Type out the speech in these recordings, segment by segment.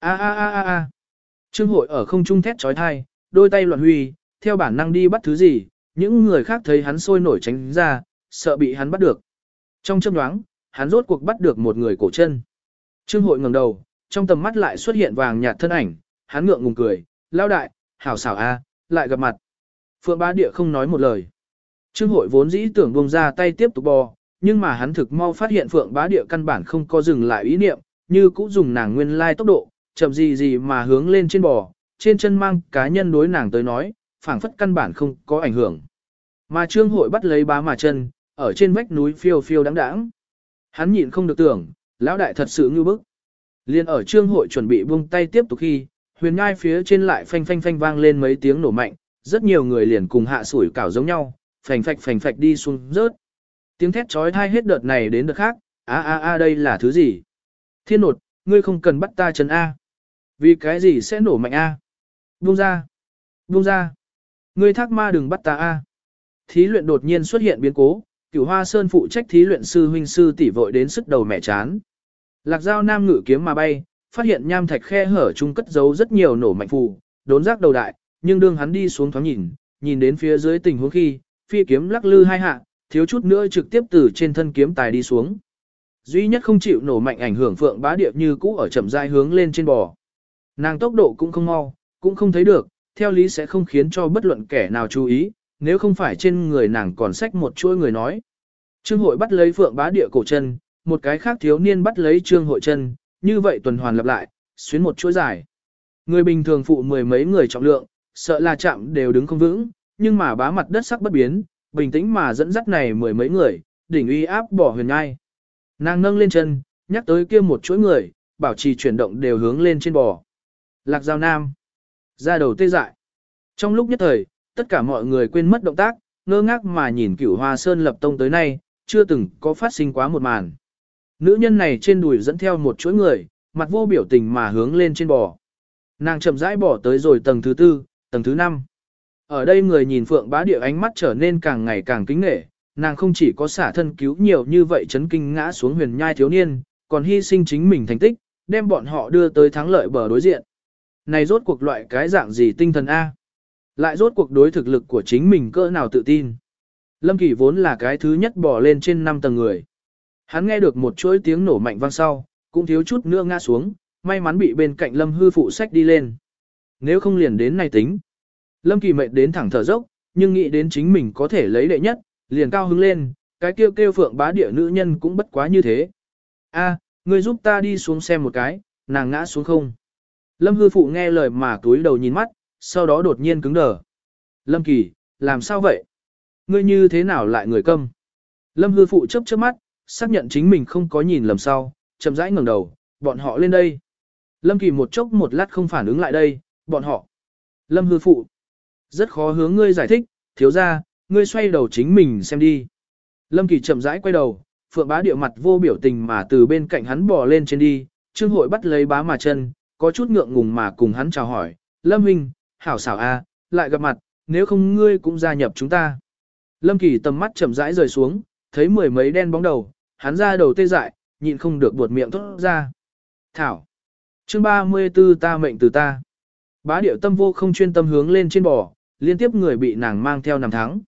A a a a a. Trương hội ở không trung thét trói thai, đôi tay loạn huy, theo bản năng đi bắt thứ gì, những người khác thấy hắn sôi nổi tránh ra, sợ bị hắn bắt được. Trong châm nhoáng, hắn rốt cuộc bắt được một người cổ chân. Trương hội ngẩng đầu, trong tầm mắt lại xuất hiện vàng nhạt thân ảnh, hắn ngượng ngùng cười, lao đại, hảo xảo a, lại gặp mặt. Phượng bá địa không nói một lời. Trương hội vốn dĩ tưởng buông ra tay tiếp tục bò, nhưng mà hắn thực mau phát hiện Phượng bá địa căn bản không có dừng lại ý niệm, như cũ dùng nàng nguyên lai tốc độ, chậm gì gì mà hướng lên trên bò, trên chân mang cá nhân đối nàng tới nói, phảng phất căn bản không có ảnh hưởng. Mà trương hội bắt lấy bá mà chân, ở trên vách núi phiêu phiêu đáng đáng. Hắn nhịn không được tưởng, lão đại thật sự ngư bức. Liên ở trương hội chuẩn bị buông tay tiếp tục khi, huyền ngai phía trên lại phanh phanh phanh vang lên mấy tiếng nổ mạnh, rất nhiều người liền cùng hạ sủi cảo giống nhau, phành phạch phành phạch đi xuống rớt. Tiếng thét trói thai hết đợt này đến đợt khác, a a a đây là thứ gì? Thiên nột, ngươi không cần bắt ta chân A. Vì cái gì sẽ nổ mạnh A? Buông ra. Buông ra. Ngươi thác ma đừng bắt ta A. Thí luyện đột nhiên xuất hiện biến cố, cửu hoa sơn phụ trách thí luyện sư huynh sư tỷ vội đến sức đầu mẹ chán. Lạc dao nam ngự kiếm mà bay, phát hiện nham thạch khe hở chung cất giấu rất nhiều nổ mạnh phù, đốn giác đầu đại, nhưng đương hắn đi xuống thoáng nhìn, nhìn đến phía dưới tình huống khi, phi kiếm lắc lư hai hạ, thiếu chút nữa trực tiếp từ trên thân kiếm tài đi xuống. Duy nhất không chịu nổ mạnh ảnh hưởng phượng bá điệp như cũ ở chậm rãi hướng lên trên bò. Nàng tốc độ cũng không mau, cũng không thấy được, theo lý sẽ không khiến cho bất luận kẻ nào chú ý, nếu không phải trên người nàng còn xách một chuỗi người nói. Trương hội bắt lấy phượng bá địa cổ chân, một cái khác thiếu niên bắt lấy trương hội chân, như vậy tuần hoàn lặp lại, xuyến một chuỗi dài. Người bình thường phụ mười mấy người trọng lượng, sợ là chạm đều đứng không vững, nhưng mà bá mặt đất sắc bất biến, bình tĩnh mà dẫn dắt này mười mấy người, đỉnh uy áp bỏ huyền ngai. Nàng nâng lên chân, nhắc tới kia một chuỗi người, bảo trì chuyển động đều hướng lên trên bò. Lạc giao nam. Ra đầu tê dại. Trong lúc nhất thời, tất cả mọi người quên mất động tác, ngơ ngác mà nhìn cửu hoa sơn lập tông tới nay, chưa từng có phát sinh quá một màn. Nữ nhân này trên đùi dẫn theo một chuỗi người, mặt vô biểu tình mà hướng lên trên bò. Nàng chậm rãi bỏ tới rồi tầng thứ tư, tầng thứ năm. Ở đây người nhìn phượng bá địa ánh mắt trở nên càng ngày càng kính nghệ, nàng không chỉ có xả thân cứu nhiều như vậy chấn kinh ngã xuống huyền nhai thiếu niên, còn hy sinh chính mình thành tích, đem bọn họ đưa tới thắng lợi bờ đối diện. Này rốt cuộc loại cái dạng gì tinh thần A? Lại rốt cuộc đối thực lực của chính mình cỡ nào tự tin? Lâm Kỳ vốn là cái thứ nhất bỏ lên trên 5 tầng người. Hắn nghe được một chuỗi tiếng nổ mạnh vang sau, cũng thiếu chút nữa ngã xuống, may mắn bị bên cạnh Lâm Hư phụ sách đi lên. Nếu không liền đến này tính. Lâm Kỳ mệt đến thẳng thở dốc, nhưng nghĩ đến chính mình có thể lấy đệ nhất, liền cao hứng lên, cái kêu kêu phượng bá địa nữ nhân cũng bất quá như thế. A, ngươi giúp ta đi xuống xem một cái, nàng ngã xuống không. Lâm hư phụ nghe lời mà túi đầu nhìn mắt, sau đó đột nhiên cứng đờ. Lâm kỳ, làm sao vậy? Ngươi như thế nào lại người câm? Lâm hư phụ chớp chớp mắt, xác nhận chính mình không có nhìn lầm sau, chậm rãi ngẩng đầu, bọn họ lên đây. Lâm kỳ một chốc một lát không phản ứng lại đây, bọn họ. Lâm hư phụ. Rất khó hướng ngươi giải thích, thiếu ra, ngươi xoay đầu chính mình xem đi. Lâm kỳ chậm rãi quay đầu, phượng bá điệu mặt vô biểu tình mà từ bên cạnh hắn bò lên trên đi, trương hội bắt lấy bá mà chân, có chút ngượng ngùng mà cùng hắn chào hỏi, Lâm Huynh, hảo xảo a, lại gặp mặt, nếu không ngươi cũng gia nhập chúng ta. Lâm Kỳ tầm mắt chậm rãi rời xuống, thấy mười mấy đen bóng đầu, hắn ra đầu tê dại, nhịn không được buột miệng thốt ra. Thảo. Chương 34 ta mệnh từ ta. Bá điệu tâm vô không chuyên tâm hướng lên trên bò, liên tiếp người bị nàng mang theo nằm thắng.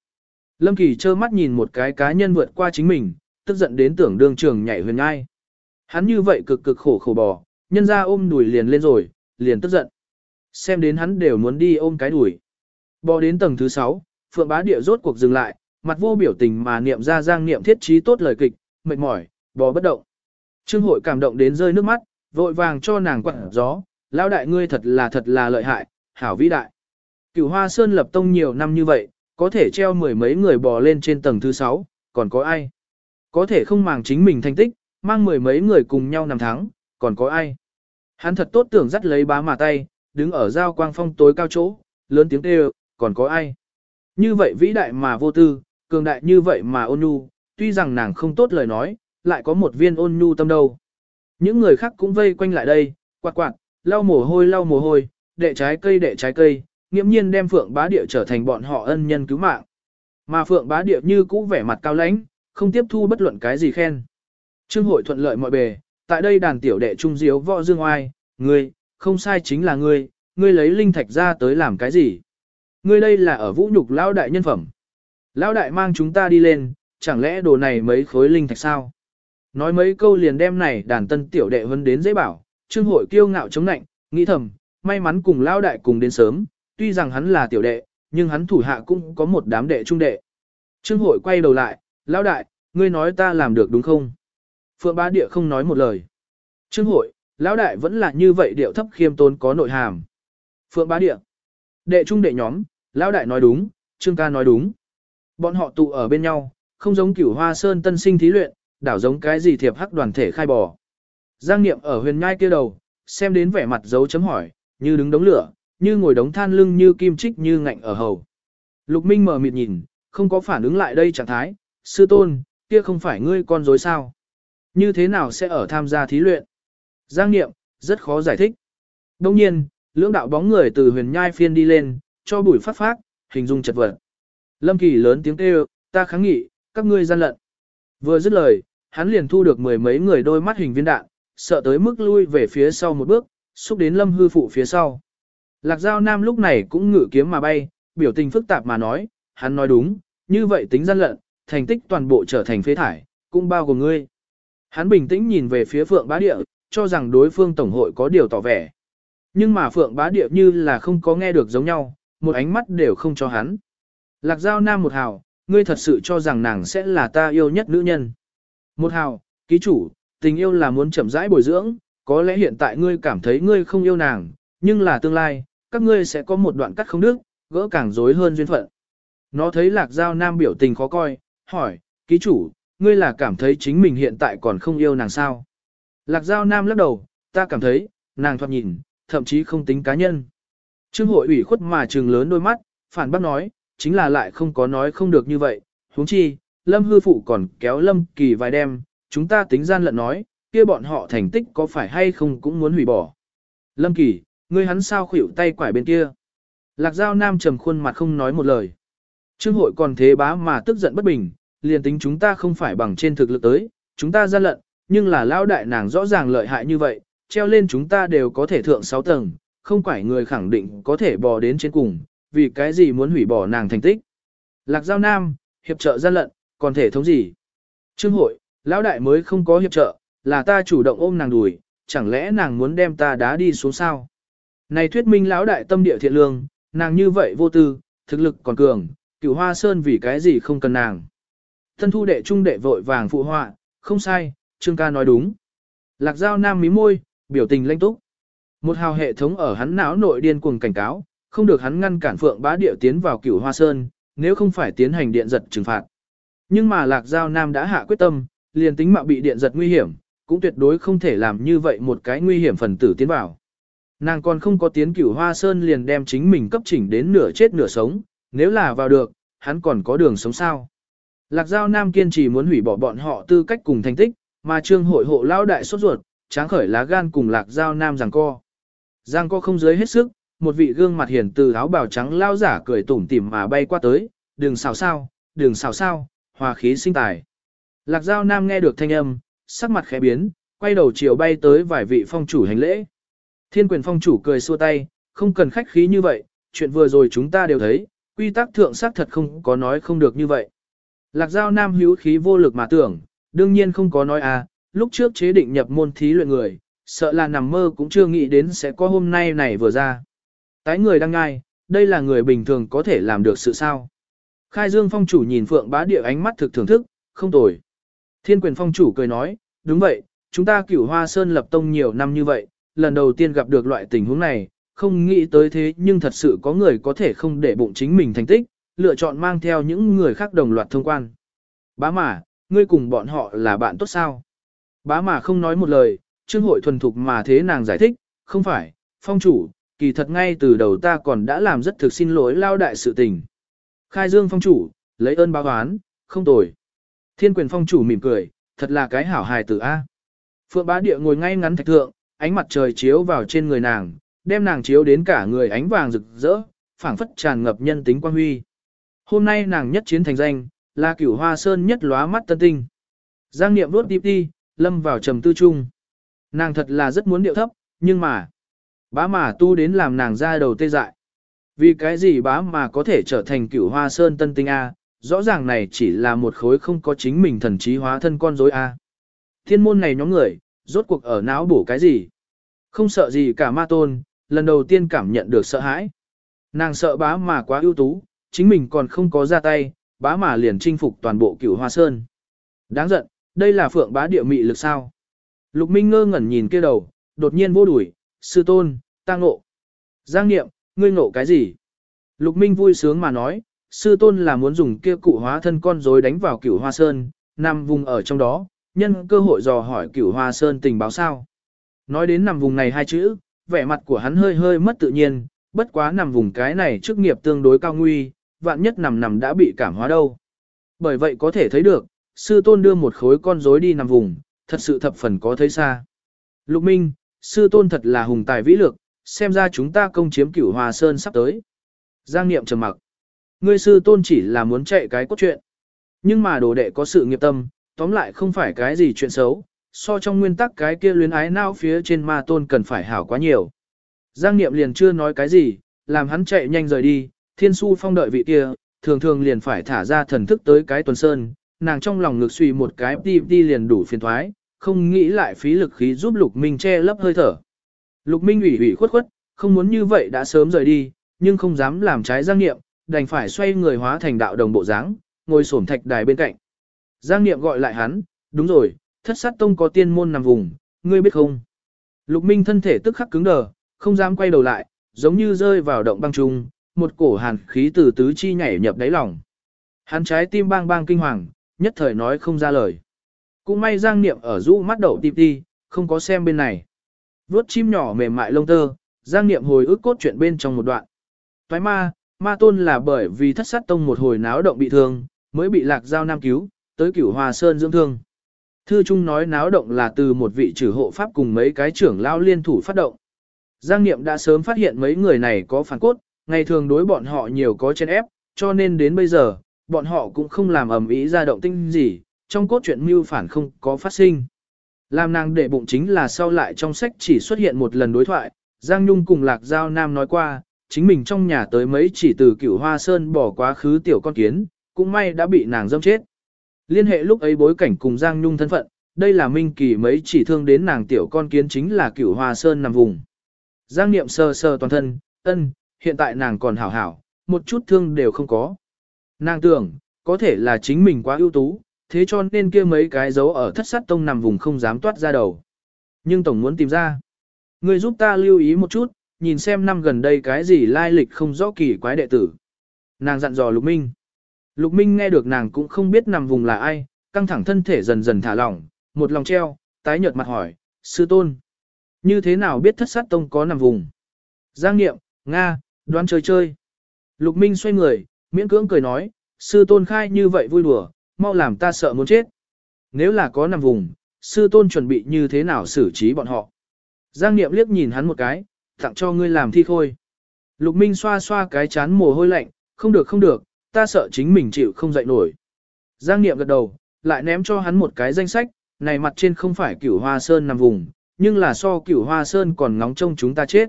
Lâm Kỳ trơ mắt nhìn một cái cá nhân vượt qua chính mình, tức giận đến tưởng đường trường nhảy huyền ngai. Hắn như vậy cực cực khổ khổ bò, nhân ra ôm đùi liền lên rồi, liền tức giận. Xem đến hắn đều muốn đi ôm cái đùi. Bò đến tầng thứ 6, Phượng Bá Địa rốt cuộc dừng lại, mặt vô biểu tình mà niệm ra giang niệm thiết trí tốt lời kịch, mệt mỏi, bò bất động. Trương hội cảm động đến rơi nước mắt, vội vàng cho nàng quặn gió, lão đại ngươi thật là thật là lợi hại, hảo vĩ đại. Cửu Hoa Sơn lập tông nhiều năm như vậy, có thể treo mười mấy người bò lên trên tầng thứ 6, còn có ai? Có thể không màng chính mình thành tích, mang mười mấy người cùng nhau nằm thắng, còn có ai? Hắn thật tốt tưởng dắt lấy bá mà tay, đứng ở giao quang phong tối cao chỗ, lớn tiếng kêu, còn có ai? Như vậy vĩ đại mà vô tư, cường đại như vậy mà ôn nhu, tuy rằng nàng không tốt lời nói, lại có một viên ôn nhu tâm đâu. Những người khác cũng vây quanh lại đây, quạt quạt, lau mồ hôi lau mồ hôi, đệ trái cây đệ trái cây, nghiễm nhiên đem Phượng Bá Địa trở thành bọn họ ân nhân cứu mạng. Mà Phượng Bá Địa như cũ vẻ mặt cao lãnh, không tiếp thu bất luận cái gì khen. Trương hội thuận lợi mọi bề, tại đây đàn tiểu đệ trung diếu võ dương oai, ngươi, không sai chính là ngươi, ngươi lấy linh thạch ra tới làm cái gì? Ngươi đây là ở vũ nhục lão đại nhân phẩm. Lão đại mang chúng ta đi lên, chẳng lẽ đồ này mấy khối linh thạch sao? Nói mấy câu liền đem này đàn tân tiểu đệ vấn đến dễ bảo, trương hội kiêu ngạo chống nạnh, nghĩ thầm, may mắn cùng lão đại cùng đến sớm, tuy rằng hắn là tiểu đệ, nhưng hắn thủ hạ cũng có một đám đệ trung đệ. Trương hội quay đầu lại, lão đại, ngươi nói ta làm được đúng không? Phượng bá địa không nói một lời. Trương hội, lão đại vẫn là như vậy điệu thấp khiêm tốn có nội hàm. Phượng bá địa. Đệ trung đệ nhóm, lão đại nói đúng, trương ca nói đúng. Bọn họ tụ ở bên nhau, không giống cửu hoa sơn tân sinh thí luyện, đảo giống cái gì thiệp hắc đoàn thể khai bò. Giang Niệm ở huyền nhai kia đầu, xem đến vẻ mặt dấu chấm hỏi, như đứng đống lửa, như ngồi đống than lưng như kim trích như ngạnh ở hầu. Lục Minh mở mịt nhìn, không có phản ứng lại đây trạng thái, sư tôn, kia không phải ngươi con dối sao. Như thế nào sẽ ở tham gia thí luyện? Giang Niệm, rất khó giải thích. Đông nhiên, lưỡng đạo bóng người từ huyền nhai phiên đi lên, cho bùi phát phát, hình dung chật vật. Lâm Kỳ lớn tiếng kêu, ta kháng nghị, các ngươi gian lận. Vừa dứt lời, hắn liền thu được mười mấy người đôi mắt hình viên đạn, sợ tới mức lui về phía sau một bước, xúc đến Lâm Hư phụ phía sau. Lạc Giao Nam lúc này cũng ngự kiếm mà bay, biểu tình phức tạp mà nói, hắn nói đúng, như vậy tính gian lận, thành tích toàn bộ trở thành phế thải, cũng bao gồm ngươi. Hắn bình tĩnh nhìn về phía Phượng Bá Địa, cho rằng đối phương tổng hội có điều tỏ vẻ. Nhưng mà Phượng Bá Địa như là không có nghe được giống nhau, một ánh mắt đều không cho hắn. Lạc Giao Nam một hào, ngươi thật sự cho rằng nàng sẽ là ta yêu nhất nữ nhân. Một hào, ký chủ, tình yêu là muốn chậm rãi bồi dưỡng, có lẽ hiện tại ngươi cảm thấy ngươi không yêu nàng, nhưng là tương lai, các ngươi sẽ có một đoạn cắt không đức, gỡ càng rối hơn duyên phận. Nó thấy Lạc Giao Nam biểu tình khó coi, hỏi, ký chủ, ngươi là cảm thấy chính mình hiện tại còn không yêu nàng sao? Lạc Giao Nam lắc đầu, ta cảm thấy, nàng thoạt nhìn, thậm chí không tính cá nhân. Trương hội ủy khuất mà trừng lớn đôi mắt, phản bác nói, chính là lại không có nói không được như vậy, huống chi, Lâm hư phụ còn kéo Lâm kỳ vài đêm, chúng ta tính gian lận nói, kia bọn họ thành tích có phải hay không cũng muốn hủy bỏ. Lâm kỳ, ngươi hắn sao khuỷu tay quải bên kia. Lạc Giao Nam trầm khuôn mặt không nói một lời. Trương hội còn thế bá mà tức giận bất bình, liền tính chúng ta không phải bằng trên thực lực tới, chúng ta gian lận, nhưng là lão đại nàng rõ ràng lợi hại như vậy, treo lên chúng ta đều có thể thượng 6 tầng, không phải người khẳng định có thể bò đến trên cùng, vì cái gì muốn hủy bỏ nàng thành tích. Lạc Giao Nam, hiệp trợ gian lận, còn thể thống gì? Trương hội, lão đại mới không có hiệp trợ, là ta chủ động ôm nàng đùi, chẳng lẽ nàng muốn đem ta đá đi xuống sao? Này thuyết minh lão đại tâm địa thiện lương, nàng như vậy vô tư, thực lực còn cường, cửu hoa sơn vì cái gì không cần nàng. Thân thu đệ trung đệ vội vàng phụ họa, không sai, Trương ca nói đúng. Lạc Giao Nam mí môi, biểu tình lanh túc. Một hào hệ thống ở hắn não nội điên cuồng cảnh cáo, không được hắn ngăn cản Phượng Bá Điệu tiến vào Cửu Hoa Sơn, nếu không phải tiến hành điện giật trừng phạt. Nhưng mà Lạc Giao Nam đã hạ quyết tâm, liền tính mạo bị điện giật nguy hiểm, cũng tuyệt đối không thể làm như vậy một cái nguy hiểm phần tử tiến vào. Nàng còn không có tiến Cửu Hoa Sơn liền đem chính mình cấp chỉnh đến nửa chết nửa sống, nếu là vào được, hắn còn có đường sống sao. Lạc Giao Nam kiên trì muốn hủy bỏ bọn họ tư cách cùng thành tích, mà trương hội hộ lao đại sốt ruột, tráng khởi lá gan cùng Lạc Giao Nam giằng co. Giang co không dưới hết sức, một vị gương mặt hiền từ áo bào trắng lao giả cười tủm tỉm mà bay qua tới, đừng xào sao, đừng xào sao, hòa khí sinh tài. Lạc Giao Nam nghe được thanh âm, sắc mặt khẽ biến, quay đầu chiều bay tới vài vị phong chủ hành lễ. Thiên quyền phong chủ cười xua tay, không cần khách khí như vậy, chuyện vừa rồi chúng ta đều thấy, quy tắc thượng xác thật không có nói không được như vậy. Lạc Giao Nam hữu khí vô lực mà tưởng, đương nhiên không có nói à, lúc trước chế định nhập môn thí luyện người, sợ là nằm mơ cũng chưa nghĩ đến sẽ có hôm nay này vừa ra. Tái người đang ngai, đây là người bình thường có thể làm được sự sao. Khai Dương phong chủ nhìn Phượng bá địa ánh mắt thực thưởng thức, không tồi. Thiên quyền phong chủ cười nói, đúng vậy, chúng ta cửu hoa sơn lập tông nhiều năm như vậy, lần đầu tiên gặp được loại tình huống này, không nghĩ tới thế nhưng thật sự có người có thể không để bụng chính mình thành tích, lựa chọn mang theo những người khác đồng loạt thông quan. Bá mà, ngươi cùng bọn họ là bạn tốt sao? Bá mà không nói một lời, trương hội thuần thục mà thế nàng giải thích, không phải, phong chủ, kỳ thật ngay từ đầu ta còn đã làm rất thực xin lỗi lao đại sự tình. Khai dương phong chủ, lấy ơn báo oán, không tồi. Thiên quyền phong chủ mỉm cười, thật là cái hảo hài tử A. Phượng bá địa ngồi ngay ngắn thạch thượng, ánh mặt trời chiếu vào trên người nàng, đem nàng chiếu đến cả người ánh vàng rực rỡ, phảng phất tràn ngập nhân tính quan huy. Hôm nay nàng nhất chiến thành danh, là cửu hoa sơn nhất lóa mắt tân tinh. Giang niệm đuốt điệp đi, lâm vào trầm tư chung. Nàng thật là rất muốn điệu thấp, nhưng mà, Bá mà tu đến làm nàng ra đầu tê dại. Vì cái gì bá mà có thể trở thành cửu hoa sơn tân tinh A, rõ ràng này chỉ là một khối không có chính mình thần trí hóa thân con rối A. Thiên môn này nhóm người, rốt cuộc ở não bổ cái gì? Không sợ gì cả ma tôn, lần đầu tiên cảm nhận được sợ hãi. Nàng sợ bá mà quá ưu tú, chính mình còn không có ra tay, bá mà liền chinh phục toàn bộ cửu hoa sơn. Đáng giận, đây là phượng bá địa mị lực sao? Lục Minh ngơ ngẩn nhìn kia đầu, đột nhiên vô đuổi, sư tôn, ta ngộ. Giang niệm, ngươi ngộ cái gì? Lục Minh vui sướng mà nói, sư tôn là muốn dùng kia cụ hóa thân con rối đánh vào cửu hoa sơn, nằm vùng ở trong đó, nhân cơ hội dò hỏi cửu hoa sơn tình báo sao. Nói đến nằm vùng này hai chữ, vẻ mặt của hắn hơi hơi mất tự nhiên, bất quá nằm vùng cái này chức nghiệp tương đối cao nguy, vạn nhất nằm nằm đã bị cảm hóa đâu. Bởi vậy có thể thấy được, sư tôn đưa một khối con rối đi nằm vùng, thật sự thập phần có thấy xa. Lục Minh, sư tôn thật là hùng tài vĩ lược, xem ra chúng ta công chiếm cửu hòa sơn sắp tới. Giang Niệm trầm mặc. Ngươi sư tôn chỉ là muốn chạy cái cốt truyện. Nhưng mà đồ đệ có sự nghiệp tâm, tóm lại không phải cái gì chuyện xấu, so trong nguyên tắc cái kia luyến ái nao phía trên ma tôn cần phải hảo quá nhiều. Giang Niệm liền chưa nói cái gì, làm hắn chạy nhanh rời đi, thiên su phong đợi vị kia, thường thường liền phải thả ra thần thức tới cái tuần sơn, nàng trong lòng ngực suy một cái đi đi liền đủ phiền thoái, không nghĩ lại phí lực khí giúp Lục Minh che lấp hơi thở. Lục Minh ủy ủy khuất khuất, không muốn như vậy đã sớm rời đi, nhưng không dám làm trái Giang Niệm, đành phải xoay người hóa thành đạo đồng bộ dáng, ngồi xổm thạch đài bên cạnh. Giang Niệm gọi lại hắn, đúng rồi, thất sát tông có tiên môn nằm vùng, ngươi biết không? Lục Minh thân thể tức khắc cứng đờ, không dám quay đầu lại, giống như rơi vào động băng trùng một cổ hàn khí từ tứ chi nhảy nhập đáy lòng. Hắn trái tim bang bang kinh hoàng, nhất thời nói không ra lời. Cũng may Giang Niệm ở rũ mắt đậu tiếp đi, không có xem bên này. Vốt chim nhỏ mềm mại lông tơ, Giang Niệm hồi ức cốt chuyện bên trong một đoạn. Toái ma, ma tôn là bởi vì thất sát tông một hồi náo động bị thương, mới bị lạc giao nam cứu, tới cửu hòa sơn dưỡng thương. Thư Trung nói náo động là từ một vị trừ hộ pháp cùng mấy cái trưởng lao liên thủ phát động. Giang Niệm đã sớm phát hiện mấy người này có phản cốt, ngày thường đối bọn họ nhiều có chen ép, cho nên đến bây giờ, bọn họ cũng không làm ầm ĩ ra động tinh gì, trong cốt truyện mưu phản không có phát sinh. Làm nàng để bụng chính là sau lại trong sách chỉ xuất hiện một lần đối thoại, Giang Nhung cùng Lạc Giao Nam nói qua, chính mình trong nhà tới mấy chỉ từ cửu hoa sơn bỏ quá khứ tiểu con kiến, cũng may đã bị nàng dâm chết. Liên hệ lúc ấy bối cảnh cùng Giang Nhung thân phận, đây là minh kỳ mấy chỉ thương đến nàng tiểu con kiến chính là cửu hoa sơn nằm vùng. Giang Niệm sơ sơ toàn thân, ân, hiện tại nàng còn hảo hảo, một chút thương đều không có. Nàng tưởng, có thể là chính mình quá ưu tú, thế cho nên kia mấy cái dấu ở thất sát tông nằm vùng không dám toát ra đầu. Nhưng tổng muốn tìm ra. Người giúp ta lưu ý một chút, nhìn xem năm gần đây cái gì lai lịch không rõ kỳ quái đệ tử. Nàng dặn dò Lục Minh. Lục Minh nghe được nàng cũng không biết nằm vùng là ai, căng thẳng thân thể dần dần thả lỏng, một lòng treo, tái nhợt mặt hỏi, sư tôn. Như thế nào biết thất sát tông có nằm vùng? Giang Niệm, Nga, đoán chơi chơi. Lục Minh xoay người, miễn cưỡng cười nói, sư tôn khai như vậy vui đùa, mau làm ta sợ muốn chết. Nếu là có nằm vùng, sư tôn chuẩn bị như thế nào xử trí bọn họ. Giang Niệm liếc nhìn hắn một cái, tặng cho ngươi làm thi khôi. Lục Minh xoa xoa cái chán mồ hôi lạnh, không được không được, ta sợ chính mình chịu không dậy nổi. Giang Niệm gật đầu, lại ném cho hắn một cái danh sách, này mặt trên không phải cửu hoa sơn nằm vùng, nhưng là so cửu hoa sơn còn ngóng trông chúng ta chết.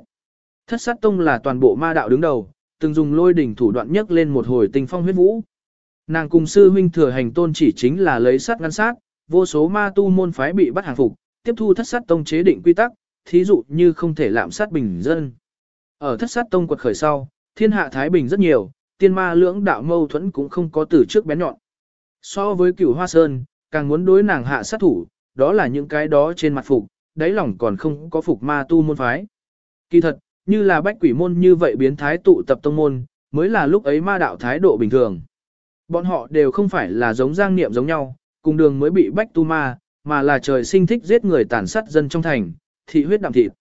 Thất sát tông là toàn bộ ma đạo đứng đầu, từng dùng lôi đỉnh thủ đoạn nhất lên một hồi tình phong huyết vũ. Nàng cùng sư huynh thừa hành tôn chỉ chính là lấy sát ngăn sát, vô số ma tu môn phái bị bắt hàng phục, tiếp thu thất sát tông chế định quy tắc, thí dụ như không thể lạm sát bình dân. Ở thất sát tông quật khởi sau, thiên hạ thái bình rất nhiều, tiên ma lưỡng đạo mâu thuẫn cũng không có từ trước bén nhọn. So với cửu hoa sơn, càng muốn đối nàng hạ sát thủ, đó là những cái đó trên mặt phục, đáy lòng còn không có phục ma tu môn phái. Kỳ thật, như là bách quỷ môn như vậy biến thái tụ tập tông môn, mới là lúc ấy ma đạo thái độ bình thường. Bọn họ đều không phải là giống giang niệm giống nhau, cùng đường mới bị bách tu ma, mà là trời sinh thích giết người tàn sát dân trong thành, thị huyết đạm thịt.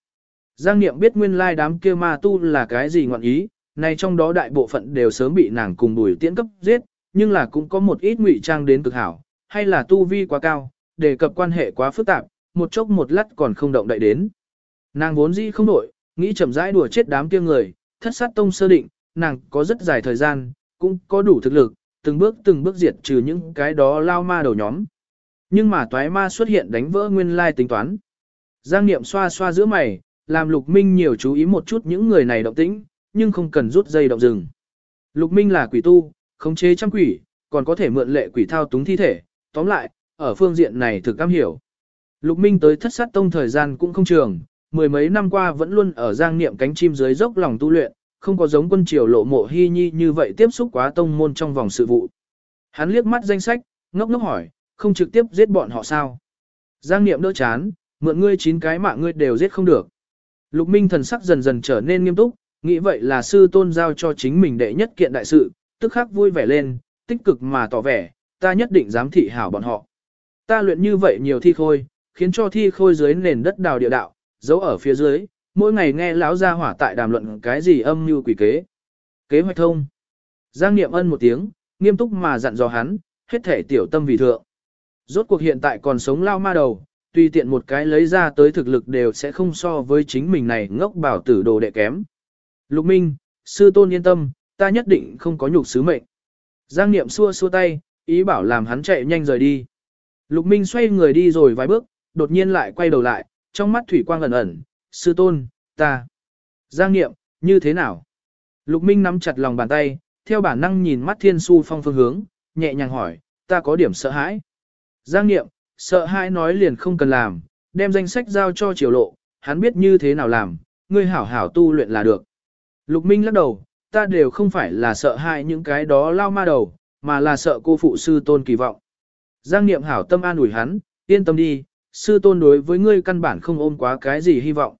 Giang niệm biết nguyên lai đám kia ma tu là cái gì ngọn ý, nay trong đó đại bộ phận đều sớm bị nàng cùng bùi tiễn cấp giết, nhưng là cũng có một ít ngụy trang đến cực hảo, hay là tu vi quá cao, đề cập quan hệ quá phức tạp, một chốc một lát còn không động đậy đến. Nàng vốn dĩ không đổi, nghĩ chậm rãi đùa chết đám kia người, thất sát tông sơ định, nàng có rất dài thời gian, cũng có đủ thực lực, từng bước từng bước diệt trừ những cái đó lao ma đầu nhóm. Nhưng mà toái ma xuất hiện đánh vỡ nguyên lai tính toán. Giang Niệm xoa xoa giữa mày, làm Lục Minh nhiều chú ý một chút những người này động tĩnh, nhưng không cần rút dây động rừng. Lục Minh là quỷ tu, khống chế trăm quỷ, còn có thể mượn lệ quỷ thao túng thi thể, tóm lại, ở phương diện này thực cam hiểu. Lục Minh tới thất sát tông thời gian cũng không trường, mười mấy năm qua vẫn luôn ở giang niệm cánh chim dưới dốc lòng tu luyện, không có giống quân triều lộ mộ hy nhi như vậy tiếp xúc quá tông môn trong vòng sự vụ. Hắn liếc mắt danh sách, ngốc ngốc hỏi, không trực tiếp giết bọn họ sao? Giang niệm đỡ chán, mượn ngươi chín cái mạng ngươi đều giết không được. Lục Minh thần sắc dần dần trở nên nghiêm túc, nghĩ vậy là sư tôn giao cho chính mình đệ nhất kiện đại sự, tức khắc vui vẻ lên, tích cực mà tỏ vẻ, ta nhất định dám thị hảo bọn họ. Ta luyện như vậy nhiều thi khôi, khiến cho thi khôi dưới nền đất đào địa đạo, giấu ở phía dưới, mỗi ngày nghe lão gia hỏa tại đàm luận cái gì âm mưu quỷ kế. Kế hoạch thông. Giang Niệm Ân một tiếng, nghiêm túc mà dặn dò hắn, hết thể tiểu tâm vì thượng. Rốt cuộc hiện tại còn sống lao ma đầu, tùy tiện một cái lấy ra tới thực lực đều sẽ không so với chính mình này ngốc bảo tử đồ đệ kém. Lục Minh, sư tôn yên tâm, ta nhất định không có nhục sứ mệnh. Giang Niệm xua xua tay, ý bảo làm hắn chạy nhanh rời đi. Lục Minh xoay người đi rồi vài bước, đột nhiên lại quay đầu lại, trong mắt thủy quang ẩn ẩn, sư tôn, ta. Giang Niệm, như thế nào? Lục Minh nắm chặt lòng bàn tay, theo bản năng nhìn mắt thiên su phong phương hướng, nhẹ nhàng hỏi, ta có điểm sợ hãi. Giang Niệm, sợ hãi nói liền không cần làm, đem danh sách giao cho triều lộ, hắn biết như thế nào làm, ngươi hảo hảo tu luyện là được. Lục Minh lắc đầu, ta đều không phải là sợ hãi những cái đó lao ma đầu, mà là sợ cô phụ sư tôn kỳ vọng. Giang Niệm hảo tâm an ủi hắn, yên tâm đi, sư tôn đối với ngươi căn bản không ôm quá cái gì hy vọng.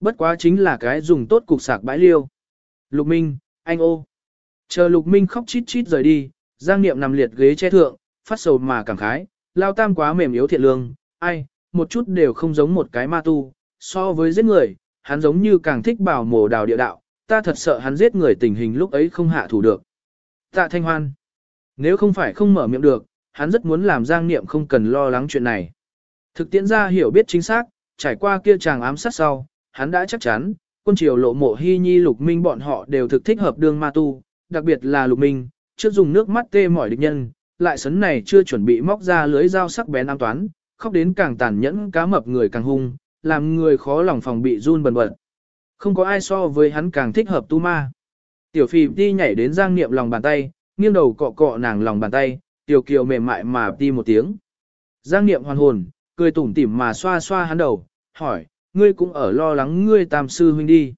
Bất quá chính là cái dùng tốt cục sạc bãi liêu. Lục Minh, anh ô. Chờ Lục Minh khóc chít chít rời đi, Giang Niệm nằm liệt ghế che thượng, phát sầu mà cảm khái, lao tam quá mềm yếu thiện lương, ai, một chút đều không giống một cái ma tu, so với giết người, hắn giống như càng thích bảo mổ đào địa đạo, ta thật sợ hắn giết người tình hình lúc ấy không hạ thủ được. Tạ Thanh Hoan, nếu không phải không mở miệng được, hắn rất muốn làm Giang Niệm không cần lo lắng chuyện này. Thực tiễn ra hiểu biết chính xác, trải qua kia chàng ám sát sau, hắn đã chắc chắn, quân triều lộ mộ hy nhi lục minh bọn họ đều thực thích hợp đương ma tu, đặc biệt là lục minh, trước dùng nước mắt tê mỏi địch nhân, lại sấn này chưa chuẩn bị móc ra lưới dao sắc bén an toán, khóc đến càng tàn nhẫn cá mập người càng hung, làm người khó lòng phòng bị run bần bật. Không có ai so với hắn càng thích hợp tu ma. Tiểu phì đi nhảy đến giang niệm lòng bàn tay, nghiêng đầu cọ cọ nàng lòng bàn tay, tiểu kiều mềm mại mà đi một tiếng. Giang niệm hoàn hồn, cười tủm tỉm mà xoa xoa hắn đầu, hỏi, ngươi cũng ở lo lắng ngươi tam sư huynh đi.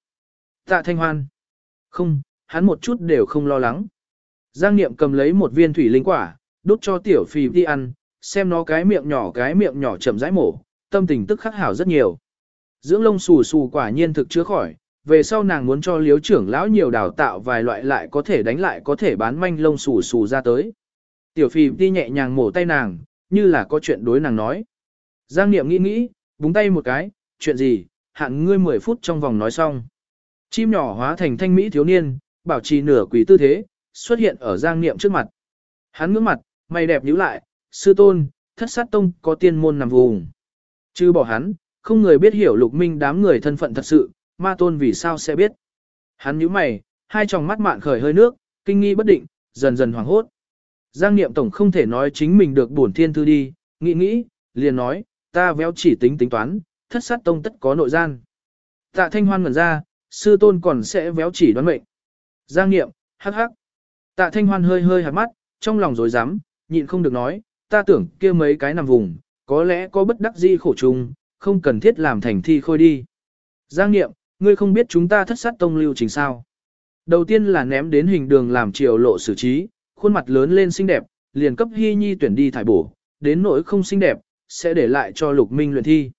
Tạ thanh hoan. Không, hắn một chút đều không lo lắng. Giang niệm cầm lấy một viên thủy linh quả, đút cho tiểu phì đi ăn, xem nó cái miệng nhỏ cái miệng nhỏ chậm rãi mổ, tâm tình tức khắc hảo rất nhiều. Dưỡng lông xù xù quả nhiên thực chữa khỏi, về sau nàng muốn cho liếu trưởng lão nhiều đào tạo vài loại lại có thể đánh lại có thể bán manh lông xù xù ra tới. Tiểu phì đi nhẹ nhàng mổ tay nàng, như là có chuyện đối nàng nói. Giang Niệm nghĩ nghĩ, búng tay một cái, chuyện gì, hạn ngươi 10 phút trong vòng nói xong. Chim nhỏ hóa thành thanh mỹ thiếu niên, bảo trì nửa quỷ tư thế, xuất hiện ở Giang Niệm trước mặt. Hắn ngước mặt, mày đẹp nhíu lại, sư tôn, thất sát tông có tiên môn nằm vùng. Chứ bỏ hắn, không người biết hiểu lục minh đám người thân phận thật sự, ma tôn vì sao sẽ biết. Hắn nhíu mày, hai tròng mắt mạn khởi hơi nước, kinh nghi bất định, dần dần hoảng hốt. Giang Niệm Tổng không thể nói chính mình được bổn thiên thư đi, nghĩ nghĩ, liền nói, ta véo chỉ tính tính toán, thất sát tông tất có nội gian. Tạ thanh hoan ngẩn ra, sư tôn còn sẽ véo chỉ đoán mệnh. Giang Niệm, hắc hắc. Tạ thanh hoan hơi hơi hạt mắt, trong lòng rối rắm, nhịn không được nói, ta tưởng kia mấy cái nằm vùng, có lẽ có bất đắc di khổ trùng, không cần thiết làm thành thi khôi đi. Giang Niệm, ngươi không biết chúng ta thất sát tông lưu trình sao. Đầu tiên là ném đến hình đường làm triều lộ xử trí, khuôn mặt lớn lên xinh đẹp, liền cấp hy nhi tuyển đi thải bổ, đến nỗi không xinh đẹp, sẽ để lại cho lục minh luyện thi.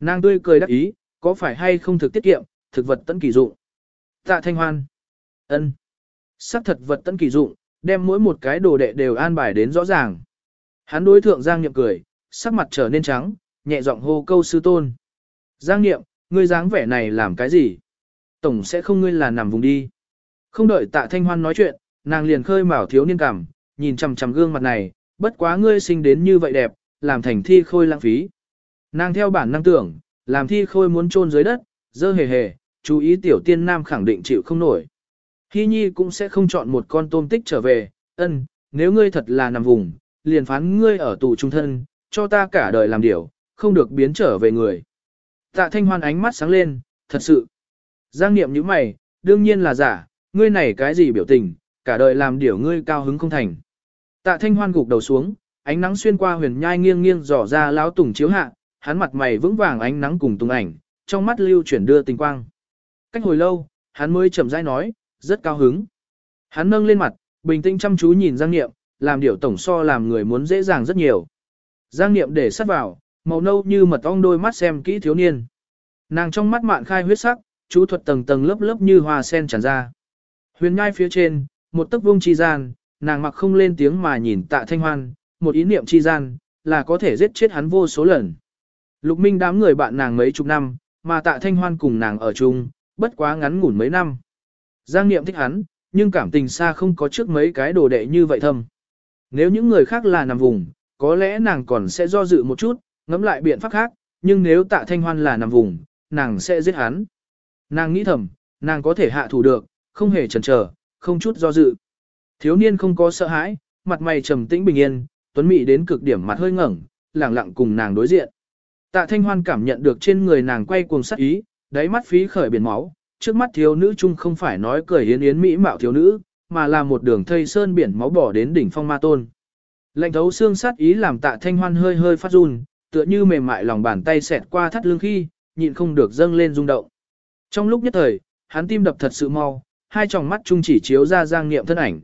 Nàng tươi cười đắc ý, có phải hay không thực tiết kiệm, thực vật tận kỳ dụng. Tạ thanh hoan. ân, Sắc thật vật tận kỳ dụng, đem mỗi một cái đồ đệ đều an bài đến rõ ràng. Hắn đối thượng Giang Niệm cười, sắc mặt trở nên trắng, nhẹ giọng hô câu sư tôn. Giang Niệm, ngươi dáng vẻ này làm cái gì? Tổng sẽ không ngươi là nằm vùng đi. Không đợi tạ thanh hoan nói chuyện, nàng liền khơi mào thiếu niên cảm, nhìn chằm chằm gương mặt này, bất quá ngươi sinh đến như vậy đẹp, làm thành thi khôi lãng phí. Nàng theo bản năng tưởng, làm thi khôi muốn chôn dưới đất, dơ hề hề, chú ý tiểu tiên nam khẳng định chịu không nổi. Hy nhi cũng sẽ không chọn một con tôm tích trở về, ân, nếu ngươi thật là nằm vùng, liền phán ngươi ở tù trung thân, cho ta cả đời làm điều, không được biến trở về người. Tạ thanh hoan ánh mắt sáng lên, thật sự. Giang niệm như mày, đương nhiên là giả, ngươi này cái gì biểu tình, cả đời làm điều ngươi cao hứng không thành. Tạ thanh hoan gục đầu xuống, ánh nắng xuyên qua huyền nhai nghiêng nghiêng dò ra lão tùng chiếu hạ, hắn mặt mày vững vàng ánh nắng cùng tùng ảnh, trong mắt lưu chuyển đưa tình quang. Cách hồi lâu, hắn mới chậm rãi nói, rất cao hứng. Hắn nâng lên mặt, bình tĩnh chăm chú nhìn Giang Niệm, làm điều tổng so làm người muốn dễ dàng rất nhiều. Giang Niệm để sát vào, màu nâu như mật ong đôi mắt xem kỹ thiếu niên. Nàng trong mắt mạn khai huyết sắc, chú thuật tầng tầng lớp lớp như hoa sen tràn ra. Huyền nhai phía trên, một tấc vông chi gian, nàng mặc không lên tiếng mà nhìn tạ thanh hoan, một ý niệm chi gian, là có thể giết chết hắn vô số lần. Lục Minh đám người bạn nàng mấy chục năm, mà tạ thanh hoan cùng nàng ở chung, bất quá ngắn ngủn mấy năm. Giang niệm thích hắn, nhưng cảm tình xa không có trước mấy cái đồ đệ như vậy thâm. Nếu những người khác là nằm vùng, có lẽ nàng còn sẽ do dự một chút, ngẫm lại biện pháp khác, nhưng nếu tạ thanh hoan là nằm vùng, nàng sẽ giết hắn. Nàng nghĩ thầm, nàng có thể hạ thủ được, không hề chần chờ, không chút do dự. Thiếu niên không có sợ hãi, mặt mày trầm tĩnh bình yên, tuấn mỹ đến cực điểm mặt hơi ngẩng, lẳng lặng cùng nàng đối diện. Tạ Thanh Hoan cảm nhận được trên người nàng quay cuồng sắc ý, đáy mắt phí khởi biển máu, trước mắt thiếu nữ chung không phải nói cười yến yến mỹ mạo thiếu nữ, mà là một đường thây sơn biển máu bỏ đến đỉnh phong ma tôn. Lạnh thấu xương sát ý làm Tạ Thanh Hoan hơi hơi phát run, tựa như mềm mại lòng bàn tay xẹt qua thắt lưng khi, nhịn không được dâng lên rung động. Trong lúc nhất thời, hắn tim đập thật sự mau, hai tròng mắt chung chỉ chiếu ra giang niệm thân ảnh.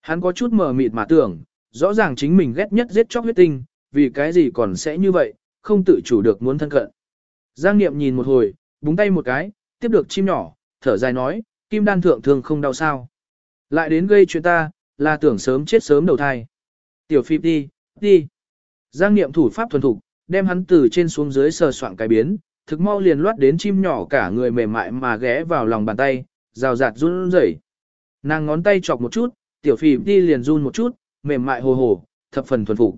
Hắn có chút mờ mịt mà tưởng, rõ ràng chính mình ghét nhất giết chóc huyết tinh, vì cái gì còn sẽ như vậy, không tự chủ được muốn thân cận. Giang niệm nhìn một hồi, búng tay một cái, tiếp được chim nhỏ, thở dài nói, kim đan thượng thường không đau sao. Lại đến gây chuyện ta, là tưởng sớm chết sớm đầu thai. Tiểu phi đi, đi. Giang niệm thủ pháp thuần thục, đem hắn từ trên xuống dưới sờ soạn cái biến, thực mau liền loát đến chim nhỏ cả người mềm mại mà ghé vào lòng bàn tay, rào rạt run rẩy. Nàng ngón tay chọc một chút, tiểu phì đi liền run một chút, mềm mại hồ hồ, thập phần thuần phục.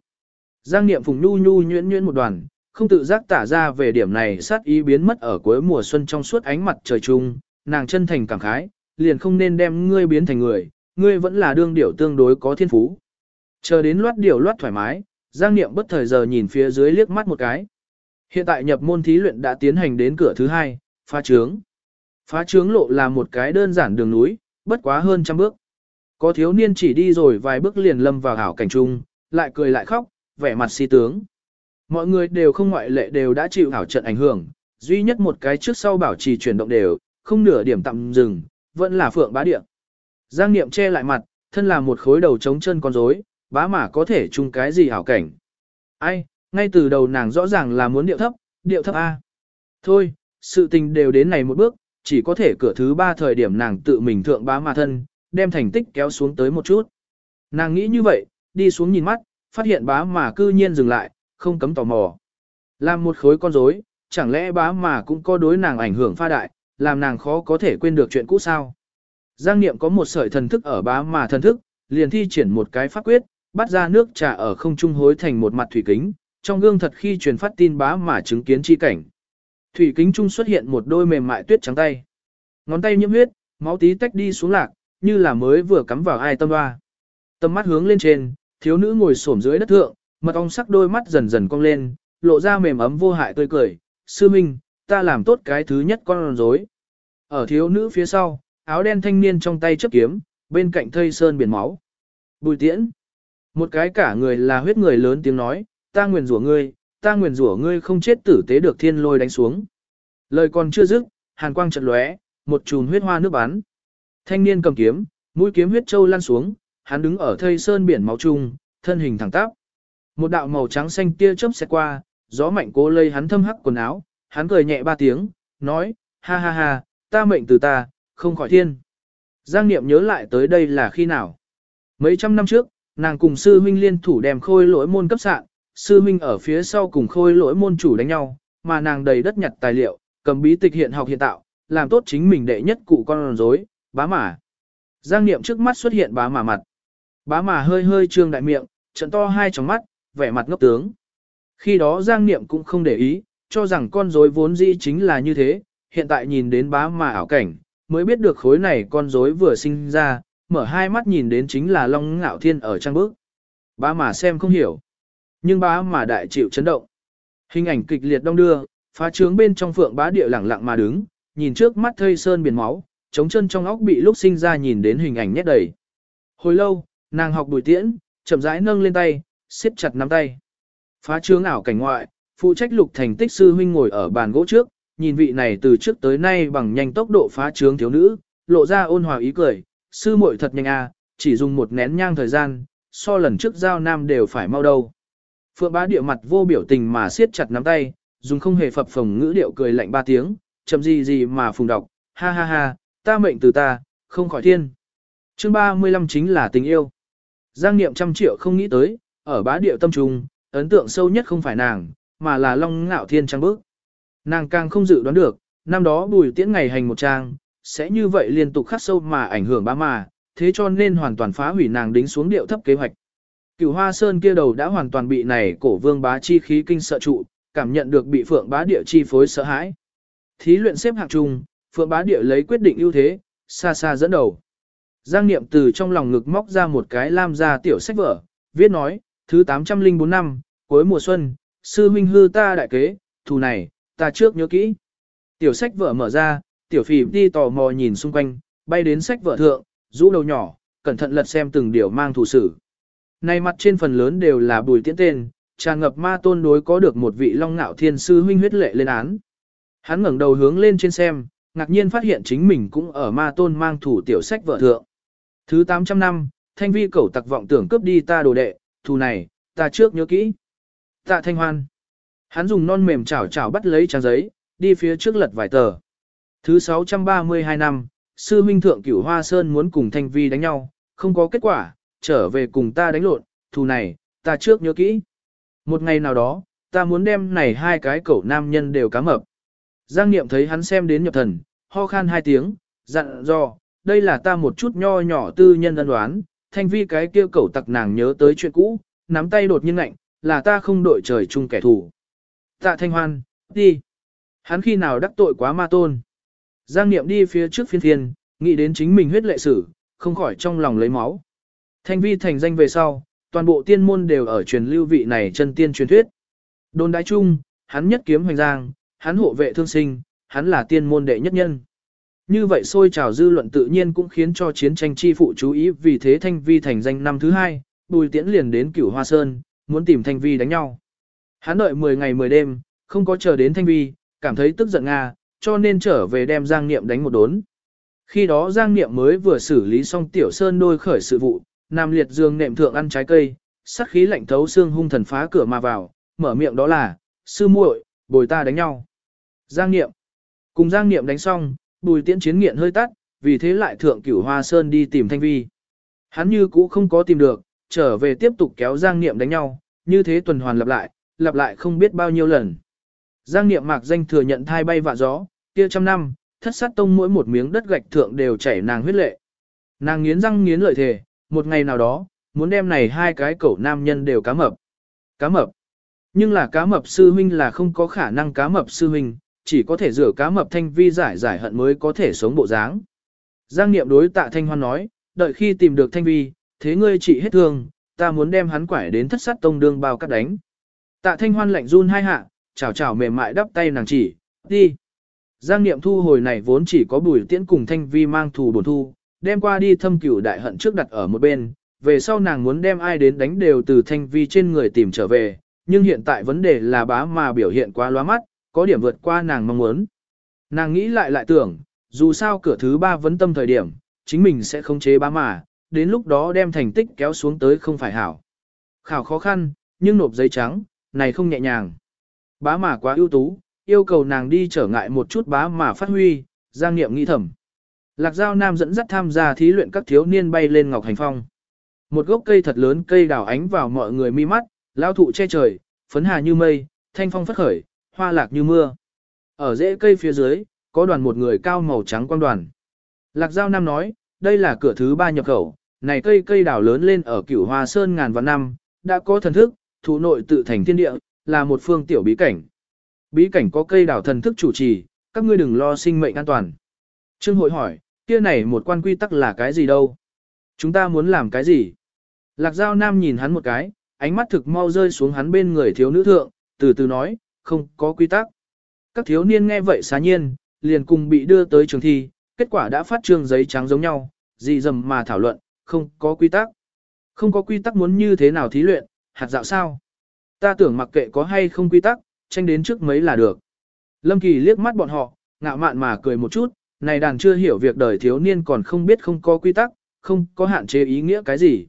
Giang niệm phùng nhu nhu nhuyễn nhuyễn một đoàn, không tự giác tả ra về điểm này sát ý biến mất ở cuối mùa xuân trong suốt ánh mặt trời trung, nàng chân thành cảm khái, liền không nên đem ngươi biến thành người, ngươi vẫn là đương điểu tương đối có thiên phú. Chờ đến loát điểu loát thoải mái, Giang Niệm bất thời giờ nhìn phía dưới liếc mắt một cái. Hiện tại nhập môn thí luyện đã tiến hành đến cửa thứ hai, phá trướng. Phá trướng lộ là một cái đơn giản đường núi, bất quá hơn trăm bước. Có thiếu niên chỉ đi rồi vài bước liền lâm vào hảo cảnh trung, lại cười lại khóc, vẻ mặt si tướng. Mọi người đều không ngoại lệ đều đã chịu hảo trận ảnh hưởng, duy nhất một cái trước sau bảo trì chuyển động đều, không nửa điểm tạm dừng, vẫn là phượng bá địa. Giang Niệm che lại mặt, thân là một khối đầu trống chân con rối, bá mà có thể chung cái gì hảo cảnh. Ai, ngay từ đầu nàng rõ ràng là muốn điệu thấp, điệu thấp A. Thôi, sự tình đều đến này một bước, chỉ có thể cửa thứ ba thời điểm nàng tự mình thượng bá mà thân, đem thành tích kéo xuống tới một chút. Nàng nghĩ như vậy, đi xuống nhìn mắt, phát hiện bá mà cư nhiên dừng lại, không cấm tò mò. Làm một khối con rối, chẳng lẽ bá mà cũng có đối nàng ảnh hưởng pha đại, làm nàng khó có thể quên được chuyện cũ sao. Giang Niệm có một sợi thần thức ở bá mà thần thức, liền thi triển một cái pháp quyết, bắt ra nước trà ở không trung hối thành một mặt thủy kính, trong gương thật khi truyền phát tin bá mà chứng kiến chi cảnh. Thủy kính trung xuất hiện một đôi mềm mại tuyết trắng tay. Ngón tay nhiễm huyết, máu tí tách đi xuống lạc, như là mới vừa cắm vào ai tâm hoa. Tâm mắt hướng lên trên, thiếu nữ ngồi xổm dưới đất thượng, mật ong sắc đôi mắt dần dần cong lên, lộ ra mềm ấm vô hại tươi cười. Sư Minh, ta làm tốt cái thứ nhất con rối. Ở thiếu nữ phía sau, áo đen thanh niên trong tay chấp kiếm, bên cạnh thây sơn biển máu. Bùi tiễn. Một cái cả người là huyết người lớn tiếng nói, ta nguyền rủa ngươi, ta nguyền rủa ngươi không chết tử tế được thiên lôi đánh xuống. Lời còn chưa dứt, hàn quang chợt lóe, một chùm huyết hoa nước bắn. Thanh niên cầm kiếm, mũi kiếm huyết châu lăn xuống, hắn đứng ở thây sơn biển máu trung, thân hình thẳng tắp. Một đạo màu trắng xanh tia chớp xẹt qua, gió mạnh cố lây hắn thâm hắc quần áo, hắn cười nhẹ ba tiếng, nói, ha ha ha, ta mệnh từ ta, không khỏi thiên. Giang Niệm nhớ lại tới đây là khi nào? Mấy trăm năm trước, nàng cùng sư huynh liên thủ đem khôi lỗi môn cấp sạn, sư huynh ở phía sau cùng khôi lỗi môn chủ đánh nhau, mà nàng đầy đất nhặt tài liệu, cầm bí tịch hiện học hiện tạo, làm tốt chính mình đệ nhất cụ con rối, bá mà. Giang Niệm trước mắt xuất hiện bá mà mặt. Bá mà hơi hơi trương đại miệng, trận to hai tròng mắt, vẻ mặt ngốc tướng. Khi đó Giang Niệm cũng không để ý, cho rằng con rối vốn dĩ chính là như thế, hiện tại nhìn đến bá mà ảo cảnh, mới biết được khối này con rối vừa sinh ra, mở hai mắt nhìn đến chính là Long Ngạo Thiên ở trang bước. Bá mà xem không hiểu. Nhưng bá mà đại chịu chấn động. Hình ảnh kịch liệt đông đưa, phá trướng bên trong phượng bá địa lẳng lặng mà đứng, nhìn trước mắt thây sơn biển máu, trống chân trong óc bị lúc sinh ra nhìn đến hình ảnh nhét đầy. Hồi lâu, nàng học bùi tiễn, chậm rãi nâng lên tay, siết chặt nắm tay. Phá trướng ảo cảnh ngoại, phụ trách lục thành tích sư huynh ngồi ở bàn gỗ trước, nhìn vị này từ trước tới nay bằng nhanh tốc độ phá trướng thiếu nữ, lộ ra ôn hòa ý cười, sư muội thật nhanh à, chỉ dùng một nén nhang thời gian, so lần trước giao nam đều phải mau đâu. Phượng bá địa mặt vô biểu tình mà siết chặt nắm tay, dùng không hề phập phồng ngữ điệu cười lạnh ba tiếng, chậm gì gì mà phùng đọc, ha ha ha, ta mệnh từ ta, không khỏi thiên. Chương 35 chính là tình yêu. Giang niệm trăm triệu không nghĩ tới, ở bá điệu tâm trung, ấn tượng sâu nhất không phải nàng, mà là long ngạo thiên trang bước. Nàng càng không dự đoán được, năm đó bùi tiễn ngày hành một trang, sẽ như vậy liên tục khắc sâu mà ảnh hưởng bá mà, thế cho nên hoàn toàn phá hủy nàng đính xuống điệu thấp kế hoạch. Cửu hoa sơn kia đầu đã hoàn toàn bị này cổ vương bá chi khí kinh sợ trụ, cảm nhận được bị phượng bá địa chi phối sợ hãi. Thí luyện xếp hạng chung, phượng bá địa lấy quyết định ưu thế, xa xa dẫn đầu. Giang Niệm từ trong lòng ngực móc ra một cái lam gia tiểu sách vở, viết nói, thứ 804 năm, cuối mùa xuân, sư huynh hư ta đại kế, thù này, ta trước nhớ kỹ. Tiểu sách vở mở ra, tiểu Phỉ đi tò mò nhìn xung quanh, bay đến sách vở thượng, rũ đầu nhỏ, cẩn thận lật xem từng điều mang thủ sử. Này mặt trên phần lớn đều là bùi tiễn tên, tràn ngập ma tôn đối có được một vị long ngạo thiên sư huynh huyết lệ lên án. Hắn ngẩng đầu hướng lên trên xem, ngạc nhiên phát hiện chính mình cũng ở ma tôn mang thủ tiểu sách vợ thượng. Thứ 800 năm, thanh vi cẩu tặc vọng tưởng cướp đi ta đồ đệ, thù này, ta trước nhớ kỹ. Tạ thanh hoan. Hắn dùng non mềm chảo chảo bắt lấy trang giấy, đi phía trước lật vài tờ. Thứ 632 năm, sư huynh thượng cửu hoa sơn muốn cùng thanh vi đánh nhau, không có kết quả, trở về cùng ta đánh lộn, thù này, ta trước nhớ kỹ. Một ngày nào đó, ta muốn đem này hai cái cẩu nam nhân đều cá mập. Giang Niệm thấy hắn xem đến nhập thần, ho khan hai tiếng, dặn dò, đây là ta một chút nho nhỏ tư nhân ân đoán, thanh vi cái kia cẩu tặc nàng nhớ tới chuyện cũ, nắm tay đột nhiên lạnh, là ta không đội trời chung kẻ thù. Tạ thanh hoan, đi. Hắn khi nào đắc tội quá ma tôn. Giang Niệm đi phía trước phiên thiên, nghĩ đến chính mình huyết lệ sử, không khỏi trong lòng lấy máu. Thanh vi thành danh về sau, toàn bộ tiên môn đều ở truyền lưu vị này chân tiên truyền thuyết. Đồn đại chung, hắn nhất kiếm hoành giang, hắn hộ vệ thương sinh, hắn là tiên môn đệ nhất nhân. Như vậy xôi trào dư luận tự nhiên cũng khiến cho chiến tranh chi phụ chú ý vì thế Thanh Vi thành danh năm thứ hai, Bùi Tiễn liền đến Cửu Hoa Sơn, muốn tìm Thanh Vi đánh nhau. Hắn đợi 10 ngày 10 đêm, không có chờ đến Thanh Vi, cảm thấy tức giận Nga, cho nên trở về đem Giang Niệm đánh một đốn. Khi đó Giang Niệm mới vừa xử lý xong Tiểu Sơn đôi khởi sự vụ, nằm liệt giường nệm thượng ăn trái cây, sắc khí lạnh thấu xương hung thần phá cửa mà vào, mở miệng đó là, sư muội, bồi ta đánh nhau. Giang Niệm. Cùng Giang Niệm đánh xong, bùi tiễn chiến nghiện hơi tắt, vì thế lại thượng cửu hoa sơn đi tìm Thanh Vi. Hắn như cũ không có tìm được, trở về tiếp tục kéo Giang Niệm đánh nhau, như thế tuần hoàn lặp lại, lặp lại không biết bao nhiêu lần. Giang Niệm mạc danh thừa nhận thai bay vạ gió, kia trăm năm, thất sát tông mỗi một miếng đất gạch thượng đều chảy nàng huyết lệ. Nàng nghiến răng nghiến lợi thề, một ngày nào đó, muốn đem này hai cái cẩu nam nhân đều cá mập. Cá mập. Nhưng là cá mập sư huynh là không có khả năng cá mập sư huynh, chỉ có thể rửa cá mập thanh vi giải giải hận mới có thể sống bộ dáng. Giang Niệm đối tạ thanh hoan nói, đợi khi tìm được thanh vi, thế ngươi trị hết thương, ta muốn đem hắn quải đến thất sát tông đương bao cắt đánh. Tạ thanh hoan lạnh run hai hạ, chào chào mềm mại đắp tay nàng chỉ, đi. Giang Niệm thu hồi này vốn chỉ có bùi tiễn cùng thanh vi mang thù bổn thu, đem qua đi thâm cửu đại hận trước đặt ở một bên, về sau nàng muốn đem ai đến đánh đều từ thanh vi trên người tìm trở về, nhưng hiện tại vấn đề là bá mà biểu hiện quá lóa mắt, có điểm vượt qua nàng mong muốn. Nàng nghĩ lại lại tưởng, dù sao cửa thứ ba vấn tâm thời điểm, chính mình sẽ không chế bá mà, đến lúc đó đem thành tích kéo xuống tới không phải hảo. Khảo khó khăn, nhưng nộp giấy trắng, này không nhẹ nhàng. Bá mà quá ưu tú, yêu cầu nàng đi trở ngại một chút bá mà phát huy, giang nghiệm nghĩ thầm. Lạc Giao Nam dẫn dắt tham gia thí luyện các thiếu niên bay lên Ngọc Hành Phong. Một gốc cây thật lớn cây đào ánh vào mọi người mi mắt, lao thụ che trời, phấn hà như mây, thanh phong phất khởi, hoa lạc như mưa. Ở rễ cây phía dưới, có đoàn một người cao màu trắng quan đoàn. Lạc Giao Nam nói, đây là cửa thứ ba nhập khẩu, này cây cây đào lớn lên ở cửu hoa sơn ngàn vạn năm, đã có thần thức, thủ nội tự thành thiên địa, là một phương tiểu bí cảnh. Bí cảnh có cây đào thần thức chủ trì, các ngươi đừng lo sinh mệnh an toàn. Trương hội hỏi, kia này một quan quy tắc là cái gì đâu? Chúng ta muốn làm cái gì? Lạc Giao Nam nhìn hắn một cái, ánh mắt thực mau rơi xuống hắn bên người thiếu nữ thượng, từ từ nói, không có quy tắc. Các thiếu niên nghe vậy xá nhiên, liền cùng bị đưa tới trường thi, kết quả đã phát trương giấy trắng giống nhau, gì dầm mà thảo luận, không có quy tắc. Không có quy tắc muốn như thế nào thí luyện, hạt dạo sao? Ta tưởng mặc kệ có hay không quy tắc, tranh đến trước mấy là được. Lâm Kỳ liếc mắt bọn họ, ngạo mạn mà cười một chút, này đàn chưa hiểu việc đời thiếu niên còn không biết không có quy tắc, không có hạn chế ý nghĩa cái gì.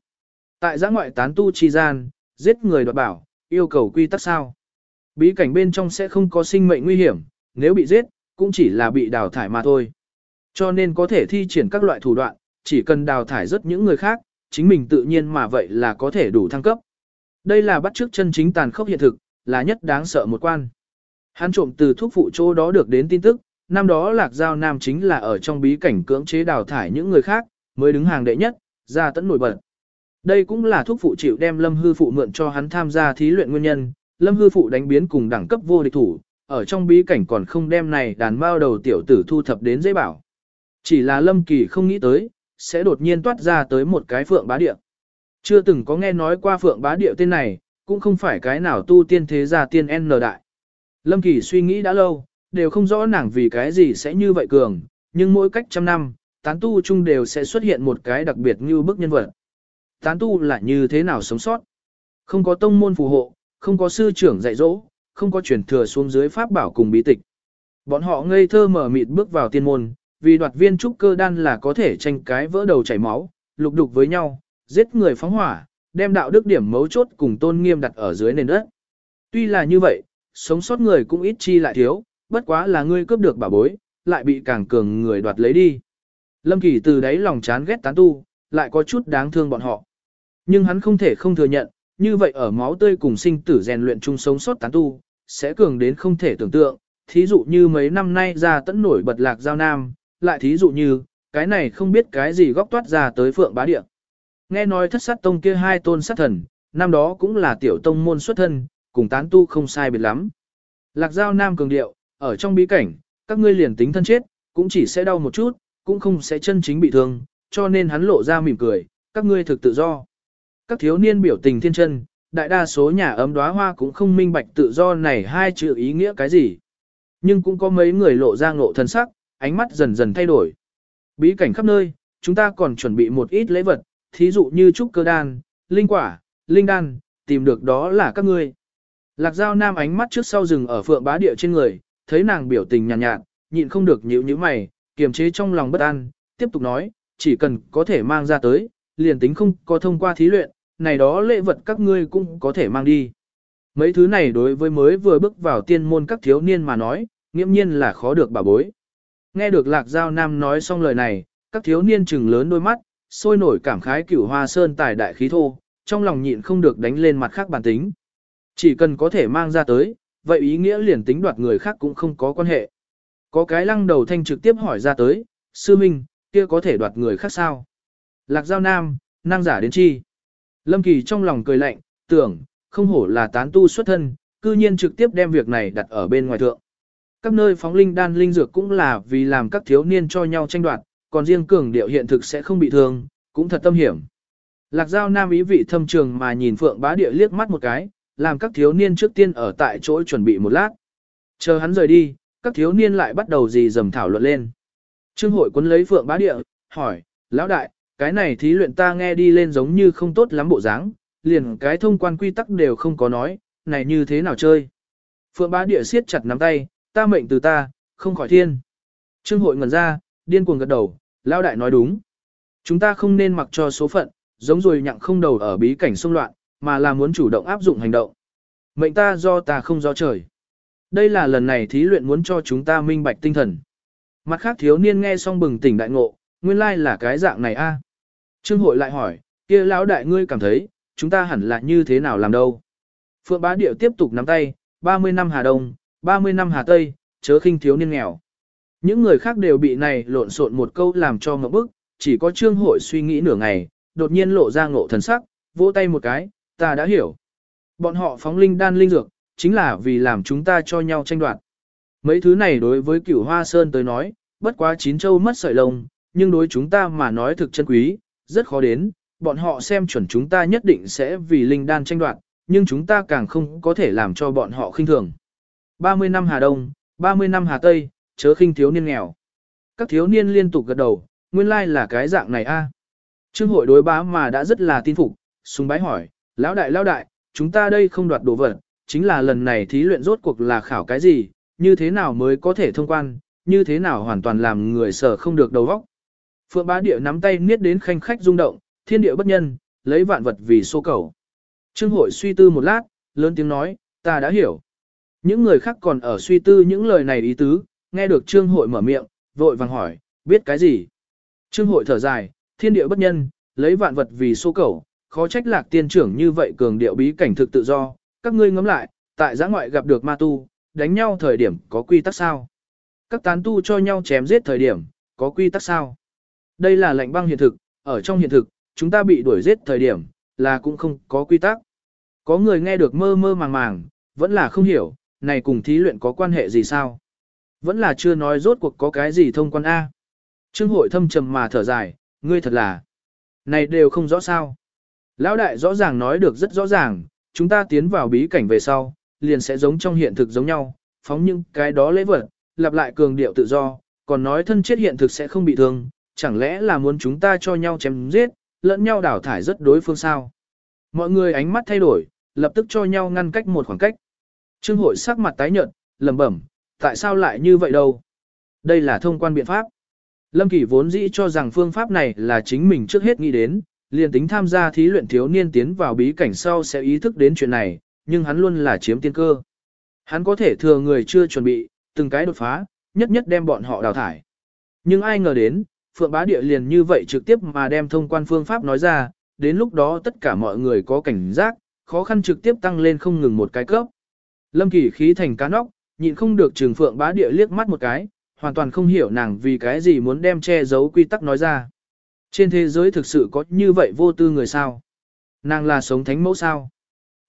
Tại giã ngoại tán tu chi gian, giết người đoạt bảo, yêu cầu quy tắc sao? Bí cảnh bên trong sẽ không có sinh mệnh nguy hiểm, nếu bị giết, cũng chỉ là bị đào thải mà thôi. Cho nên có thể thi triển các loại thủ đoạn, chỉ cần đào thải rất những người khác, chính mình tự nhiên mà vậy là có thể đủ thăng cấp. Đây là bắt chước chân chính tàn khốc hiện thực, là nhất đáng sợ một quan. Hắn trộm từ thuốc phụ chỗ đó được đến tin tức, năm đó Lạc Giao Nam chính là ở trong bí cảnh cưỡng chế đào thải những người khác, mới đứng hàng đệ nhất, ra tấn nổi bật. Đây cũng là thuốc phụ chịu đem Lâm Hư Phụ mượn cho hắn tham gia thí luyện nguyên nhân, Lâm Hư Phụ đánh biến cùng đẳng cấp vô địch thủ, ở trong bí cảnh còn không đem này đàn bao đầu tiểu tử thu thập đến dễ bảo. Chỉ là Lâm Kỳ không nghĩ tới, sẽ đột nhiên toát ra tới một cái phượng bá địa. Chưa từng có nghe nói qua phượng bá địa tên này, cũng không phải cái nào tu tiên thế gia tiên N đại. Lâm Kỳ suy nghĩ đã lâu, đều không rõ nàng vì cái gì sẽ như vậy cường, nhưng mỗi cách trăm năm, tán tu chung đều sẽ xuất hiện một cái đặc biệt như bức nhân vật. Tán tu là như thế nào sống sót? Không có tông môn phù hộ, không có sư trưởng dạy dỗ, không có truyền thừa xuống dưới pháp bảo cùng bí tịch. Bọn họ ngây thơ mở mịt bước vào tiên môn, vì đoạt viên trúc cơ đan là có thể tranh cái vỡ đầu chảy máu, lục đục với nhau, giết người phóng hỏa, đem đạo đức điểm mấu chốt cùng tôn nghiêm đặt ở dưới nền đất. Tuy là như vậy, sống sót người cũng ít chi lại thiếu, bất quá là ngươi cướp được bảo bối, lại bị càng cường người đoạt lấy đi. Lâm Kỳ từ đấy lòng chán ghét tán tu, lại có chút đáng thương bọn họ. Nhưng hắn không thể không thừa nhận, như vậy ở máu tươi cùng sinh tử rèn luyện chung sống sót tán tu, sẽ cường đến không thể tưởng tượng, thí dụ như mấy năm nay ra tẫn nổi bật lạc giao nam, lại thí dụ như, cái này không biết cái gì góc toát ra tới phượng bá địa. Nghe nói thất sát tông kia hai tôn sát thần, năm đó cũng là tiểu tông môn xuất thân, cùng tán tu không sai biệt lắm. Lạc giao nam cường điệu, ở trong bí cảnh, các ngươi liền tính thân chết, cũng chỉ sẽ đau một chút, cũng không sẽ chân chính bị thương, cho nên hắn lộ ra mỉm cười, các ngươi thực tự do. Các thiếu niên biểu tình thiên chân, đại đa số nhà ấm đóa hoa cũng không minh bạch tự do này hai chữ ý nghĩa cái gì. Nhưng cũng có mấy người lộ ra ngộ thân sắc, ánh mắt dần dần thay đổi. Bí cảnh khắp nơi, chúng ta còn chuẩn bị một ít lễ vật, thí dụ như trúc cơ đan, linh quả, linh đan, tìm được đó là các ngươi. Lạc Giao Nam ánh mắt trước sau rừng ở phượng bá địa trên người, thấy nàng biểu tình nhàn nhạt, nhạt, nhịn không được nhíu nhíu mày, kiềm chế trong lòng bất an, tiếp tục nói, chỉ cần có thể mang ra tới, liền tính không có thông qua thí luyện, này đó lễ vật các ngươi cũng có thể mang đi. Mấy thứ này đối với mới vừa bước vào tiên môn các thiếu niên mà nói, nghiễm nhiên là khó được bà bối. Nghe được Lạc Giao Nam nói xong lời này, các thiếu niên trừng lớn đôi mắt, sôi nổi cảm khái cửu hoa sơn tài đại khí thô, trong lòng nhịn không được đánh lên mặt khác bản tính. Chỉ cần có thể mang ra tới, vậy ý nghĩa liền tính đoạt người khác cũng không có quan hệ. Có cái lăng đầu thanh trực tiếp hỏi ra tới, sư minh, kia có thể đoạt người khác sao? Lạc Giao Nam, năng giả đến chi? Lâm Kỳ trong lòng cười lạnh, tưởng, không hổ là tán tu xuất thân, cư nhiên trực tiếp đem việc này đặt ở bên ngoài thượng. Các nơi phóng linh đan linh dược cũng là vì làm các thiếu niên cho nhau tranh đoạt, còn riêng cường điệu hiện thực sẽ không bị thương, cũng thật tâm hiểm. Lạc Giao Nam ý vị thâm trường mà nhìn Phượng Bá Địa liếc mắt một cái, làm các thiếu niên trước tiên ở tại chỗ chuẩn bị một lát. Chờ hắn rời đi, các thiếu niên lại bắt đầu gì dầm thảo luận lên. Trương hội quân lấy Phượng Bá Địa, hỏi, lão đại, cái này thí luyện ta nghe đi lên giống như không tốt lắm bộ dáng, liền cái thông quan quy tắc đều không có nói, này như thế nào chơi. Phượng Bá Địa siết chặt nắm tay, ta mệnh từ ta, không khỏi thiên. Trương hội ngẩn ra, điên cuồng gật đầu, lão đại nói đúng. Chúng ta không nên mặc cho số phận, giống rồi nhặng không đầu ở bí cảnh xung loạn, mà là muốn chủ động áp dụng hành động. Mệnh ta do ta không do trời. Đây là lần này thí luyện muốn cho chúng ta minh bạch tinh thần. Mặt khác thiếu niên nghe xong bừng tỉnh đại ngộ, nguyên lai là cái dạng này a. Trương hội lại hỏi, kia lão đại ngươi cảm thấy, chúng ta hẳn là như thế nào làm đâu? Phượng bá điệu tiếp tục nắm tay, 30 năm Hà Đông, 30 năm Hà Tây, chớ khinh thiếu niên nghèo. Những người khác đều bị này lộn xộn một câu làm cho ngậm bức, chỉ có trương hội suy nghĩ nửa ngày, đột nhiên lộ ra ngộ thần sắc, vỗ tay một cái, ta đã hiểu. Bọn họ phóng linh đan linh dược, chính là vì làm chúng ta cho nhau tranh đoạt. Mấy thứ này đối với cửu hoa sơn tới nói, bất quá chín châu mất sợi lông, nhưng đối chúng ta mà nói thực chân quý, rất khó đến, bọn họ xem chuẩn chúng ta nhất định sẽ vì linh đan tranh đoạt, nhưng chúng ta càng không có thể làm cho bọn họ khinh thường. 30 năm Hà Đông, 30 năm Hà Tây, chớ khinh thiếu niên nghèo. Các thiếu niên liên tục gật đầu, nguyên lai là cái dạng này a. Trương hội đối bá mà đã rất là tin phục, súng bái hỏi, lão đại lão đại, chúng ta đây không đoạt đồ vật, chính là lần này thí luyện rốt cuộc là khảo cái gì, như thế nào mới có thể thông quan, như thế nào hoàn toàn làm người sở không được đầu óc. Phượng bá địa nắm tay niết đến khanh khách rung động, thiên địa bất nhân, lấy vạn vật vì số cầu. Trương hội suy tư một lát, lớn tiếng nói, ta đã hiểu. Những người khác còn ở suy tư những lời này ý tứ, nghe được trương hội mở miệng, vội vàng hỏi, biết cái gì? Trương hội thở dài, thiên địa bất nhân, lấy vạn vật vì số cầu, khó trách lạc tiên trưởng như vậy cường điệu bí cảnh thực tự do, các ngươi ngẫm lại, tại giã ngoại gặp được ma tu, đánh nhau thời điểm có quy tắc sao? Các tán tu cho nhau chém giết thời điểm, có quy tắc sao? Đây là lệnh băng hiện thực, ở trong hiện thực, chúng ta bị đuổi giết thời điểm, là cũng không có quy tắc. Có người nghe được mơ mơ màng màng, vẫn là không hiểu, này cùng thí luyện có quan hệ gì sao? Vẫn là chưa nói rốt cuộc có cái gì thông quan A. Trương hội thâm trầm mà thở dài, ngươi thật là, này đều không rõ sao. Lão đại rõ ràng nói được rất rõ ràng, chúng ta tiến vào bí cảnh về sau, liền sẽ giống trong hiện thực giống nhau, phóng những cái đó lễ vật, lặp lại cường điệu tự do, còn nói thân chết hiện thực sẽ không bị thương, chẳng lẽ là muốn chúng ta cho nhau chém giết, lẫn nhau đảo thải rất đối phương sao. Mọi người ánh mắt thay đổi, lập tức cho nhau ngăn cách một khoảng cách. Trương hội sắc mặt tái nhợt, lẩm bẩm, tại sao lại như vậy đâu? Đây là thông quan biện pháp. Lâm Kỳ vốn dĩ cho rằng phương pháp này là chính mình trước hết nghĩ đến, liền tính tham gia thí luyện thiếu niên tiến vào bí cảnh sau sẽ ý thức đến chuyện này, nhưng hắn luôn là chiếm tiên cơ. Hắn có thể thừa người chưa chuẩn bị, từng cái đột phá, nhất nhất đem bọn họ đào thải. Nhưng ai ngờ đến, Phượng Bá Địa liền như vậy trực tiếp mà đem thông quan phương pháp nói ra, đến lúc đó tất cả mọi người có cảnh giác, khó khăn trực tiếp tăng lên không ngừng một cái cấp. Lâm Kỳ khí thành cá nóc, nhịn không được trường Phượng Bá Địa liếc mắt một cái, hoàn toàn không hiểu nàng vì cái gì muốn đem che giấu quy tắc nói ra. Trên thế giới thực sự có như vậy vô tư người sao? Nàng là sống thánh mẫu sao?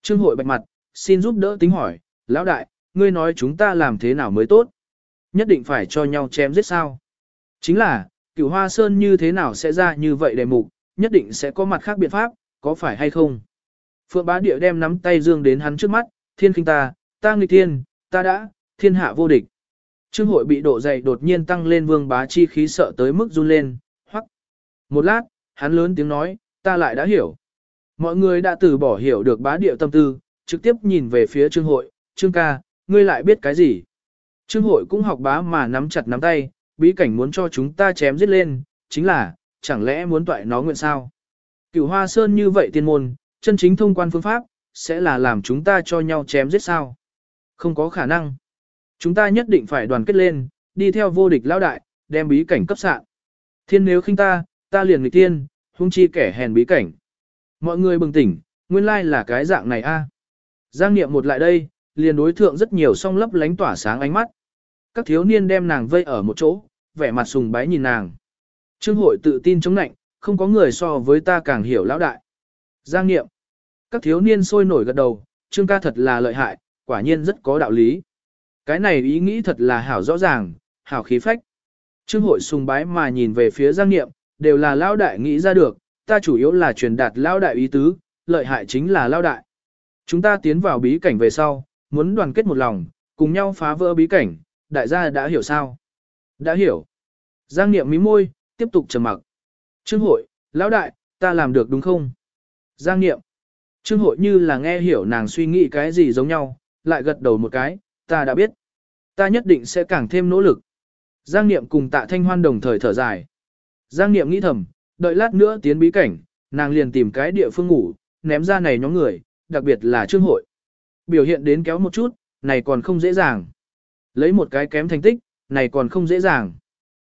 Trương hội bạch mặt, xin giúp đỡ tính hỏi, lão đại, ngươi nói chúng ta làm thế nào mới tốt? Nhất định phải cho nhau chém giết sao? Chính là, cửu hoa sơn như thế nào sẽ ra như vậy đề mục, nhất định sẽ có mặt khác biện pháp, có phải hay không? Phượng bá địa đem nắm tay dương đến hắn trước mắt, thiên khinh ta, ta nghịch thiên, ta đã, thiên hạ vô địch. Trương hội bị độ dày đột nhiên tăng lên vương bá chi khí sợ tới mức run lên, hoắc. Một lát, hắn lớn tiếng nói, ta lại đã hiểu. Mọi người đã từ bỏ hiểu được bá địa tâm tư, trực tiếp nhìn về phía trương hội, trương ca, ngươi lại biết cái gì. Trương hội cũng học bá mà nắm chặt nắm tay, bí cảnh muốn cho chúng ta chém giết lên, chính là, chẳng lẽ muốn toại nó nguyện sao? Cửu hoa sơn như vậy tiên môn, chân chính thông quan phương pháp, sẽ là làm chúng ta cho nhau chém giết sao? Không có khả năng. Chúng ta nhất định phải đoàn kết lên, đi theo vô địch lão đại, đem bí cảnh cấp sạn. Thiên nếu khinh ta, ta liền nghịch tiên, hung chi kẻ hèn bí cảnh. Mọi người bừng tỉnh, nguyên lai là cái dạng này a. Giang niệm một lại đây, liền đối thượng rất nhiều song lấp lánh tỏa sáng ánh mắt. Các thiếu niên đem nàng vây ở một chỗ, vẻ mặt sùng bái nhìn nàng. Trương hội tự tin chống nạnh, không có người so với ta càng hiểu lão đại. Giang niệm. Các thiếu niên sôi nổi gật đầu, Trương ca thật là lợi hại, quả nhiên rất có đạo lý. Cái này ý nghĩ thật là hảo rõ ràng, hảo khí phách. Trương hội sùng bái mà nhìn về phía Giang niệm, đều là lão đại nghĩ ra được, ta chủ yếu là truyền đạt lão đại ý tứ, lợi hại chính là lão đại. Chúng ta tiến vào bí cảnh về sau, muốn đoàn kết một lòng, cùng nhau phá vỡ bí cảnh, đại gia đã hiểu sao? Đã hiểu. Giang Niệm mí môi, tiếp tục trầm mặc. Trương hội, lão đại, ta làm được đúng không? Giang Niệm. Trương hội như là nghe hiểu nàng suy nghĩ cái gì giống nhau, lại gật đầu một cái, ta đã biết. Ta nhất định sẽ càng thêm nỗ lực. Giang Niệm cùng tạ thanh hoan đồng thời thở dài. Giang Niệm nghĩ thầm, đợi lát nữa tiến bí cảnh, nàng liền tìm cái địa phương ngủ, ném ra này nhóm người, đặc biệt là trương hội. Biểu hiện đến kéo một chút, này còn không dễ dàng. Lấy một cái kém thành tích, này còn không dễ dàng.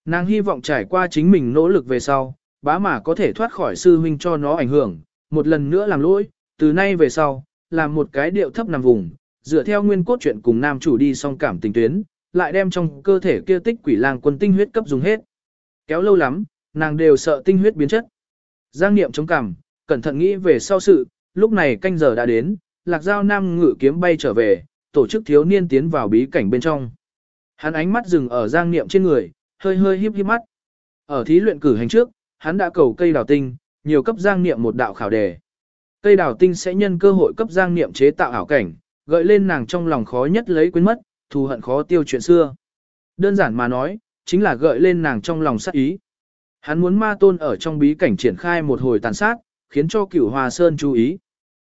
Nàng hy vọng trải qua chính mình nỗ lực về sau, bá mà có thể thoát khỏi sư huynh cho nó ảnh hưởng, một lần nữa làm lỗi, từ nay về sau, làm một cái điệu thấp nằm vùng, dựa theo nguyên cốt truyện cùng nam chủ đi song cảm tình tuyến, lại đem trong cơ thể kia tích quỷ lang quân tinh huyết cấp dùng hết. Kéo lâu lắm, nàng đều sợ tinh huyết biến chất. Giang niệm chống cảm, cẩn thận nghĩ về sau sự, lúc này canh giờ đã đến, lạc giao nam ngự kiếm bay trở về, tổ chức thiếu niên tiến vào bí cảnh bên trong. Hắn ánh mắt dừng ở giang niệm trên người, hơi hơi híp híp mắt. Ở thí luyện cử hành trước, hắn đã cầu cây đào tinh, nhiều cấp giang niệm một đạo khảo đề. Cây đào tinh sẽ nhân cơ hội cấp giang niệm chế tạo ảo cảnh, gợi lên nàng trong lòng khó nhất lấy quên mất, thù hận khó tiêu chuyện xưa. Đơn giản mà nói, chính là gợi lên nàng trong lòng sát ý. Hắn muốn ma tôn ở trong bí cảnh triển khai một hồi tàn sát, khiến cho cửu hòa sơn chú ý.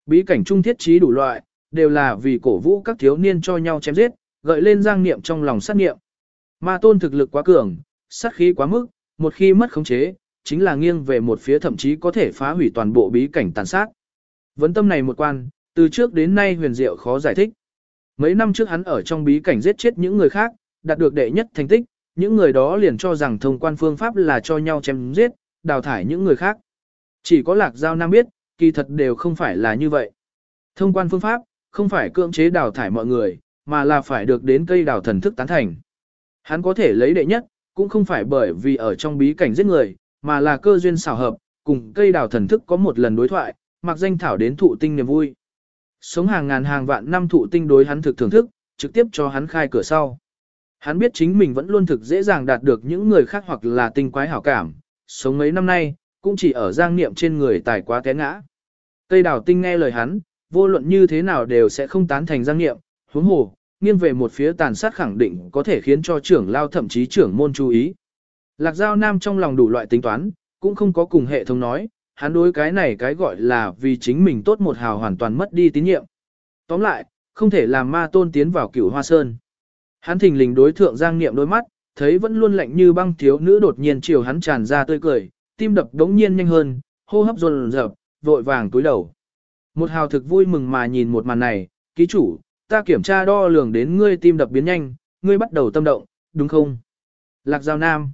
Bí cảnh trung thiết trí đủ loại, đều là vì cổ vũ các thiếu niên cho nhau chém giết, gợi lên giang niệm trong lòng sát niệm. Ma tôn thực lực quá cường, sát khí quá mức, một khi mất khống chế, chính là nghiêng về một phía thậm chí có thể phá hủy toàn bộ bí cảnh tàn sát. Vấn tâm này một quan, từ trước đến nay huyền diệu khó giải thích. Mấy năm trước hắn ở trong bí cảnh giết chết những người khác, đạt được đệ nhất thành tích, những người đó liền cho rằng thông quan phương pháp là cho nhau chém giết, đào thải những người khác. Chỉ có lạc giao nam biết, kỳ thật đều không phải là như vậy. Thông quan phương pháp, không phải cưỡng chế đào thải mọi người, mà là phải được đến cây đào thần thức tán thành. Hắn có thể lấy đệ nhất, cũng không phải bởi vì ở trong bí cảnh giết người, mà là cơ duyên xảo hợp, cùng cây đào thần thức có một lần đối thoại, mặc danh thảo đến thụ tinh niềm vui. Sống hàng ngàn hàng vạn năm thụ tinh đối hắn thực thưởng thức, trực tiếp cho hắn khai cửa sau. Hắn biết chính mình vẫn luôn thực dễ dàng đạt được những người khác hoặc là tinh quái hảo cảm, sống mấy năm nay, cũng chỉ ở giang niệm trên người tài quá té ngã. Cây đào tinh nghe lời hắn, vô luận như thế nào đều sẽ không tán thành giang niệm, huống hồ, nghiêng về một phía tàn sát khẳng định có thể khiến cho trưởng lao thậm chí trưởng môn chú ý. Lạc Giao Nam trong lòng đủ loại tính toán, cũng không có cùng hệ thống nói, hắn đối cái này cái gọi là vì chính mình tốt một hào hoàn toàn mất đi tín nhiệm. Tóm lại, không thể làm ma tôn tiến vào cửu hoa sơn. Hắn thình lình đối thượng giang niệm đôi mắt, thấy vẫn luôn lạnh như băng thiếu nữ đột nhiên chiều hắn tràn ra tươi cười, tim đập đống nhiên nhanh hơn, hô hấp dồn dập, vội vàng túi đầu. Một hào thực vui mừng mà nhìn một màn này, ký chủ, ta kiểm tra đo lường đến ngươi tim đập biến nhanh, ngươi bắt đầu tâm động, đúng không? Lạc Giao Nam.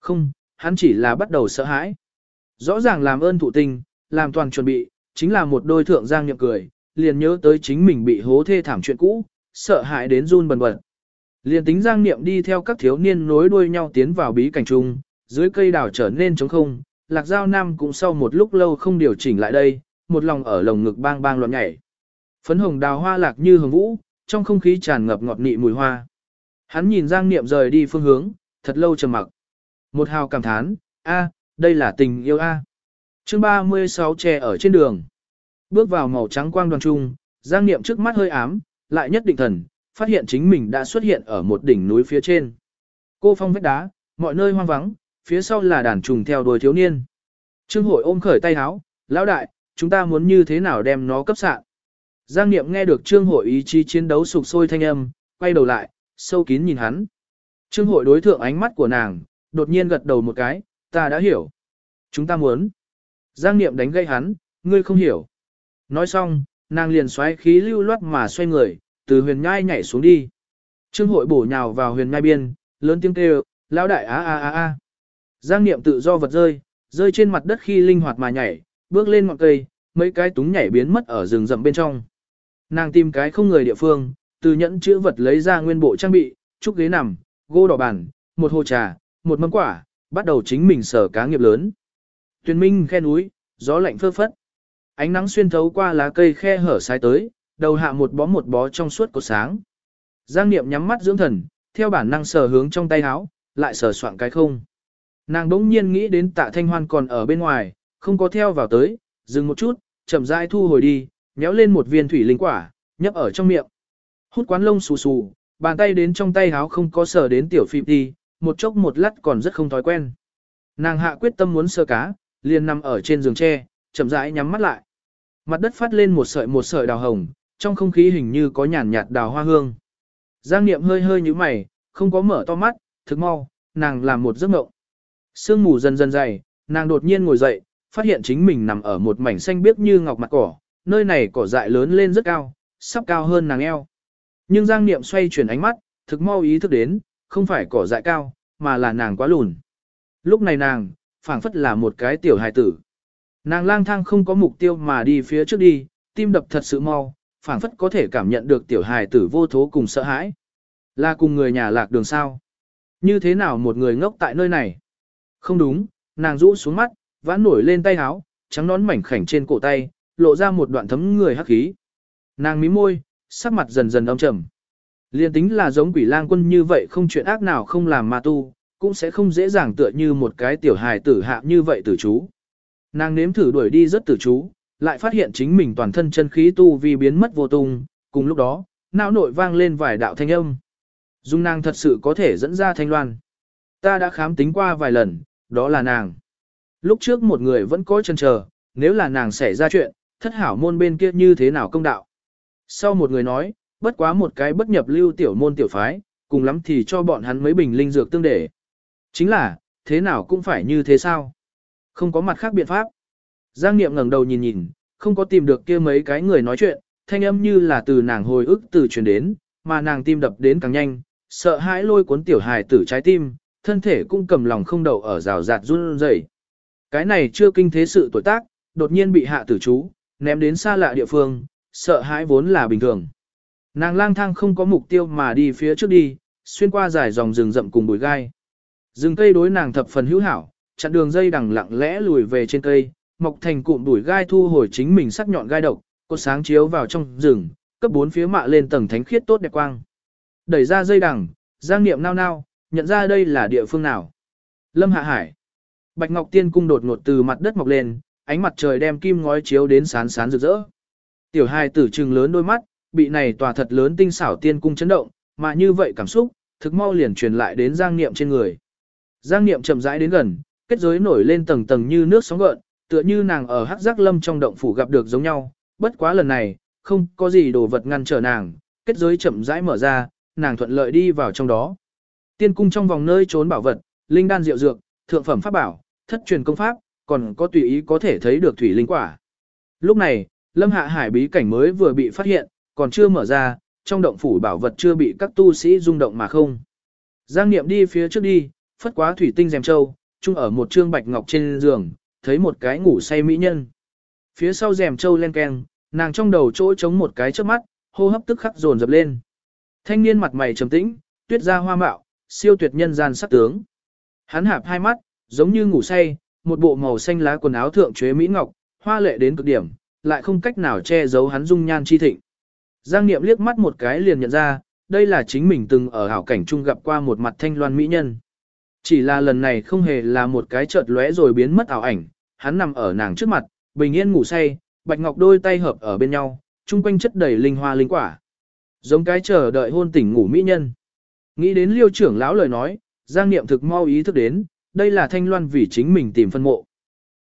Không, hắn chỉ là bắt đầu sợ hãi. Rõ ràng làm ơn thụ tinh, làm toàn chuẩn bị, chính là một đôi thượng giang nhậm cười, liền nhớ tới chính mình bị hố thê thảm chuyện cũ, sợ hãi đến run bần bật. Liền tính giang niệm đi theo các thiếu niên nối đuôi nhau tiến vào bí cảnh trung, dưới cây đào trở nên trống không, lạc giao nam cũng sau một lúc lâu không điều chỉnh lại đây, một lòng ở lồng ngực bang bang loạn nhảy. Phấn hồng đào hoa lạc như hồng vũ, trong không khí tràn ngập ngọt nị mùi hoa. Hắn nhìn giang niệm rời đi phương hướng, thật lâu trầm mặc. Một hào cảm thán, a, đây là tình yêu a. À. Chương 36 trẻ ở trên đường. Bước vào màu trắng quang đoàn trung, Giang Niệm trước mắt hơi ám, lại nhất định thần, phát hiện chính mình đã xuất hiện ở một đỉnh núi phía trên. Cô phong vách đá, mọi nơi hoang vắng, phía sau là đàn trùng theo đuôi thiếu niên. Trương hội ôm khởi tay áo, lão đại, chúng ta muốn như thế nào đem nó cấp sạn. Giang Niệm nghe được trương hội ý chí chiến đấu sục sôi thanh âm, quay đầu lại, sâu kín nhìn hắn. Trương hội đối thượng ánh mắt của nàng, đột nhiên gật đầu một cái, ta đã hiểu. Chúng ta muốn. Giang Niệm đánh gây hắn, ngươi không hiểu. Nói xong, nàng liền xoáy khí lưu loát mà xoay người, từ huyền nhai nhảy xuống đi. Trương hội bổ nhào vào huyền nhai biên, lớn tiếng kêu, lão đại a a a a. Giang Niệm tự do vật rơi, rơi trên mặt đất khi linh hoạt mà nhảy, bước lên ngọn cây, mấy cái túng nhảy biến mất ở rừng rậm bên trong. Nàng tìm cái không người địa phương, từ nhẫn chữ vật lấy ra nguyên bộ trang bị, trúc ghế nằm, gỗ đỏ bàn, một hồ trà, một mâm quả, bắt đầu chính mình sở cá nghiệp lớn. Tuyền minh khe núi, gió lạnh phơ phất. Ánh nắng xuyên thấu qua lá cây khe hở sai tới, đầu hạ một bó một bó trong suốt của sáng. Giang Niệm nhắm mắt dưỡng thần, theo bản năng sở hướng trong tay áo, lại sở soạn cái không. Nàng đỗng nhiên nghĩ đến tạ thanh hoan còn ở bên ngoài, không có theo vào tới, dừng một chút, chậm rãi thu hồi đi, nhéo lên một viên thủy linh quả, nhấp ở trong miệng. Hút quán lông xù xù, bàn tay đến trong tay háo không có sở đến tiểu phim đi, một chốc một lát còn rất không thói quen. Nàng hạ quyết tâm muốn sơ cá, liền nằm ở trên giường tre, chậm rãi nhắm mắt lại. Mặt đất phát lên một sợi một sợi đào hồng, trong không khí hình như có nhàn nhạt đào hoa hương. Giang Niệm hơi hơi như mày, không có mở to mắt, thực mau, nàng làm một giấc mộng. Sương mù dần dần dày, nàng đột nhiên ngồi dậy, phát hiện chính mình nằm ở một mảnh xanh biếc như ngọc mặt cỏ, nơi này cỏ dại lớn lên rất cao, sắp cao hơn nàng eo. Nhưng Giang Niệm xoay chuyển ánh mắt, thực mau ý thức đến, không phải cỏ dại cao, mà là nàng quá lùn. Lúc này nàng, phảng phất là một cái tiểu hài tử. Nàng lang thang không có mục tiêu mà đi phía trước đi, tim đập thật sự mau, phảng phất có thể cảm nhận được tiểu hài tử vô thố cùng sợ hãi. Là cùng người nhà lạc đường sao? Như thế nào một người ngốc tại nơi này? Không đúng, nàng rũ xuống mắt, vãn nổi lên tay háo, trắng nón mảnh khảnh trên cổ tay, lộ ra một đoạn thấm người hắc khí. Nàng mím môi, sắc mặt dần dần âm trầm. Liên tính là giống quỷ lang quân như vậy không chuyện ác nào không làm ma tu, cũng sẽ không dễ dàng tựa như một cái tiểu hài tử hạ như vậy tử chú. Nàng nếm thử đuổi đi rất tử chú, lại phát hiện chính mình toàn thân chân khí tu vì biến mất vô tung, cùng lúc đó, não nội vang lên vài đạo thanh âm. Dung nàng thật sự có thể dẫn ra thanh loan. Ta đã khám tính qua vài lần, đó là nàng. Lúc trước một người vẫn có chân chờ, nếu là nàng xảy ra chuyện, thất hảo môn bên kia như thế nào công đạo. Sau một người nói, bất quá một cái bất nhập lưu tiểu môn tiểu phái, cùng lắm thì cho bọn hắn mấy bình linh dược tương để. Chính là, thế nào cũng phải như thế sao? Không có mặt khác biện pháp. Giang Niệm ngẩng đầu nhìn nhìn, không có tìm được kia mấy cái người nói chuyện, thanh âm như là từ nàng hồi ức từ truyền đến, mà nàng tim đập đến càng nhanh, sợ hãi lôi cuốn tiểu hài tử trái tim, thân thể cũng cầm lòng không đậu ở rào rạt run rẩy. Cái này chưa kinh thế sự tuổi tác, đột nhiên bị hạ tử chú, ném đến xa lạ địa phương, sợ hãi vốn là bình thường. Nàng lang thang không có mục tiêu mà đi phía trước đi, xuyên qua dài dòng rừng rậm cùng bụi gai. Rừng cây đối nàng thập phần hữu hảo, chặn đường dây đằng lặng lẽ lùi về trên cây, mọc thành cụm đuổi gai thu hồi chính mình sắc nhọn gai độc, cột sáng chiếu vào trong rừng, cấp bốn phía mạ lên tầng thánh khiết tốt đẹp quang. Đẩy ra dây đằng, giang niệm nao nao, nhận ra đây là địa phương nào. Lâm Hạ Hải. Bạch Ngọc Tiên cung đột ngột từ mặt đất mọc lên, ánh mặt trời đem kim ngói chiếu đến sán sán rực rỡ. Tiểu hài tử trừng lớn đôi mắt, bị này tòa thật lớn tinh xảo tiên cung chấn động, mà như vậy cảm xúc, thực mau liền truyền lại đến Giang Niệm trên người. Giang Niệm chậm rãi đến gần, kết giới nổi lên tầng tầng như nước sóng gợn, tựa như nàng ở Hắc Giác Lâm trong động phủ gặp được giống nhau, bất quá lần này, không có gì đồ vật ngăn trở nàng, kết giới chậm rãi mở ra, nàng thuận lợi đi vào trong đó. Tiên cung trong vòng nơi trốn bảo vật, linh đan diệu dược, thượng phẩm pháp bảo, thất truyền công pháp, còn có tùy ý có thể thấy được thủy linh quả. Lúc này, Lâm Hạ Hải bí cảnh mới vừa bị phát hiện, còn chưa mở ra, trong động phủ bảo vật chưa bị các tu sĩ rung động mà không. Giang Niệm đi phía trước đi, phất quá thủy tinh rèm châu, chung ở một trương bạch ngọc trên giường, thấy một cái ngủ say mỹ nhân. Phía sau rèm châu len keng, nàng trong đầu chỗ trống một cái trước mắt, hô hấp tức khắc dồn dập lên. Thanh niên mặt mày trầm tĩnh, tuyết ra hoa mạo, siêu tuyệt nhân gian sắc tướng. Hắn hạp hai mắt, giống như ngủ say, một bộ màu xanh lá quần áo thượng chế mỹ ngọc, hoa lệ đến cực điểm, lại không cách nào che giấu hắn dung nhan chi thịnh. Giang Niệm liếc mắt một cái liền nhận ra, đây là chính mình từng ở hảo cảnh chung gặp qua một mặt thanh loan mỹ nhân. Chỉ là lần này không hề là một cái chợt lóe rồi biến mất ảo ảnh, hắn nằm ở nàng trước mặt, bình yên ngủ say, bạch ngọc đôi tay hợp ở bên nhau, chung quanh chất đầy linh hoa linh quả. Giống cái chờ đợi hôn tỉnh ngủ mỹ nhân. Nghĩ đến liêu trưởng lão lời nói, Giang Niệm thực mau ý thức đến, đây là thanh loan vì chính mình tìm phân mộ.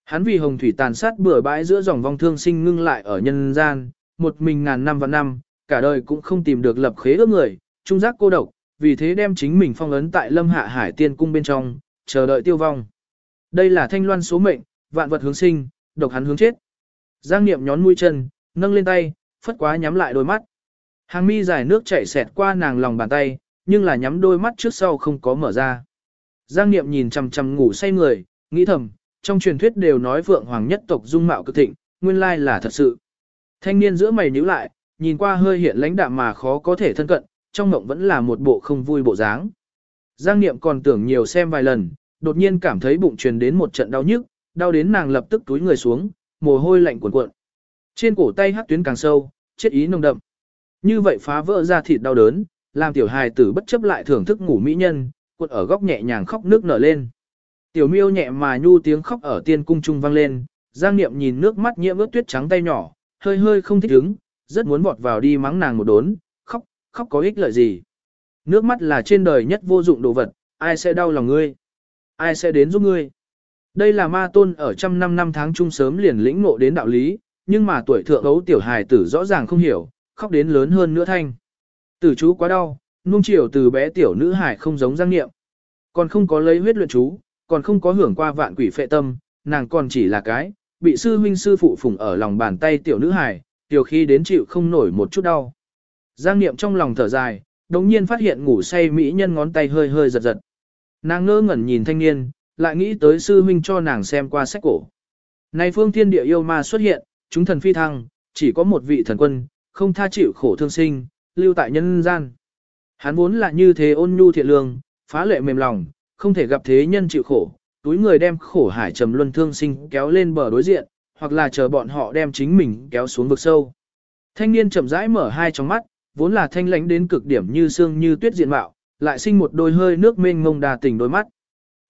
Hắn vì hồng thủy tàn sát bừa bãi giữa dòng vong thương sinh ngưng lại ở nhân gian, một mình ngàn năm và năm, cả đời cũng không tìm được lập khế ước người, trung giác cô độc, vì thế đem chính mình phong ấn tại lâm hạ hải tiên cung bên trong, chờ đợi tiêu vong. Đây là thanh loan số mệnh, vạn vật hướng sinh, độc hắn hướng chết. Giang Niệm nhón mũi chân, nâng lên tay, phất quá nhắm lại đôi mắt. Hàng mi dài nước chảy xẹt qua nàng lòng bàn tay, nhưng là nhắm đôi mắt trước sau không có mở ra. Giang Niệm nhìn chằm chằm ngủ say người, nghĩ thầm, trong truyền thuyết đều nói vượng hoàng nhất tộc dung mạo cực thịnh, nguyên lai là thật sự. Thanh niên giữa mày nhíu lại, nhìn qua hơi hiện lãnh đạm mà khó có thể thân cận, trong mộng vẫn là một bộ không vui bộ dáng. Giang Niệm còn tưởng nhiều xem vài lần, đột nhiên cảm thấy bụng truyền đến một trận đau nhức, đau đến nàng lập tức túi người xuống, mồ hôi lạnh cuộn cuộn. Trên cổ tay hắc tuyến càng sâu, chết ý nồng đậm. Như vậy phá vỡ ra thịt đau đớn, làm tiểu hài tử bất chấp lại thưởng thức ngủ mỹ nhân, cuộn ở góc nhẹ nhàng khóc nước nở lên. Tiểu miêu nhẹ mà nhu tiếng khóc ở tiên cung trung vang lên, Giang Niệm nhìn nước mắt nhiễm ướt tuyết trắng tay nhỏ, hơi hơi không thích ứng, rất muốn vọt vào đi mắng nàng một đốn, khóc, khóc có ích lợi gì. Nước mắt là trên đời nhất vô dụng đồ vật, ai sẽ đau lòng ngươi? Ai sẽ đến giúp ngươi? Đây là ma tôn ở trăm năm năm tháng trung sớm liền lĩnh ngộ đến đạo lý, nhưng mà tuổi thượng ấu tiểu hài tử rõ ràng không hiểu, khóc đến lớn hơn nữa thanh. Tử chú quá đau, nung chiều từ bé tiểu nữ hải không giống giang nghiệm. Còn không có lấy huyết luyện chú, còn không có hưởng qua vạn quỷ phệ tâm, nàng còn chỉ là cái, bị sư huynh sư phụ phùng ở lòng bàn tay tiểu nữ hải, tiểu khi đến chịu không nổi một chút đau. Giang niệm trong lòng thở dài, đồng nhiên phát hiện ngủ say mỹ nhân ngón tay hơi hơi giật giật. Nàng ngơ ngẩn nhìn thanh niên, lại nghĩ tới sư huynh cho nàng xem qua sách cổ. Này phương thiên địa yêu ma xuất hiện, chúng thần phi thăng, chỉ có một vị thần quân, không tha chịu khổ thương sinh, lưu tại nhân gian. Hắn vốn là như thế ôn nhu thiện lương, phá lệ mềm lòng, không thể gặp thế nhân chịu khổ, túi người đem khổ hải trầm luân thương sinh kéo lên bờ đối diện, hoặc là chờ bọn họ đem chính mình kéo xuống vực sâu. Thanh niên chậm rãi mở hai tròng mắt, vốn là thanh lãnh đến cực điểm như xương như tuyết diện mạo, lại sinh một đôi hơi nước mênh mông đà tình đôi mắt.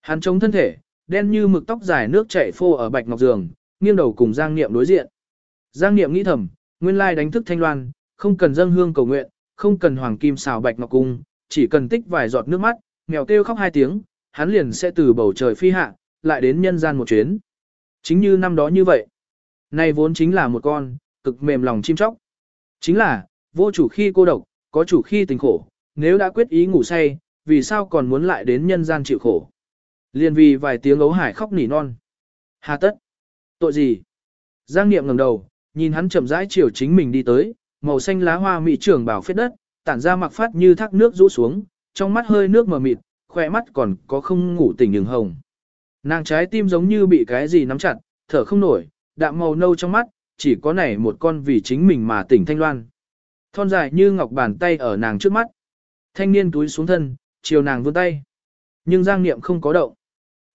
Hắn chống thân thể, đen như mực tóc dài nước chảy phô ở bạch ngọc giường, nghiêng đầu cùng Giang Niệm đối diện. Giang Niệm nghĩ thầm, nguyên lai đánh thức thanh loan, không cần dâng hương cầu nguyện, không cần hoàng kim xào bạch ngọc cung, chỉ cần tích vài giọt nước mắt, mèo kêu khóc hai tiếng, hắn liền sẽ từ bầu trời phi hạ, lại đến nhân gian một chuyến. Chính như năm đó như vậy. Này vốn chính là một con, cực mềm lòng chim chóc. Chính là, vô chủ khi cô độc, có chủ khi tình khổ, nếu đã quyết ý ngủ say, vì sao còn muốn lại đến nhân gian chịu khổ. liền vì vài tiếng ấu hải khóc nỉ non. Hà tất. Tội gì? Giang Niệm ngẩng đầu, nhìn hắn chậm rãi chiều chính mình đi tới, màu xanh lá hoa mỹ trưởng bảo phết đất, tản ra mặc phát như thác nước rũ xuống, trong mắt hơi nước mờ mịt, khỏe mắt còn có không ngủ tỉnh nhường hồng. Nàng trái tim giống như bị cái gì nắm chặt, thở không nổi, đạm màu nâu trong mắt, chỉ có nảy một con vì chính mình mà tỉnh thanh loan. Thon dài như ngọc bàn tay ở nàng trước mắt. Thanh niên túi xuống thân, chiều nàng vươn tay. Nhưng Giang Niệm không có động.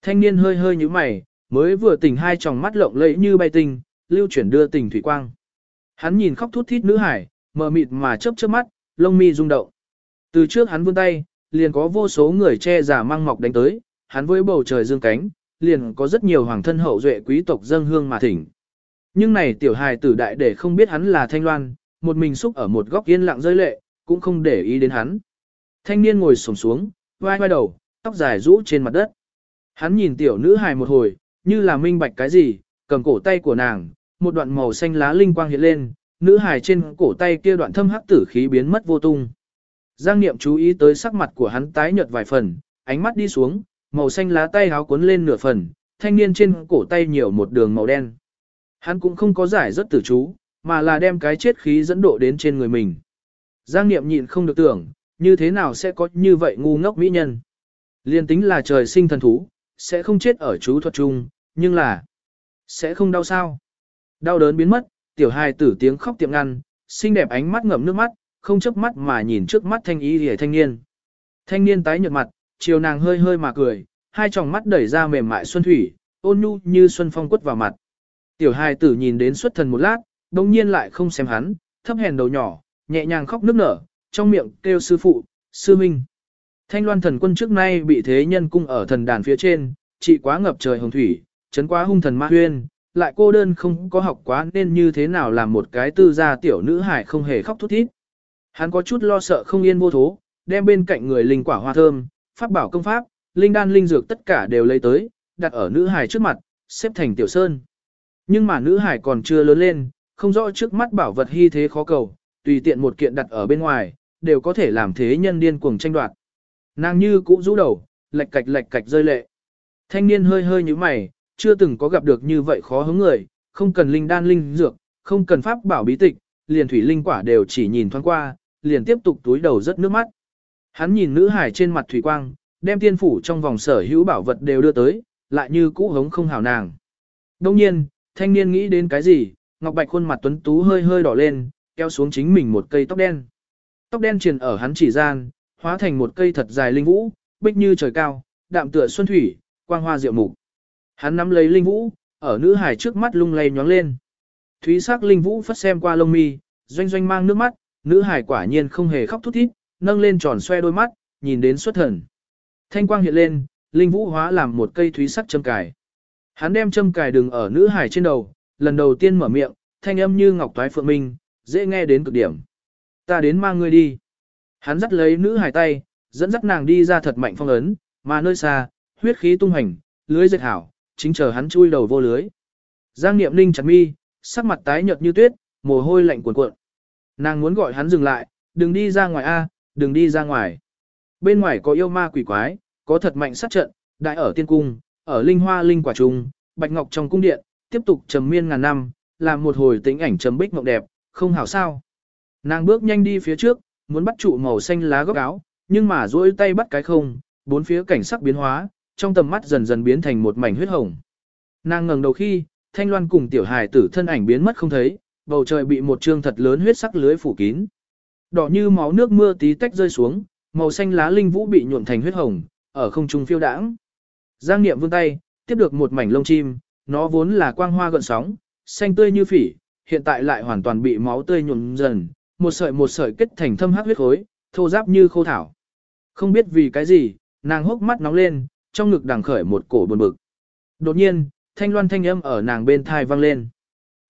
Thanh niên hơi hơi như mày, mới vừa tỉnh hai tròng mắt lộng lẫy như bay tinh, lưu chuyển đưa tình thủy quang. Hắn nhìn khóc thút thít nữ hải, mờ mịt mà chớp chớp mắt, lông mi rung động. Từ trước hắn vươn tay, liền có vô số người che giả mang mọc đánh tới, hắn với bầu trời dương cánh, liền có rất nhiều hoàng thân hậu duệ quý tộc dâng hương mà thỉnh. Nhưng này tiểu hài tử đại để không biết hắn là Thanh Loan, một mình xúc ở một góc yên lặng rơi lệ, cũng không để ý đến hắn. Thanh niên ngồi xổm xuống, vai vai đầu, tóc dài rũ trên mặt đất. Hắn nhìn tiểu nữ hài một hồi, như là minh bạch cái gì, cầm cổ tay của nàng, một đoạn màu xanh lá linh quang hiện lên, nữ hài trên cổ tay kia đoạn thâm hắc tử khí biến mất vô tung. Giang Niệm chú ý tới sắc mặt của hắn tái nhợt vài phần, ánh mắt đi xuống, màu xanh lá tay háo cuốn lên nửa phần, thanh niên trên cổ tay nhiều một đường màu đen. Hắn cũng không có giải rất tử chú, mà là đem cái chết khí dẫn độ đến trên người mình. Giang Niệm nhịn không được tưởng, như thế nào sẽ có như vậy ngu ngốc mỹ nhân. Liên tính là trời sinh thần thú, sẽ không chết ở chú thuật chung, nhưng là sẽ không đau sao. Đau đớn biến mất, tiểu hài tử tiếng khóc tiệm ngăn, xinh đẹp ánh mắt ngậm nước mắt, không chớp mắt mà nhìn trước mắt thanh y hề thanh niên. Thanh niên tái nhợt mặt, chiều nàng hơi hơi mà cười, hai tròng mắt đẩy ra mềm mại xuân thủy, ôn nhu như xuân phong quất vào mặt. Tiểu hài tử nhìn đến xuất thần một lát, đồng nhiên lại không xem hắn, thấp hèn đầu nhỏ, nhẹ nhàng khóc nức nở, trong miệng kêu sư phụ, sư minh. Thanh loan thần quân trước nay bị thế nhân cung ở thần đàn phía trên, trị quá ngập trời hồng thủy, chấn quá hung thần ma huyên, lại cô đơn không có học quá nên như thế nào làm một cái tư gia tiểu nữ hải không hề khóc thút thít. Hắn có chút lo sợ không yên vô thố, đem bên cạnh người linh quả hoa thơm, pháp bảo công pháp, linh đan linh dược tất cả đều lấy tới, đặt ở nữ hải trước mặt, xếp thành tiểu sơn. Nhưng mà nữ hải còn chưa lớn lên, không rõ trước mắt bảo vật hy thế khó cầu, tùy tiện một kiện đặt ở bên ngoài, đều có thể làm thế nhân điên cuồng tranh đoạt. Nàng như cũ rũ đầu, lệch cạch lệch cạch rơi lệ. Thanh niên hơi hơi như mày, chưa từng có gặp được như vậy khó hứng người, không cần linh đan linh dược, không cần pháp bảo bí tịch, liền thủy linh quả đều chỉ nhìn thoáng qua, liền tiếp tục túi đầu rất nước mắt. Hắn nhìn nữ hải trên mặt thủy quang, đem tiên phủ trong vòng sở hữu bảo vật đều đưa tới, lại như cũ hống không hảo nàng. Đông nhiên, thanh niên nghĩ đến cái gì, ngọc bạch khuôn mặt tuấn tú hơi hơi đỏ lên, kéo xuống chính mình một cây tóc đen. Tóc đen truyền ở hắn chỉ gian, hóa thành một cây thật dài linh vũ, bích như trời cao, đạm tựa xuân thủy, quang hoa diệu mục. Hắn nắm lấy linh vũ, ở nữ hải trước mắt lung lay nhóng lên. Thúy sắc linh vũ phất xem qua lông mi, doanh doanh mang nước mắt, nữ hải quả nhiên không hề khóc thút thít, nâng lên tròn xoe đôi mắt, nhìn đến xuất thần. Thanh quang hiện lên, linh vũ hóa làm một cây thúy sắc châm cài. Hắn đem châm cài đừng ở nữ hải trên đầu, lần đầu tiên mở miệng, thanh âm như ngọc toái phượng minh, dễ nghe đến cực điểm. Ta đến mang ngươi đi. Hắn dắt lấy nữ hải tay, dẫn dắt nàng đi ra thật mạnh phong ấn, mà nơi xa, huyết khí tung hành, lưới dệt hảo, chính chờ hắn chui đầu vô lưới. Giang Niệm Ninh chặt mi, sắc mặt tái nhợt như tuyết, mồ hôi lạnh cuồn cuộn. Nàng muốn gọi hắn dừng lại, đừng đi ra ngoài a, đừng đi ra ngoài. Bên ngoài có yêu ma quỷ quái, có thật mạnh sát trận, đại ở tiên cung, ở linh hoa linh quả trùng bạch ngọc trong cung điện, tiếp tục trầm miên ngàn năm, làm một hồi tĩnh ảnh trầm bích mộng đẹp, không hảo sao. Nàng bước nhanh đi phía trước, muốn bắt trụ màu xanh lá góc áo, nhưng mà duỗi tay bắt cái không, bốn phía cảnh sắc biến hóa, trong tầm mắt dần dần biến thành một mảnh huyết hồng. Nàng ngẩng đầu khi, Thanh Loan cùng tiểu hài tử thân ảnh biến mất không thấy, bầu trời bị một trương thật lớn huyết sắc lưới phủ kín. Đỏ như máu nước mưa tí tách rơi xuống, màu xanh lá linh vũ bị nhuộm thành huyết hồng, ở không trung phiêu đãng. Giang Niệm vươn tay, tiếp được một mảnh lông chim, nó vốn là quang hoa gợn sóng, xanh tươi như phỉ, hiện tại lại hoàn toàn bị máu tươi nhuộm dần, một sợi một sợi kết thành thâm hắc huyết khối, thô ráp như khô thảo. Không biết vì cái gì, nàng hốc mắt nóng lên, trong ngực đằng khởi một cổ buồn bực. Đột nhiên, thanh loan thanh âm ở nàng bên thai vang lên.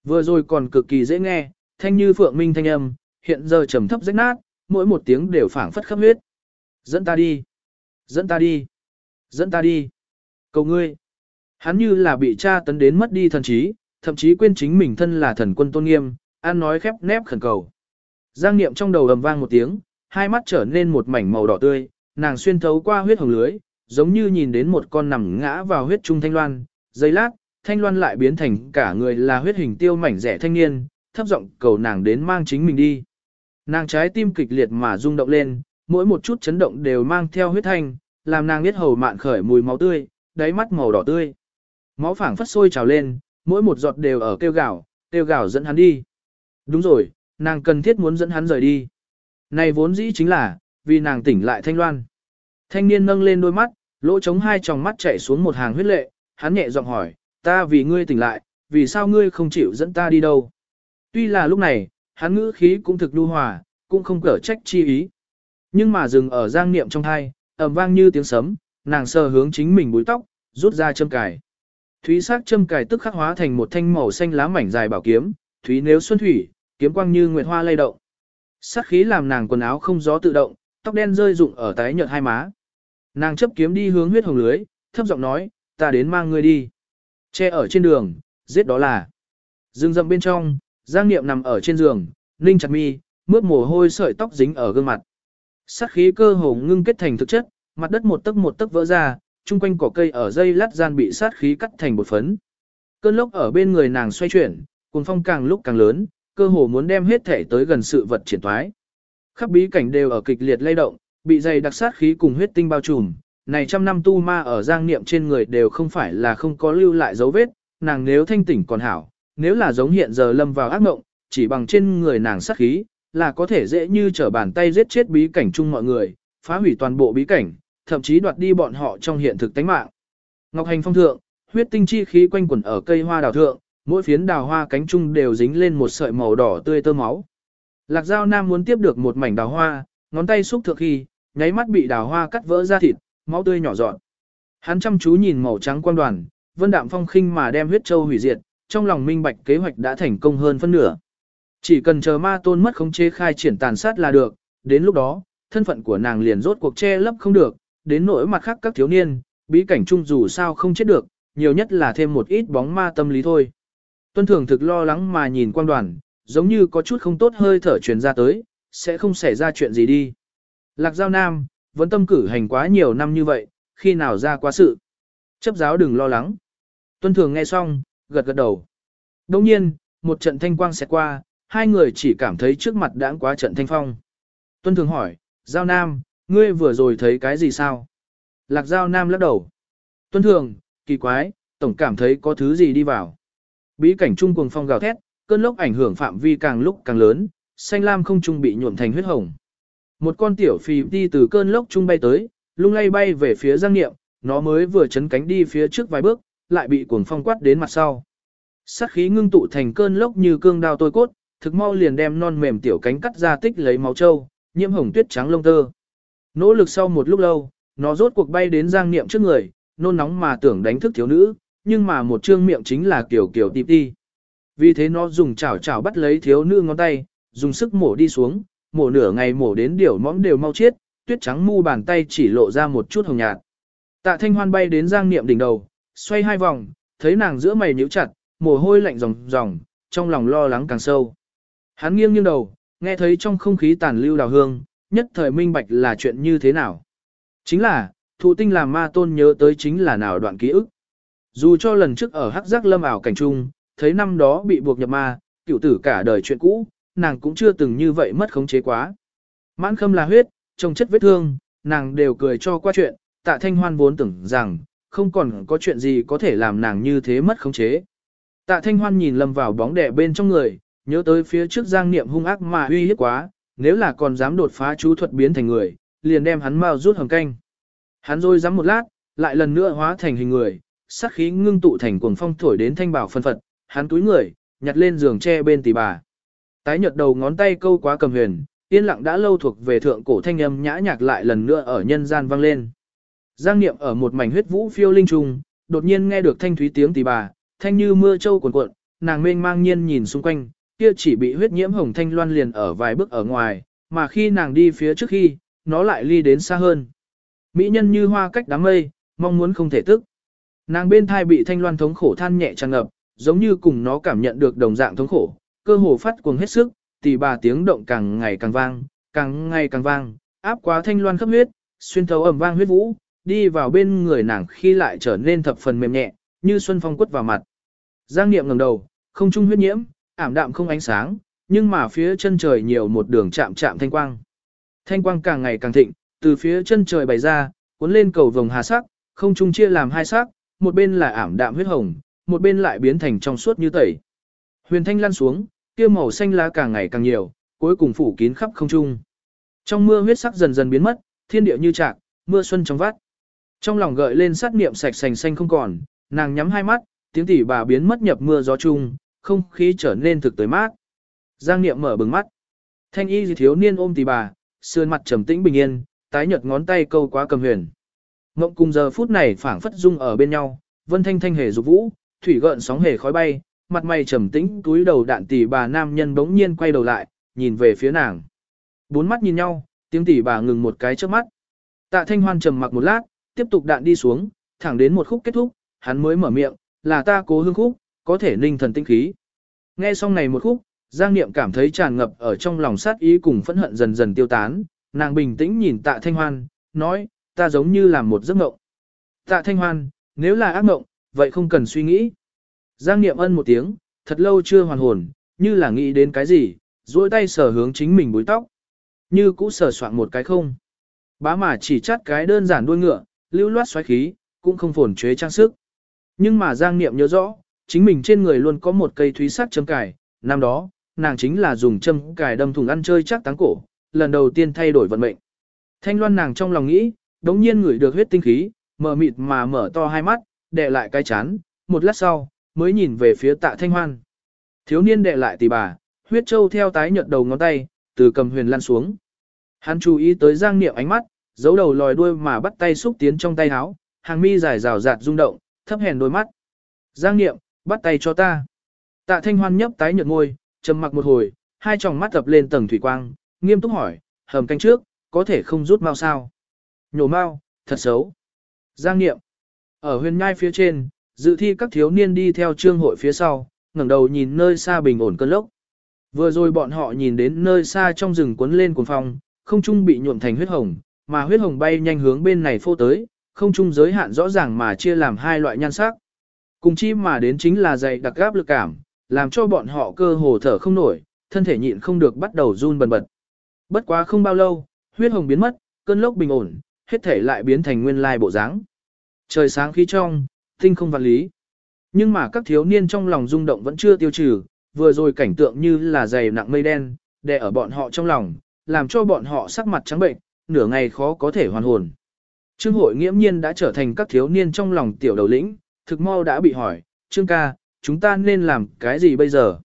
Vừa rồi còn cực kỳ dễ nghe, thanh như phượng minh thanh âm, hiện giờ trầm thấp rách nát, mỗi một tiếng đều phảng phất khắp huyết. Dẫn ta đi. Dẫn ta đi. Dẫn ta đi. Cầu ngươi. Hắn như là bị cha tấn đến mất đi thần trí, thậm chí quên chính mình thân là thần quân tôn nghiêm, an nói khép nép khẩn cầu. Giang niệm trong đầu ầm vang một tiếng, hai mắt trở nên một mảnh màu đỏ tươi, nàng xuyên thấu qua huyết hồng lưới, giống như nhìn đến một con nằm ngã vào huyết trung thanh loan, giây lát, thanh loan lại biến thành cả người là huyết hình tiêu mảnh rẻ thanh niên, thấp giọng cầu nàng đến mang chính mình đi. Nàng trái tim kịch liệt mà rung động lên, mỗi một chút chấn động đều mang theo huyết thanh, làm nàng biết hầu mạn khởi mùi máu tươi, đáy mắt màu đỏ tươi. Máu phảng phất sôi trào lên, mỗi một giọt đều ở kêu gào, kêu gào dẫn hắn đi. Đúng rồi, nàng cần thiết muốn dẫn hắn rời đi. Này vốn dĩ chính là, vì nàng tỉnh lại thanh loan. Thanh niên nâng lên đôi mắt, lỗ trống hai tròng mắt chảy xuống một hàng huyết lệ, hắn nhẹ giọng hỏi, ta vì ngươi tỉnh lại, vì sao ngươi không chịu dẫn ta đi đâu? Tuy là lúc này, hắn ngữ khí cũng thực lưu hòa, cũng không cở trách chi ý. Nhưng mà dừng ở giang niệm trong thai, ầm vang như tiếng sấm, nàng sờ hướng chính mình búi tóc, rút ra châm cài. Thúy sắc châm cài tức khắc hóa thành một thanh màu xanh lá mảnh dài bảo kiếm, thúy nếu xuân thủy, kiếm quang như nguyệt hoa lay động. Sát khí làm nàng quần áo không gió tự động, tóc đen rơi rụng ở tái nhợt hai má. Nàng chấp kiếm đi hướng huyết hồng lưới, thấp giọng nói, ta đến mang ngươi đi. Che ở trên đường, giết đó là. Dương dầm bên trong, Giang Niệm nằm ở trên giường, ninh chặt mi, mướt mồ hôi sợi tóc dính ở gương mặt. Sát khí cơ hồ ngưng kết thành thực chất, mặt đất một tấc một tấc vỡ ra, chung quanh cỏ cây ở dây lát gian bị sát khí cắt thành bột phấn. Cơn lốc ở bên người nàng xoay chuyển, cuồng phong càng lúc càng lớn, cơ hồ muốn đem hết thể tới gần sự vật triển thoái. Khắp bí cảnh đều ở kịch liệt lay động, bị dày đặc sát khí cùng huyết tinh bao trùm. Này trăm năm tu ma ở giang niệm trên người đều không phải là không có lưu lại dấu vết, nàng nếu thanh tỉnh còn hảo, nếu là giống hiện giờ lâm vào ác mộng, chỉ bằng trên người nàng sát khí, là có thể dễ như trở bàn tay giết chết bí cảnh chung mọi người, phá hủy toàn bộ bí cảnh, thậm chí đoạt đi bọn họ trong hiện thực tánh mạng. Ngọc Hành phong thượng, huyết tinh chi khí quanh quẩn ở cây hoa đào thượng, mỗi phiến đào hoa cánh chung đều dính lên một sợi màu đỏ tươi tơ máu. Lạc Giao Nam muốn tiếp được một mảnh đào hoa, ngón tay xúc thượng khi, nháy mắt bị đào hoa cắt vỡ ra thịt, máu tươi nhỏ giọt. Hắn chăm chú nhìn màu trắng quan đoàn, Vân Đạm Phong khinh mà đem huyết châu hủy diệt, trong lòng minh bạch kế hoạch đã thành công hơn phân nửa. Chỉ cần chờ ma tôn mất khống chế khai triển tàn sát là được, đến lúc đó, thân phận của nàng liền rốt cuộc che lấp không được, đến nỗi mặt khác các thiếu niên, bí cảnh chung dù sao không chết được, nhiều nhất là thêm một ít bóng ma tâm lý thôi. Tuân thường thực lo lắng mà nhìn quan đoàn, giống như có chút không tốt hơi thở truyền ra tới, sẽ không xảy ra chuyện gì đi. Lạc Giao Nam, vẫn tâm cử hành quá nhiều năm như vậy, khi nào ra quá sự. Chấp giáo đừng lo lắng. Tuân thường nghe xong, gật gật đầu. Đồng nhiên, một trận thanh quang sẽ qua, hai người chỉ cảm thấy trước mặt đã quá trận thanh phong. Tuân thường hỏi, Giao Nam, ngươi vừa rồi thấy cái gì sao? Lạc Giao Nam lắc đầu. Tuân thường, kỳ quái, tổng cảm thấy có thứ gì đi vào. Bí cảnh trung cuồng phong gào thét, cơn lốc ảnh hưởng phạm vi càng lúc càng lớn, xanh lam không trung bị nhuộm thành huyết hồng. Một con tiểu phì đi từ cơn lốc trung bay tới, lung lay bay về phía Giang Niệm, nó mới vừa chấn cánh đi phía trước vài bước, lại bị cuồng phong quát đến mặt sau. Sát khí ngưng tụ thành cơn lốc như cương đao tôi cốt, thực mau liền đem non mềm tiểu cánh cắt ra tích lấy máu trâu, nhiễm hồng tuyết trắng lông tơ. Nỗ lực sau một lúc lâu, nó rốt cuộc bay đến Giang Niệm trước người, nôn nóng mà tưởng đánh thức thiếu nữ, nhưng mà một trương miệng chính là kiểu kiểu tịp đi. Vì thế nó dùng chảo chảo bắt lấy thiếu nữ ngón tay, dùng sức mổ đi xuống, mổ nửa ngày mổ đến điểu mõm đều mau chết, tuyết trắng mu bàn tay chỉ lộ ra một chút hồng nhạt. Tạ Thanh Hoan bay đến Giang Niệm đỉnh đầu, xoay hai vòng, thấy nàng giữa mày nhíu chặt, mồ hôi lạnh ròng ròng, trong lòng lo lắng càng sâu. Hắn nghiêng nghiêng đầu, nghe thấy trong không khí tàn lưu đào hương, nhất thời minh bạch là chuyện như thế nào. Chính là, thụ tinh làm ma tôn nhớ tới chính là nào đoạn ký ức. Dù cho lần trước ở hắc giác lâm ảo cảnh trung, thấy năm đó bị buộc nhập ma, cựu tử cả đời chuyện cũ, nàng cũng chưa từng như vậy mất khống chế quá. Mãn khâm là huyết, trong chất vết thương, nàng đều cười cho qua chuyện, tạ thanh hoan vốn tưởng rằng, không còn có chuyện gì có thể làm nàng như thế mất khống chế. Tạ thanh hoan nhìn lầm vào bóng đẻ bên trong người, nhớ tới phía trước giang niệm hung ác mà uy hiếp quá, nếu là còn dám đột phá chú thuật biến thành người, liền đem hắn mau rút hầm canh. Hắn rồi dám một lát, lại lần nữa hóa thành hình người, sát khí ngưng tụ thành cuồng phong thổi đến thanh bảo phân phật, hắn túi người, nhặt lên giường tre bên tỷ bà. Tái nhợt đầu ngón tay câu quá cầm huyền, yên lặng đã lâu thuộc về thượng cổ thanh âm nhã nhạc lại lần nữa ở nhân gian vang lên. Giang niệm ở một mảnh huyết vũ phiêu linh trùng, đột nhiên nghe được thanh thúy tiếng tỷ bà, thanh như mưa châu cuồn cuộn, nàng mênh mang nhiên nhìn xung quanh, kia chỉ bị huyết nhiễm hồng thanh loan liền ở vài bước ở ngoài, mà khi nàng đi phía trước khi, nó lại ly đến xa hơn. Mỹ nhân như hoa cách đám mây, mong muốn không thể tức. Nàng bên thai bị thanh loan thống khổ than nhẹ tràn ngập, giống như cùng nó cảm nhận được đồng dạng thống khổ, cơ hồ phát cuồng hết sức, tỷ bà tiếng động càng ngày càng vang, càng ngày càng vang, áp quá thanh loan khắp huyết, xuyên thấu ẩm vang huyết vũ, đi vào bên người nàng khi lại trở nên thập phần mềm nhẹ, như xuân phong quất vào mặt. Giang Niệm ngẩng đầu, không trung huyết nhiễm, ảm đạm không ánh sáng, nhưng mà phía chân trời nhiều một đường chạm chạm thanh quang. Thanh quang càng ngày càng thịnh, từ phía chân trời bày ra, cuốn lên cầu vồng hà sắc, không trung chia làm hai sắc, một bên là ảm đạm huyết hồng, một bên lại biến thành trong suốt như tẩy. Huyền thanh lăn xuống, kia màu xanh lá càng ngày càng nhiều, cuối cùng phủ kín khắp không trung. Trong mưa huyết sắc dần dần biến mất, thiên địa như trạc, mưa xuân trong vắt. Trong lòng gợi lên sát niệm sạch sành xanh không còn, nàng nhắm hai mắt, tiếng tỉ bà biến mất nhập mưa gió chung, không khí trở nên thực tới mát. Giang niệm mở bừng mắt. Thanh y thiếu niên ôm tỉ bà, sườn mặt trầm tĩnh bình yên, tái nhợt ngón tay câu quá cầm huyền. Ngộng cùng giờ phút này phảng phất dung ở bên nhau, vân thanh thanh hề dục vũ, thủy gợn sóng hề khói bay, mặt mày trầm tĩnh túi đầu đạn tỷ bà nam nhân bỗng nhiên quay đầu lại, nhìn về phía nàng. Bốn mắt nhìn nhau, tiếng tỷ bà ngừng một cái trước mắt. Tạ thanh hoan trầm mặc một lát, tiếp tục đạn đi xuống, thẳng đến một khúc kết thúc, hắn mới mở miệng, là ta cố hương khúc, có thể ninh thần tinh khí. Nghe xong này một khúc, Giang Niệm cảm thấy tràn ngập ở trong lòng sát ý cùng phẫn hận dần dần tiêu tán, nàng bình tĩnh nhìn tạ thanh hoan, nói, ta giống như là một giấc mộng. Tạ thanh hoan, nếu là ác mộng, vậy không cần suy nghĩ. Giang Niệm ân một tiếng, thật lâu chưa hoàn hồn, như là nghĩ đến cái gì, duỗi tay sờ hướng chính mình búi tóc. Như cũ sờ soạn một cái không. Bá mà chỉ chắt cái đơn giản đuôi ngựa, lưu loát xoáy khí, cũng không phồn chế trang sức. Nhưng mà Giang Niệm nhớ rõ, chính mình trên người luôn có một cây thúy sắc châm cài, năm đó, nàng chính là dùng châm cài đâm thùng ăn chơi chắc táng cổ, lần đầu tiên thay đổi vận mệnh. Thanh loan nàng trong lòng nghĩ, đống nhiên ngửi được huyết tinh khí, mở mịt mà mở to hai mắt, đè lại cái chán, một lát sau, mới nhìn về phía tạ thanh hoan. Thiếu niên đệ lại tỷ bà, huyết châu theo tái nhợt đầu ngón tay, từ cầm huyền lăn xuống. Hắn chú ý tới giang niệm ánh mắt, giấu đầu lòi đuôi mà bắt tay xúc tiến trong tay áo, hàng mi dài rào rạt rung động, thấp hèn đôi mắt. Giang niệm, bắt tay cho ta. Tạ thanh hoan nhấp tái nhợt môi, trầm mặc một hồi, hai tròng mắt tập lên tầng thủy quang, nghiêm túc hỏi, hầm canh trước, có thể không rút mau sao? Nhổ mau, thật xấu. Giang niệm. Ở huyền nhai phía trên, dự thi các thiếu niên đi theo trương hội phía sau, ngẩng đầu nhìn nơi xa bình ổn cơn lốc. Vừa rồi bọn họ nhìn đến nơi xa trong rừng cuốn lên cuồng phong, không trung bị nhuộm thành huyết hồng, mà huyết hồng bay nhanh hướng bên này phô tới, không trung giới hạn rõ ràng mà chia làm hai loại nhan sắc. Cùng chi mà đến chính là dày đặc gáp lực cảm, làm cho bọn họ cơ hồ thở không nổi, thân thể nhịn không được bắt đầu run bần bật. Bất quá không bao lâu, huyết hồng biến mất, cơn lốc bình ổn, hết thể lại biến thành nguyên lai bộ dáng. Trời sáng khí trong, tinh không vạn lý. Nhưng mà các thiếu niên trong lòng rung động vẫn chưa tiêu trừ, vừa rồi cảnh tượng như là dày nặng mây đen, đè ở bọn họ trong lòng, làm cho bọn họ sắc mặt trắng bệnh, nửa ngày khó có thể hoàn hồn. Trương hội nghiễm nhiên đã trở thành các thiếu niên trong lòng tiểu đầu lĩnh, thực mau đã bị hỏi, Trương ca, chúng ta nên làm cái gì bây giờ?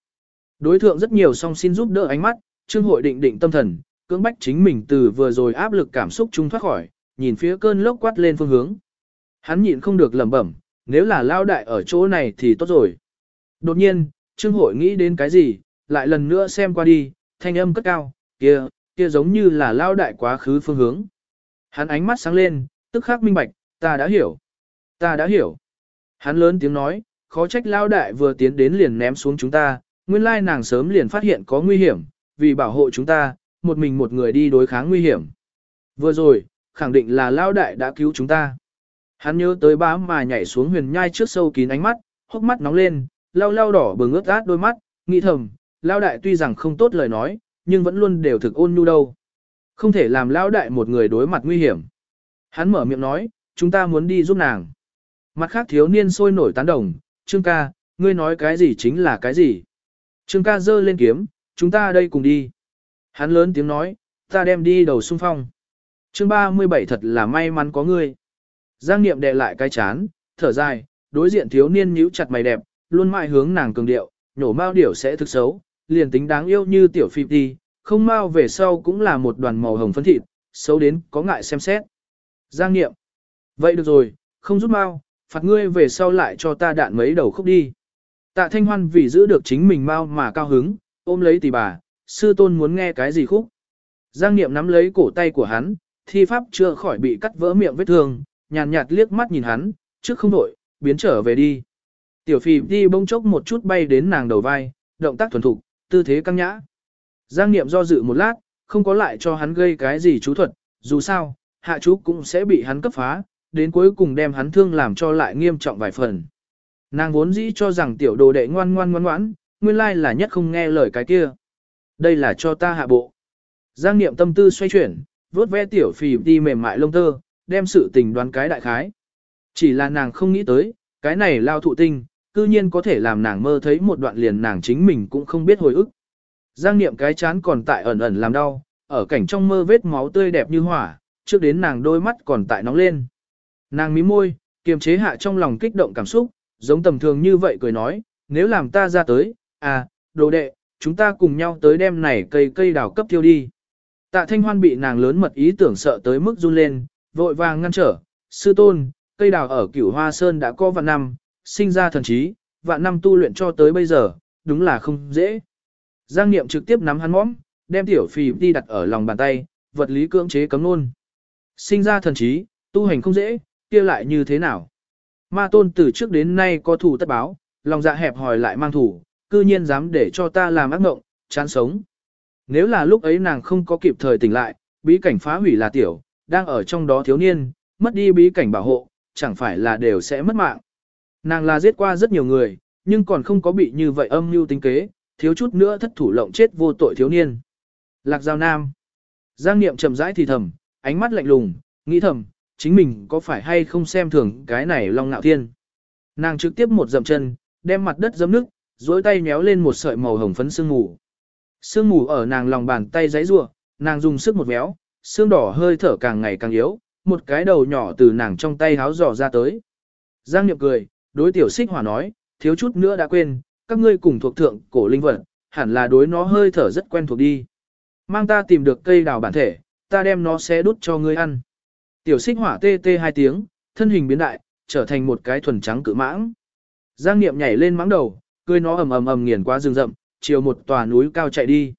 Đối thượng rất nhiều song xin giúp đỡ ánh mắt, Trương hội định định tâm thần, cưỡng bách chính mình từ vừa rồi áp lực cảm xúc trung thoát khỏi, nhìn phía cơn lốc quát lên phương hướng. Hắn nhịn không được lẩm bẩm, nếu là lao đại ở chỗ này thì tốt rồi. Đột nhiên, Trương hội nghĩ đến cái gì, lại lần nữa xem qua đi, thanh âm cất cao, kia, kia giống như là lao đại quá khứ phương hướng. Hắn ánh mắt sáng lên, tức khắc minh bạch, ta đã hiểu. Ta đã hiểu. Hắn lớn tiếng nói, khó trách lao đại vừa tiến đến liền ném xuống chúng ta, nguyên lai nàng sớm liền phát hiện có nguy hiểm, vì bảo hộ chúng ta, một mình một người đi đối kháng nguy hiểm. Vừa rồi, khẳng định là lao đại đã cứu chúng ta. Hắn nhớ tới bá mà nhảy xuống huyền nhai trước sâu kín ánh mắt, hốc mắt nóng lên, lau lau đỏ bừng ướt át đôi mắt, nghĩ thầm, lao đại tuy rằng không tốt lời nói, nhưng vẫn luôn đều thực ôn nhu đâu. Không thể làm lao đại một người đối mặt nguy hiểm. Hắn mở miệng nói, chúng ta muốn đi giúp nàng. Mặt khác thiếu niên sôi nổi tán đồng, Trương ca, ngươi nói cái gì chính là cái gì. Trương ca giơ lên kiếm, chúng ta đây cùng đi. Hắn lớn tiếng nói, ta đem đi đầu xung phong. Chương 37 thật là may mắn có ngươi. Giang Niệm đè lại cái chán, thở dài, đối diện thiếu niên nhíu chặt mày đẹp, luôn mãi hướng nàng cường điệu, nhổ mao điểu sẽ thực xấu, liền tính đáng yêu như tiểu phi đi, không mau về sau cũng là một đoàn màu hồng phấn thịt, xấu đến có ngại xem xét. Giang Niệm. Vậy được rồi, không giúp mau, phạt ngươi về sau lại cho ta đạn mấy đầu khúc đi. Tạ Thanh Hoan vì giữ được chính mình mau mà cao hứng, ôm lấy tỷ bà, sư tôn muốn nghe cái gì khúc. Giang Niệm nắm lấy cổ tay của hắn, thi pháp chưa khỏi bị cắt vỡ miệng vết thương, nhàn nhạt liếc mắt nhìn hắn, trước không đổi, biến trở về đi. Tiểu phì đi bông chốc một chút bay đến nàng đầu vai, động tác thuần thục, tư thế căng nhã. Giang Niệm do dự một lát, không có lại cho hắn gây cái gì chú thuật, dù sao, hạ chú cũng sẽ bị hắn cấp phá, đến cuối cùng đem hắn thương làm cho lại nghiêm trọng vài phần. Nàng vốn dĩ cho rằng tiểu đồ đệ ngoan ngoan ngoan ngoãn, nguyên lai là nhất không nghe lời cái kia. Đây là cho ta hạ bộ. Giang Niệm tâm tư xoay chuyển, vuốt ve tiểu phì đi mềm mại lông tơ, đem sự tình đoán cái đại khái. Chỉ là nàng không nghĩ tới, cái này lao thụ tinh, cư nhiên có thể làm nàng mơ thấy một đoạn liền nàng chính mình cũng không biết hồi ức. Giang niệm cái chán còn tại ẩn ẩn làm đau, ở cảnh trong mơ vết máu tươi đẹp như hỏa, trước đến nàng đôi mắt còn tại nóng lên. Nàng mím môi, kiềm chế hạ trong lòng kích động cảm xúc, giống tầm thường như vậy cười nói, nếu làm ta ra tới, à, đồ đệ, chúng ta cùng nhau tới đem này cây cây đào cấp tiêu đi. Tạ thanh hoan bị nàng lớn mật ý tưởng sợ tới mức run lên, vội vàng ngăn trở, sư tôn, cây đào ở cửu hoa sơn đã có vạn năm, sinh ra thần trí, vạn năm tu luyện cho tới bây giờ, đúng là không dễ. Giang Niệm trực tiếp nắm hắn mõm, đem tiểu phì đi đặt ở lòng bàn tay, vật lý cưỡng chế cấm luôn. Sinh ra thần trí, tu hành không dễ, kia lại như thế nào? Ma tôn từ trước đến nay có thủ tất báo, lòng dạ hẹp hòi lại mang thủ, cư nhiên dám để cho ta làm ác mộng, chán sống. Nếu là lúc ấy nàng không có kịp thời tỉnh lại, bí cảnh phá hủy là tiểu, đang ở trong đó thiếu niên, mất đi bí cảnh bảo hộ, chẳng phải là đều sẽ mất mạng. Nàng là giết qua rất nhiều người, nhưng còn không có bị như vậy âm mưu tính kế, thiếu chút nữa thất thủ lộng chết vô tội thiếu niên. Lạc Giao Nam. Giang Niệm chậm rãi thì thầm, ánh mắt lạnh lùng, nghĩ thầm, chính mình có phải hay không xem thường cái này Long Nạo Thiên. Nàng trực tiếp một dậm chân, đem mặt đất dấm nước, duỗi tay nhéo lên một sợi màu hồng phấn sương mù. Sương mù ở nàng lòng bàn tay giấy rua, nàng dùng sức một méo, xương đỏ hơi thở càng ngày càng yếu, một cái đầu nhỏ từ nàng trong tay háo dò ra tới. Giang Niệm cười, đối tiểu xích hỏa nói, thiếu chút nữa đã quên, các ngươi cùng thuộc thượng cổ linh vật, hẳn là đối nó hơi thở rất quen thuộc đi. Mang ta tìm được cây đào bản thể, ta đem nó xé đút cho ngươi ăn. Tiểu xích hỏa tê tê hai tiếng, thân hình biến đại, trở thành một cái thuần trắng cự mãng. Giang Niệm nhảy lên mãng đầu, cười nó ầm ầm ầm nghiền qua rừng rậm, chiều một tòa núi cao chạy đi.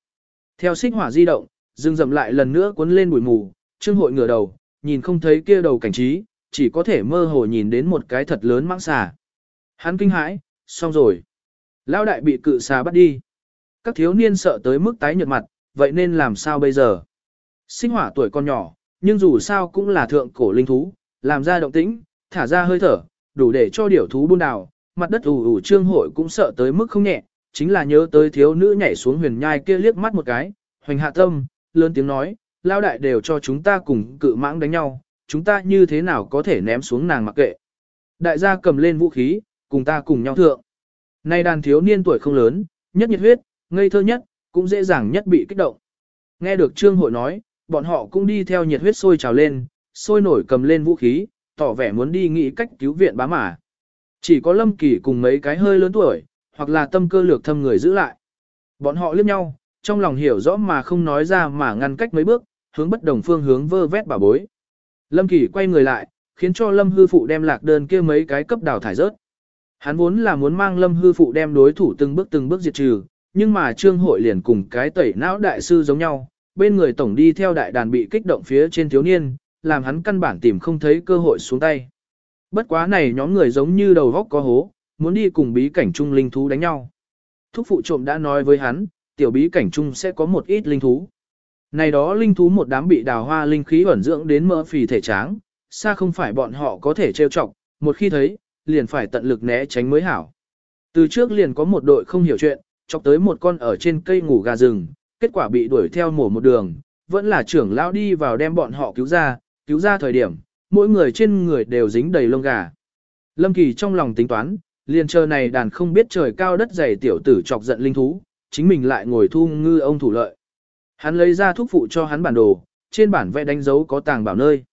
Theo xích hỏa di động, rừng rậm lại lần nữa cuốn lên bụi mù, Trương Hội ngửa đầu, nhìn không thấy kia đầu cảnh trí, chỉ có thể mơ hồ nhìn đến một cái thật lớn mãng xà. Hắn kinh hãi, xong rồi. Lão đại bị cự xà bắt đi. Các thiếu niên sợ tới mức tái nhợt mặt, vậy nên làm sao bây giờ? Sinh hỏa tuổi con nhỏ, nhưng dù sao cũng là thượng cổ linh thú, làm ra động tĩnh, thả ra hơi thở, đủ để cho điểu thú buôn đào, mặt đất ủ ủ trương hội cũng sợ tới mức không nhẹ, chính là nhớ tới thiếu nữ nhảy xuống huyền nhai kia liếc mắt một cái, hoành hạ tâm, lớn tiếng nói, lao đại đều cho chúng ta cùng cự mãng đánh nhau, chúng ta như thế nào có thể ném xuống nàng mặc kệ. Đại gia cầm lên vũ khí, cùng ta cùng nhau thượng. Nay đàn thiếu niên tuổi không lớn, nhất nhiệt huyết, ngây thơ nhất, cũng dễ dàng nhất bị kích động. Nghe được Trương Hội nói, bọn họ cũng đi theo nhiệt huyết sôi trào lên, sôi nổi cầm lên vũ khí, tỏ vẻ muốn đi nghĩ cách cứu viện bá mã. Chỉ có Lâm Kỳ cùng mấy cái hơi lớn tuổi, hoặc là tâm cơ lược thâm người giữ lại. Bọn họ liếc nhau, trong lòng hiểu rõ mà không nói ra mà ngăn cách mấy bước, hướng bất đồng phương hướng vơ vét bà bối. Lâm Kỳ quay người lại, khiến cho Lâm hư phụ đem lạc đơn kia mấy cái cấp đào thải rớt. Hắn vốn là muốn mang Lâm hư phụ đem đối thủ từng bước từng bước diệt trừ, nhưng mà trương hội liền cùng cái tẩy não đại sư giống nhau, bên người tổng đi theo đại đàn bị kích động phía trên thiếu niên, làm hắn căn bản tìm không thấy cơ hội xuống tay. Bất quá này nhóm người giống như đầu góc có hố, muốn đi cùng bí cảnh trung linh thú đánh nhau. Thúc phụ trộm đã nói với hắn, tiểu bí cảnh Chung sẽ có một ít linh thú. Này đó linh thú một đám bị đào hoa linh khí ẩn dưỡng đến mỡ phì thể tráng, xa không phải bọn họ có thể trêu chọc, một khi thấy, liền phải tận lực né tránh mới hảo. Từ trước liền có một đội không hiểu chuyện, chọc tới một con ở trên cây ngủ gà rừng, kết quả bị đuổi theo mổ một đường, vẫn là trưởng lão đi vào đem bọn họ cứu ra, cứu ra thời điểm, mỗi người trên người đều dính đầy lông gà. Lâm Kỳ trong lòng tính toán, liền chờ này đàn không biết trời cao đất dày tiểu tử chọc giận linh thú, chính mình lại ngồi thu ngư ông thủ lợi. Hắn lấy ra thuốc phụ cho hắn bản đồ, trên bản vẽ đánh dấu có tàng bảo nơi.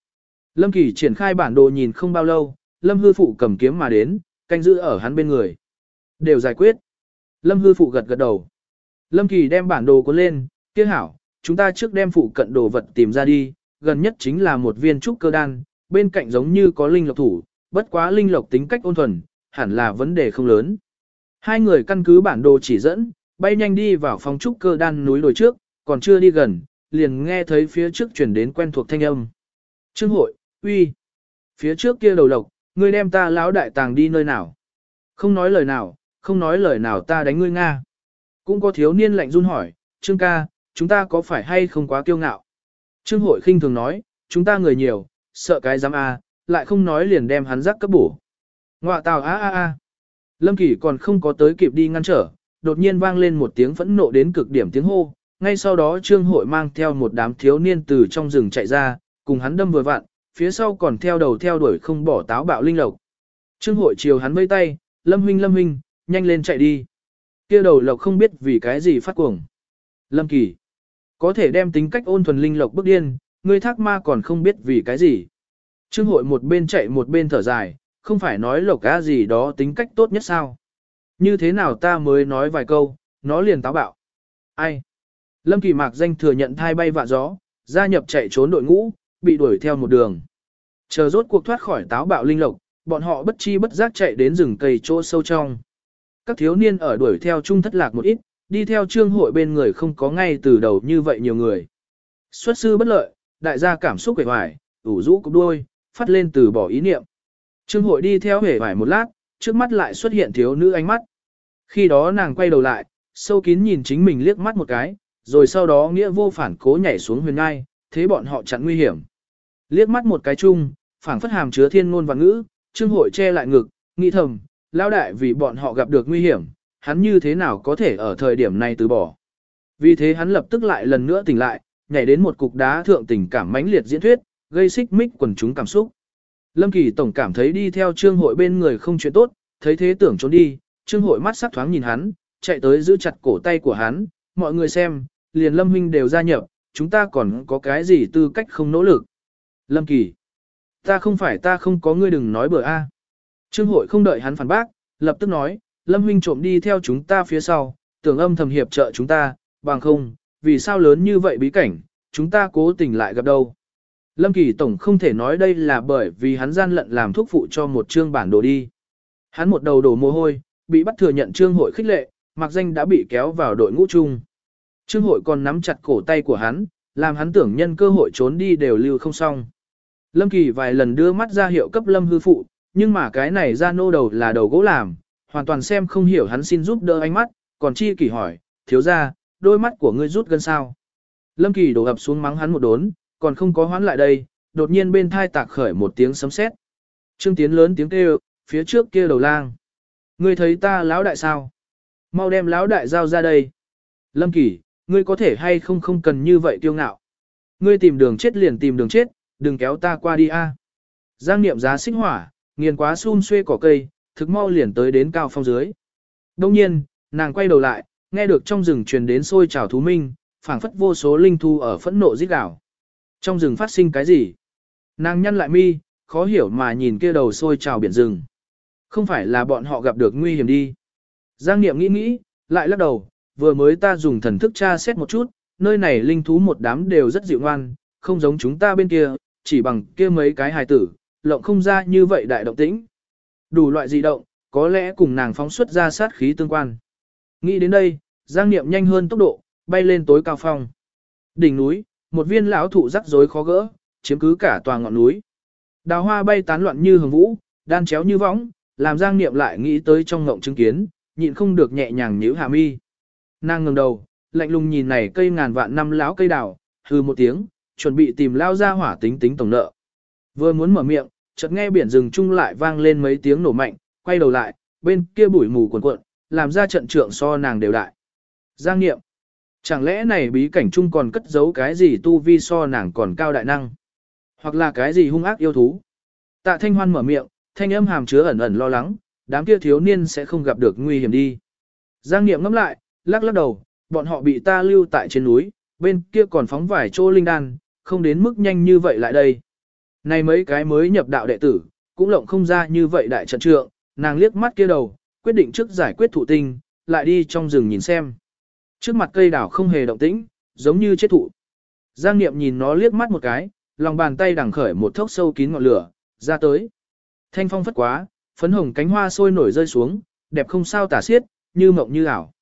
Lâm Kỳ triển khai bản đồ nhìn không bao lâu, Lâm Hư Phụ cầm kiếm mà đến, canh giữ ở hắn bên người. Đều giải quyết. Lâm Hư Phụ gật gật đầu. Lâm Kỳ đem bản đồ cuốn lên, kia hảo, chúng ta trước đem phụ cận đồ vật tìm ra đi, gần nhất chính là một viên trúc cơ đan, bên cạnh giống như có linh lộc thủ, bất quá linh lộc tính cách ôn thuần, hẳn là vấn đề không lớn. Hai người căn cứ bản đồ chỉ dẫn, bay nhanh đi vào phòng trúc cơ đan núi đồi trước, còn chưa đi gần, liền nghe thấy phía trước chuyển đến quen thuộc thanh âm. Trương hội, uy. Phía trước kia đầu lộc, ngươi đem ta lão đại tàng đi nơi nào? Không nói lời nào, không nói lời nào ta đánh ngươi Nga. Cũng có thiếu niên lạnh run hỏi, Trương ca, chúng ta có phải hay không quá kiêu ngạo? Trương hội khinh thường nói, chúng ta người nhiều, sợ cái dám a, lại không nói liền đem hắn rắc cấp bổ. Ngoạ tào a a a. Lâm Kỳ còn không có tới kịp đi ngăn trở, đột nhiên vang lên một tiếng phẫn nộ đến cực điểm tiếng hô, ngay sau đó Trương Hội mang theo một đám thiếu niên từ trong rừng chạy ra, cùng hắn đâm vừa vặn, phía sau còn theo đầu theo đuổi không bỏ táo bạo linh lộc. Trương Hội chiều hắn vây tay, Lâm huynh Lâm huynh, nhanh lên chạy đi. Kia đầu lộc không biết vì cái gì phát cuồng. Lâm Kỳ, có thể đem tính cách ôn thuần linh lộc bức điên, ngươi thác ma còn không biết vì cái gì. Trương Hội một bên chạy một bên thở dài, không phải nói lộc cá gì đó tính cách tốt nhất sao. Như thế nào ta mới nói vài câu, nó liền táo bạo. Ai? Lâm Kỳ Mạc danh thừa nhận thai bay vạ gió, gia nhập chạy trốn đội ngũ, bị đuổi theo một đường. Chờ rốt cuộc thoát khỏi táo bạo linh lộc, bọn họ bất chi bất giác chạy đến rừng cây chỗ sâu trong. Các thiếu niên ở đuổi theo chung thất lạc một ít, đi theo trương hội bên người không có ngay từ đầu như vậy nhiều người. Xuất sư bất lợi, đại gia cảm xúc quệ hoài, ủ rũ cục đuôi, phát lên từ bỏ ý niệm. Trương hội đi theo hề hoài một lát, trước mắt lại xuất hiện thiếu nữ ánh mắt. Khi đó nàng quay đầu lại, sâu kín nhìn chính mình liếc mắt một cái, rồi sau đó nghĩa vô phản cố nhảy xuống huyền ngai, thế bọn họ chặn nguy hiểm. Liếc mắt một cái chung, phảng phất hàm chứa thiên ngôn và ngữ, trương hội che lại ngực, nghĩ thầm, lao đại vì bọn họ gặp được nguy hiểm, hắn như thế nào có thể ở thời điểm này từ bỏ. Vì thế hắn lập tức lại lần nữa tỉnh lại, nhảy đến một cục đá thượng tình cảm mãnh liệt diễn thuyết, gây xích mích quần chúng cảm xúc. Lâm Kỳ Tổng cảm thấy đi theo trương hội bên người không chuyện tốt, thấy thế tưởng trốn đi, trương hội mắt sắc thoáng nhìn hắn, chạy tới giữ chặt cổ tay của hắn, mọi người xem, liền Lâm Huynh đều gia nhập, chúng ta còn có cái gì tư cách không nỗ lực. Lâm Kỳ, ta không phải ta không có ngươi đừng nói bừa a. Trương hội không đợi hắn phản bác, lập tức nói, Lâm Huynh trộm đi theo chúng ta phía sau, tưởng âm thầm hiệp trợ chúng ta, bằng không, vì sao lớn như vậy bí cảnh, chúng ta cố tình lại gặp đâu. Lâm Kỳ Tổng không thể nói đây là bởi vì hắn gian lận làm thuốc phụ cho một trương bản đồ đi. Hắn một đầu đổ mồ hôi, bị bắt thừa nhận trương hội khích lệ, mặc danh đã bị kéo vào đội ngũ chung. Trương hội còn nắm chặt cổ tay của hắn, làm hắn tưởng nhân cơ hội trốn đi đều lưu không xong. Lâm Kỳ vài lần đưa mắt ra hiệu cấp Lâm hư phụ, nhưng mà cái này ra nô đầu là đầu gỗ làm, hoàn toàn xem không hiểu hắn xin giúp đỡ ánh mắt, còn chi kỳ hỏi, thiếu ra, đôi mắt của ngươi rút gần sao. Lâm Kỳ đổ ập xuống mắng hắn một đốn, còn không có hoán lại đây, đột nhiên bên thai tạc khởi một tiếng sấm sét. Trương Tiến lớn tiếng kêu, phía trước kia đầu lang. Ngươi thấy ta lão đại sao? Mau đem lão đại giao ra đây. Lâm Kỳ, ngươi có thể hay không không cần như vậy tiêu ngạo. Ngươi tìm đường chết liền tìm đường chết, đừng kéo ta qua đi a. Giang niệm giá xích hỏa, nghiền quá xun xuê cỏ cây, thực mau liền tới đến cao phong dưới. Đông nhiên, nàng quay đầu lại, nghe được trong rừng truyền đến sôi trào thú minh, phảng phất vô số linh thu ở phẫn nộ giết đảo. Trong rừng phát sinh cái gì? Nàng nhăn lại mi, khó hiểu mà nhìn kia đầu sôi trào biển rừng. Không phải là bọn họ gặp được nguy hiểm đi. Giang Niệm nghĩ nghĩ, lại lắc đầu, vừa mới ta dùng thần thức tra xét một chút, nơi này linh thú một đám đều rất dịu ngoan, không giống chúng ta bên kia, chỉ bằng kia mấy cái hài tử, lộng không ra như vậy đại động tĩnh. Đủ loại dị động, có lẽ cùng nàng phóng xuất ra sát khí tương quan. Nghĩ đến đây, Giang Niệm nhanh hơn tốc độ, bay lên tối cao phong. Đỉnh núi, một viên lão thụ rắc rối khó gỡ, chiếm cứ cả tòa ngọn núi. Đào hoa bay tán loạn như hồng vũ, đan chéo như võng, làm Giang Niệm lại nghĩ tới trong ngộng chứng kiến, nhịn không được nhẹ nhàng nhíu hạ mi. Nàng ngẩng đầu, lạnh lùng nhìn này cây ngàn vạn năm lão cây đào, hừ một tiếng, chuẩn bị tìm lao ra hỏa tính tính tổng nợ. Vừa muốn mở miệng, chợt nghe biển rừng chung lại vang lên mấy tiếng nổ mạnh, quay đầu lại, bên kia bụi mù cuồn cuộn, làm ra trận trượng so nàng đều đại. Giang Niệm, chẳng lẽ này bí cảnh chung còn cất giấu cái gì tu vi so nàng còn cao đại năng, hoặc là cái gì hung ác yêu thú? Tạ Thanh Hoan mở miệng, thanh âm hàm chứa ẩn ẩn lo lắng, đám kia thiếu niên sẽ không gặp được nguy hiểm đi. Giang Niệm ngẫm lại, lắc lắc đầu, bọn họ bị ta lưu tại trên núi, bên kia còn phóng vài chỗ linh đan, không đến mức nhanh như vậy lại đây. Này mấy cái mới nhập đạo đệ tử, cũng lộng không ra như vậy đại trận trượng, nàng liếc mắt kia đầu, quyết định trước giải quyết thủ tinh, lại đi trong rừng nhìn xem. Trước mặt cây đảo không hề động tĩnh, giống như chết thụ. Giang Niệm nhìn nó liếc mắt một cái, lòng bàn tay đằng khởi một thốc sâu kín ngọn lửa, ra tới. Thanh phong phất quá, phấn hồng cánh hoa sôi nổi rơi xuống, đẹp không sao tả xiết, như mộng như ảo.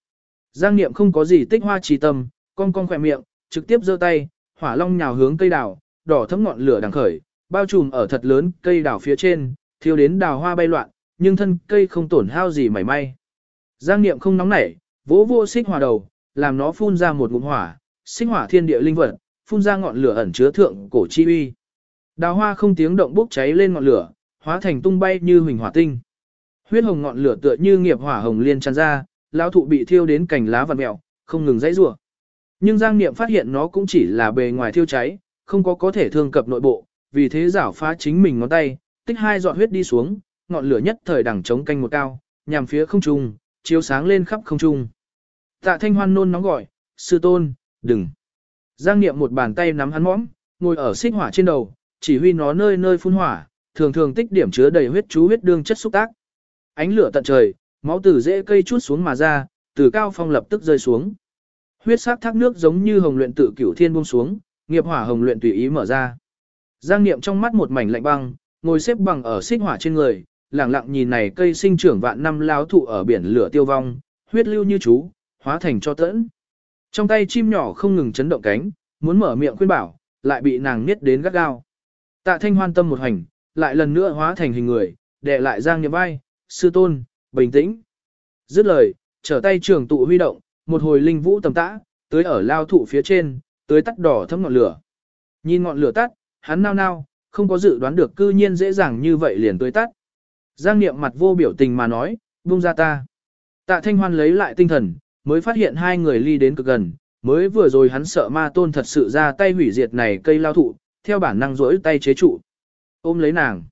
Giang Niệm không có gì tích hoa trì tâm, cong cong khỏe miệng, trực tiếp giơ tay, hỏa long nhào hướng cây đào, đỏ thấm ngọn lửa đằng khởi, bao trùm ở thật lớn cây đào phía trên, thiêu đến đào hoa bay loạn, nhưng thân cây không tổn hao gì mảy may. Giang Niệm không nóng nảy, vỗ vô xích hòa đầu, làm nó phun ra một ngụm hỏa, sinh hỏa thiên địa linh vật, phun ra ngọn lửa ẩn chứa thượng cổ chi uy. Đào hoa không tiếng động bốc cháy lên ngọn lửa, hóa thành tung bay như huỳnh hỏa tinh. Huyết hồng ngọn lửa tựa như nghiệp hỏa hồng liên tràn ra, lão thụ bị thiêu đến cành lá vằn mèo, không ngừng dãy rủa. Nhưng Giang Niệm phát hiện nó cũng chỉ là bề ngoài thiêu cháy, không có có thể thương cập nội bộ, vì thế giảo phá chính mình ngón tay, tích hai giọt huyết đi xuống, ngọn lửa nhất thời đẳng chống canh một cao, nhằm phía không trung, chiếu sáng lên khắp không trung. Tạ Thanh Hoan nôn nóng gọi, sư tôn, đừng. Giang Niệm một bàn tay nắm hắn mõm, ngồi ở xích hỏa trên đầu, chỉ huy nó nơi nơi phun hỏa, thường thường tích điểm chứa đầy huyết chú huyết đương chất xúc tác. Ánh lửa tận trời, máu từ rễ cây chút xuống mà ra, từ cao phong lập tức rơi xuống. Huyết sắc thác nước giống như hồng luyện tự cửu thiên buông xuống, nghiệp hỏa hồng luyện tùy ý mở ra. Giang Niệm trong mắt một mảnh lạnh băng, ngồi xếp bằng ở xích hỏa trên người, lặng lặng nhìn này cây sinh trưởng vạn năm lao thụ ở biển lửa tiêu vong, huyết lưu như chú, hóa thành cho tẫn. Trong tay chim nhỏ không ngừng chấn động cánh, muốn mở miệng khuyên bảo, lại bị nàng niết đến gắt gao. Tạ Thanh hoan tâm một hành, lại lần nữa hóa thành hình người, đè lại Giang nhập vai, sư tôn, bình tĩnh. Dứt lời, trở tay trường tụ huy động, một hồi linh vũ tầm tã, tới ở lao thụ phía trên, tới tắt đỏ thấm ngọn lửa. Nhìn ngọn lửa tắt, hắn nao nao, không có dự đoán được cư nhiên dễ dàng như vậy liền tới tắt. Giang Niệm mặt vô biểu tình mà nói, buông ra ta. Tạ Thanh Hoan lấy lại tinh thần, mới phát hiện hai người ly đến cực gần, mới vừa rồi hắn sợ ma tôn thật sự ra tay hủy diệt này cây lao thụ, theo bản năng rỗi tay chế trụ. Ôm lấy nàng.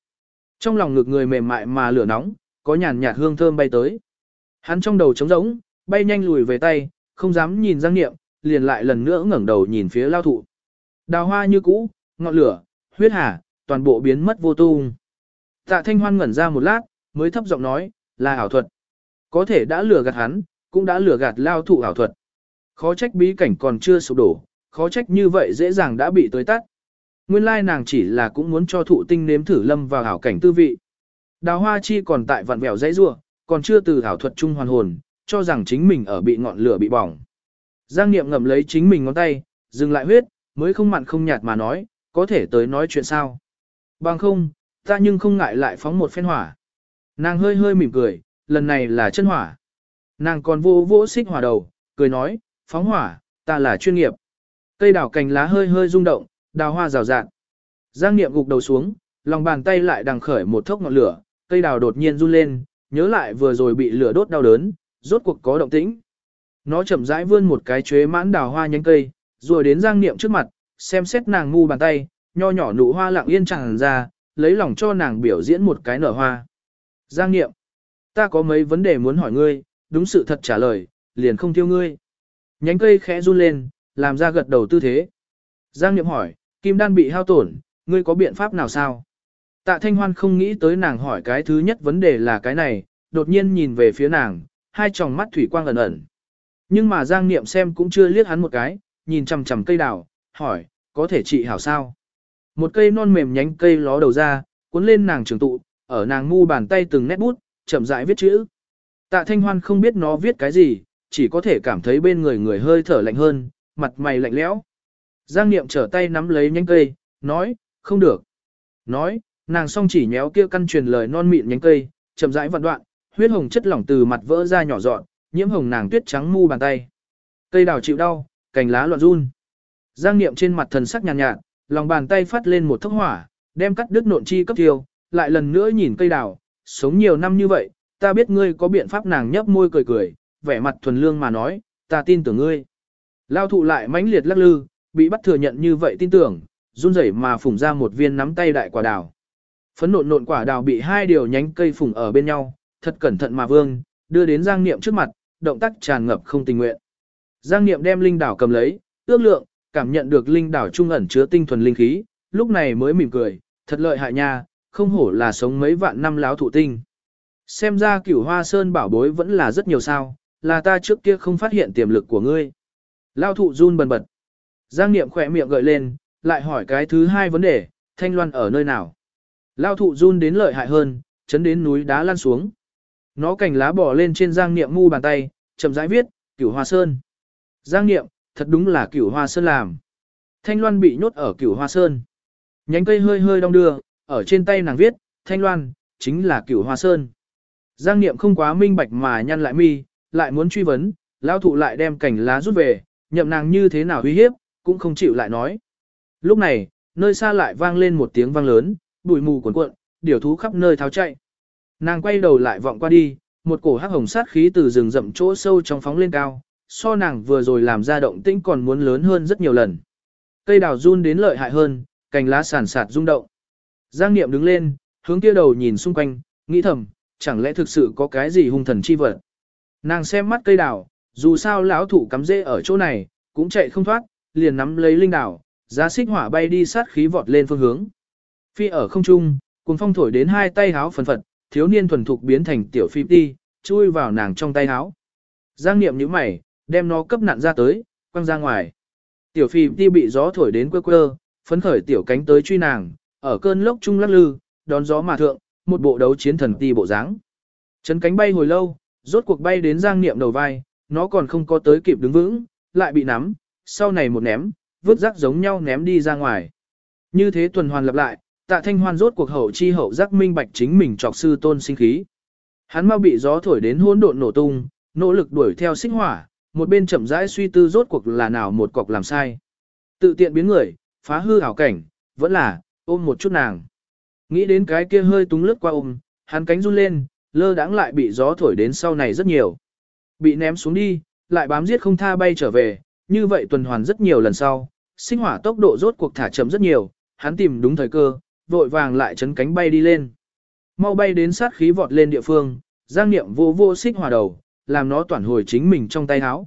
Trong lòng ngực người mềm mại mà lửa nóng, có nhàn nhạt hương thơm bay tới. Hắn trong đầu trống rỗng, bay nhanh lùi về tay, không dám nhìn Giang Niệm, liền lại lần nữa ngẩng đầu nhìn phía lao thụ. Đào hoa như cũ, ngọn lửa, huyết hà, toàn bộ biến mất vô tung. Tạ Thanh Hoan ngẩn ra một lát, mới thấp giọng nói, là ảo thuật. Có thể đã lừa gạt hắn, cũng đã lừa gạt lao thụ ảo thuật. Khó trách bí cảnh còn chưa sụp đổ, khó trách như vậy dễ dàng đã bị tới tắt. Nguyên lai nàng chỉ là cũng muốn cho thụ tinh nếm thử lâm vào ảo cảnh tư vị. Đào hoa chi còn tại vặn vẹo dãy rua, còn chưa từ ảo thuật trung hoàn hồn, cho rằng chính mình ở bị ngọn lửa bị bỏng. Giang Niệm ngậm lấy chính mình ngón tay, dừng lại huyết, mới không mặn không nhạt mà nói, có thể tới nói chuyện sao. Bằng không, ta nhưng không ngại lại phóng một phen hỏa. Nàng hơi hơi mỉm cười, lần này là chân hỏa. Nàng còn vô vỗ xích hỏa đầu, cười nói, phóng hỏa, ta là chuyên nghiệp. Cây đào cành lá hơi hơi rung động, đào hoa rào rạt. Giang Niệm gục đầu xuống, lòng bàn tay lại đằng khởi một thốc ngọn lửa, cây đào đột nhiên run lên, nhớ lại vừa rồi bị lửa đốt đau đớn, rốt cuộc có động tĩnh. Nó chậm rãi vươn một cái chuế mãn đào hoa nhánh cây, rồi đến Giang Niệm trước mặt, xem xét nàng ngu bàn tay, nho nhỏ nụ hoa lặng yên chẳng ra, lấy lòng cho nàng biểu diễn một cái nở hoa. Giang Niệm, ta có mấy vấn đề muốn hỏi ngươi, đúng sự thật trả lời, liền không thiêu ngươi. Nhánh cây khẽ run lên, làm ra gật đầu tư thế. Giang Niệm hỏi, kim đan bị hao tổn, ngươi có biện pháp nào sao? Tạ Thanh Hoan không nghĩ tới nàng hỏi cái thứ nhất vấn đề là cái này, đột nhiên nhìn về phía nàng, hai tròng mắt thủy quang ẩn ẩn. Nhưng mà Giang Niệm xem cũng chưa liếc hắn một cái, nhìn chằm chằm cây đào, hỏi, có thể trị hảo sao? Một cây non mềm nhánh cây ló đầu ra, cuốn lên nàng trường tụ, ở nàng ngu bàn tay từng nét bút, chậm rãi viết chữ. Tạ Thanh Hoan không biết nó viết cái gì, chỉ có thể cảm thấy bên người người hơi thở lạnh hơn, mặt mày lạnh lẽo. Giang Niệm trở tay nắm lấy nhánh cây, nói, không được. Nói, nàng song chỉ nhéo kia căn truyền lời non mịn nhánh cây, chậm rãi vặn đoạn, huyết hồng chất lỏng từ mặt vỡ ra nhỏ dọn, nhiễm hồng nàng tuyết trắng mu bàn tay. Cây đào chịu đau, cành lá loạn run. Giang Niệm trên mặt thần sắc nhàn nhạt, nhạt, lòng bàn tay phát lên một thốc hỏa, đem cắt đứt nộn chi cấp tiêu, lại lần nữa nhìn cây đào, sống nhiều năm như vậy, ta biết ngươi có biện pháp nàng nhấp môi cười cười, vẻ mặt thuần lương mà nói, ta tin tưởng ngươi. Lao thụ lại mãnh liệt lắc lư, bị bắt thừa nhận như vậy tin tưởng, run rẩy mà phủng ra một viên nắm tay đại quả đào. Phấn nộn nộn quả đào bị hai điều nhánh cây phủng ở bên nhau, thật cẩn thận mà vương, đưa đến Giang Niệm trước mặt, động tác tràn ngập không tình nguyện. Giang Niệm đem linh đảo cầm lấy, ước lượng, cảm nhận được linh đảo trung ẩn chứa tinh thuần linh khí, lúc này mới mỉm cười, thật lợi hại nha, không hổ là sống mấy vạn năm láo thụ tinh. Xem ra cửu hoa sơn bảo bối vẫn là rất nhiều sao, là ta trước kia không phát hiện tiềm lực của ngươi. Lao thụ run bần bật. Giang Niệm khỏe miệng gợi lên, lại hỏi cái thứ hai vấn đề, Thanh Loan ở nơi nào? Lao thụ run đến lợi hại hơn, chấn đến núi đá lăn xuống. Nó cành lá bỏ lên trên Giang Niệm ngu bàn tay, chậm rãi viết, cửu hoa sơn. Giang Niệm, thật đúng là cửu hoa sơn làm. Thanh Loan bị nhốt ở cửu hoa sơn. Nhánh cây hơi hơi đong đưa, ở trên tay nàng viết, thanh loan, chính là cửu hoa sơn. Giang Niệm không quá minh bạch mà nhăn lại mi, lại muốn truy vấn, lao thụ lại đem cảnh lá rút về, nhậm nàng như thế nào uy hiếp, cũng không chịu lại nói. Lúc này, nơi xa lại vang lên một tiếng vang lớn, bụi mù cuồn cuộn, điều thú khắp nơi tháo chạy. Nàng quay đầu lại vọng qua đi, một cổ hắc hồng sát khí từ rừng rậm chỗ sâu trong phóng lên cao, so nàng vừa rồi làm ra động tĩnh còn muốn lớn hơn rất nhiều lần. Cây đào run đến lợi hại hơn, cành lá sản sạt rung động. Giang Niệm đứng lên, hướng kia đầu nhìn xung quanh, nghĩ thầm, chẳng lẽ thực sự có cái gì hung thần chi vật. Nàng xem mắt cây đào, dù sao lão thủ cắm rễ ở chỗ này, cũng chạy không thoát, liền nắm lấy linh đào, giá xích hỏa bay đi sát khí vọt lên phương hướng. Phi ở không trung, cùng phong thổi đến hai tay háo phần phật, thiếu niên thuần thục biến thành tiểu phi đi, chui vào nàng trong tay háo. Giang niệm như mày, đem nó cấp nặn ra tới, quăng ra ngoài. Tiểu phi đi bị gió thổi đến quơ quơ, phấn khởi tiểu cánh tới truy nàng, ở cơn lốc trung lắc lư, đón gió mà thượng, một bộ đấu chiến thần ti bộ dáng. Chấn cánh bay hồi lâu, rốt cuộc bay đến giang niệm đầu vai, nó còn không có tới kịp đứng vững, lại bị nắm, sau này một ném, vứt rác giống nhau ném đi ra ngoài. Như thế tuần hoàn lặp lại, tạ thanh hoan rốt cuộc hậu chi hậu giác minh bạch chính mình trọc sư tôn sinh khí. Hắn mau bị gió thổi đến hỗn độn nổ tung, nỗ lực đuổi theo xích hỏa, một bên chậm rãi suy tư rốt cuộc là nào một cọc làm sai. Tự tiện biến người, phá hư ảo cảnh, vẫn là, ôm một chút nàng. Nghĩ đến cái kia hơi túng lướt qua ôm, hắn cánh run lên, lơ đãng lại bị gió thổi đến sau này rất nhiều. Bị ném xuống đi, lại bám giết không tha bay trở về, như vậy tuần hoàn rất nhiều lần sau, sinh hỏa tốc độ rốt cuộc thả chậm rất nhiều, hắn tìm đúng thời cơ, vội vàng lại chấn cánh bay đi lên. Mau bay đến sát khí vọt lên địa phương, giang niệm vô vô xích hỏa đầu, làm nó toàn hồi chính mình trong tay áo.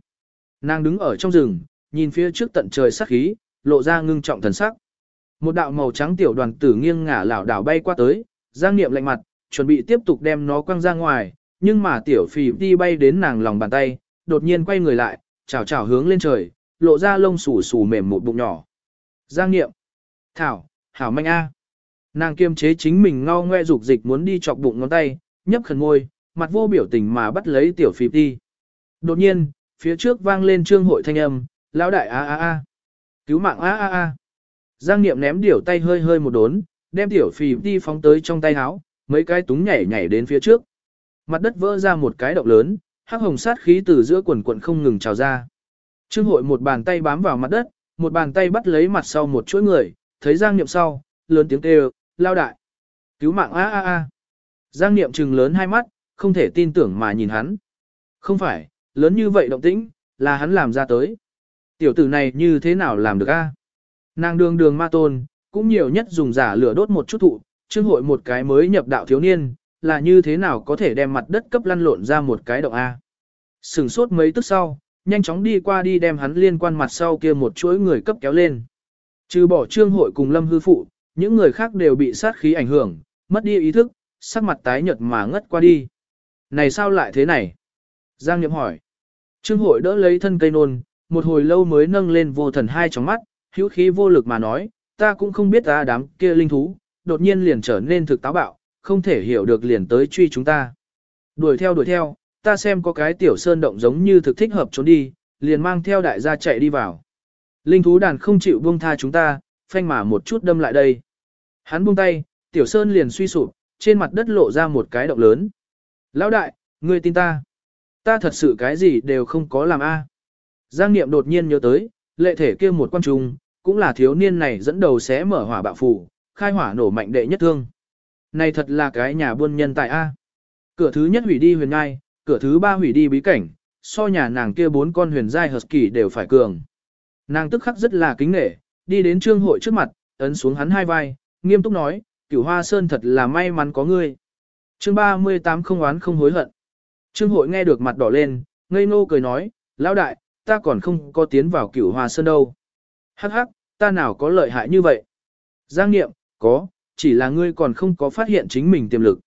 Nàng đứng ở trong rừng, nhìn phía trước tận trời sát khí, lộ ra ngưng trọng thần sắc. Một đạo màu trắng tiểu đoàn tử nghiêng ngả lảo đảo bay qua tới, Giang Niệm lạnh mặt, chuẩn bị tiếp tục đem nó quăng ra ngoài, nhưng mà tiểu phì đi bay đến nàng lòng bàn tay, đột nhiên quay người lại, chào chào hướng lên trời, lộ ra lông xù xù mềm một bụng nhỏ. Giang Niệm, Thảo, Hảo Manh A. Nàng kiềm chế chính mình ngao ngoe dục dịch muốn đi chọc bụng ngón tay, nhấp khẩn môi, mặt vô biểu tình mà bắt lấy tiểu phì đi. Đột nhiên, phía trước vang lên trương hội thanh âm, lão đại a a a. Cứu mạng a a a. Giang Niệm ném điểu tay hơi hơi một đốn, đem tiểu phì đi phóng tới trong tay áo, mấy cái túng nhảy nhảy đến phía trước. Mặt đất vỡ ra một cái động lớn, hắc hồng sát khí từ giữa quần quần không ngừng trào ra. Trương hội một bàn tay bám vào mặt đất, một bàn tay bắt lấy mặt sau một chuỗi người, thấy Giang Niệm sau, lớn tiếng kêu, lao đại. Cứu mạng a a a. Giang Niệm trừng lớn hai mắt, không thể tin tưởng mà nhìn hắn. Không phải, lớn như vậy động tĩnh, là hắn làm ra tới. Tiểu tử này như thế nào làm được a? Nàng đường đường ma tôn, cũng nhiều nhất dùng giả lửa đốt một chút thụ, trương hội một cái mới nhập đạo thiếu niên, là như thế nào có thể đem mặt đất cấp lăn lộn ra một cái động A. Sừng sốt mấy tức sau, nhanh chóng đi qua đi đem hắn liên quan mặt sau kia một chuỗi người cấp kéo lên. Trừ bỏ trương hội cùng lâm hư phụ, những người khác đều bị sát khí ảnh hưởng, mất đi ý thức, sắc mặt tái nhợt mà ngất qua đi. Này sao lại thế này? Giang Niệm hỏi. Trương hội đỡ lấy thân cây nôn, một hồi lâu mới nâng lên vô thần hai tròng mắt, hữu khí vô lực mà nói, ta cũng không biết ta đám kia linh thú, đột nhiên liền trở nên thực táo bạo, không thể hiểu được liền tới truy chúng ta. Đuổi theo đuổi theo, ta xem có cái tiểu sơn động giống như thực thích hợp trốn đi, liền mang theo đại gia chạy đi vào. Linh thú đàn không chịu buông tha chúng ta, phanh mà một chút đâm lại đây. Hắn buông tay, tiểu sơn liền suy sụp, trên mặt đất lộ ra một cái động lớn. Lão đại, ngươi tin ta. Ta thật sự cái gì đều không có làm a. Giang Niệm đột nhiên nhớ tới, lệ thể kia một quan trung, cũng là thiếu niên này dẫn đầu sẽ mở hỏa bạo phủ, khai hỏa nổ mạnh đệ nhất thương. Này thật là cái nhà buôn nhân tại A. Cửa thứ nhất hủy đi huyền ngai, cửa thứ ba hủy đi bí cảnh, so nhà nàng kia bốn con huyền giai hợp kỳ đều phải cường. Nàng tức khắc rất là kính nể, đi đến trương hội trước mặt, ấn xuống hắn hai vai, nghiêm túc nói, cửu hoa sơn thật là may mắn có ngươi. Chương 38 không oán không hối hận. Trương hội nghe được mặt đỏ lên, ngây ngô cười nói, lão đại, ta còn không có tiến vào cửu hoa sơn đâu. Hắc hắc, ta nào có lợi hại như vậy? Giang Niệm, có, chỉ là ngươi còn không có phát hiện chính mình tiềm lực.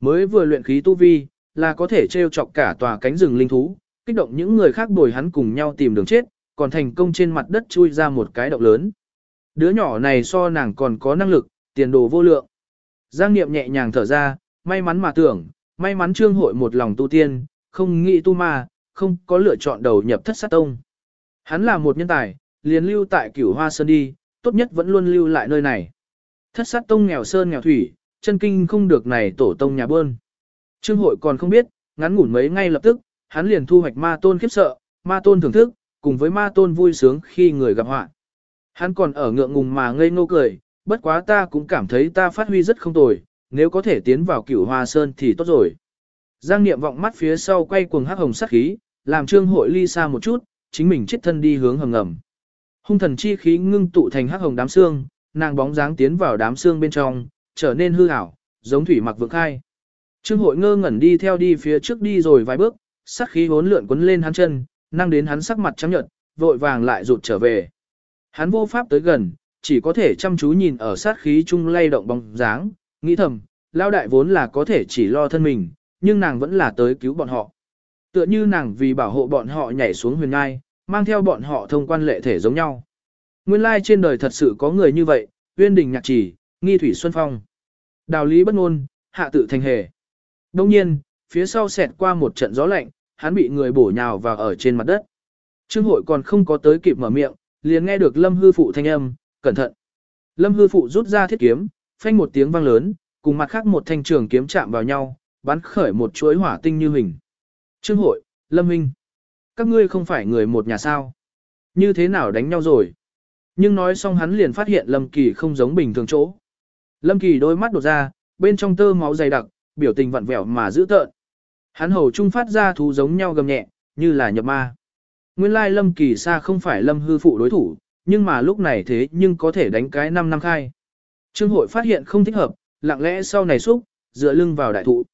Mới vừa luyện khí tu vi, là có thể trêu chọc cả tòa cánh rừng linh thú, kích động những người khác bồi hắn cùng nhau tìm đường chết, còn thành công trên mặt đất chui ra một cái động lớn. Đứa nhỏ này so nàng còn có năng lực, tiền đồ vô lượng. Giang Niệm nhẹ nhàng thở ra, may mắn mà tưởng, may mắn trương hội một lòng tu tiên, không nghĩ tu ma, không có lựa chọn đầu nhập thất sát tông. Hắn là một nhân tài, liền lưu tại cửu hoa sơn đi, tốt nhất vẫn luôn lưu lại nơi này. Thất sát tông nghèo sơn nghèo thủy, chân kinh không được này tổ tông nhà bơn. Trương hội còn không biết, ngắn ngủn mấy ngay lập tức, hắn liền thu hoạch ma tôn khiếp sợ, ma tôn thưởng thức, cùng với ma tôn vui sướng khi người gặp họa. Hắn còn ở ngượng ngùng mà ngây ngô cười, bất quá ta cũng cảm thấy ta phát huy rất không tồi, nếu có thể tiến vào cửu hoa sơn thì tốt rồi. Giang niệm vọng mắt phía sau quay cuồng hắc hồng sát khí, làm trương hội ly xa một chút, chính mình chết thân đi hướng hầm ngầm. Hung thần chi khí ngưng tụ thành hắc hồng đám xương, nàng bóng dáng tiến vào đám xương bên trong, trở nên hư ảo, giống thủy mặc vượng khai. Trương hội ngơ ngẩn đi theo đi phía trước đi rồi vài bước, sát khí hốn lượn quấn lên hắn chân, năng đến hắn sắc mặt trắng nhợt, vội vàng lại rụt trở về. Hắn vô pháp tới gần, chỉ có thể chăm chú nhìn ở sát khí chung lay động bóng dáng, nghĩ thầm, lao đại vốn là có thể chỉ lo thân mình, nhưng nàng vẫn là tới cứu bọn họ. Tựa như nàng vì bảo hộ bọn họ nhảy xuống huyền ngai, mang theo bọn họ thông quan lệ thể giống nhau. Nguyên lai trên đời thật sự có người như vậy, uyên đình nhạc chỉ, nghi thủy xuân phong. Đào lý bất ngôn, hạ tự thành hề. Đông nhiên, phía sau xẹt qua một trận gió lạnh, hắn bị người bổ nhào vào ở trên mặt đất. Trương hội còn không có tới kịp mở miệng, liền nghe được lâm hư phụ thanh âm, cẩn thận. Lâm hư phụ rút ra thiết kiếm, phanh một tiếng vang lớn, cùng mặt khác một thanh trường kiếm chạm vào nhau, bắn khởi một chuỗi hỏa tinh như hình. Trương hội, lâm Minh, các ngươi không phải người một nhà sao. Như thế nào đánh nhau rồi? Nhưng nói xong hắn liền phát hiện lâm kỳ không giống bình thường chỗ. Lâm kỳ đôi mắt đột ra, bên trong tơ máu dày đặc, biểu tình vặn vẹo mà dữ tợn. Hắn hầu trung phát ra thú giống nhau gầm nhẹ, như là nhập ma. Nguyên lai lâm kỳ xa không phải lâm hư phụ đối thủ, nhưng mà lúc này thế nhưng có thể đánh cái 5 năm khai. Trương hội phát hiện không thích hợp, lặng lẽ sau này xúc, dựa lưng vào đại thụ.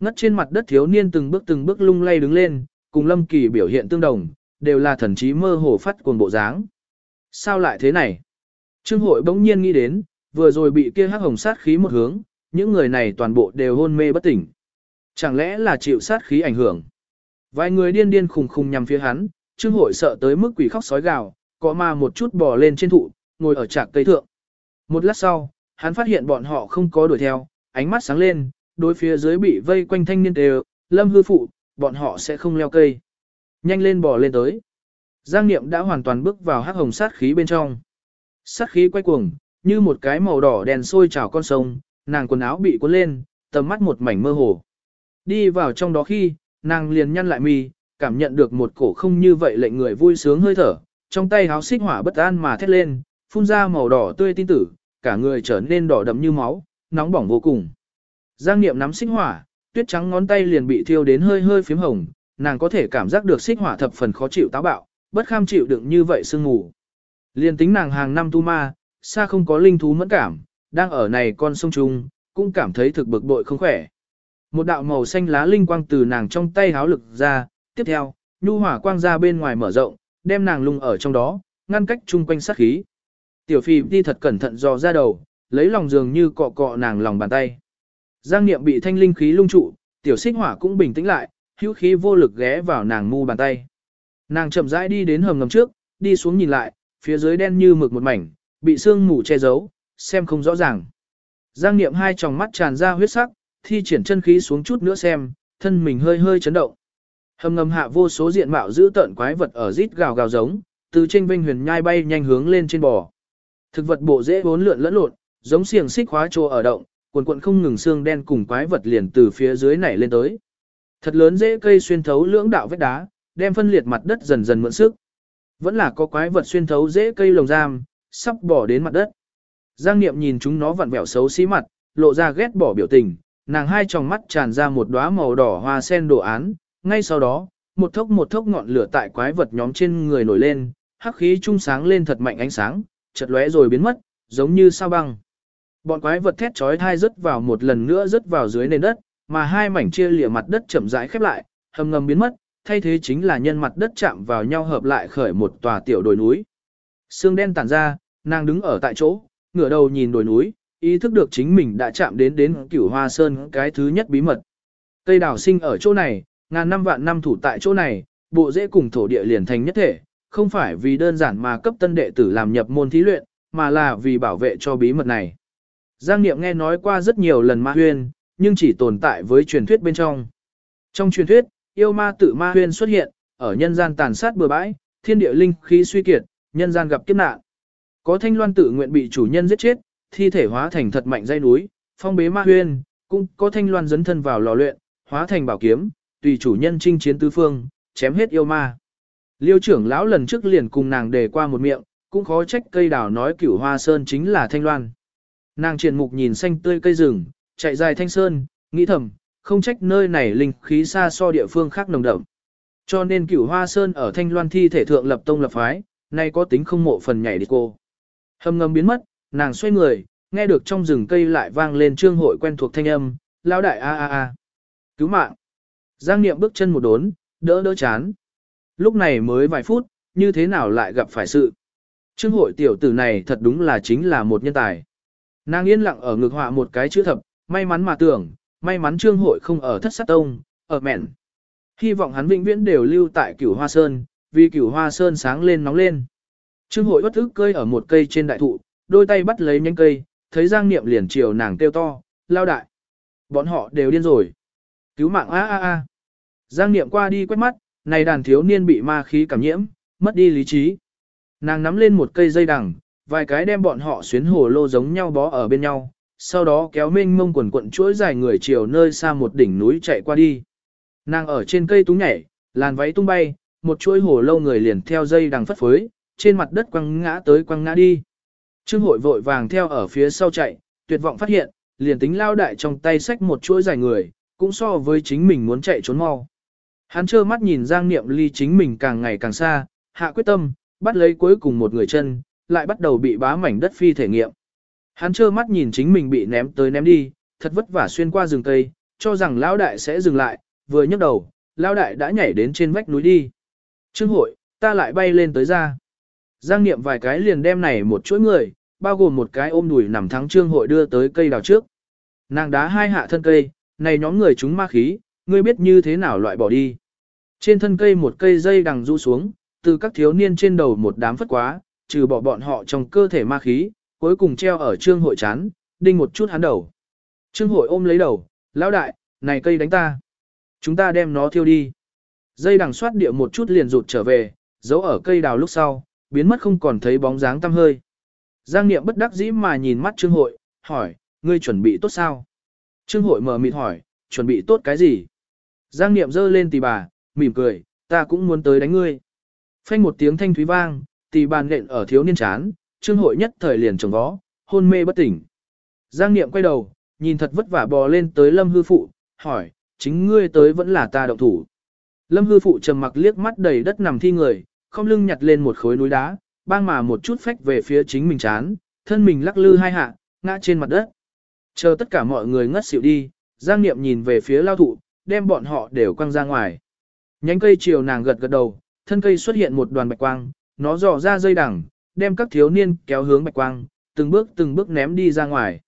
Ngất trên mặt đất thiếu niên từng bước từng bước lung lay đứng lên, cùng lâm kỳ biểu hiện tương đồng, đều là thần trí mơ hồ phát cuồng bộ dáng. Sao lại thế này? Trương hội bỗng nhiên nghĩ đến, vừa rồi bị kia hắc hồng sát khí một hướng, những người này toàn bộ đều hôn mê bất tỉnh. Chẳng lẽ là chịu sát khí ảnh hưởng? Vài người điên điên khùng khùng nhằm phía hắn, Trương hội sợ tới mức quỷ khóc sói gào, có ma một chút bò lên trên thụ, ngồi ở trạc cây thượng. Một lát sau, hắn phát hiện bọn họ không có đuổi theo, ánh mắt sáng lên, đối phía dưới bị vây quanh thanh niên đều, lâm hư phụ, bọn họ sẽ không leo cây. Nhanh lên bò lên tới. Giang Niệm đã hoàn toàn bước vào hắc hồng sát khí bên trong. Sát khí quay cuồng, như một cái màu đỏ đèn sôi trào con sông, nàng quần áo bị cuốn lên, tầm mắt một mảnh mơ hồ. Đi vào trong đó khi, nàng liền nhăn lại mi, cảm nhận được một cổ không như vậy lệnh người vui sướng hơi thở, trong tay háo xích hỏa bất an mà thét lên, phun ra màu đỏ tươi tin tử, cả người trở nên đỏ đậm như máu, nóng bỏng vô cùng. Giang Niệm nắm xích hỏa, tuyết trắng ngón tay liền bị thiêu đến hơi hơi phím hồng, nàng có thể cảm giác được xích hỏa thập phần khó chịu táo bạo, bất kham chịu đựng như vậy sương ngủ. Liên tính nàng hàng năm tu ma, xa không có linh thú mẫn cảm, đang ở này con sông trung, cũng cảm thấy thực bực bội không khỏe. Một đạo màu xanh lá linh quang từ nàng trong tay háo lực ra, tiếp theo, nhu hỏa quang ra bên ngoài mở rộng, đem nàng lung ở trong đó, ngăn cách chung quanh sát khí. Tiểu phi đi thật cẩn thận dò ra đầu, lấy lòng dường như cọ cọ nàng lòng bàn tay. Giang niệm bị thanh linh khí lung trụ, tiểu xích hỏa cũng bình tĩnh lại, hữu khí vô lực ghé vào nàng mu bàn tay. Nàng chậm rãi đi đến hầm ngầm trước, đi xuống nhìn lại, phía dưới đen như mực một mảnh, bị sương mù che giấu, xem không rõ ràng. Giang niệm hai tròng mắt tràn ra huyết sắc, thi triển chân khí xuống chút nữa xem, thân mình hơi hơi chấn động. Hầm ngầm hạ vô số diện mạo giữ tợn quái vật ở rít gào gào giống, từ trên vinh huyền nhai bay nhanh hướng lên trên bò. Thực vật bộ dễ bốn lượn lẫn lộn, giống xiềng xích khóa trô ở động, quần quận không ngừng xương đen cùng quái vật liền từ phía dưới nảy lên tới. Thật lớn dễ cây xuyên thấu lưỡng đạo vết đá, đem phân liệt mặt đất dần dần mượn sức. Vẫn là có quái vật xuyên thấu dễ cây lồng giam, sắp bỏ đến mặt đất. Giang Niệm nhìn chúng nó vặn vẹo xấu xí mặt, lộ ra ghét bỏ biểu tình, nàng hai tròng mắt tràn ra một đóa màu đỏ hoa sen đồ án, ngay sau đó, một thốc một thốc ngọn lửa tại quái vật nhóm trên người nổi lên, hắc khí trung sáng lên thật mạnh ánh sáng, chợt lóe rồi biến mất, giống như sao băng. Bọn quái vật thét chói thai rớt vào một lần nữa rớt vào dưới nền đất, mà hai mảnh chia lìa mặt đất chậm rãi khép lại, hầm ngầm biến mất, thay thế chính là nhân mặt đất chạm vào nhau hợp lại khởi một tòa tiểu đồi núi. Sương đen tản ra, nàng đứng ở tại chỗ, ngửa đầu nhìn đồi núi, ý thức được chính mình đã chạm đến đến cửu hoa sơn cái thứ nhất bí mật. Cây đào sinh ở chỗ này, ngàn năm vạn năm thủ tại chỗ này, bộ dễ cùng thổ địa liền thành nhất thể, không phải vì đơn giản mà cấp tân đệ tử làm nhập môn thí luyện, mà là vì bảo vệ cho bí mật này. Giang Niệm nghe nói qua rất nhiều lần ma huyên, nhưng chỉ tồn tại với truyền thuyết bên trong. Trong truyền thuyết, yêu ma tự ma huyên xuất hiện, ở nhân gian tàn sát bừa bãi, thiên địa linh khí suy kiệt, nhân gian gặp kiếp nạn. Có thanh loan tự nguyện bị chủ nhân giết chết, thi thể hóa thành thật mạnh dây núi, phong bế ma huyên, cũng có thanh loan dấn thân vào lò luyện, hóa thành bảo kiếm, tùy chủ nhân chinh chiến tứ phương, chém hết yêu ma. Liêu trưởng lão lần trước liền cùng nàng đề qua một miệng, cũng khó trách cây đào nói cửu hoa sơn chính là thanh loan. Nàng triển mục nhìn xanh tươi cây rừng, chạy dài thanh sơn, nghĩ thầm, không trách nơi này linh khí xa so địa phương khác nồng đậm. Cho nên cửu hoa sơn ở thanh loan thi thể thượng lập tông lập phái, nay có tính không mộ phần nhảy đi cô. Hầm ngầm biến mất, nàng xoay người, nghe được trong rừng cây lại vang lên trương hội quen thuộc thanh âm, lao đại a a a. Cứu mạng. Giang Niệm bước chân một đốn, đỡ đỡ chán. Lúc này mới vài phút, như thế nào lại gặp phải sự. Trương hội tiểu tử này thật đúng là chính là một nhân tài. Nàng yên lặng ở ngực họa một cái chữ thập, may mắn mà tưởng, may mắn trương hội không ở thất sát tông, ở mẹn. Hy vọng hắn vĩnh viễn đều lưu tại cửu hoa sơn, vì cửu hoa sơn sáng lên nóng lên. Trương hội bất ức cơi ở một cây trên đại thụ, đôi tay bắt lấy nhánh cây, thấy Giang Niệm liền chiều nàng kêu to, lao đại. Bọn họ đều điên rồi. Cứu mạng a a a. Giang Niệm qua đi quét mắt, này đàn thiếu niên bị ma khí cảm nhiễm, mất đi lý trí. Nàng nắm lên một cây dây đằng, vài cái đem bọn họ xuyến hồ lô giống nhau bó ở bên nhau, sau đó kéo minh mông quần quận chuỗi dài người chiều nơi xa một đỉnh núi chạy qua đi. Nàng ở trên cây túng nhảy, làn váy tung bay, một chuỗi hồ lô người liền theo dây đằng phất phới, trên mặt đất quăng ngã tới quăng ngã đi. Trương hội vội vàng theo ở phía sau chạy, tuyệt vọng phát hiện, liền tính lao đại trong tay xách một chuỗi dài người, cũng so với chính mình muốn chạy trốn mau. Hắn trơ mắt nhìn Giang Niệm ly chính mình càng ngày càng xa, hạ quyết tâm, bắt lấy cuối cùng một người chân, lại bắt đầu bị bá mảnh đất phi thể nghiệm. Hắn trơ mắt nhìn chính mình bị ném tới ném đi, thật vất vả xuyên qua rừng cây, cho rằng lão đại sẽ dừng lại, vừa nhấc đầu, lão đại đã nhảy đến trên vách núi đi. Trương hội, ta lại bay lên tới ra. Giang Niệm vài cái liền đem này một chuỗi người, bao gồm một cái ôm đùi nằm thắng trương hội đưa tới cây đào trước. Nàng đá hai hạ thân cây, này nhóm người chúng ma khí, ngươi biết như thế nào loại bỏ đi. Trên thân cây một cây dây đằng rũ xuống, từ các thiếu niên trên đầu một đám phất quá, trừ bỏ bọn họ trong cơ thể ma khí, cuối cùng treo ở trương hội chán, đinh một chút hắn đầu. Trương hội ôm lấy đầu, lão đại, này cây đánh ta. Chúng ta đem nó thiêu đi. Dây đằng xoát địa một chút liền rụt trở về, giấu ở cây đào lúc sau, biến mất không còn thấy bóng dáng tăm hơi. Giang Niệm bất đắc dĩ mà nhìn mắt Trương Hội, hỏi, ngươi chuẩn bị tốt sao? Trương Hội mở mịt hỏi, chuẩn bị tốt cái gì? Giang Niệm giơ lên tỳ bà, mỉm cười, ta cũng muốn tới đánh ngươi. Phanh một tiếng thanh thúy vang, tì bàn nện ở thiếu niên chán, Trương Hội nhất thời liền trồng vó, hôn mê bất tỉnh. Giang Niệm quay đầu, nhìn thật vất vả bò lên tới Lâm Hư Phụ, hỏi, chính ngươi tới vẫn là ta động thủ. Lâm Hư Phụ trầm mặc liếc mắt đầy đất nằm thi người, không lưng nhặt lên một khối núi đá, bang mà một chút phách về phía chính mình chán, thân mình lắc lư hai hạ, ngã trên mặt đất. Chờ tất cả mọi người ngất xỉu đi, Giang Niệm nhìn về phía lao thụ, đem bọn họ đều quăng ra ngoài. Nhánh cây chiều nàng gật gật đầu, thân cây xuất hiện một đoàn bạch quang, nó dò ra dây đằng, đem các thiếu niên kéo hướng bạch quang, từng bước từng bước ném đi ra ngoài.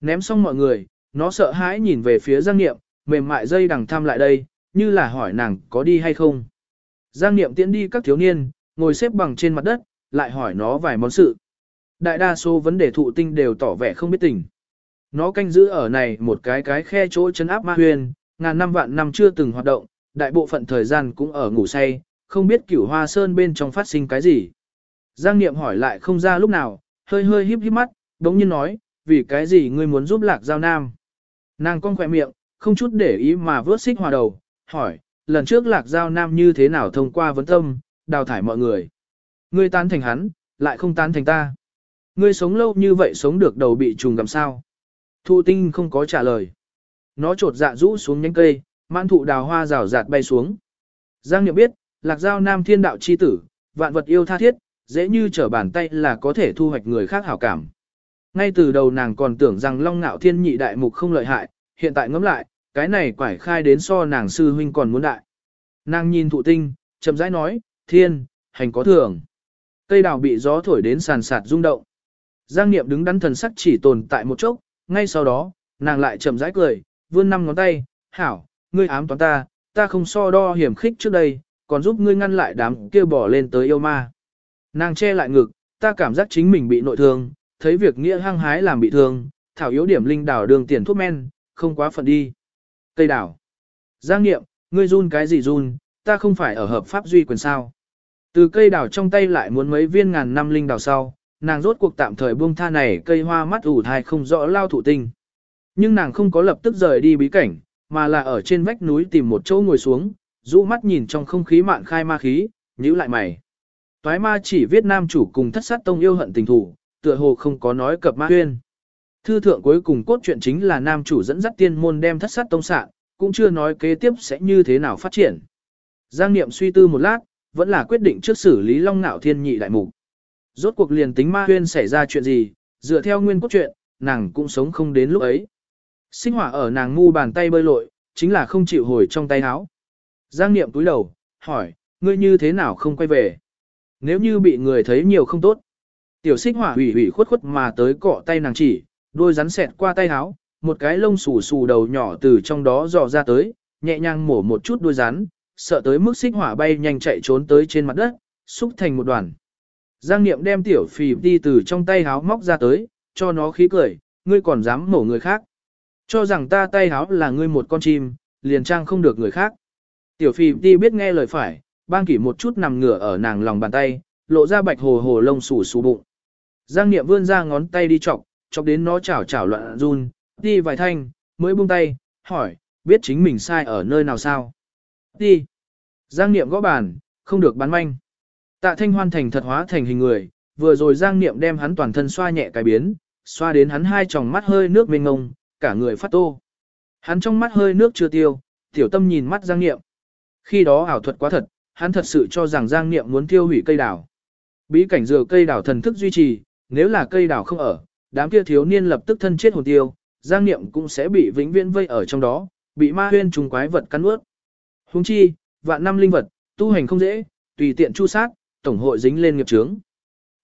Ném xong mọi người, nó sợ hãi nhìn về phía Giang Niệm, mềm mại dây đằng thăm lại đây, như là hỏi nàng có đi hay không. Giang Niệm tiễn đi các thiếu niên, ngồi xếp bằng trên mặt đất, lại hỏi nó vài món sự. Đại đa số vấn đề thụ tinh đều tỏ vẻ không biết tình. Nó canh giữ ở này một cái cái khe chỗ chấn áp ma huyền, ngàn năm vạn năm chưa từng hoạt động, đại bộ phận thời gian cũng ở ngủ say, không biết cửu hoa sơn bên trong phát sinh cái gì. Giang Niệm hỏi lại không ra lúc nào, hơi hơi híp híp mắt, đống nhiên nói, vì cái gì ngươi muốn giúp lạc giao nam. Nàng con khỏe miệng, không chút để ý mà vớt xích hòa đầu, hỏi, lần trước lạc giao nam như thế nào thông qua vấn tâm, đào thải mọi người. Ngươi tán thành hắn, lại không tán thành ta. Ngươi sống lâu như vậy sống được đầu bị trùng gặm sao. Thụ tinh không có trả lời. Nó trột dạ rũ xuống nhánh cây, mãn thụ đào hoa rào rạt bay xuống. Giang Niệm biết, lạc giao nam thiên đạo chi tử, vạn vật yêu tha thiết, dễ như trở bàn tay là có thể thu hoạch người khác hảo cảm. Ngay từ đầu nàng còn tưởng rằng long ngạo thiên nhị đại mục không lợi hại, hiện tại ngẫm lại, cái này quải khai đến so nàng sư huynh còn muốn đại. Nàng nhìn thụ tinh, chậm rãi nói, thiên, hành có thường. Cây đào bị gió thổi đến sàn sạt rung động. Giang Niệm đứng đắn thần sắc chỉ tồn tại một chốc, ngay sau đó, nàng lại chậm rãi cười, vươn năm ngón tay, hảo, ngươi ám toán ta, ta không so đo hiểm khích trước đây, còn giúp ngươi ngăn lại đám kia bỏ lên tới yêu ma. Nàng che lại ngực, ta cảm giác chính mình bị nội thương, thấy việc nghĩa hăng hái làm bị thương, thảo yếu điểm linh đảo đường tiền thuốc men, không quá phận đi. Cây đảo. Giang Niệm, ngươi run cái gì run, ta không phải ở hợp pháp duy quyền sao. Từ cây đào trong tay lại muốn mấy viên ngàn năm linh đào sau, nàng rốt cuộc tạm thời buông tha này cây hoa mắt ủ thai không rõ lao thủ tinh. Nhưng nàng không có lập tức rời đi bí cảnh, mà là ở trên vách núi tìm một chỗ ngồi xuống, rũ mắt nhìn trong không khí mạn khai ma khí, nhíu lại mày. Toái ma chỉ viết nam chủ cùng thất sát tông yêu hận tình thủ, tựa hồ không có nói cập ma huyên. Thư thượng cuối cùng cốt truyện chính là nam chủ dẫn dắt tiên môn đem thất sát tông sạn, cũng chưa nói kế tiếp sẽ như thế nào phát triển. Giang Niệm suy tư một lát, vẫn là quyết định trước xử lý Long Nạo Thiên nhị đại mục. Rốt cuộc liền tính ma huyên xảy ra chuyện gì, dựa theo nguyên cốt truyện, nàng cũng sống không đến lúc ấy. Sinh hỏa ở nàng ngu bàn tay bơi lội, chính là không chịu hồi trong tay áo. Giang Niệm túi đầu, hỏi, ngươi như thế nào không quay về? Nếu như bị người thấy nhiều không tốt. Tiểu xích hỏa hủy hủy khuất khuất mà tới cọ tay nàng chỉ, đôi rắn xẹt qua tay áo, một cái lông xù xù đầu nhỏ từ trong đó dò ra tới, nhẹ nhàng mổ một chút đuôi rắn, sợ tới mức xích hỏa bay nhanh chạy trốn tới trên mặt đất, xúc thành một đoàn. Giang Niệm đem tiểu phì đi từ trong tay háo móc ra tới, cho nó khí cười, ngươi còn dám mổ người khác. Cho rằng ta tay háo là ngươi một con chim, liền trang không được người khác. Tiểu phi đi biết nghe lời phải, bang kỷ một chút nằm ngửa ở nàng lòng bàn tay, lộ ra bạch hồ hồ lông xù xù bụng. Giang Niệm vươn ra ngón tay đi chọc, chọc đến nó chảo chảo loạn run, đi vài thanh, mới buông tay, hỏi, biết chính mình sai ở nơi nào sao? Đi. Giang Niệm gõ bàn, không được bán manh. Tạ Thanh Hoan thành thật hóa thành hình người, vừa rồi Giang Niệm đem hắn toàn thân xoa nhẹ cái biến, xoa đến hắn hai tròng mắt hơi nước mênh ngông, cả người phát tô. Hắn trong mắt hơi nước chưa tiêu, tiểu tâm nhìn mắt Giang Niệm. Khi đó ảo thuật quá thật, hắn thật sự cho rằng Giang Niệm muốn tiêu hủy cây đào. Bí cảnh dừa cây đào thần thức duy trì, nếu là cây đào không ở, đám kia thiếu niên lập tức thân chết hồn tiêu, Giang Niệm cũng sẽ bị vĩnh viễn vây ở trong đó, bị ma huyên trùng quái vật cắn nuốt. Huống chi, vạn năm linh vật, tu hành không dễ, tùy tiện chu sát, tổng hội dính lên nghiệp chướng.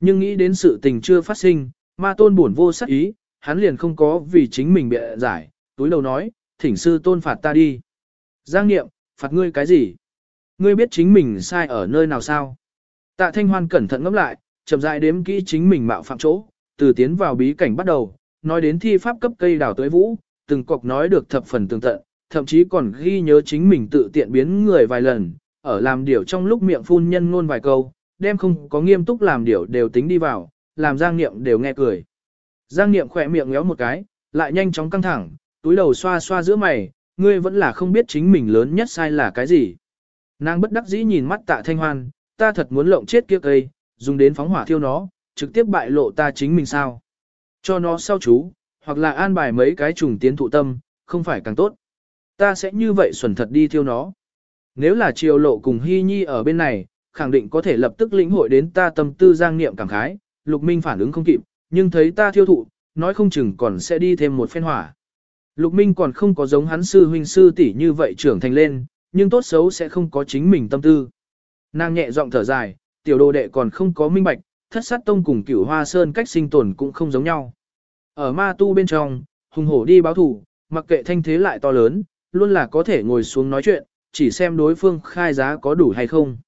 Nhưng nghĩ đến sự tình chưa phát sinh, ma tôn buồn vô sát ý, hắn liền không có vì chính mình bị giải, túi đầu nói, thỉnh sư tôn phạt ta đi. Giang Niệm, phạt ngươi cái gì? Ngươi biết chính mình sai ở nơi nào sao? Tạ Thanh Hoan cẩn thận ngẫm lại, chậm rãi đếm kỹ chính mình mạo phạm chỗ, từ tiến vào bí cảnh bắt đầu, nói đến thi pháp cấp cây đào tới vũ, từng cọc nói được thập phần tương tận, thậm chí còn ghi nhớ chính mình tự tiện biến người vài lần, ở làm điều trong lúc miệng phun nhân ngôn vài câu, đem không có nghiêm túc làm điều đều tính đi vào, làm Giang Niệm đều nghe cười. Giang Niệm khỏe miệng ngéo một cái, lại nhanh chóng căng thẳng, túi đầu xoa xoa giữa mày, ngươi vẫn là không biết chính mình lớn nhất sai là cái gì. Nàng bất đắc dĩ nhìn mắt tạ thanh hoan, ta thật muốn lộng chết kia cây, dùng đến phóng hỏa thiêu nó, trực tiếp bại lộ ta chính mình sao. Cho nó sau chú, hoặc là an bài mấy cái trùng tiến thụ tâm, không phải càng tốt. Ta sẽ như vậy xuẩn thật đi thiêu nó. Nếu là triều lộ cùng hy nhi ở bên này, khẳng định có thể lập tức lĩnh hội đến ta tâm tư giang niệm cảm khái, lục minh phản ứng không kịp, nhưng thấy ta thiêu thụ, nói không chừng còn sẽ đi thêm một phen hỏa. Lục minh còn không có giống hắn sư huynh sư tỷ như vậy trưởng thành lên, nhưng tốt xấu sẽ không có chính mình tâm tư. Nàng nhẹ giọng thở dài, tiểu đồ đệ còn không có minh bạch, thất sát tông cùng cửu hoa sơn cách sinh tồn cũng không giống nhau. Ở ma tu bên trong, hùng hổ đi báo thủ, mặc kệ thanh thế lại to lớn, luôn là có thể ngồi xuống nói chuyện, chỉ xem đối phương khai giá có đủ hay không.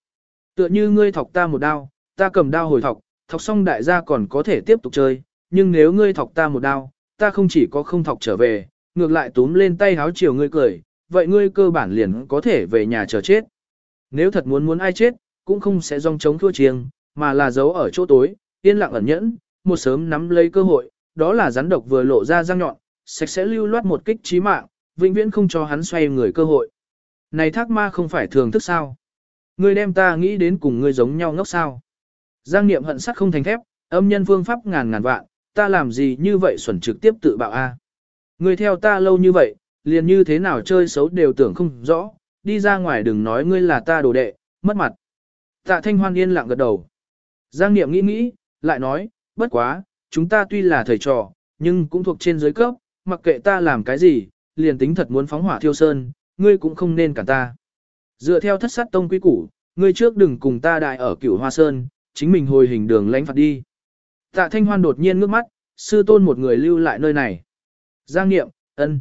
Tựa như ngươi thọc ta một đao, ta cầm đao hồi thọc, thọc xong đại gia còn có thể tiếp tục chơi, nhưng nếu ngươi thọc ta một đao, ta không chỉ có không thọc trở về, ngược lại túm lên tay háo chiều ngươi cười, vậy ngươi cơ bản liền có thể về nhà chờ chết. Nếu thật muốn muốn ai chết, cũng không sẽ rong chống thua chiêng, mà là giấu ở chỗ tối, yên lặng ẩn nhẫn, một sớm nắm lấy cơ hội, đó là rắn độc vừa lộ ra răng nhọn, sạch sẽ lưu loát một kích chí mạng, vĩnh viễn không cho hắn xoay người cơ hội. Này thác ma không phải thường thức sao? Ngươi đem ta nghĩ đến cùng ngươi giống nhau ngốc sao? Giang niệm hận sắt không thành thép, âm nhân phương pháp ngàn ngàn vạn, ta làm gì như vậy xuẩn trực tiếp tự bạo a? Ngươi theo ta lâu như vậy, liền như thế nào chơi xấu đều tưởng không rõ, đi ra ngoài đừng nói ngươi là ta đồ đệ, mất mặt. Tạ Thanh Hoan yên lặng gật đầu. Giang Niệm nghĩ nghĩ, lại nói, bất quá, chúng ta tuy là thầy trò, nhưng cũng thuộc trên giới cấp, mặc kệ ta làm cái gì, liền tính thật muốn phóng hỏa thiêu sơn, ngươi cũng không nên cản ta. Dựa theo thất sát tông quy củ, ngươi trước đừng cùng ta đại ở cửu hoa sơn, chính mình hồi hình đường lãnh phạt đi. Tạ Thanh Hoan đột nhiên ngước mắt, sư tôn một người lưu lại nơi này. Giang Niệm, ân.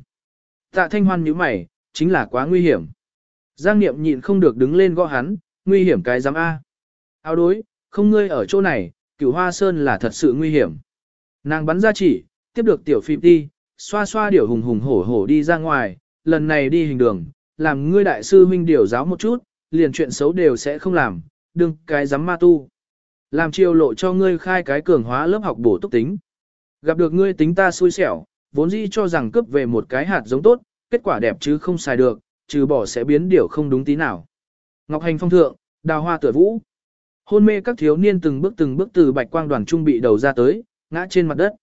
Tạ Thanh Hoan nhíu mày, chính là quá nguy hiểm. Giang Niệm nhịn không được đứng lên gõ hắn, nguy hiểm cái giám A. Áo đối, không ngươi ở chỗ này, cửu hoa sơn là thật sự nguy hiểm. Nàng bắn ra chỉ, tiếp được tiểu phim đi, xoa xoa điểu hùng hùng hổ hổ đi ra ngoài, lần này đi hình đường, làm ngươi đại sư huynh điều giáo một chút, liền chuyện xấu đều sẽ không làm, đừng cái dám ma tu. Làm chiêu lộ cho ngươi khai cái cường hóa lớp học bổ túc tính. Gặp được ngươi tính ta xui xẻo, vốn dĩ cho rằng cướp về một cái hạt giống tốt, kết quả đẹp chứ không xài được, trừ bỏ sẽ biến điều không đúng tí nào. Ngọc Hành phong thượng, đào hoa tựa vũ. Hôn mê các thiếu niên từng bước từng bước từ bạch quang đoàn trung bị đầu ra tới, ngã trên mặt đất.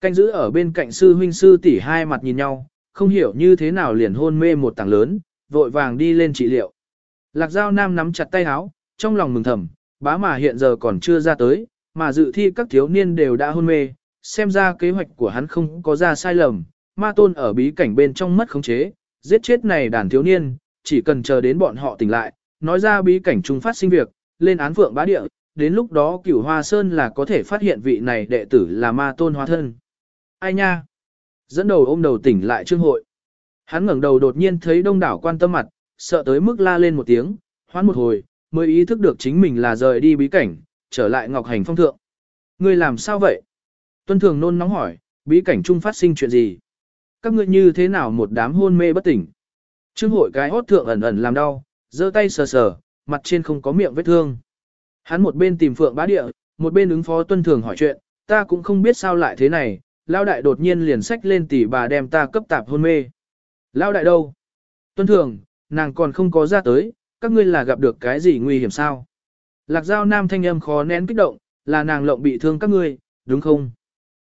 Canh giữ ở bên cạnh sư huynh sư tỷ hai mặt nhìn nhau, không hiểu như thế nào liền hôn mê một tảng lớn, vội vàng đi lên trị liệu. Lạc Giao Nam nắm chặt tay áo, trong lòng mừng thầm, bá mà hiện giờ còn chưa ra tới, mà dự thi các thiếu niên đều đã hôn mê, xem ra kế hoạch của hắn không có ra sai lầm, ma tôn ở bí cảnh bên trong mất khống chế, giết chết này đàn thiếu niên, chỉ cần chờ đến bọn họ tỉnh lại, nói ra bí cảnh trung phát sinh việc, lên án phượng bá địa, đến lúc đó cửu hoa sơn là có thể phát hiện vị này đệ tử là ma tôn hóa thân. Ai nha? Dẫn đầu ôm đầu tỉnh lại trương hội. Hắn ngẩng đầu đột nhiên thấy đông đảo quan tâm mặt, sợ tới mức la lên một tiếng, hoán một hồi, mới ý thức được chính mình là rời đi bí cảnh, trở lại ngọc hành phong thượng. Ngươi làm sao vậy? Tuân thường nôn nóng hỏi, bí cảnh trung phát sinh chuyện gì? Các ngươi như thế nào một đám hôn mê bất tỉnh? Trương hội cái hốt thượng ẩn ẩn làm đau, giơ tay sờ sờ, mặt trên không có miệng vết thương. Hắn một bên tìm phượng bá địa, một bên ứng phó tuân thường hỏi chuyện, ta cũng không biết sao lại thế này, lao đại đột nhiên liền sách lên tỷ bà đem ta cấp tạp hôn mê. Lao đại đâu? Tuân thường, nàng còn không có ra tới, các ngươi là gặp được cái gì nguy hiểm sao? Lạc giao nam thanh âm khó nén kích động, là nàng lộng bị thương các ngươi, đúng không?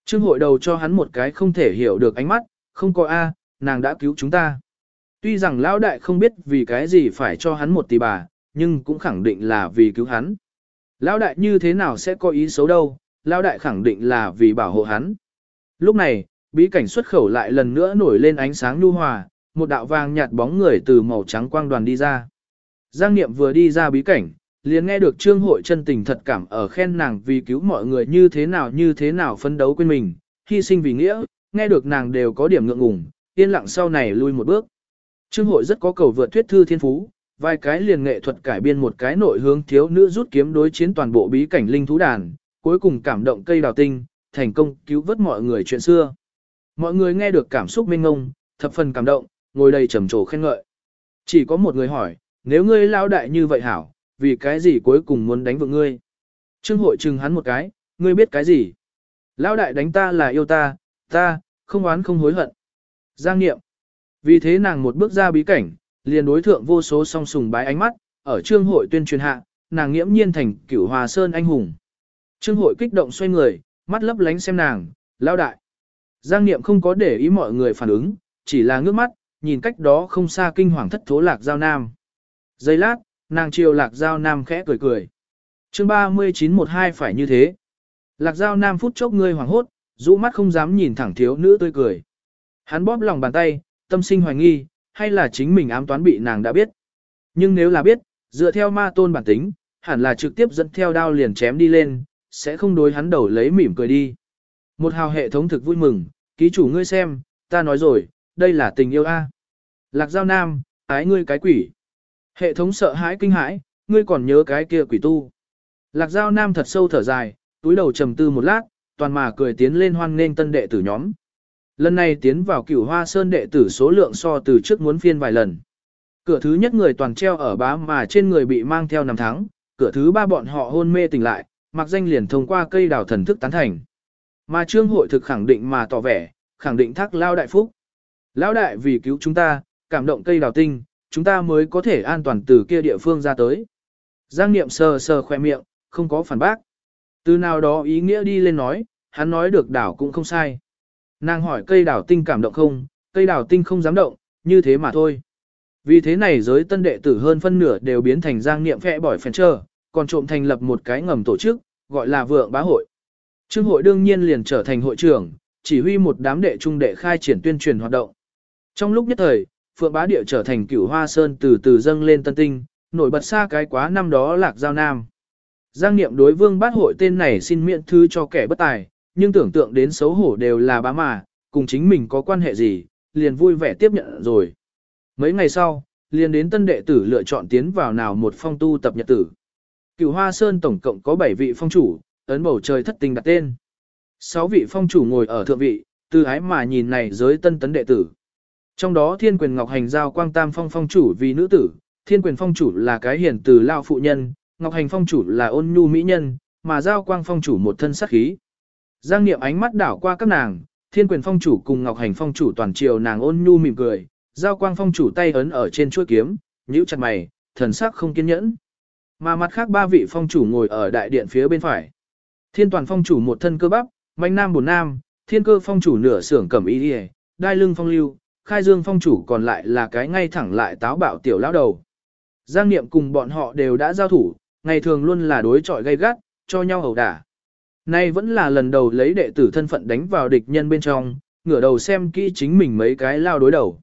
Trương hội đầu cho hắn một cái không thể hiểu được ánh mắt, không có A, nàng đã cứu chúng ta. Tuy rằng lão đại không biết vì cái gì phải cho hắn một tỷ bà, nhưng cũng khẳng định là vì cứu hắn. Lão đại như thế nào sẽ có ý xấu đâu, lão đại khẳng định là vì bảo hộ hắn. Lúc này, bí cảnh xuất khẩu lại lần nữa nổi lên ánh sáng nhu hòa, một đạo vàng nhạt bóng người từ màu trắng quang đoàn đi ra. Giang Niệm vừa đi ra bí cảnh, liền nghe được trương hội chân tình thật cảm ở khen nàng vì cứu mọi người như thế nào như thế nào phấn đấu quên mình, hy sinh vì nghĩa, nghe được nàng đều có điểm ngượng ngùng, yên lặng sau này lui một bước. Trương hội rất có cầu vượt thuyết thư thiên phú, vài cái liền nghệ thuật cải biên một cái nội hướng thiếu nữ rút kiếm đối chiến toàn bộ bí cảnh linh thú đàn, cuối cùng cảm động cây đào tinh, thành công cứu vớt mọi người chuyện xưa. Mọi người nghe được cảm xúc mênh ngông, thập phần cảm động, ngồi đầy trầm trồ khen ngợi. Chỉ có một người hỏi, nếu ngươi lao đại như vậy hảo, vì cái gì cuối cùng muốn đánh vượng ngươi? Trương hội trừng hắn một cái, ngươi biết cái gì? lão đại đánh ta là yêu ta, ta, không oán không hối hận. Giang nghiệm. Vì thế nàng một bước ra bí cảnh, liền đối thượng vô số song sùng bái ánh mắt, ở trương hội tuyên truyền hạ, nàng nghiễm nhiên thành cửu hòa sơn anh hùng. Trương hội kích động xoay người, mắt lấp lánh xem nàng, lão đại. Giang niệm không có để ý mọi người phản ứng, chỉ là ngước mắt, nhìn cách đó không xa kinh hoàng thất thố lạc giao nam. Giây lát, nàng chiều lạc giao nam khẽ cười cười. chương 3912 phải như thế. Lạc giao nam phút chốc ngươi hoảng hốt, rũ mắt không dám nhìn thẳng thiếu nữ tươi cười. Hắn bóp lòng bàn tay, tâm sinh hoài nghi, hay là chính mình ám toán bị nàng đã biết. Nhưng nếu là biết, dựa theo ma tôn bản tính, hẳn là trực tiếp dẫn theo đao liền chém đi lên, sẽ không đối hắn đầu lấy mỉm cười đi. Một hào hệ thống thực vui mừng, ký chủ ngươi xem, ta nói rồi, đây là tình yêu a. Lạc giao nam, ái ngươi cái quỷ. Hệ thống sợ hãi kinh hãi, ngươi còn nhớ cái kia quỷ tu. Lạc giao nam thật sâu thở dài, túi đầu trầm tư một lát, toàn mà cười tiến lên hoan nghênh tân đệ tử nhóm. Lần này tiến vào cửu hoa sơn đệ tử số lượng so từ trước muốn phiên vài lần. Cửa thứ nhất người toàn treo ở bá mà trên người bị mang theo năm tháng, cửa thứ ba bọn họ hôn mê tỉnh lại, mặc danh liền thông qua cây đào thần thức tán thành. Mà trương hội thực khẳng định mà tỏ vẻ, khẳng định thác lao đại phúc. lao đại vì cứu chúng ta, cảm động cây đào tinh, chúng ta mới có thể an toàn từ kia địa phương ra tới. Giang Niệm sờ sờ khoe miệng, không có phản bác. Từ nào đó ý nghĩa đi lên nói, hắn nói được đảo cũng không sai. Nàng hỏi cây đào tinh cảm động không, cây đào tinh không dám động, như thế mà thôi. Vì thế này giới tân đệ tử hơn phân nửa đều biến thành giang niệm phẹ bỏi phèn trơ, còn trộm thành lập một cái ngầm tổ chức, gọi là vượng bá hội. Trương hội đương nhiên liền trở thành hội trưởng, chỉ huy một đám đệ trung đệ khai triển tuyên truyền hoạt động. Trong lúc nhất thời, Phượng Bá Địa trở thành cửu hoa sơn từ từ dâng lên tân tinh, nổi bật xa cái quá năm đó lạc giao nam. Giang niệm đối vương bát hội tên này xin miễn thư cho kẻ bất tài, nhưng tưởng tượng đến xấu hổ đều là bá mà, cùng chính mình có quan hệ gì, liền vui vẻ tiếp nhận rồi. Mấy ngày sau, liền đến tân đệ tử lựa chọn tiến vào nào một phong tu tập nhật tử. Cửu Hoa Sơn tổng cộng có 7 vị phong chủ, ấn bầu trời thất tình đặt tên. 6 vị phong chủ ngồi ở thượng vị, từ ái mà nhìn này giới tân tấn đệ tử. Trong đó thiên quyền ngọc hành giao quang tam phong phong chủ vì nữ tử, thiên quyền phong chủ là cái hiển từ lao phụ nhân, ngọc hành phong chủ là ôn nhu mỹ nhân, mà giao quang phong chủ một thân sát khí. Giang Niệm ánh mắt đảo qua các nàng, Thiên Quyền phong chủ cùng Ngọc Hành phong chủ toàn triều nàng ôn nhu mỉm cười, giao quang phong chủ tay ấn ở trên chuôi kiếm, nhíu chặt mày, thần sắc không kiên nhẫn. Mà mặt khác ba vị phong chủ ngồi ở đại điện phía bên phải. Thiên Toàn phong chủ một thân cơ bắp, Mạnh Nam bổn nam, Thiên Cơ phong chủ nửa xưởng cẩm y liề, Đai Lưng phong lưu, Khai Dương phong chủ còn lại là cái ngay thẳng lại táo bạo tiểu lão đầu. Giang Niệm cùng bọn họ đều đã giao thủ, ngày thường luôn là đối chọi gay gắt, cho nhau hầu đả. Nay vẫn là lần đầu lấy đệ tử thân phận đánh vào địch nhân bên trong, ngửa đầu xem kỹ chính mình mấy cái lao đối đầu.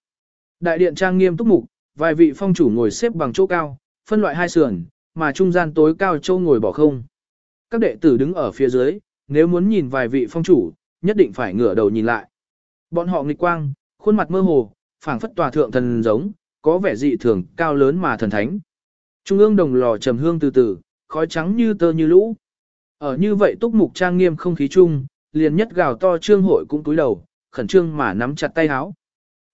Đại điện trang nghiêm túc mục, vài vị phong chủ ngồi xếp bằng chỗ cao, phân loại hai sườn, mà trung gian tối cao châu ngồi bỏ không. Các đệ tử đứng ở phía dưới, nếu muốn nhìn vài vị phong chủ, nhất định phải ngửa đầu nhìn lại. Bọn họ nghịch quang, khuôn mặt mơ hồ, phảng phất tòa thượng thần giống, có vẻ dị thường cao lớn mà thần thánh. Trung ương đồng lò trầm hương từ từ, khói trắng như tơ như lũ. Ở như vậy túc mục trang nghiêm không khí chung, liền nhất gào to trương hội cũng túi đầu, khẩn trương mà nắm chặt tay háo.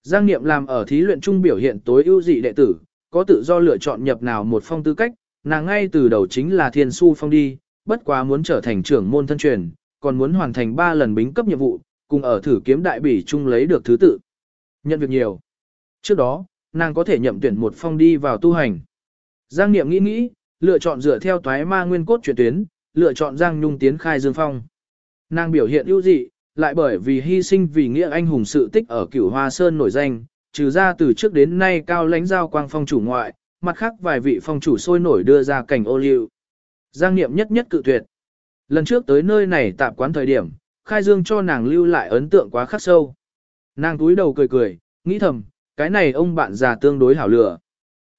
Giang Niệm làm ở thí luyện trung biểu hiện tối ưu dị đệ tử, có tự do lựa chọn nhập nào một phong tư cách, nàng ngay từ đầu chính là thiên su phong đi, bất quá muốn trở thành trưởng môn thân truyền, còn muốn hoàn thành 3 lần bính cấp nhiệm vụ, cùng ở thử kiếm đại bỉ chung lấy được thứ tự. Nhận việc nhiều. Trước đó, nàng có thể nhậm tuyển một phong đi vào tu hành. Giang Niệm nghĩ nghĩ, lựa chọn dựa theo toái ma nguyên cốt chuyển tuyến, lựa chọn Giang Nhung tiến khai dương phong. Nàng biểu hiện ưu dị, lại bởi vì hy sinh vì nghĩa anh hùng sự tích ở cửu hoa sơn nổi danh, trừ ra từ trước đến nay cao lãnh giao quang phong chủ ngoại, mặt khác vài vị phong chủ sôi nổi đưa ra cảnh ô liu. Giang Niệm nhất nhất cự tuyệt. Lần trước tới nơi này tạm quán thời điểm, khai dương cho nàng lưu lại ấn tượng quá khắc sâu. Nàng túi đầu cười cười, nghĩ thầm, cái này ông bạn già tương đối hảo lựa.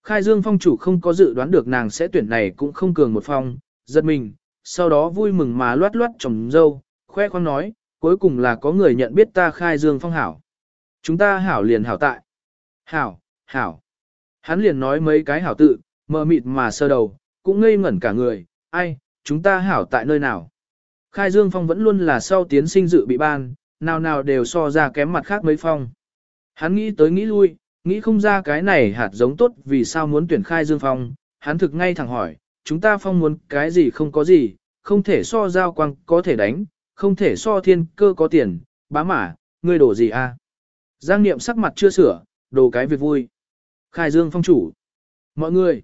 Khai dương phong chủ không có dự đoán được nàng sẽ tuyển này cũng không cường một phong, giật mình, sau đó vui mừng mà loát loát trồng dâu, khoe khoang nói, cuối cùng là có người nhận biết ta khai dương phong hảo. Chúng ta hảo liền hảo tại. Hảo, hảo. Hắn liền nói mấy cái hảo tự, mờ mịt mà sơ đầu, cũng ngây ngẩn cả người, ai, chúng ta hảo tại nơi nào. Khai Dương Phong vẫn luôn là sau tiến sinh dự bị ban, nào nào đều so ra kém mặt khác mấy phong. Hắn nghĩ tới nghĩ lui, nghĩ không ra cái này hạt giống tốt vì sao muốn tuyển Khai Dương Phong, hắn thực ngay thẳng hỏi, chúng ta phong muốn cái gì không có gì, không thể so giao quang có thể đánh, không thể so thiên cơ có tiền, bá mã, ngươi đổ gì a? À? Giang Niệm sắc mặt chưa sửa, đồ cái việc vui. Khai Dương Phong chủ. Mọi người.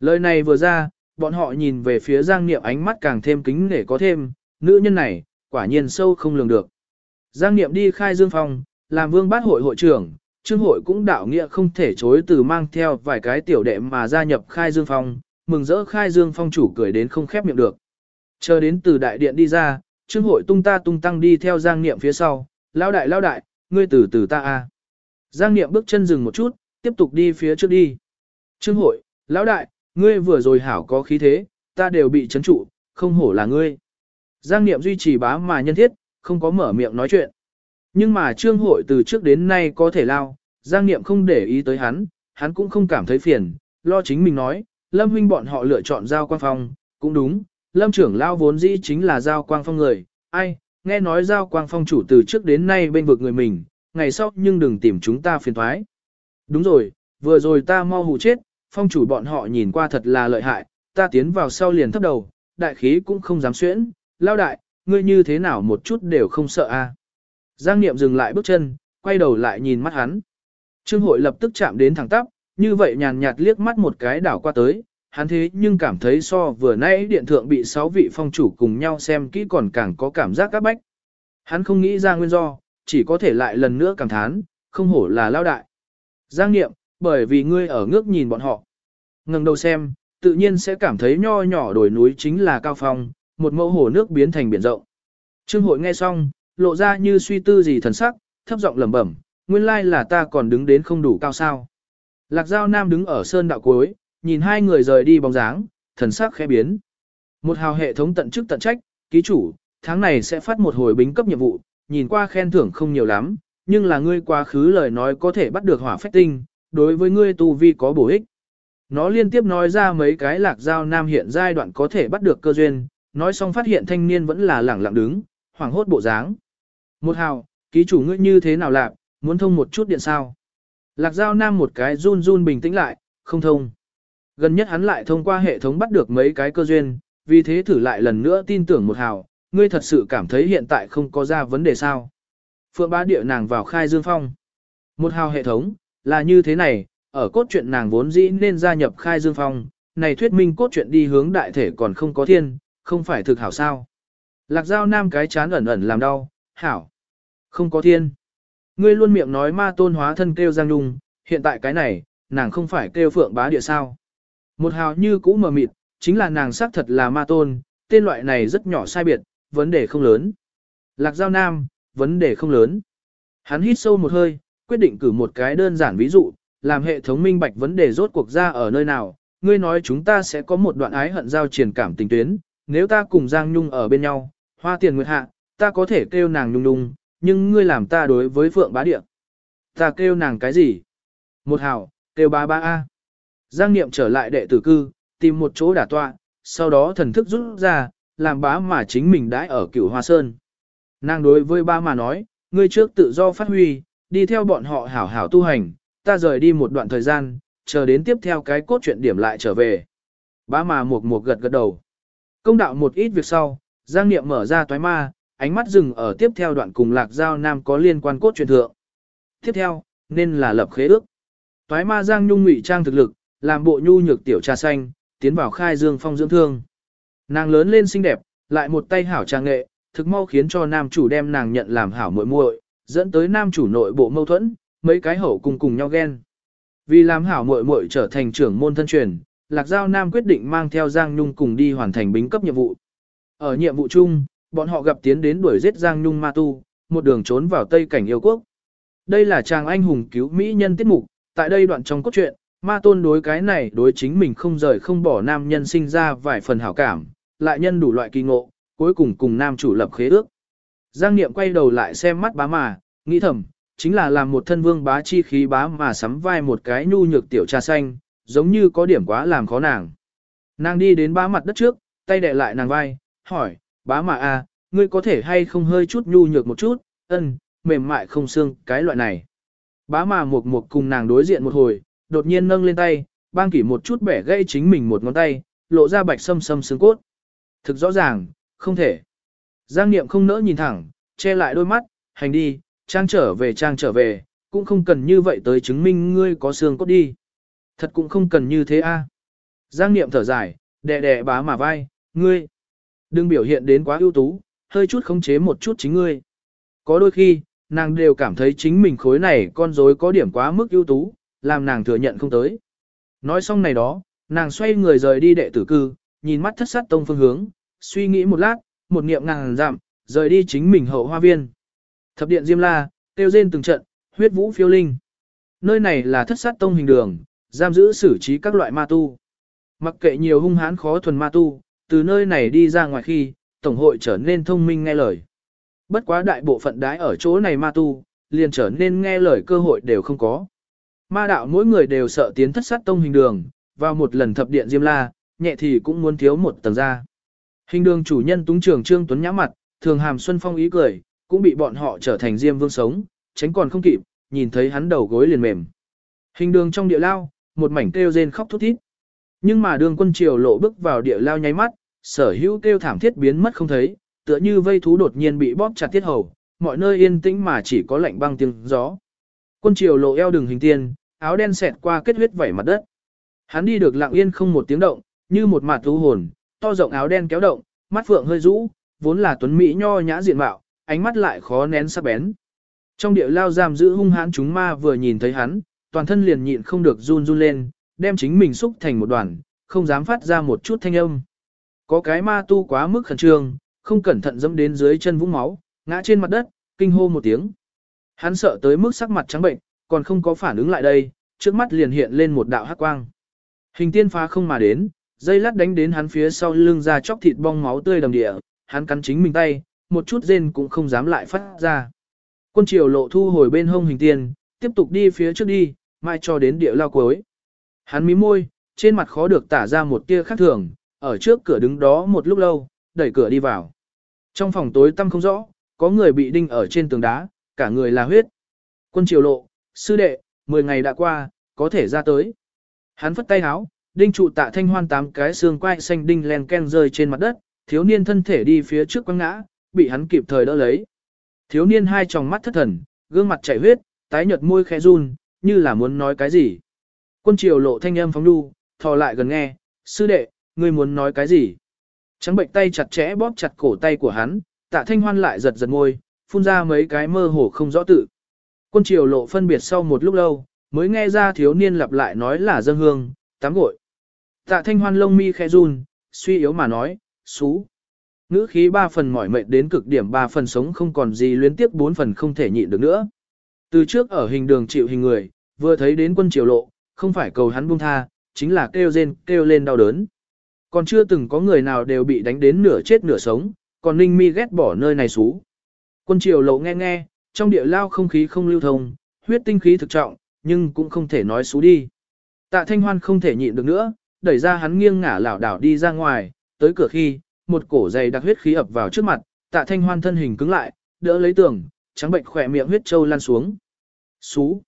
Lời này vừa ra, bọn họ nhìn về phía Giang Niệm ánh mắt càng thêm kính nể có thêm, nữ nhân này, quả nhiên sâu không lường được. Giang Niệm đi khai dương phong, làm vương bát hội hội trưởng, trương hội cũng đạo nghĩa không thể chối từ mang theo vài cái tiểu đệ mà gia nhập khai dương phong, mừng rỡ khai dương phong chủ cười đến không khép miệng được. Chờ đến từ đại điện đi ra, trương hội tung ta tung tăng đi theo Giang Niệm phía sau, lao đại lao đại, ngươi từ từ ta a. Giang Niệm bước chân dừng một chút, tiếp tục đi phía trước đi. Trương hội, lão đại, ngươi vừa rồi hảo có khí thế, ta đều bị chấn trụ, không hổ là ngươi. Giang Niệm duy trì bá mà nhân thiết, không có mở miệng nói chuyện. Nhưng mà trương hội từ trước đến nay có thể lao, Giang Niệm không để ý tới hắn, hắn cũng không cảm thấy phiền, lo chính mình nói, Lâm huynh bọn họ lựa chọn Giao Quang Phong, cũng đúng, Lâm trưởng lao vốn dĩ chính là Giao Quang Phong người, ai, nghe nói Giao Quang Phong chủ từ trước đến nay bên vực người mình, ngày sau nhưng đừng tìm chúng ta phiền thoái. Đúng rồi, vừa rồi ta mau hù chết, phong chủ bọn họ nhìn qua thật là lợi hại, ta tiến vào sau liền thấp đầu, đại khí cũng không dám xuyễn, lao đại, ngươi như thế nào một chút đều không sợ a? Giang Niệm dừng lại bước chân, quay đầu lại nhìn mắt hắn. Trương hội lập tức chạm đến thẳng tắp, như vậy nhàn nhạt liếc mắt một cái đảo qua tới, hắn thế nhưng cảm thấy so vừa nãy điện thượng bị sáu vị phong chủ cùng nhau xem kỹ còn càng có cảm giác các bách. Hắn không nghĩ ra nguyên do, chỉ có thể lại lần nữa cảm thán, không hổ là lao đại. Giang Niệm, bởi vì ngươi ở ngước nhìn bọn họ. ngẩng đầu xem, tự nhiên sẽ cảm thấy nho nhỏ đồi núi chính là cao phong, một mẫu hồ nước biến thành biển rộng. Trương hội nghe xong, lộ ra như suy tư gì thần sắc, thấp giọng lẩm bẩm, nguyên lai là ta còn đứng đến không đủ cao sao. Lạc Giao Nam đứng ở sơn đạo cuối, nhìn hai người rời đi bóng dáng, thần sắc khẽ biến. Một hào hệ thống tận chức tận trách, ký chủ, tháng này sẽ phát một hồi bính cấp nhiệm vụ, nhìn qua khen thưởng không nhiều lắm, nhưng là ngươi quá khứ lời nói có thể bắt được hỏa phách tinh, đối với ngươi tu vi có bổ ích. Nó liên tiếp nói ra mấy cái lạc giao nam hiện giai đoạn có thể bắt được cơ duyên, nói xong phát hiện thanh niên vẫn là lẳng lặng đứng, hoảng hốt bộ dáng. Một hào, ký chủ ngươi như thế nào lạc, muốn thông một chút điện sao? Lạc giao nam một cái run run bình tĩnh lại, không thông. Gần nhất hắn lại thông qua hệ thống bắt được mấy cái cơ duyên, vì thế thử lại lần nữa tin tưởng một hào, ngươi thật sự cảm thấy hiện tại không có ra vấn đề sao. Phượng bá địa nàng vào khai dương phong. Một hào hệ thống, là như thế này, ở cốt truyện nàng vốn dĩ nên gia nhập khai dương phong, này thuyết minh cốt truyện đi hướng đại thể còn không có thiên, không phải thực hảo sao. Lạc giao nam cái chán ẩn ẩn làm đau, hảo, không có thiên. Ngươi luôn miệng nói ma tôn hóa thân kêu Giang Nhung, hiện tại cái này, nàng không phải kêu phượng bá địa sao. Một hào như cũ mờ mịt, chính là nàng xác thật là ma tôn, tên loại này rất nhỏ sai biệt, vấn đề không lớn. Lạc giao nam, vấn đề không lớn. Hắn hít sâu một hơi, quyết định cử một cái đơn giản ví dụ, làm hệ thống minh bạch vấn đề rốt cuộc ra ở nơi nào. Ngươi nói chúng ta sẽ có một đoạn ái hận giao triển cảm tình tuyến, nếu ta cùng Giang Nhung ở bên nhau, hoa tiền nguyệt hạ, ta có thể kêu nàng Nhung Nhung, nhưng ngươi làm ta đối với Phượng Bá Địa. Ta kêu nàng cái gì? Một hảo, kêu ba ba A. Giang Niệm trở lại đệ tử cư, tìm một chỗ đả tọa, sau đó thần thức rút ra, làm bá mà chính mình đãi ở cửu hoa sơn. Nàng đối với ba mà nói, ngươi trước tự do phát huy, đi theo bọn họ hảo hảo tu hành, ta rời đi một đoạn thời gian, chờ đến tiếp theo cái cốt truyện điểm lại trở về. Bá mà một một gật gật đầu. Công đạo một ít việc sau, Giang Niệm mở ra toái ma, ánh mắt dừng ở tiếp theo đoạn cùng lạc giao nam có liên quan cốt truyền thượng. Tiếp theo, nên là lập khế ước. Toái ma Giang Nhung ngụy trang thực lực, làm bộ nhu nhược tiểu trà xanh, tiến vào khai dương phong dưỡng thương. Nàng lớn lên xinh đẹp, lại một tay hảo trang nghệ, thực mau khiến cho nam chủ đem nàng nhận làm hảo muội muội, dẫn tới nam chủ nội bộ mâu thuẫn, mấy cái hậu cùng cùng nhau ghen. Vì làm hảo muội muội trở thành trưởng môn thân truyền, Lạc Giao Nam quyết định mang theo Giang Nhung cùng đi hoàn thành bính cấp nhiệm vụ. Ở nhiệm vụ chung, bọn họ gặp tiến đến đuổi giết Giang Nhung Ma Tu, một đường trốn vào Tây cảnh yêu quốc. Đây là chàng anh hùng cứu mỹ nhân tiết mục, tại đây đoạn trong cốt truyện, Ma Tôn đối cái này đối chính mình không rời không bỏ nam nhân sinh ra vài phần hảo cảm, lại nhân đủ loại kỳ ngộ, cuối cùng cùng nam chủ lập khế ước. Giang Niệm quay đầu lại xem mắt bá mà, nghĩ thầm, chính là làm một thân vương bá chi khí bá mà sắm vai một cái nhu nhược tiểu trà xanh, giống như có điểm quá làm khó nàng. Nàng đi đến bá mặt đất trước, tay đè lại nàng vai, hỏi, bá mà a, à, ngươi có thể hay không hơi chút nhu nhược một chút, ân, mềm mại không xương, cái loại này. Bá mà một một cùng nàng đối diện một hồi, đột nhiên nâng lên tay, bang kỷ một chút bẻ gãy chính mình một ngón tay, lộ ra bạch sâm sâm xương cốt. Thực rõ ràng, không thể. Giang Niệm không nỡ nhìn thẳng, che lại đôi mắt, hành đi, trang trở về trang trở về, cũng không cần như vậy tới chứng minh ngươi có xương cốt đi. Thật cũng không cần như thế a. Giang Niệm thở dài, đè đè bá mà vai, ngươi. Đừng biểu hiện đến quá ưu tú, hơi chút khống chế một chút chính ngươi. Có đôi khi, nàng đều cảm thấy chính mình khối này con rối có điểm quá mức ưu tú, làm nàng thừa nhận không tới. Nói xong này đó, nàng xoay người rời đi đệ tử cư, nhìn mắt thất sát tông phương hướng, suy nghĩ một lát, một niệm ngàn dặm, rời đi chính mình hậu hoa viên. Thập điện Diêm La, tiêu rên từng trận, huyết vũ phiêu linh. Nơi này là thất sát tông hình đường, giam giữ xử trí các loại ma tu. Mặc kệ nhiều hung hãn khó thuần ma tu, từ nơi này đi ra ngoài khi, tổng hội trở nên thông minh nghe lời. Bất quá đại bộ phận đái ở chỗ này ma tu, liền trở nên nghe lời cơ hội đều không có. Ma đạo mỗi người đều sợ tiến thất sát tông hình đường, vào một lần thập điện Diêm La, nhẹ thì cũng muốn thiếu một tầng ra. Hình đường chủ nhân túng trưởng Trương Tuấn nhã mặt, thường hàm xuân phong ý cười, cũng bị bọn họ trở thành Diêm Vương sống, tránh còn không kịp, nhìn thấy hắn đầu gối liền mềm. Hình đường trong địa lao, một mảnh kêu rên khóc thút thít. Nhưng mà đường quân triều lộ bước vào địa lao nháy mắt, sở hữu kêu thảm thiết biến mất không thấy, tựa như vây thú đột nhiên bị bóp chặt tiết hầu, mọi nơi yên tĩnh mà chỉ có lạnh băng tiếng gió. Quân triều lộ eo đường hình tiên, áo đen xẹt qua kết huyết vẩy mặt đất. Hắn đi được lặng yên không một tiếng động, như một mạt thú hồn, to rộng áo đen kéo động, mắt phượng hơi rũ, vốn là tuấn mỹ nho nhã diện mạo, ánh mắt lại khó nén sắc bén. Trong địa lao giam giữ hung hãn chúng ma vừa nhìn thấy hắn, toàn thân liền nhịn không được run run lên, đem chính mình xúc thành một đoàn, không dám phát ra một chút thanh âm. Có cái ma tu quá mức khẩn trương, không cẩn thận dẫm đến dưới chân vũng máu, ngã trên mặt đất, kinh hô một tiếng. Hắn sợ tới mức sắc mặt trắng bệnh, còn không có phản ứng lại đây, trước mắt liền hiện lên một đạo hắc quang. Hình tiên phá không mà đến, dây lát đánh đến hắn phía sau lưng ra chóc thịt bong máu tươi đầm địa, hắn cắn chính mình tay, một chút rên cũng không dám lại phát ra. Quân triều lộ thu hồi bên hông hình tiên, tiếp tục đi phía trước đi, mai cho đến địa lao cuối. Hắn mím môi, trên mặt khó được tả ra một tia khác thường, ở trước cửa đứng đó một lúc lâu, đẩy cửa đi vào. Trong phòng tối tăm không rõ, có người bị đinh ở trên tường đá, cả người là huyết. Quân triều lộ, sư đệ, 10 ngày đã qua, có thể ra tới. Hắn phất tay háo, đinh trụ tạ thanh hoan tám cái xương quai xanh đinh len ken rơi trên mặt đất, thiếu niên thân thể đi phía trước quăng ngã, bị hắn kịp thời đỡ lấy. Thiếu niên hai tròng mắt thất thần, gương mặt chảy huyết, tái nhợt môi khẽ run, như là muốn nói cái gì. Quân triều lộ thanh âm phóng đu, thò lại gần nghe, sư đệ, ngươi muốn nói cái gì? Trắng bệnh tay chặt chẽ bóp chặt cổ tay của hắn, tạ thanh hoan lại giật giật môi, phun ra mấy cái mơ hồ không rõ tự. Quân triều lộ phân biệt sau một lúc lâu, mới nghe ra thiếu niên lặp lại nói là dân hương, tắm gội. Tạ thanh hoan lông mi khẽ run, suy yếu mà nói, xú. Ngữ khí ba phần mỏi mệt đến cực điểm ba phần sống không còn gì luyến tiếp bốn phần không thể nhịn được nữa. Từ trước ở hình đường chịu hình người, vừa thấy đến quân triều lộ, không phải cầu hắn buông tha, chính là kêu rên, kêu lên đau đớn. Còn chưa từng có người nào đều bị đánh đến nửa chết nửa sống, còn Ninh Mi ghét bỏ nơi này xú. Quân triều lộ nghe nghe, trong địa lao không khí không lưu thông, huyết tinh khí thực trọng, nhưng cũng không thể nói xú đi. Tạ Thanh Hoan không thể nhịn được nữa, đẩy ra hắn nghiêng ngả lảo đảo đi ra ngoài, tới cửa khi, một cổ dày đặc huyết khí ập vào trước mặt, Tạ Thanh Hoan thân hình cứng lại, đỡ lấy tường, trắng bệnh khỏe miệng huyết trâu lan xuống. Xú!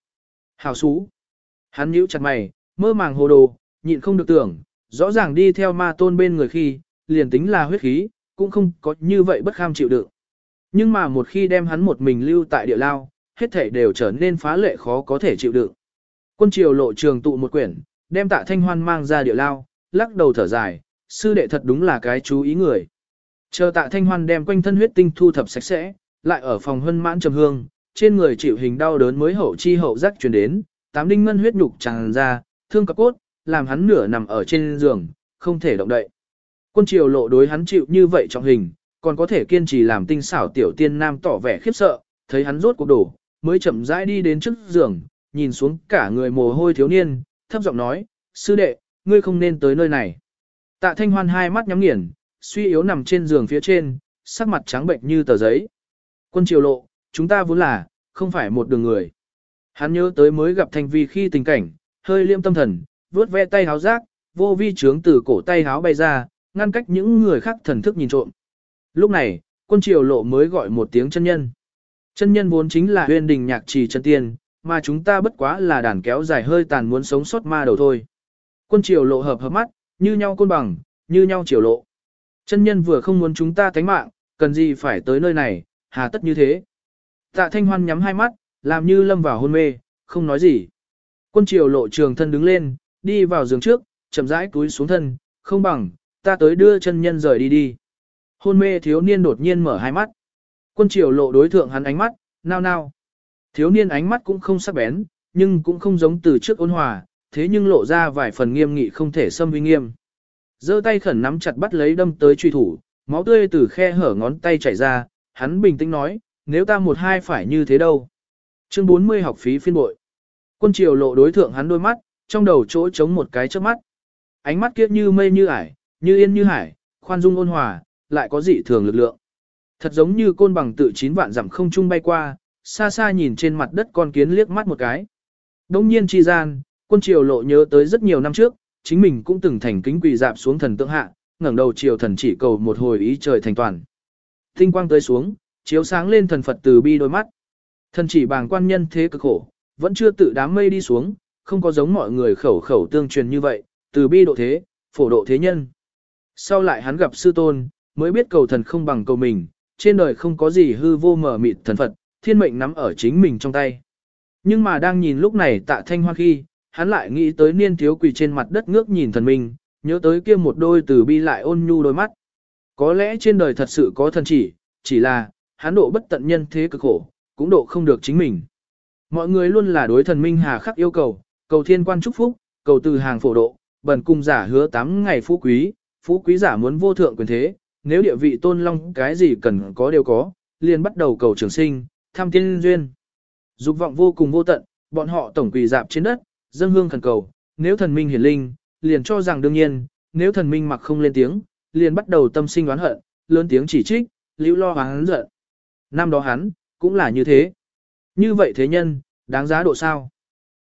Hào xú! Hắn nhíu chặt mày, mơ màng hồ đồ, nhịn không được tưởng, rõ ràng đi theo ma tôn bên người khi, liền tính là huyết khí, cũng không có như vậy bất kham chịu đựng. Nhưng mà một khi đem hắn một mình lưu tại địa lao, hết thể đều trở nên phá lệ khó có thể chịu đựng. Quân triều lộ trường tụ một quyển, đem tạ thanh hoan mang ra địa lao, lắc đầu thở dài, sư đệ thật đúng là cái chú ý người. Chờ tạ thanh hoan đem quanh thân huyết tinh thu thập sạch sẽ, lại ở phòng hân mãn trầm hương, trên người chịu hình đau đớn mới hậu chi hậu giác truyền đến, tám đinh ngân huyết nhục tràn ra, thương cả cốt, làm hắn nửa nằm ở trên giường, không thể động đậy. Quân triều lộ đối hắn chịu như vậy trong hình, còn có thể kiên trì làm tinh xảo tiểu tiên nam tỏ vẻ khiếp sợ, thấy hắn rốt cuộc đổ, mới chậm rãi đi đến trước giường, nhìn xuống cả người mồ hôi thiếu niên, thấp giọng nói, sư đệ, ngươi không nên tới nơi này. Tạ thanh hoan hai mắt nhắm nghiền, suy yếu nằm trên giường phía trên, sắc mặt trắng bệnh như tờ giấy. Quân triều lộ, chúng ta vốn là, không phải một đường người. Hắn nhớ tới mới gặp thanh vi khi tình cảnh, hơi liêm tâm thần, vuốt ve tay háo rác, vô vi trướng từ cổ tay háo bay ra, ngăn cách những người khác thần thức nhìn trộm. Lúc này, quân triều lộ mới gọi một tiếng chân nhân. Chân nhân vốn chính là huyên đình nhạc trì chân tiên, mà chúng ta bất quá là đàn kéo dài hơi tàn muốn sống sót ma đầu thôi. Quân triều lộ hợp hợp mắt, như nhau côn bằng, như nhau triều lộ. Chân nhân vừa không muốn chúng ta thánh mạng, cần gì phải tới nơi này, hà tất như thế. Tạ thanh hoan nhắm hai mắt, làm như lâm vào hôn mê, không nói gì. Quân triều lộ trường thân đứng lên, đi vào giường trước, chậm rãi cúi xuống thân, không bằng, ta tới đưa chân nhân rời đi đi. Hôn mê thiếu niên đột nhiên mở hai mắt. Quân triều lộ đối thượng hắn ánh mắt, nao nao. Thiếu niên ánh mắt cũng không sắc bén, nhưng cũng không giống từ trước ôn hòa, thế nhưng lộ ra vài phần nghiêm nghị không thể xâm uy nghiêm. giơ tay khẩn nắm chặt bắt lấy đâm tới truy thủ, máu tươi từ khe hở ngón tay chảy ra, hắn bình tĩnh nói, nếu ta một hai phải như thế đâu. Chương 40 học phí phiên bội. Quân triều lộ đối thượng hắn đôi mắt, trong đầu chỗ trống một cái trước mắt. Ánh mắt kia như mây như ải, như yên như hải, khoan dung ôn hòa, lại có dị thường lực lượng. Thật giống như côn bằng tự chín vạn dặm không trung bay qua, xa xa nhìn trên mặt đất con kiến liếc mắt một cái. Đông nhiên chi gian, quân triều lộ nhớ tới rất nhiều năm trước, chính mình cũng từng thành kính quỳ dạp xuống thần tượng hạ, ngẩng đầu triều thần chỉ cầu một hồi ý trời thành toàn. Tinh quang tới xuống, chiếu sáng lên thần Phật từ bi đôi mắt. Thần chỉ bàng quan nhân thế cực khổ, vẫn chưa tự đám mây đi xuống, không có giống mọi người khẩu khẩu tương truyền như vậy, từ bi độ thế, phổ độ thế nhân. Sau lại hắn gặp sư tôn, mới biết cầu thần không bằng cầu mình, trên đời không có gì hư vô mở mịt thần Phật, thiên mệnh nắm ở chính mình trong tay. Nhưng mà đang nhìn lúc này tạ thanh hoa khi, hắn lại nghĩ tới niên thiếu quỳ trên mặt đất ngước nhìn thần mình, nhớ tới kia một đôi từ bi lại ôn nhu đôi mắt. Có lẽ trên đời thật sự có thần chỉ, chỉ là, hắn độ bất tận nhân thế cực khổ, cũng độ không được chính mình. Mọi người luôn là đối thần minh hà khắc yêu cầu, cầu thiên quan chúc phúc, cầu từ hàng phổ độ, bần cung giả hứa 8 ngày phú quý, phú quý giả muốn vô thượng quyền thế, nếu địa vị tôn long cái gì cần có đều có, liền bắt đầu cầu trường sinh, tham tiên duyên. Dục vọng vô cùng vô tận, bọn họ tổng quỳ dạp trên đất, dâng hương thần cầu, nếu thần minh hiển linh, liền cho rằng đương nhiên, nếu thần minh mặc không lên tiếng, liền bắt đầu tâm sinh oán hận, lớn tiếng chỉ trích, lưu lo hắn giận. Năm đó hắn, cũng là như thế. Như vậy thế nhân, đáng giá độ sao?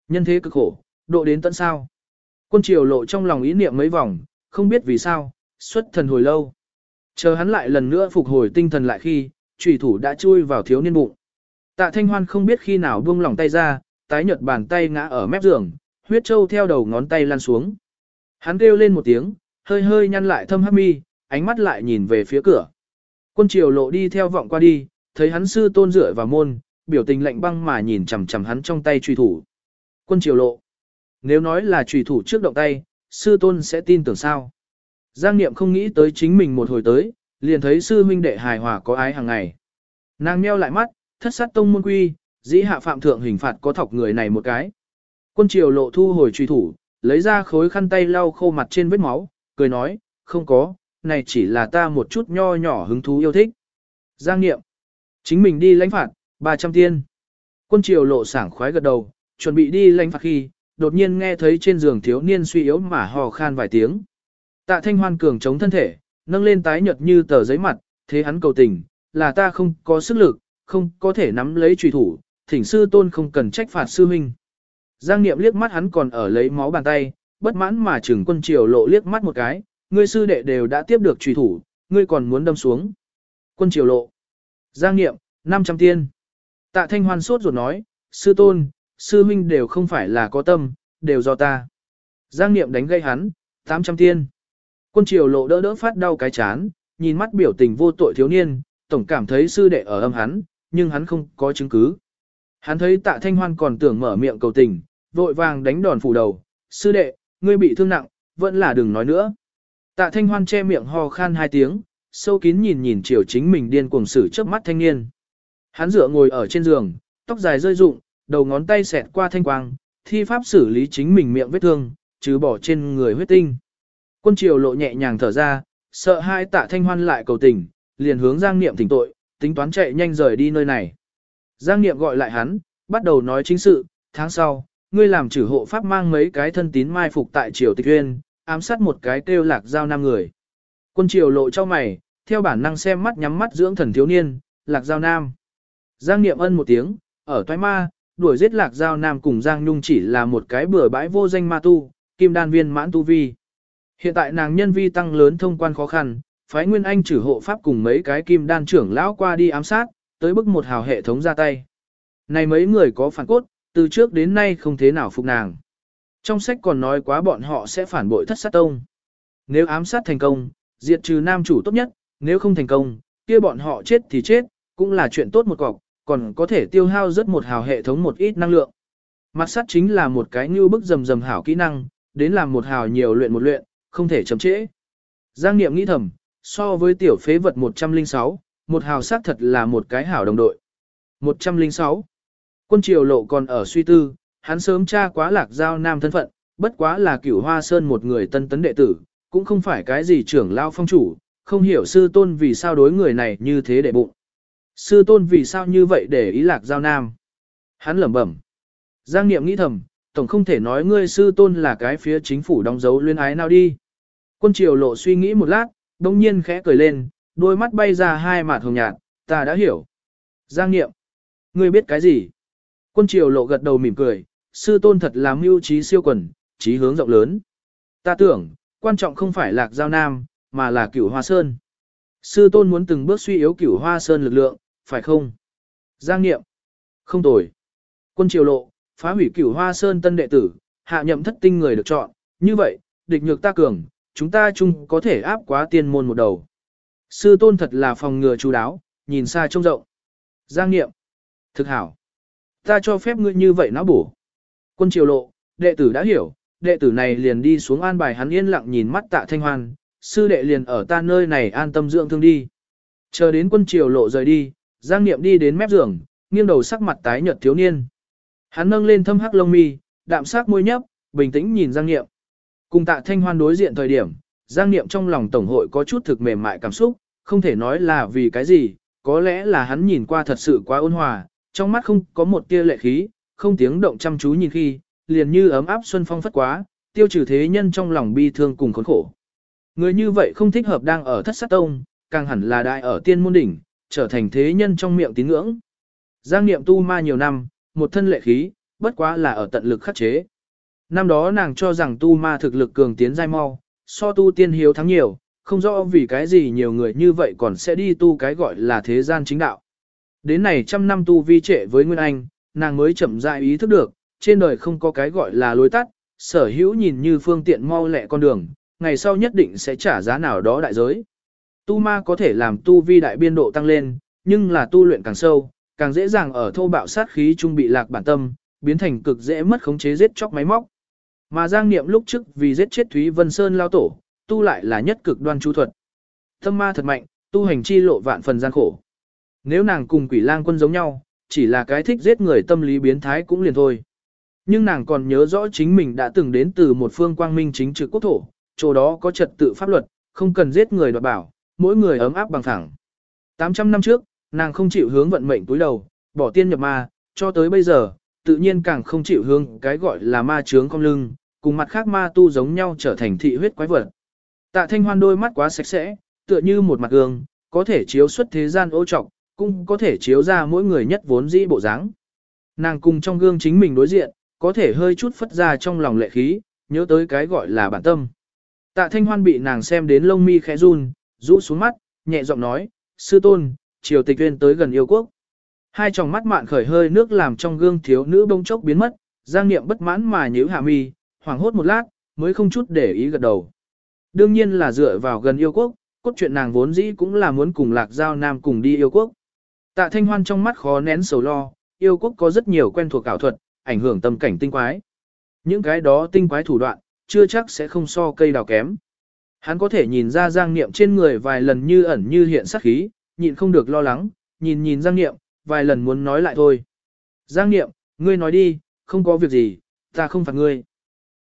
Nhân thế cực khổ, độ đến tận sao? Quân triều lộ trong lòng ý niệm mấy vòng, không biết vì sao, xuất thần hồi lâu. Chờ hắn lại lần nữa phục hồi tinh thần lại khi, trùy thủ đã chui vào thiếu niên bụng. Tạ thanh hoan không biết khi nào buông lỏng tay ra, tái nhợt bàn tay ngã ở mép giường, huyết trâu theo đầu ngón tay lan xuống. Hắn kêu lên một tiếng, hơi hơi nhăn lại thâm hắc mi, ánh mắt lại nhìn về phía cửa. Quân triều lộ đi theo vọng qua đi, thấy hắn sư tôn rửa vào môn, biểu tình lạnh băng mà nhìn chằm chằm hắn trong tay truy thủ. Quân triều lộ. Nếu nói là truy thủ trước động tay, sư tôn sẽ tin tưởng sao. Giang Niệm không nghĩ tới chính mình một hồi tới, liền thấy sư huynh đệ hài hòa có ái hàng ngày. Nàng meo lại mắt, thất sát tông môn quy, dĩ hạ phạm thượng hình phạt có thọc người này một cái. Quân triều lộ thu hồi truy thủ, lấy ra khối khăn tay lau khô mặt trên vết máu, cười nói, không có, này chỉ là ta một chút nho nhỏ hứng thú yêu thích. Giang Niệm, chính mình đi lãnh phạt, 300 tiên. Quân triều lộ sảng khoái gật đầu, chuẩn bị đi lãnh phạt khi, đột nhiên nghe thấy trên giường thiếu niên suy yếu mà hò khan vài tiếng. Tạ thanh hoan cường chống thân thể, nâng lên tái nhợt như tờ giấy mặt, thế hắn cầu tình, là ta không có sức lực, không có thể nắm lấy trùy thủ, thỉnh sư tôn không cần trách phạt sư huynh. Giang Niệm liếc mắt hắn còn ở lấy máu bàn tay, bất mãn mà trừng quân triều lộ liếc mắt một cái, ngươi sư đệ đều đã tiếp được trùy thủ, ngươi còn muốn đâm xuống. Quân triều lộ. Giang Niệm, 500 tiên. Tạ Thanh Hoan sốt ruột nói, sư tôn, sư huynh đều không phải là có tâm, đều do ta. Giang Niệm đánh gây hắn, 800 tiên. Quân triều lộ đỡ đỡ phát đau cái chán, nhìn mắt biểu tình vô tội thiếu niên, tổng cảm thấy sư đệ ở âm hắn, nhưng hắn không có chứng cứ. Hắn thấy tạ thanh hoan còn tưởng mở miệng cầu tình, vội vàng đánh đòn phủ đầu, sư đệ, ngươi bị thương nặng, vẫn là đừng nói nữa. Tạ thanh hoan che miệng ho khan hai tiếng, sâu kín nhìn nhìn chiều chính mình điên cuồng sử trước mắt thanh niên. Hắn dựa ngồi ở trên giường, tóc dài rơi rụng, đầu ngón tay xẹt qua thanh quang, thi pháp xử lý chính mình miệng vết thương, trừ bỏ trên người huyết tinh. Quân triều lộ nhẹ nhàng thở ra, sợ hai tạ thanh hoan lại cầu tình, liền hướng Giang Niệm thỉnh tội, tính toán chạy nhanh rời đi nơi này. Giang Niệm gọi lại hắn, bắt đầu nói chính sự, tháng sau, ngươi làm trừ hộ pháp mang mấy cái thân tín mai phục tại triều tịch uyên, ám sát một cái kêu lạc giao nam người. Quân triều lộ cho mày, theo bản năng xem mắt nhắm mắt dưỡng thần thiếu niên, lạc giao nam. Giang Niệm ân một tiếng, ở toái ma, đuổi giết lạc giao nam cùng Giang Nhung chỉ là một cái bừa bãi vô danh ma tu, kim đan viên mãn tu vi. Hiện tại nàng nhân vi tăng lớn thông quan khó khăn, phái Nguyên Anh trừ hộ pháp cùng mấy cái kim đan trưởng lão qua đi ám sát, tới bức một hào hệ thống ra tay. Này mấy người có phản cốt, từ trước đến nay không thế nào phục nàng. Trong sách còn nói quá bọn họ sẽ phản bội thất sát tông. Nếu ám sát thành công, diệt trừ nam chủ tốt nhất, nếu không thành công, kia bọn họ chết thì chết, cũng là chuyện tốt một cọc, còn có thể tiêu hao rất một hào hệ thống một ít năng lượng. Mặt sát chính là một cái như bức rầm rầm hảo kỹ năng, đến làm một hào nhiều luyện một luyện, không thể chậm trễ. Giang Niệm nghĩ thầm, so với tiểu phế vật 106, một hào sát thật là một cái hảo đồng đội. 106. Quân triều lộ còn ở suy tư, hắn sớm tra quá lạc giao nam thân phận, bất quá là cửu hoa sơn một người tân tấn đệ tử, cũng không phải cái gì trưởng lao phong chủ, không hiểu sư tôn vì sao đối người này như thế để bụng. Sư tôn vì sao như vậy để ý lạc giao nam. Hắn lẩm bẩm. Giang Niệm nghĩ thầm, tổng không thể nói ngươi sư tôn là cái phía chính phủ đóng dấu luyến ái nào đi. Quân triều lộ suy nghĩ một lát, đông nhiên khẽ cười lên, đôi mắt bay ra hai mặt hồng nhạt, ta đã hiểu. Giang Niệm, ngươi biết cái gì? Quân triều lộ gật đầu mỉm cười, sư tôn thật là mưu trí siêu quần, trí hướng rộng lớn. Ta tưởng, quan trọng không phải lạc giao nam, mà là cửu hoa sơn. Sư tôn muốn từng bước suy yếu cửu hoa sơn lực lượng, phải không? Giang Niệm, không tồi. Quân triều lộ, phá hủy cửu hoa sơn tân đệ tử, hạ nhậm thất tinh người được chọn, như vậy, địch nhược ta cường, chúng ta chung có thể áp quá tiên môn một đầu. Sư tôn thật là phòng ngừa chú đáo, nhìn xa trông rộng. Giang nghiệm. Thực hảo. Ta cho phép ngươi như vậy nó bổ. Quân triều lộ, đệ tử đã hiểu, đệ tử này liền đi xuống an bài hắn yên lặng nhìn mắt tạ thanh hoan, sư đệ liền ở ta nơi này an tâm dưỡng thương đi. Chờ đến quân triều lộ rời đi, Giang Niệm đi đến mép giường, nghiêng đầu sắc mặt tái nhợt thiếu niên. Hắn nâng lên thâm hắc lông mi, đạm sắc môi nhấp, bình tĩnh nhìn Giang Niệm. Cùng tạ thanh hoan đối diện thời điểm, Giang Niệm trong lòng Tổng hội có chút thực mềm mại cảm xúc, không thể nói là vì cái gì, có lẽ là hắn nhìn qua thật sự quá ôn hòa, trong mắt không có một tia lệ khí, không tiếng động chăm chú nhìn khi, liền như ấm áp xuân phong phất quá, tiêu trừ thế nhân trong lòng bi thương cùng khốn khổ. Người như vậy không thích hợp đang ở thất sát tông, càng hẳn là đại ở tiên môn đỉnh, trở thành thế nhân trong miệng tín ngưỡng. Giang Niệm tu ma nhiều năm, một thân lệ khí, bất quá là ở tận lực khắc chế. Năm đó nàng cho rằng tu ma thực lực cường tiến dai mau, so tu tiên hiếu thắng nhiều, không rõ vì cái gì nhiều người như vậy còn sẽ đi tu cái gọi là thế gian chính đạo. Đến này trăm năm tu vi trệ với Nguyên Anh, nàng mới chậm rãi ý thức được, trên đời không có cái gọi là lối tắt, sở hữu nhìn như phương tiện mau lẹ con đường, ngày sau nhất định sẽ trả giá nào đó đại giới. Tu ma có thể làm tu vi đại biên độ tăng lên, nhưng là tu luyện càng sâu, càng dễ dàng ở thô bạo sát khí trung bị lạc bản tâm, biến thành cực dễ mất khống chế giết chóc máy móc. Mà Giang Niệm lúc trước vì giết chết Thúy Vân Sơn lao tổ, tu lại là nhất cực đoan chú thuật. Tâm ma thật mạnh, tu hành chi lộ vạn phần gian khổ. Nếu nàng cùng quỷ lang quân giống nhau, chỉ là cái thích giết người tâm lý biến thái cũng liền thôi. Nhưng nàng còn nhớ rõ chính mình đã từng đến từ một phương quang minh chính trực quốc thổ, chỗ đó có trật tự pháp luật, không cần giết người đoạt bảo, mỗi người ấm áp bằng thẳng. 800 năm trước, nàng không chịu hướng vận mệnh túi đầu, bỏ tiên nhập ma, cho tới bây giờ, tự nhiên càng không chịu hướng cái gọi là ma trướng cong lưng, cùng mặt khác ma tu giống nhau trở thành thị huyết quái vật. Tạ thanh hoan đôi mắt quá sạch sẽ, tựa như một mặt gương, có thể chiếu xuất thế gian ô trọc, cũng có thể chiếu ra mỗi người nhất vốn dĩ bộ dáng. Nàng cùng trong gương chính mình đối diện, có thể hơi chút phất ra trong lòng lệ khí, nhớ tới cái gọi là bản tâm. Tạ thanh hoan bị nàng xem đến lông mi khẽ run, rũ xuống mắt, nhẹ giọng nói, sư tôn, triều tịch viên tới gần yêu quốc. Hai tròng mắt mạn khởi hơi nước làm trong gương thiếu nữ bông chốc biến mất, giang niệm bất mãn mà nhíu hạ mi, hoảng hốt một lát, mới không chút để ý gật đầu. Đương nhiên là dựa vào gần yêu quốc, cốt truyện nàng vốn dĩ cũng là muốn cùng lạc giao nam cùng đi yêu quốc. Tạ thanh hoan trong mắt khó nén sầu lo, yêu quốc có rất nhiều quen thuộc ảo thuật, ảnh hưởng tâm cảnh tinh quái. Những cái đó tinh quái thủ đoạn, chưa chắc sẽ không so cây đào kém. Hắn có thể nhìn ra giang niệm trên người vài lần như ẩn như hiện sắc khí, nhịn không được lo lắng, nhìn nhìn giang niệm, vài lần muốn nói lại thôi. Giang niệm, ngươi nói đi, không có việc gì, ta không phạt ngươi.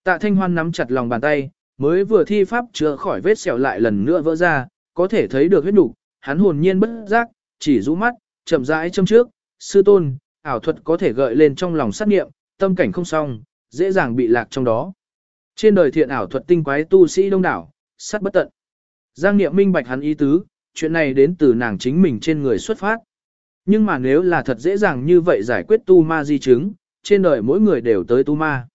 Tạ thanh hoan nắm chặt lòng bàn tay, mới vừa thi pháp chữa khỏi vết sẹo lại lần nữa vỡ ra, có thể thấy được huyết đủ, hắn hồn nhiên bất giác, chỉ rũ mắt, chậm rãi châm trước, sư tôn, ảo thuật có thể gợi lên trong lòng sát nghiệm, tâm cảnh không xong, dễ dàng bị lạc trong đó. Trên đời thiện ảo thuật tinh quái tu sĩ đông đảo, sát bất tận. Giang Niệm minh bạch hắn ý tứ, chuyện này đến từ nàng chính mình trên người xuất phát. Nhưng mà nếu là thật dễ dàng như vậy giải quyết tu ma di chứng, trên đời mỗi người đều tới tu ma.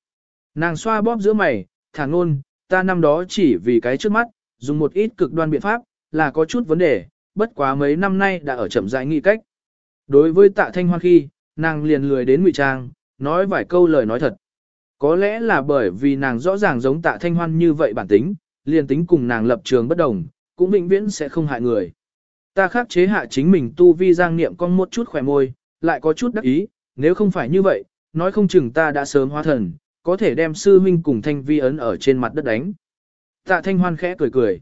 Nàng xoa bóp giữa mày, thẳng ngôn, ta năm đó chỉ vì cái trước mắt, dùng một ít cực đoan biện pháp, là có chút vấn đề, bất quá mấy năm nay đã ở chậm rãi nghi cách. Đối với tạ thanh hoan khi, nàng liền lười đến ngụy trang, nói vài câu lời nói thật. Có lẽ là bởi vì nàng rõ ràng giống tạ thanh hoan như vậy bản tính, liền tính cùng nàng lập trường bất đồng, cũng vĩnh viễn sẽ không hại người. Ta khắc chế hạ chính mình tu vi giang niệm con một chút khỏe môi, lại có chút đắc ý, nếu không phải như vậy, nói không chừng ta đã sớm hóa thần, có thể đem sư huynh cùng thanh vi ấn ở trên mặt đất đánh. Tạ thanh hoan khẽ cười cười.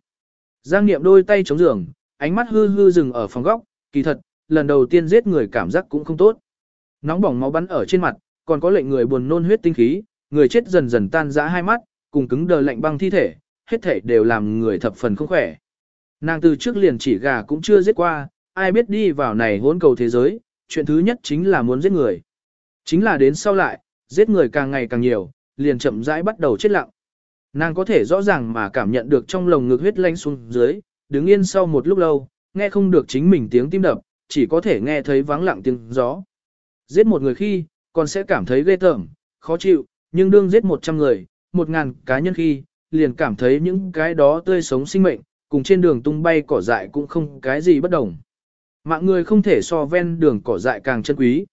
Giang niệm đôi tay chống giường, ánh mắt hư hư dừng ở phòng góc, kỳ thật, lần đầu tiên giết người cảm giác cũng không tốt. Nóng bỏng máu bắn ở trên mặt, còn có lệnh người buồn nôn huyết tinh khí, người chết dần dần tan rã hai mắt, cùng cứng đờ lạnh băng thi thể, hết thể đều làm người thập phần không khỏe. Nàng từ trước liền chỉ gà cũng chưa giết qua, ai biết đi vào này hỗn cầu thế giới, chuyện thứ nhất chính là muốn giết người. Chính là đến sau lại, giết người càng ngày càng nhiều, liền chậm rãi bắt đầu chết lặng. Nàng có thể rõ ràng mà cảm nhận được trong lồng ngực huyết lanh xuống dưới, đứng yên sau một lúc lâu, nghe không được chính mình tiếng tim đập, chỉ có thể nghe thấy vắng lặng tiếng gió. Giết một người khi, còn sẽ cảm thấy ghê tởm, khó chịu, nhưng đương giết một trăm người, một ngàn cá nhân khi, liền cảm thấy những cái đó tươi sống sinh mệnh, cùng trên đường tung bay cỏ dại cũng không cái gì bất đồng. Mạng người không thể so ven đường cỏ dại càng chân quý.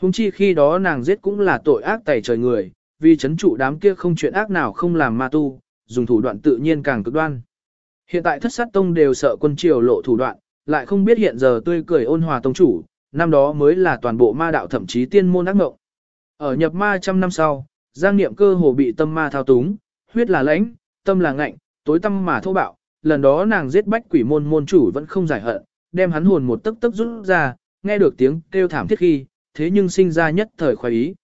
Hùng chi khi đó nàng giết cũng là tội ác tẩy trời người, vì chấn trụ đám kia không chuyện ác nào không làm ma tu, dùng thủ đoạn tự nhiên càng cực đoan. Hiện tại thất sát tông đều sợ quân triều lộ thủ đoạn, lại không biết hiện giờ tươi cười ôn hòa tông chủ, năm đó mới là toàn bộ ma đạo thậm chí tiên môn ác mộng. Ở nhập ma trăm năm sau, giang niệm cơ hồ bị tâm ma thao túng, huyết là lãnh, tâm là ngạnh, tối tâm mà thô bạo, lần đó nàng giết bách quỷ môn môn chủ vẫn không giải hận, đem hắn hồn một tức tức rút ra, nghe được tiếng kêu thảm thiết khi, thế nhưng sinh ra nhất thời khoái ý.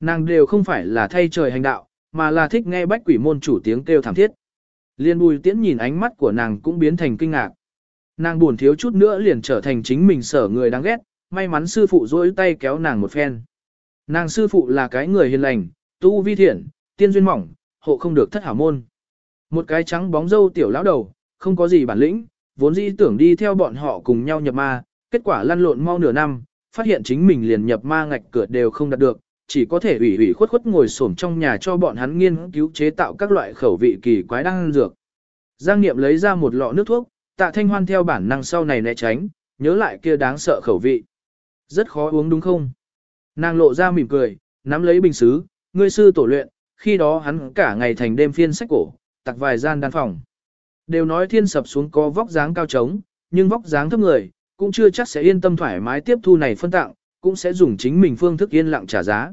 Nàng đều không phải là thay trời hành đạo, mà là thích nghe bách quỷ môn chủ tiếng kêu thảm thiết. Liên bùi tiễn nhìn ánh mắt của nàng cũng biến thành kinh ngạc. Nàng buồn thiếu chút nữa liền trở thành chính mình sở người đáng ghét, may mắn sư phụ dối tay kéo nàng một phen. Nàng sư phụ là cái người hiền lành, tu vi thiện, tiên duyên mỏng, hộ không được thất hảo môn. Một cái trắng bóng dâu tiểu lão đầu, không có gì bản lĩnh, vốn dĩ tưởng đi theo bọn họ cùng nhau nhập ma, kết quả lăn lộn mau nửa năm, phát hiện chính mình liền nhập ma ngạch cửa đều không đạt được, chỉ có thể ủy ủy khuất khuất ngồi xổm trong nhà cho bọn hắn nghiên cứu chế tạo các loại khẩu vị kỳ quái đang ăn dược. Giang Niệm lấy ra một lọ nước thuốc, tạ thanh hoan theo bản năng sau này né tránh, nhớ lại kia đáng sợ khẩu vị. Rất khó uống đúng không? Nàng lộ ra mỉm cười, nắm lấy bình xứ, ngươi sư tổ luyện, khi đó hắn cả ngày thành đêm phiên sách cổ, tặc vài gian đan phòng. Đều nói thiên sập xuống có vóc dáng cao trống, nhưng vóc dáng thấp người, cũng chưa chắc sẽ yên tâm thoải mái tiếp thu này phân tặng, cũng sẽ dùng chính mình phương thức yên lặng trả giá.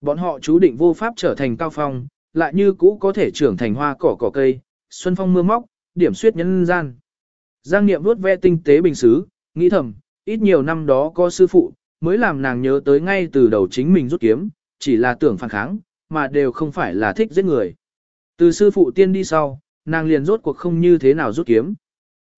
Bọn họ chú định vô pháp trở thành cao phong, lại như cũ có thể trưởng thành hoa cỏ cỏ cây, xuân phong mưa móc, điểm suyết nhân gian. Giang Niệm vuốt ve tinh tế bình xứ, nghĩ thầm, ít nhiều năm đó có sư phụ, mới làm nàng nhớ tới ngay từ đầu chính mình rút kiếm, chỉ là tưởng phản kháng, mà đều không phải là thích giết người. Từ sư phụ tiên đi sau, nàng liền rốt cuộc không như thế nào rút kiếm.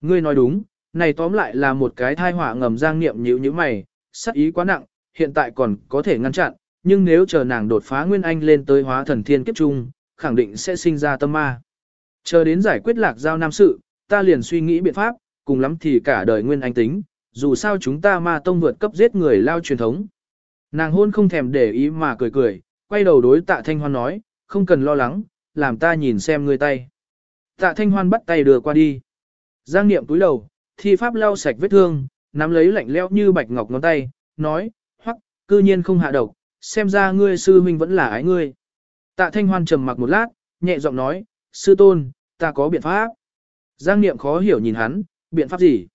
Ngươi nói đúng, này tóm lại là một cái thai họa ngầm giang niệm nhíu như mày, sắc ý quá nặng, hiện tại còn có thể ngăn chặn, nhưng nếu chờ nàng đột phá Nguyên Anh lên tới hóa thần thiên kiếp trung, khẳng định sẽ sinh ra tâm ma. Chờ đến giải quyết lạc giao nam sự, ta liền suy nghĩ biện pháp, cùng lắm thì cả đời Nguyên Anh tính, dù sao chúng ta ma tông vượt cấp giết người lao truyền thống. Nàng hôn không thèm để ý mà cười cười, quay đầu đối tạ thanh hoan nói, không cần lo lắng, làm ta nhìn xem ngươi tay. Tạ thanh hoan bắt tay đưa qua đi. Giang niệm túi đầu, thi pháp lau sạch vết thương, nắm lấy lạnh leo như bạch ngọc ngón tay, nói, hoặc, cư nhiên không hạ độc, xem ra ngươi sư huynh vẫn là ái ngươi. Tạ thanh hoan trầm mặc một lát, nhẹ giọng nói, sư tôn, ta có biện pháp. Giang niệm khó hiểu nhìn hắn, biện pháp gì?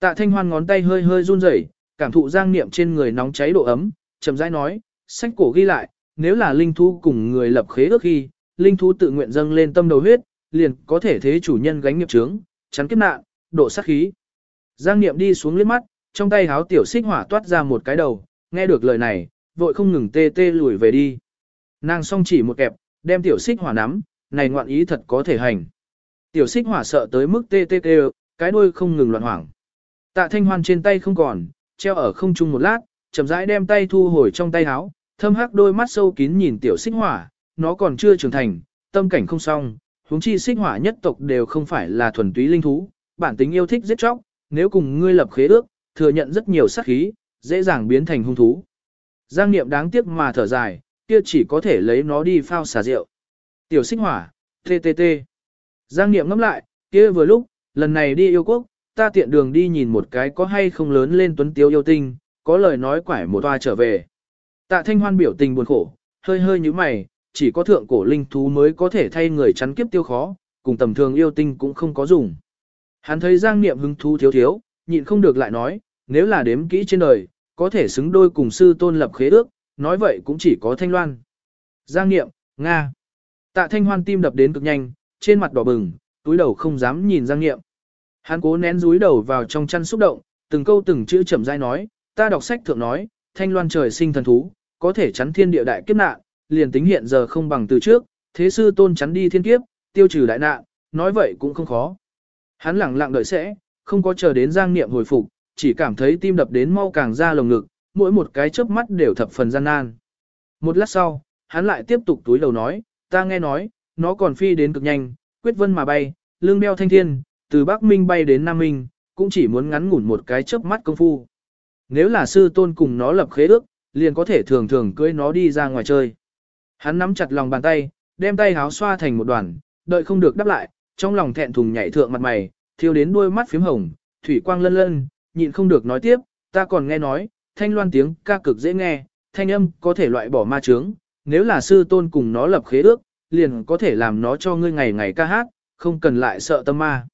Tạ thanh hoan ngón tay hơi hơi run rẩy, cảm thụ giang niệm trên người nóng cháy độ ấm, chậm rãi nói, sách cổ ghi lại, nếu là linh thú cùng người lập khế ước khi, linh thú tự nguyện dâng lên tâm đầu huyết, liền có thể thế chủ nhân gánh nghiệp chướng, chắn kiếp nạn, độ sát khí. Giang Niệm đi xuống liếc mắt, trong tay háo tiểu xích hỏa toát ra một cái đầu, nghe được lời này, vội không ngừng tê tê lùi về đi. Nàng song chỉ một kẹp, đem tiểu xích hỏa nắm, này ngoạn ý thật có thể hành. Tiểu xích hỏa sợ tới mức tê tê tê, cái đuôi không ngừng loạn hoảng. Tạ thanh hoan trên tay không còn, treo ở không trung một lát, chậm rãi đem tay thu hồi trong tay áo, thâm hắc đôi mắt sâu kín nhìn tiểu xích hỏa, nó còn chưa trưởng thành, tâm cảnh không xong, huống chi xích hỏa nhất tộc đều không phải là thuần túy linh thú, bản tính yêu thích giết chóc, nếu cùng ngươi lập khế ước, thừa nhận rất nhiều sát khí, dễ dàng biến thành hung thú. Giang Niệm đáng tiếc mà thở dài, kia chỉ có thể lấy nó đi phao xả rượu. Tiểu xích hỏa, TTT. Giang Niệm ngắm lại, kia vừa lúc, lần này đi yêu quốc, ta tiện đường đi nhìn một cái có hay không lớn lên tuấn tiếu yêu tinh, có lời nói quải một toa trở về. Tạ Thanh Hoan biểu tình buồn khổ, hơi hơi như mày, chỉ có thượng cổ linh thú mới có thể thay người chắn kiếp tiêu khó, cùng tầm thường yêu tinh cũng không có dùng. Hắn thấy Giang Niệm hứng thú thiếu thiếu, nhịn không được lại nói, nếu là đếm kỹ trên đời, có thể xứng đôi cùng sư tôn lập khế ước, nói vậy cũng chỉ có Thanh Loan. Giang Niệm, Nga. Tạ Thanh Hoan tim đập đến cực nhanh, trên mặt đỏ bừng, túi đầu không dám nhìn Giang Niệm. Hắn cố nén rúi đầu vào trong chăn xúc động, từng câu từng chữ chậm rãi nói, ta đọc sách thượng nói, Thanh Loan trời sinh thần thú, có thể chắn thiên địa đại kiếp nạn, liền tính hiện giờ không bằng từ trước, thế sư tôn chắn đi thiên kiếp, tiêu trừ đại nạn, nói vậy cũng không khó. Hắn lẳng lặng đợi sẽ, không có chờ đến Giang Niệm hồi phục, chỉ cảm thấy tim đập đến mau càng ra lồng ngực, mỗi một cái chớp mắt đều thập phần gian nan. Một lát sau, hắn lại tiếp tục túi đầu nói, ta nghe nói, nó còn phi đến cực nhanh, quyết vân mà bay, lưng đeo thanh thiên, từ Bắc Minh bay đến Nam Minh, cũng chỉ muốn ngắn ngủn một cái chớp mắt công phu. Nếu là sư tôn cùng nó lập khế ước, liền có thể thường thường cưới nó đi ra ngoài chơi. Hắn nắm chặt lòng bàn tay, đem tay háo xoa thành một đoàn, đợi không được đáp lại, trong lòng thẹn thùng nhảy thượng mặt mày, thiêu đến đôi mắt phím hồng, thủy quang lân lân, nhịn không được nói tiếp, ta còn nghe nói, thanh loan tiếng ca cực dễ nghe, thanh âm có thể loại bỏ ma chướng, nếu là sư tôn cùng nó lập khế ước, liền có thể làm nó cho ngươi ngày ngày ca hát, không cần lại sợ tâm ma.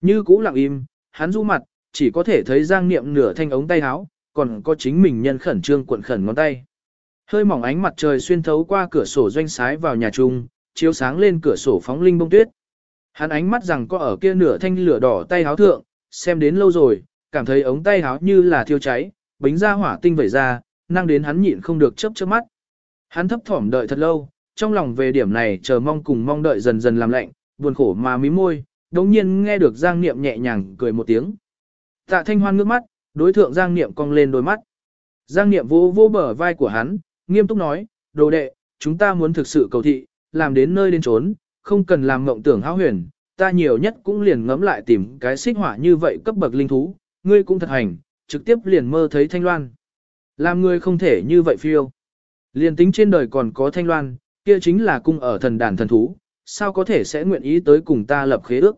Như cũ lặng im, hắn du mặt, chỉ có thể thấy giang niệm nửa thanh ống tay áo, còn có chính mình nhân khẩn trương cuộn khẩn ngón tay. Hơi mỏng ánh mặt trời xuyên thấu qua cửa sổ doanh sái vào nhà chung, chiếu sáng lên cửa sổ phóng linh bông tuyết. Hắn ánh mắt rằng có ở kia nửa thanh lửa đỏ tay háo thượng, xem đến lâu rồi, cảm thấy ống tay háo như là thiêu cháy, bính ra hỏa tinh vẩy ra, năng đến hắn nhịn không được chớp chớp mắt. Hắn thấp thỏm đợi thật lâu, trong lòng về điểm này chờ mong cùng mong đợi dần dần làm lạnh, buồn khổ mà mí môi, đống nhiên nghe được Giang Niệm nhẹ nhàng cười một tiếng. Tạ Thanh Hoan ngước mắt, đối thượng Giang Niệm cong lên đôi mắt. Giang Niệm vô vô bờ vai của hắn, nghiêm túc nói, đồ đệ, chúng ta muốn thực sự cầu thị, làm đến nơi đến trốn, không cần làm mộng tưởng hão huyền, ta nhiều nhất cũng liền ngẫm lại tìm cái xích hỏa như vậy cấp bậc linh thú, ngươi cũng thật hành, trực tiếp liền mơ thấy thanh loan. Làm ngươi không thể như vậy phiêu. Liền tính trên đời còn có thanh loan, kia chính là cung ở thần đàn thần thú, sao có thể sẽ nguyện ý tới cùng ta lập khế ước.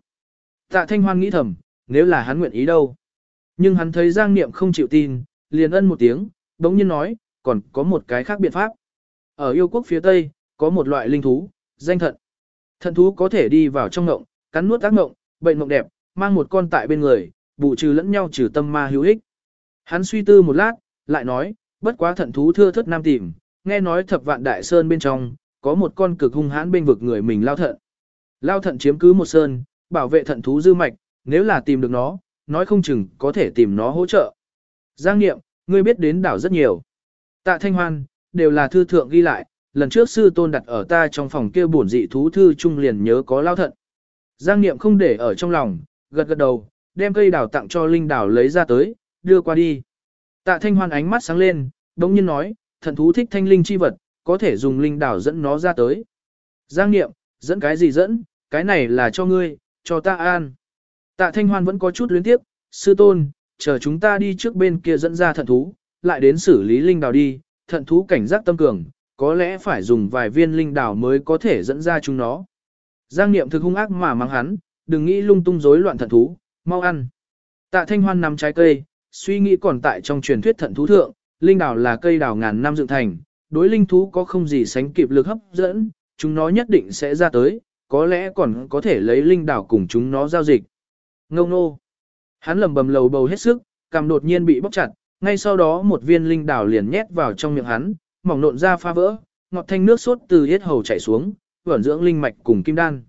Tạ thanh hoan nghĩ thầm, nếu là hắn nguyện ý đâu. Nhưng hắn thấy Giang Niệm không chịu tin, liền ân một tiếng, đống nhiên nói, còn có một cái khác biện pháp. Ở yêu quốc phía Tây, có một loại linh thú, danh thận. Thận thú có thể đi vào trong ngộng, cắn nuốt ác ngộng, bệnh ngộng đẹp, mang một con tại bên người, bù trừ lẫn nhau trừ tâm ma hữu ích. Hắn suy tư một lát, lại nói, bất quá thận thú thưa thất nam tìm, nghe nói thập vạn đại sơn bên trong, có một con cực hung hãn bên vực người mình lao thận. Lao thận chiếm cứ một sơn, bảo vệ thận thú dư mạch, nếu là tìm được nó, nói không chừng có thể tìm nó hỗ trợ. Giang Niệm, ngươi biết đến đảo rất nhiều. Tạ Thanh Hoan, đều là thư thượng ghi lại, lần trước sư tôn đặt ở ta trong phòng kia bổn dị thú thư trung liền nhớ có lao thận. Giang Niệm không để ở trong lòng, gật gật đầu, đem cây đào tặng cho Linh đào lấy ra tới, đưa qua đi. Tạ Thanh Hoan ánh mắt sáng lên, bỗng nhiên nói, thần thú thích thanh linh chi vật, có thể dùng linh đảo dẫn nó ra tới. Giang Niệm, dẫn cái gì dẫn, cái này là cho ngươi, cho ta an. Tạ Thanh Hoan vẫn có chút luyến tiếp, sư tôn, chờ chúng ta đi trước bên kia dẫn ra thận thú, lại đến xử lý linh đảo đi, thận thú cảnh giác tâm cường, có lẽ phải dùng vài viên linh đảo mới có thể dẫn ra chúng nó. Giang Niệm thực hung ác mà mắng hắn, đừng nghĩ lung tung rối loạn thận thú, mau ăn. Tạ Thanh Hoan nằm trái cây, suy nghĩ còn tại trong truyền thuyết thận thú thượng, linh đảo là cây đào ngàn năm dựng thành, đối linh thú có không gì sánh kịp lực hấp dẫn, chúng nó nhất định sẽ ra tới, có lẽ còn có thể lấy linh đảo cùng chúng nó giao dịch. Ngông nô. Hắn lầm bầm lầu bầu hết sức, cằm đột nhiên bị bóc chặt, ngay sau đó một viên linh đảo liền nhét vào trong miệng hắn, mỏng nộn ra pha vỡ, ngọt thanh nước sốt từ hết hầu chảy xuống, vẩn dưỡng linh mạch cùng kim đan.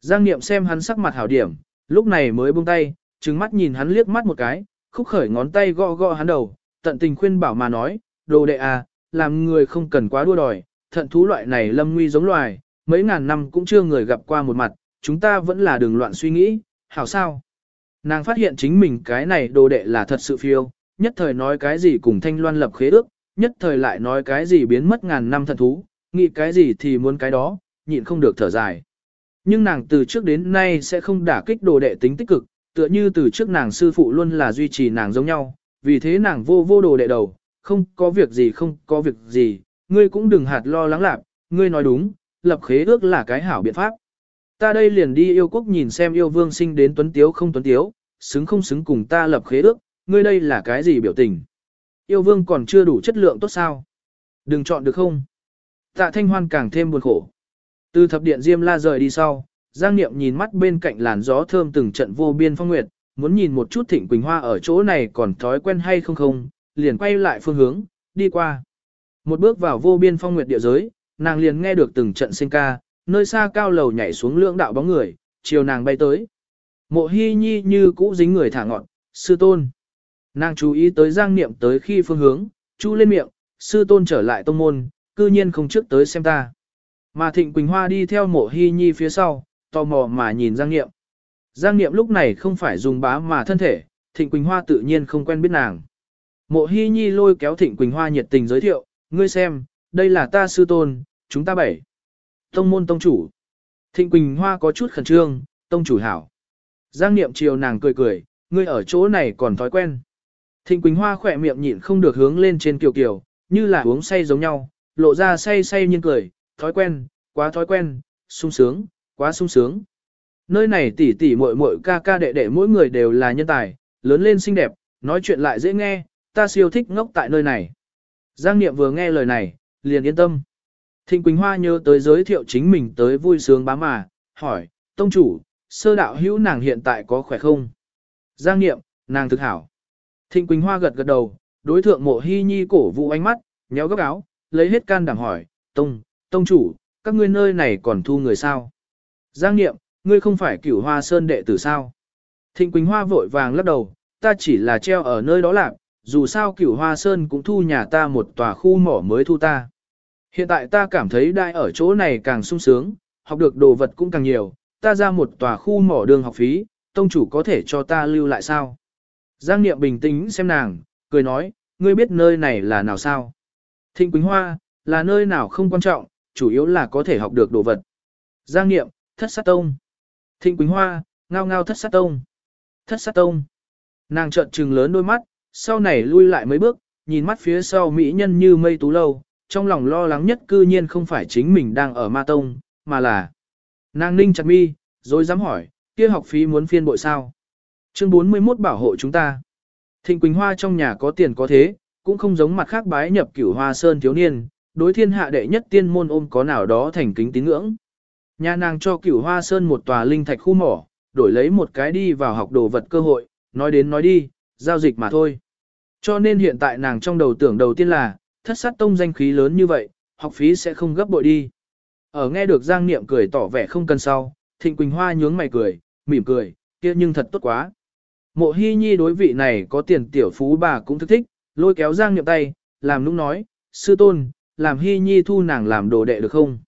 Giang Niệm xem hắn sắc mặt hảo điểm, lúc này mới buông tay, trừng mắt nhìn hắn liếc mắt một cái, khúc khởi ngón tay gõ gõ hắn đầu, tận tình khuyên bảo mà nói, đồ đệ à, làm người không cần quá đua đòi, thận thú loại này lâm nguy giống loài, mấy ngàn năm cũng chưa người gặp qua một mặt, chúng ta vẫn là đường loạn suy nghĩ, hảo sao. Nàng phát hiện chính mình cái này đồ đệ là thật sự phiêu, nhất thời nói cái gì cùng thanh loan lập khế ước, nhất thời lại nói cái gì biến mất ngàn năm thận thú, nghĩ cái gì thì muốn cái đó, nhịn không được thở dài. Nhưng nàng từ trước đến nay sẽ không đả kích đồ đệ tính tích cực, tựa như từ trước nàng sư phụ luôn là duy trì nàng giống nhau, vì thế nàng vô vô đồ đệ đầu, không có việc gì không có việc gì, ngươi cũng đừng hạt lo lắng lạc, ngươi nói đúng, lập khế ước là cái hảo biện pháp. Ta đây liền đi yêu quốc nhìn xem yêu vương sinh đến tuấn tiếu không tuấn tiếu, xứng không xứng cùng ta lập khế ước, ngươi đây là cái gì biểu tình. Yêu vương còn chưa đủ chất lượng tốt sao? Đừng chọn được không? Tạ thanh hoan càng thêm buồn khổ. Từ thập điện Diêm La rời đi sau, Giang Niệm nhìn mắt bên cạnh làn gió thơm từng trận vô biên phong nguyệt, muốn nhìn một chút Thịnh Quỳnh Hoa ở chỗ này còn thói quen hay không không, liền quay lại phương hướng, đi qua. Một bước vào vô biên phong nguyệt địa giới, nàng liền nghe được từng trận sinh ca, nơi xa cao lầu nhảy xuống lưỡng đạo bóng người, chiều nàng bay tới. Mộ Hi Nhi như cũ dính người thả ngọn, sư tôn. Nàng chú ý tới Giang Niệm tới khi phương hướng, chu lên miệng, sư tôn trở lại tông môn, cư nhiên không trước tới xem ta. Mà Thịnh Quỳnh Hoa đi theo mộ Hy Nhi phía sau, tò mò mà nhìn Giang Niệm. Giang Niệm lúc này không phải dùng bá mà thân thể, Thịnh Quỳnh Hoa tự nhiên không quen biết nàng. Mộ Hi Nhi lôi kéo Thịnh Quỳnh Hoa nhiệt tình giới thiệu, ngươi xem, đây là ta sư tôn, chúng ta bảy. Tông môn tông chủ. Thịnh Quỳnh Hoa có chút khẩn trương, tông chủ hảo. Giang Niệm chiều nàng cười cười, ngươi ở chỗ này còn thói quen. Thịnh Quỳnh Hoa khỏe miệng nhịn không được hướng lên trên kiều kiều, như là uống say giống nhau, lộ ra say say nhiên cười, thói quen, quá thói quen, sung sướng, quá sung sướng. Nơi này tỷ tỷ muội muội ca ca đệ đệ mỗi người đều là nhân tài, lớn lên xinh đẹp, nói chuyện lại dễ nghe, ta siêu thích ngốc tại nơi này. Giang Niệm vừa nghe lời này, liền yên tâm. Thịnh Quỳnh Hoa nhớ tới giới thiệu chính mình tới vui sướng bá mà, hỏi, tông chủ, sơ đạo hữu nàng hiện tại có khỏe không? Giang Niệm, nàng thực hảo. Thịnh Quỳnh Hoa gật gật đầu, đối thượng mộ hy nhi cổ vụ ánh mắt, nhéo góc áo, lấy hết can đảm hỏi, tông, tông chủ, các ngươi nơi này còn thu người sao? Giang Niệm, ngươi không phải cửu hoa sơn đệ tử sao? Thịnh Quỳnh Hoa vội vàng lắc đầu, ta chỉ là treo ở nơi đó lạc, dù sao cửu hoa sơn cũng thu nhà ta một tòa khu mỏ mới thu ta. Hiện tại ta cảm thấy đại ở chỗ này càng sung sướng, học được đồ vật cũng càng nhiều, ta ra một tòa khu mỏ đường học phí, tông chủ có thể cho ta lưu lại sao? Giang Niệm bình tĩnh xem nàng, cười nói, ngươi biết nơi này là nào sao? Thịnh Quỳnh Hoa, là nơi nào không quan trọng, chủ yếu là có thể học được đồ vật. Giang Niệm, thất sát tông. Thịnh Quỳnh Hoa, ngao ngao thất sát tông. Thất sát tông. Nàng trợn trừng lớn đôi mắt, sau này lui lại mấy bước, nhìn mắt phía sau mỹ nhân như mây tú lâu, trong lòng lo lắng nhất cư nhiên không phải chính mình đang ở ma tông, mà là nàng ninh chặt mi, rồi dám hỏi, kia học phí muốn phiên bội sao? Chương 41 bảo hộ chúng ta. Thịnh Quỳnh Hoa trong nhà có tiền có thế, cũng không giống mặt khác bái nhập cửu hoa sơn thiếu niên, đối thiên hạ đệ nhất tiên môn ôm có nào đó thành kính tín ngưỡng. Nhà nàng cho cửu hoa sơn một tòa linh thạch khu mỏ, đổi lấy một cái đi vào học đồ vật cơ hội, nói đến nói đi, giao dịch mà thôi. Cho nên hiện tại nàng trong đầu tưởng đầu tiên là, thất sát tông danh khí lớn như vậy, học phí sẽ không gấp bội đi. Ở nghe được Giang Niệm cười tỏ vẻ không cần sau, Thịnh Quỳnh Hoa nhướng mày cười, mỉm cười, kia nhưng thật tốt quá. Mộ Hi Nhi đối vị này có tiền tiểu phú bà cũng thức thích, lôi kéo Giang Niệm tay, làm nũng nói, sư tôn, làm Hi Nhi thu nàng làm đồ đệ được không?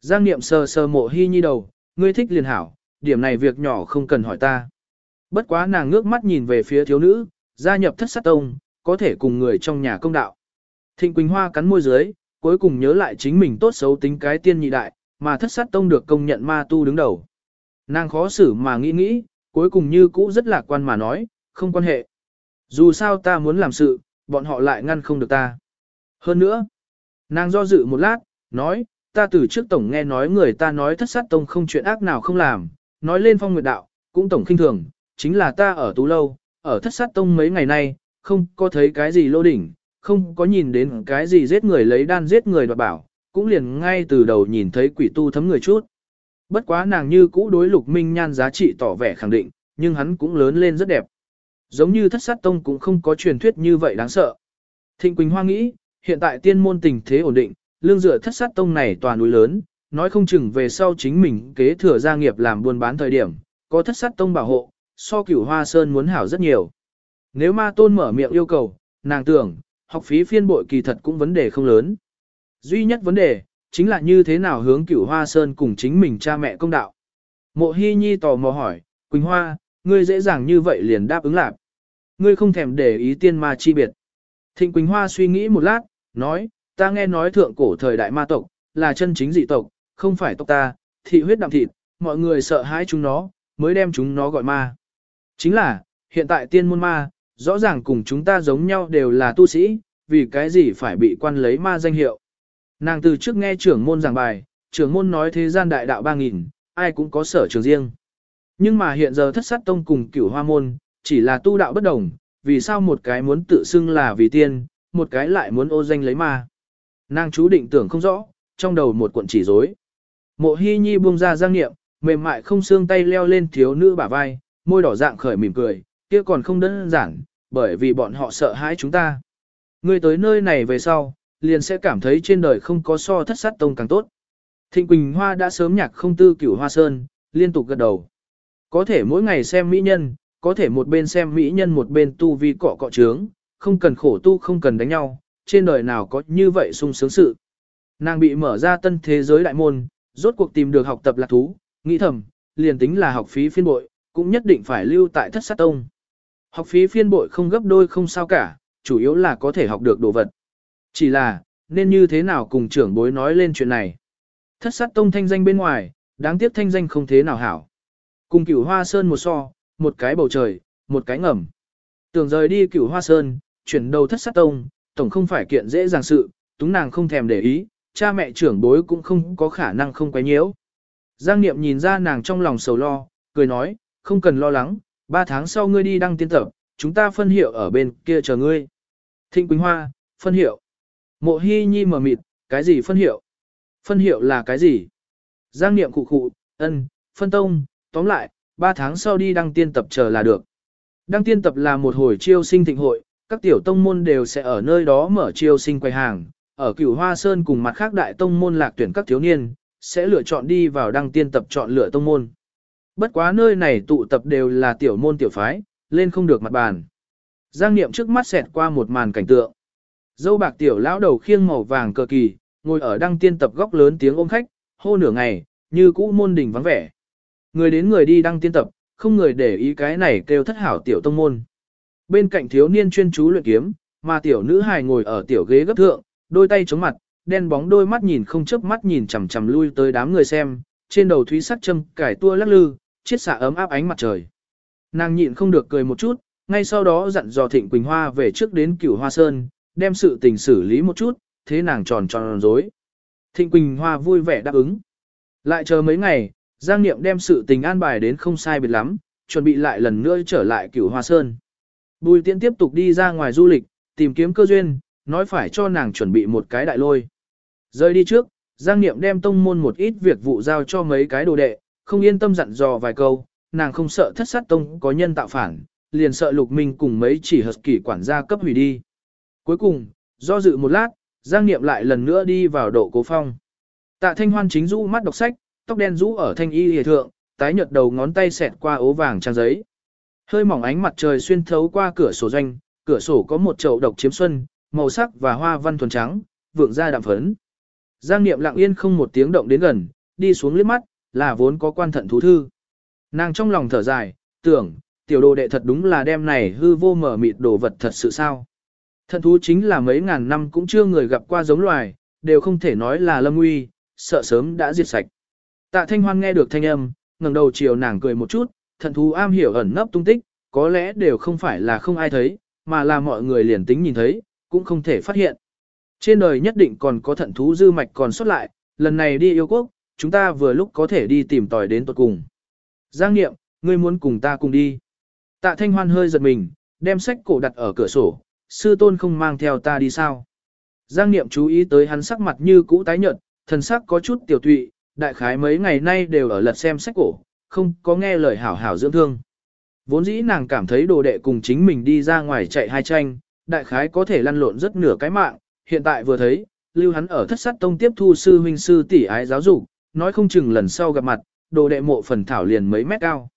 Giang Niệm sờ sờ mộ Hi Nhi đầu, ngươi thích liền hảo, điểm này việc nhỏ không cần hỏi ta. Bất quá nàng ngước mắt nhìn về phía thiếu nữ, gia nhập thất sát tông, có thể cùng người trong nhà công đạo. Thịnh Quỳnh Hoa cắn môi dưới, cuối cùng nhớ lại chính mình tốt xấu tính cái tiên nhị đại, mà thất sát tông được công nhận ma tu đứng đầu. Nàng khó xử mà nghĩ nghĩ, cuối cùng như cũ rất lạc quan mà nói, không quan hệ. Dù sao ta muốn làm sự, bọn họ lại ngăn không được ta. Hơn nữa, nàng do dự một lát, nói, ta từ trước tổng nghe nói người ta nói thất sát tông không chuyện ác nào không làm, nói lên phong nguyệt đạo, cũng tổng khinh thường, chính là ta ở tú lâu, ở thất sát tông mấy ngày nay, không có thấy cái gì lô đỉnh, không có nhìn đến cái gì giết người lấy đan giết người đoạt bảo, cũng liền ngay từ đầu nhìn thấy quỷ tu thấm người chút. Bất quá nàng như cũ đối lục minh nhan giá trị tỏ vẻ khẳng định, nhưng hắn cũng lớn lên rất đẹp. Giống như thất sát tông cũng không có truyền thuyết như vậy đáng sợ. Thịnh Quỳnh Hoa nghĩ, hiện tại tiên môn tình thế ổn định, lương dựa thất sát tông này toàn núi lớn, nói không chừng về sau chính mình kế thừa gia nghiệp làm buôn bán thời điểm, có thất sát tông bảo hộ, so cửu hoa sơn muốn hảo rất nhiều. Nếu ma tôn mở miệng yêu cầu, nàng tưởng, học phí phiên bội kỳ thật cũng vấn đề không lớn. Duy nhất vấn đề, chính là như thế nào hướng cửu hoa sơn cùng chính mình cha mẹ công đạo. Mộ hy Nhi tò mò hỏi, Quỳnh Hoa, ngươi dễ dàng như vậy liền đáp ứng lạc. Ngươi không thèm để ý tiên ma chi biệt. Thịnh Quỳnh Hoa suy nghĩ một lát, nói, ta nghe nói thượng cổ thời đại ma tộc, là chân chính dị tộc, không phải tộc ta, thị huyết đạm thịt, mọi người sợ hãi chúng nó, mới đem chúng nó gọi ma. Chính là, hiện tại tiên môn ma, rõ ràng cùng chúng ta giống nhau đều là tu sĩ, vì cái gì phải bị quan lấy ma danh hiệu. Nàng từ trước nghe trưởng môn giảng bài, trưởng môn nói thế gian đại đạo 3.000, ai cũng có sở trường riêng. Nhưng mà hiện giờ thất sát tông cùng cửu hoa môn, chỉ là tu đạo bất đồng, vì sao một cái muốn tự xưng là vì tiên, một cái lại muốn ô danh lấy ma. Nàng chú định tưởng không rõ, trong đầu một cuộn chỉ rối. Mộ hy nhi buông ra giang niệm, mềm mại không xương tay leo lên thiếu nữ bả vai, môi đỏ dạng khởi mỉm cười, kia còn không đơn giản, bởi vì bọn họ sợ hãi chúng ta. Ngươi tới nơi này về sau, liền sẽ cảm thấy trên đời không có so thất sát tông càng tốt. Thịnh Quỳnh Hoa đã sớm nhạc không tư cửu hoa sơn, liên tục gật đầu. Có thể mỗi ngày xem mỹ nhân, có thể một bên xem mỹ nhân một bên tu vi cọ cọ trướng, không cần khổ tu không cần đánh nhau, trên đời nào có như vậy sung sướng sự. Nàng bị mở ra tân thế giới đại môn, rốt cuộc tìm được học tập lạc thú, nghĩ thầm, liền tính là học phí phiên bội, cũng nhất định phải lưu tại thất sát tông. Học phí phiên bội không gấp đôi không sao cả, chủ yếu là có thể học được đồ vật. Chỉ là, nên như thế nào cùng trưởng bối nói lên chuyện này. Thất sát tông thanh danh bên ngoài, đáng tiếc thanh danh không thế nào hảo. Cùng cửu hoa sơn một so, một cái bầu trời, một cái ngầm. Tưởng rời đi cửu hoa sơn, chuyển đầu thất sát tông, tổng không phải kiện dễ dàng sự, túng nàng không thèm để ý, cha mẹ trưởng bối cũng không có khả năng không quấy nhiễu. Giang Niệm nhìn ra nàng trong lòng sầu lo, cười nói, không cần lo lắng, ba tháng sau ngươi đi đăng tiên tập, chúng ta phân hiệu ở bên kia chờ ngươi. Thịnh Quỳnh Hoa, phân hiệu. Mộ Hi Nhi mở mịt, cái gì phân hiệu? Phân hiệu là cái gì? Giang Niệm cụ cụ, ân, phân tông, tóm lại, ba tháng sau đi đăng tiên tập chờ là được. Đăng tiên tập là một hồi chiêu sinh thịnh hội, các tiểu tông môn đều sẽ ở nơi đó mở chiêu sinh quầy hàng, ở cửu hoa sơn cùng mặt khác đại tông môn lạc tuyển các thiếu niên, sẽ lựa chọn đi vào đăng tiên tập chọn lựa tông môn. Bất quá nơi này tụ tập đều là tiểu môn tiểu phái, lên không được mặt bàn. Giang Niệm trước mắt xẹt qua một màn cảnh tượng. Dâu bạc tiểu lão đầu khiêng màu vàng cờ kỳ, ngồi ở đăng tiên tập góc lớn tiếng ôm khách, hô nửa ngày, như cũ môn đỉnh vắng vẻ. Người đến người đi đăng tiên tập, không người để ý cái này kêu thất hảo tiểu tông môn. Bên cạnh thiếu niên chuyên chú luyện kiếm, mà tiểu nữ hài ngồi ở tiểu ghế gấp thượng, đôi tay chống mặt, đen bóng đôi mắt nhìn không chớp mắt nhìn chằm chằm lui tới đám người xem, trên đầu thúy sắc châm cải tua lắc lư, chiết xạ ấm áp ánh mặt trời. Nàng nhịn không được cười một chút, ngay sau đó dặn dò Thịnh Quỳnh Hoa về trước đến Cửu Hoa Sơn, đem sự tình xử lý một chút, thế nàng tròn tròn rối. Thịnh Quỳnh Hoa vui vẻ đáp ứng. Lại chờ mấy ngày, Giang Niệm đem sự tình an bài đến không sai biệt lắm, chuẩn bị lại lần nữa trở lại Cửu Hoa Sơn. Bùi Tiễn tiếp tục đi ra ngoài du lịch, tìm kiếm cơ duyên, nói phải cho nàng chuẩn bị một cái đại lôi. Rời đi trước, Giang Niệm đem tông môn một ít việc vụ giao cho mấy cái đồ đệ, không yên tâm dặn dò vài câu, nàng không sợ thất sát tông có nhân tạo phản, liền sợ lục minh cùng mấy chỉ hợp kỷ quản gia cấp hủy đi. Cuối cùng, do dự một lát, Giang Niệm lại lần nữa đi vào độ cố phong. Tạ Thanh Hoan chính rũ mắt đọc sách, tóc đen rũ ở thanh y hề thượng, tái nhợt đầu ngón tay xẹt qua ố vàng trang giấy. Hơi mỏng ánh mặt trời xuyên thấu qua cửa sổ doanh, cửa sổ có một chậu độc chiếm xuân, màu sắc và hoa văn thuần trắng, vượng ra đạm phấn. Giang Niệm lặng yên không một tiếng động đến gần, đi xuống liếc mắt, là vốn có quan thận thú thư. Nàng trong lòng thở dài, tưởng, tiểu đồ đệ thật đúng là đem này hư vô mở mịt đồ vật thật sự sao. Thận thú chính là mấy ngàn năm cũng chưa người gặp qua giống loài, đều không thể nói là lâm nguy, sợ sớm đã diệt sạch. Tạ Thanh Hoan nghe được thanh âm, ngẩng đầu chiều nàng cười một chút, thận thú am hiểu ẩn nấp tung tích, có lẽ đều không phải là không ai thấy, mà là mọi người liền tính nhìn thấy, cũng không thể phát hiện. Trên đời nhất định còn có thận thú dư mạch còn xuất lại, lần này đi yêu quốc, chúng ta vừa lúc có thể đi tìm tòi đến tuật cùng. Giang Niệm, ngươi muốn cùng ta cùng đi. Tạ Thanh Hoan hơi giật mình, đem sách cổ đặt ở cửa sổ, sư tôn không mang theo ta đi sao. Giang Niệm chú ý tới hắn sắc mặt như cũ tái nhợt, thần sắc có chút tiểu tụy, đại khái mấy ngày nay đều ở lật xem sách cổ, không có nghe lời hảo hảo dưỡng thương. Vốn dĩ nàng cảm thấy đồ đệ cùng chính mình đi ra ngoài chạy hai tranh, đại khái có thể lăn lộn rất nửa cái mạng, hiện tại vừa thấy, lưu hắn ở thất sát tông tiếp thu sư huynh sư tỷ ái giáo dục, nói không chừng lần sau gặp mặt, đồ đệ mộ phần thảo liền mấy mét cao.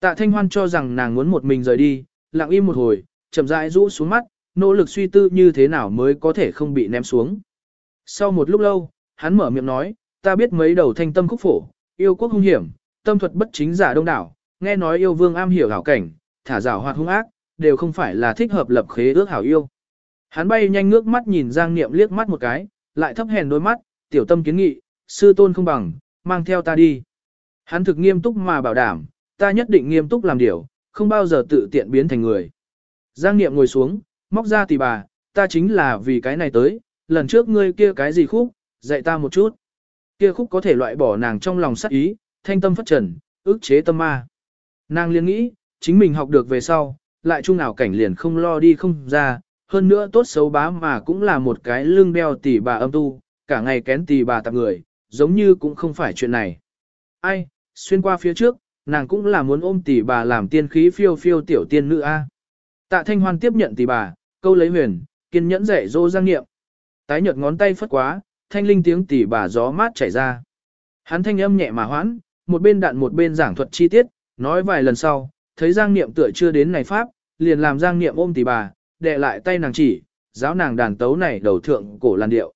Tạ Thanh Hoan cho rằng nàng muốn một mình rời đi, lặng im một hồi, chậm rãi rũ xuống mắt, nỗ lực suy tư như thế nào mới có thể không bị ném xuống. Sau một lúc lâu, hắn mở miệng nói, ta biết mấy đầu thanh tâm khúc phổ, yêu quốc hung hiểm, tâm thuật bất chính giả đông đảo, nghe nói yêu vương am hiểu hảo cảnh, thả rào hoạt hung ác, đều không phải là thích hợp lập khế ước hảo yêu. Hắn bay nhanh ngước mắt nhìn Giang Niệm liếc mắt một cái, lại thấp hèn đôi mắt, tiểu tâm kiến nghị, sư tôn không bằng, mang theo ta đi. Hắn thực nghiêm túc mà bảo đảm, ta nhất định nghiêm túc làm điều, không bao giờ tự tiện biến thành người. Giang Niệm ngồi xuống, móc ra tỷ bà, ta chính là vì cái này tới, lần trước ngươi kia cái gì khúc, dạy ta một chút. Kia khúc có thể loại bỏ nàng trong lòng sắc ý, thanh tâm phất trần, ức chế tâm ma. Nàng liền nghĩ, chính mình học được về sau, lại chung nào cảnh liền không lo đi không ra, hơn nữa tốt xấu bá mà cũng là một cái lưng đeo tỷ bà âm tu, cả ngày kén tỷ bà tạp người, giống như cũng không phải chuyện này. Ai, xuyên qua phía trước, nàng cũng là muốn ôm tỷ bà làm tiên khí phiêu phiêu tiểu tiên nữ a. Tạ Thanh Hoan tiếp nhận tỷ bà, câu lấy huyền, kiên nhẫn dạy dỗ giang nghiệm. Tái nhợt ngón tay phất quá, thanh linh tiếng tỷ bà gió mát chảy ra. Hắn thanh âm nhẹ mà hoãn, một bên đạn một bên giảng thuật chi tiết, nói vài lần sau, thấy giang niệm tựa chưa đến này pháp, liền làm giang niệm ôm tỷ bà, đè lại tay nàng chỉ, giáo nàng đàn tấu này đầu thượng cổ làn điệu.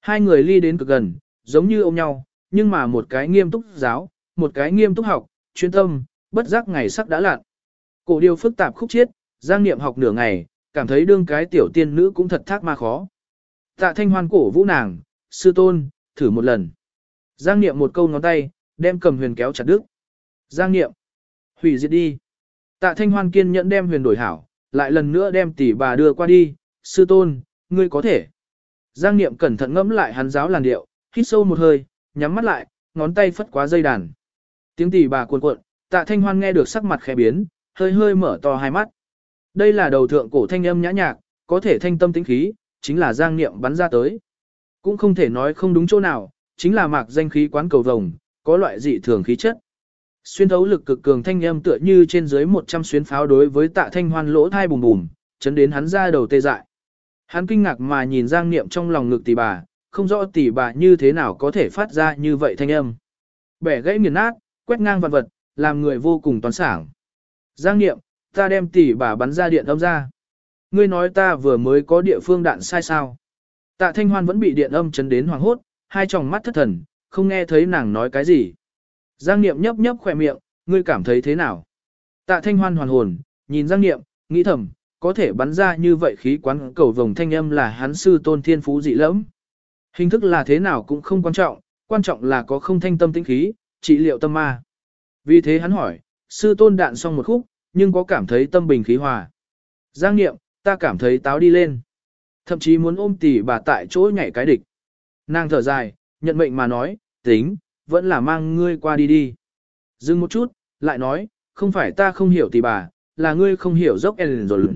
Hai người ly đến cực gần, giống như ôm nhau, nhưng mà một cái nghiêm túc giáo, một cái nghiêm túc học, chuyên tâm, bất giác ngày sắc đã lạn. Cổ điều phức tạp khúc chiết, giang niệm học nửa ngày, cảm thấy đương cái tiểu tiên nữ cũng thật thác ma khó. Tạ thanh hoan cổ vũ nàng, sư tôn, thử một lần. Giang niệm một câu ngón tay, đem cầm huyền kéo chặt đứt. Giang niệm, hủy diệt đi. Tạ thanh hoan kiên nhẫn đem huyền đổi hảo, lại lần nữa đem tỷ bà đưa qua đi, sư tôn, ngươi có thể. Giang niệm cẩn thận ngẫm lại hắn giáo làn điệu, hít sâu một hơi, nhắm mắt lại, ngón tay phất quá dây đàn. Tiếng tỷ bà cuộn cuộn, tạ thanh hoan nghe được sắc mặt khẽ biến, hơi hơi mở to hai mắt. Đây là đầu thượng cổ thanh âm nhã nhạc, có thể thanh tâm tĩnh khí, chính là giang niệm bắn ra tới. Cũng không thể nói không đúng chỗ nào, chính là mạc danh khí quán cầu vồng, có loại dị thường khí chất. Xuyên thấu lực cực cường thanh âm tựa như trên dưới 100 xuyến pháo đối với tạ thanh hoan lỗ thai bùm bùm, chấn đến hắn ra đầu tê dại. Hắn kinh ngạc mà nhìn giang niệm trong lòng ngực tỷ bà, không rõ tỷ bà như thế nào có thể phát ra như vậy thanh âm. Bẻ gãy nghiền nát, quét ngang vật vật, làm người vô cùng toán sảng. Giang niệm, ta đem tỷ bà bắn ra điện âm ra. Ngươi nói ta vừa mới có địa phương đạn sai sao. Tạ Thanh Hoan vẫn bị điện âm chấn đến hoàng hốt, hai tròng mắt thất thần, không nghe thấy nàng nói cái gì. Giang Niệm nhấp nhấp khỏe miệng, ngươi cảm thấy thế nào? Tạ Thanh Hoan hoàn hồn, nhìn Giang Niệm, nghĩ thầm, có thể bắn ra như vậy khí quán cầu vồng thanh âm là hắn sư tôn thiên phú dị lẫm. Hình thức là thế nào cũng không quan trọng, quan trọng là có không thanh tâm tĩnh khí, trị liệu tâm ma. Vì thế hắn hỏi, sư tôn đạn xong một khúc, nhưng có cảm thấy tâm bình khí hòa. Giang Niệm, ta cảm thấy táo đi lên. Thậm chí muốn ôm tỷ bà tại chỗ nhảy cái địch. Nàng thở dài, nhận mệnh mà nói, tính, vẫn là mang ngươi qua đi đi. Dừng một chút, lại nói, không phải ta không hiểu tỷ bà, là ngươi không hiểu dốc Ellen rồi.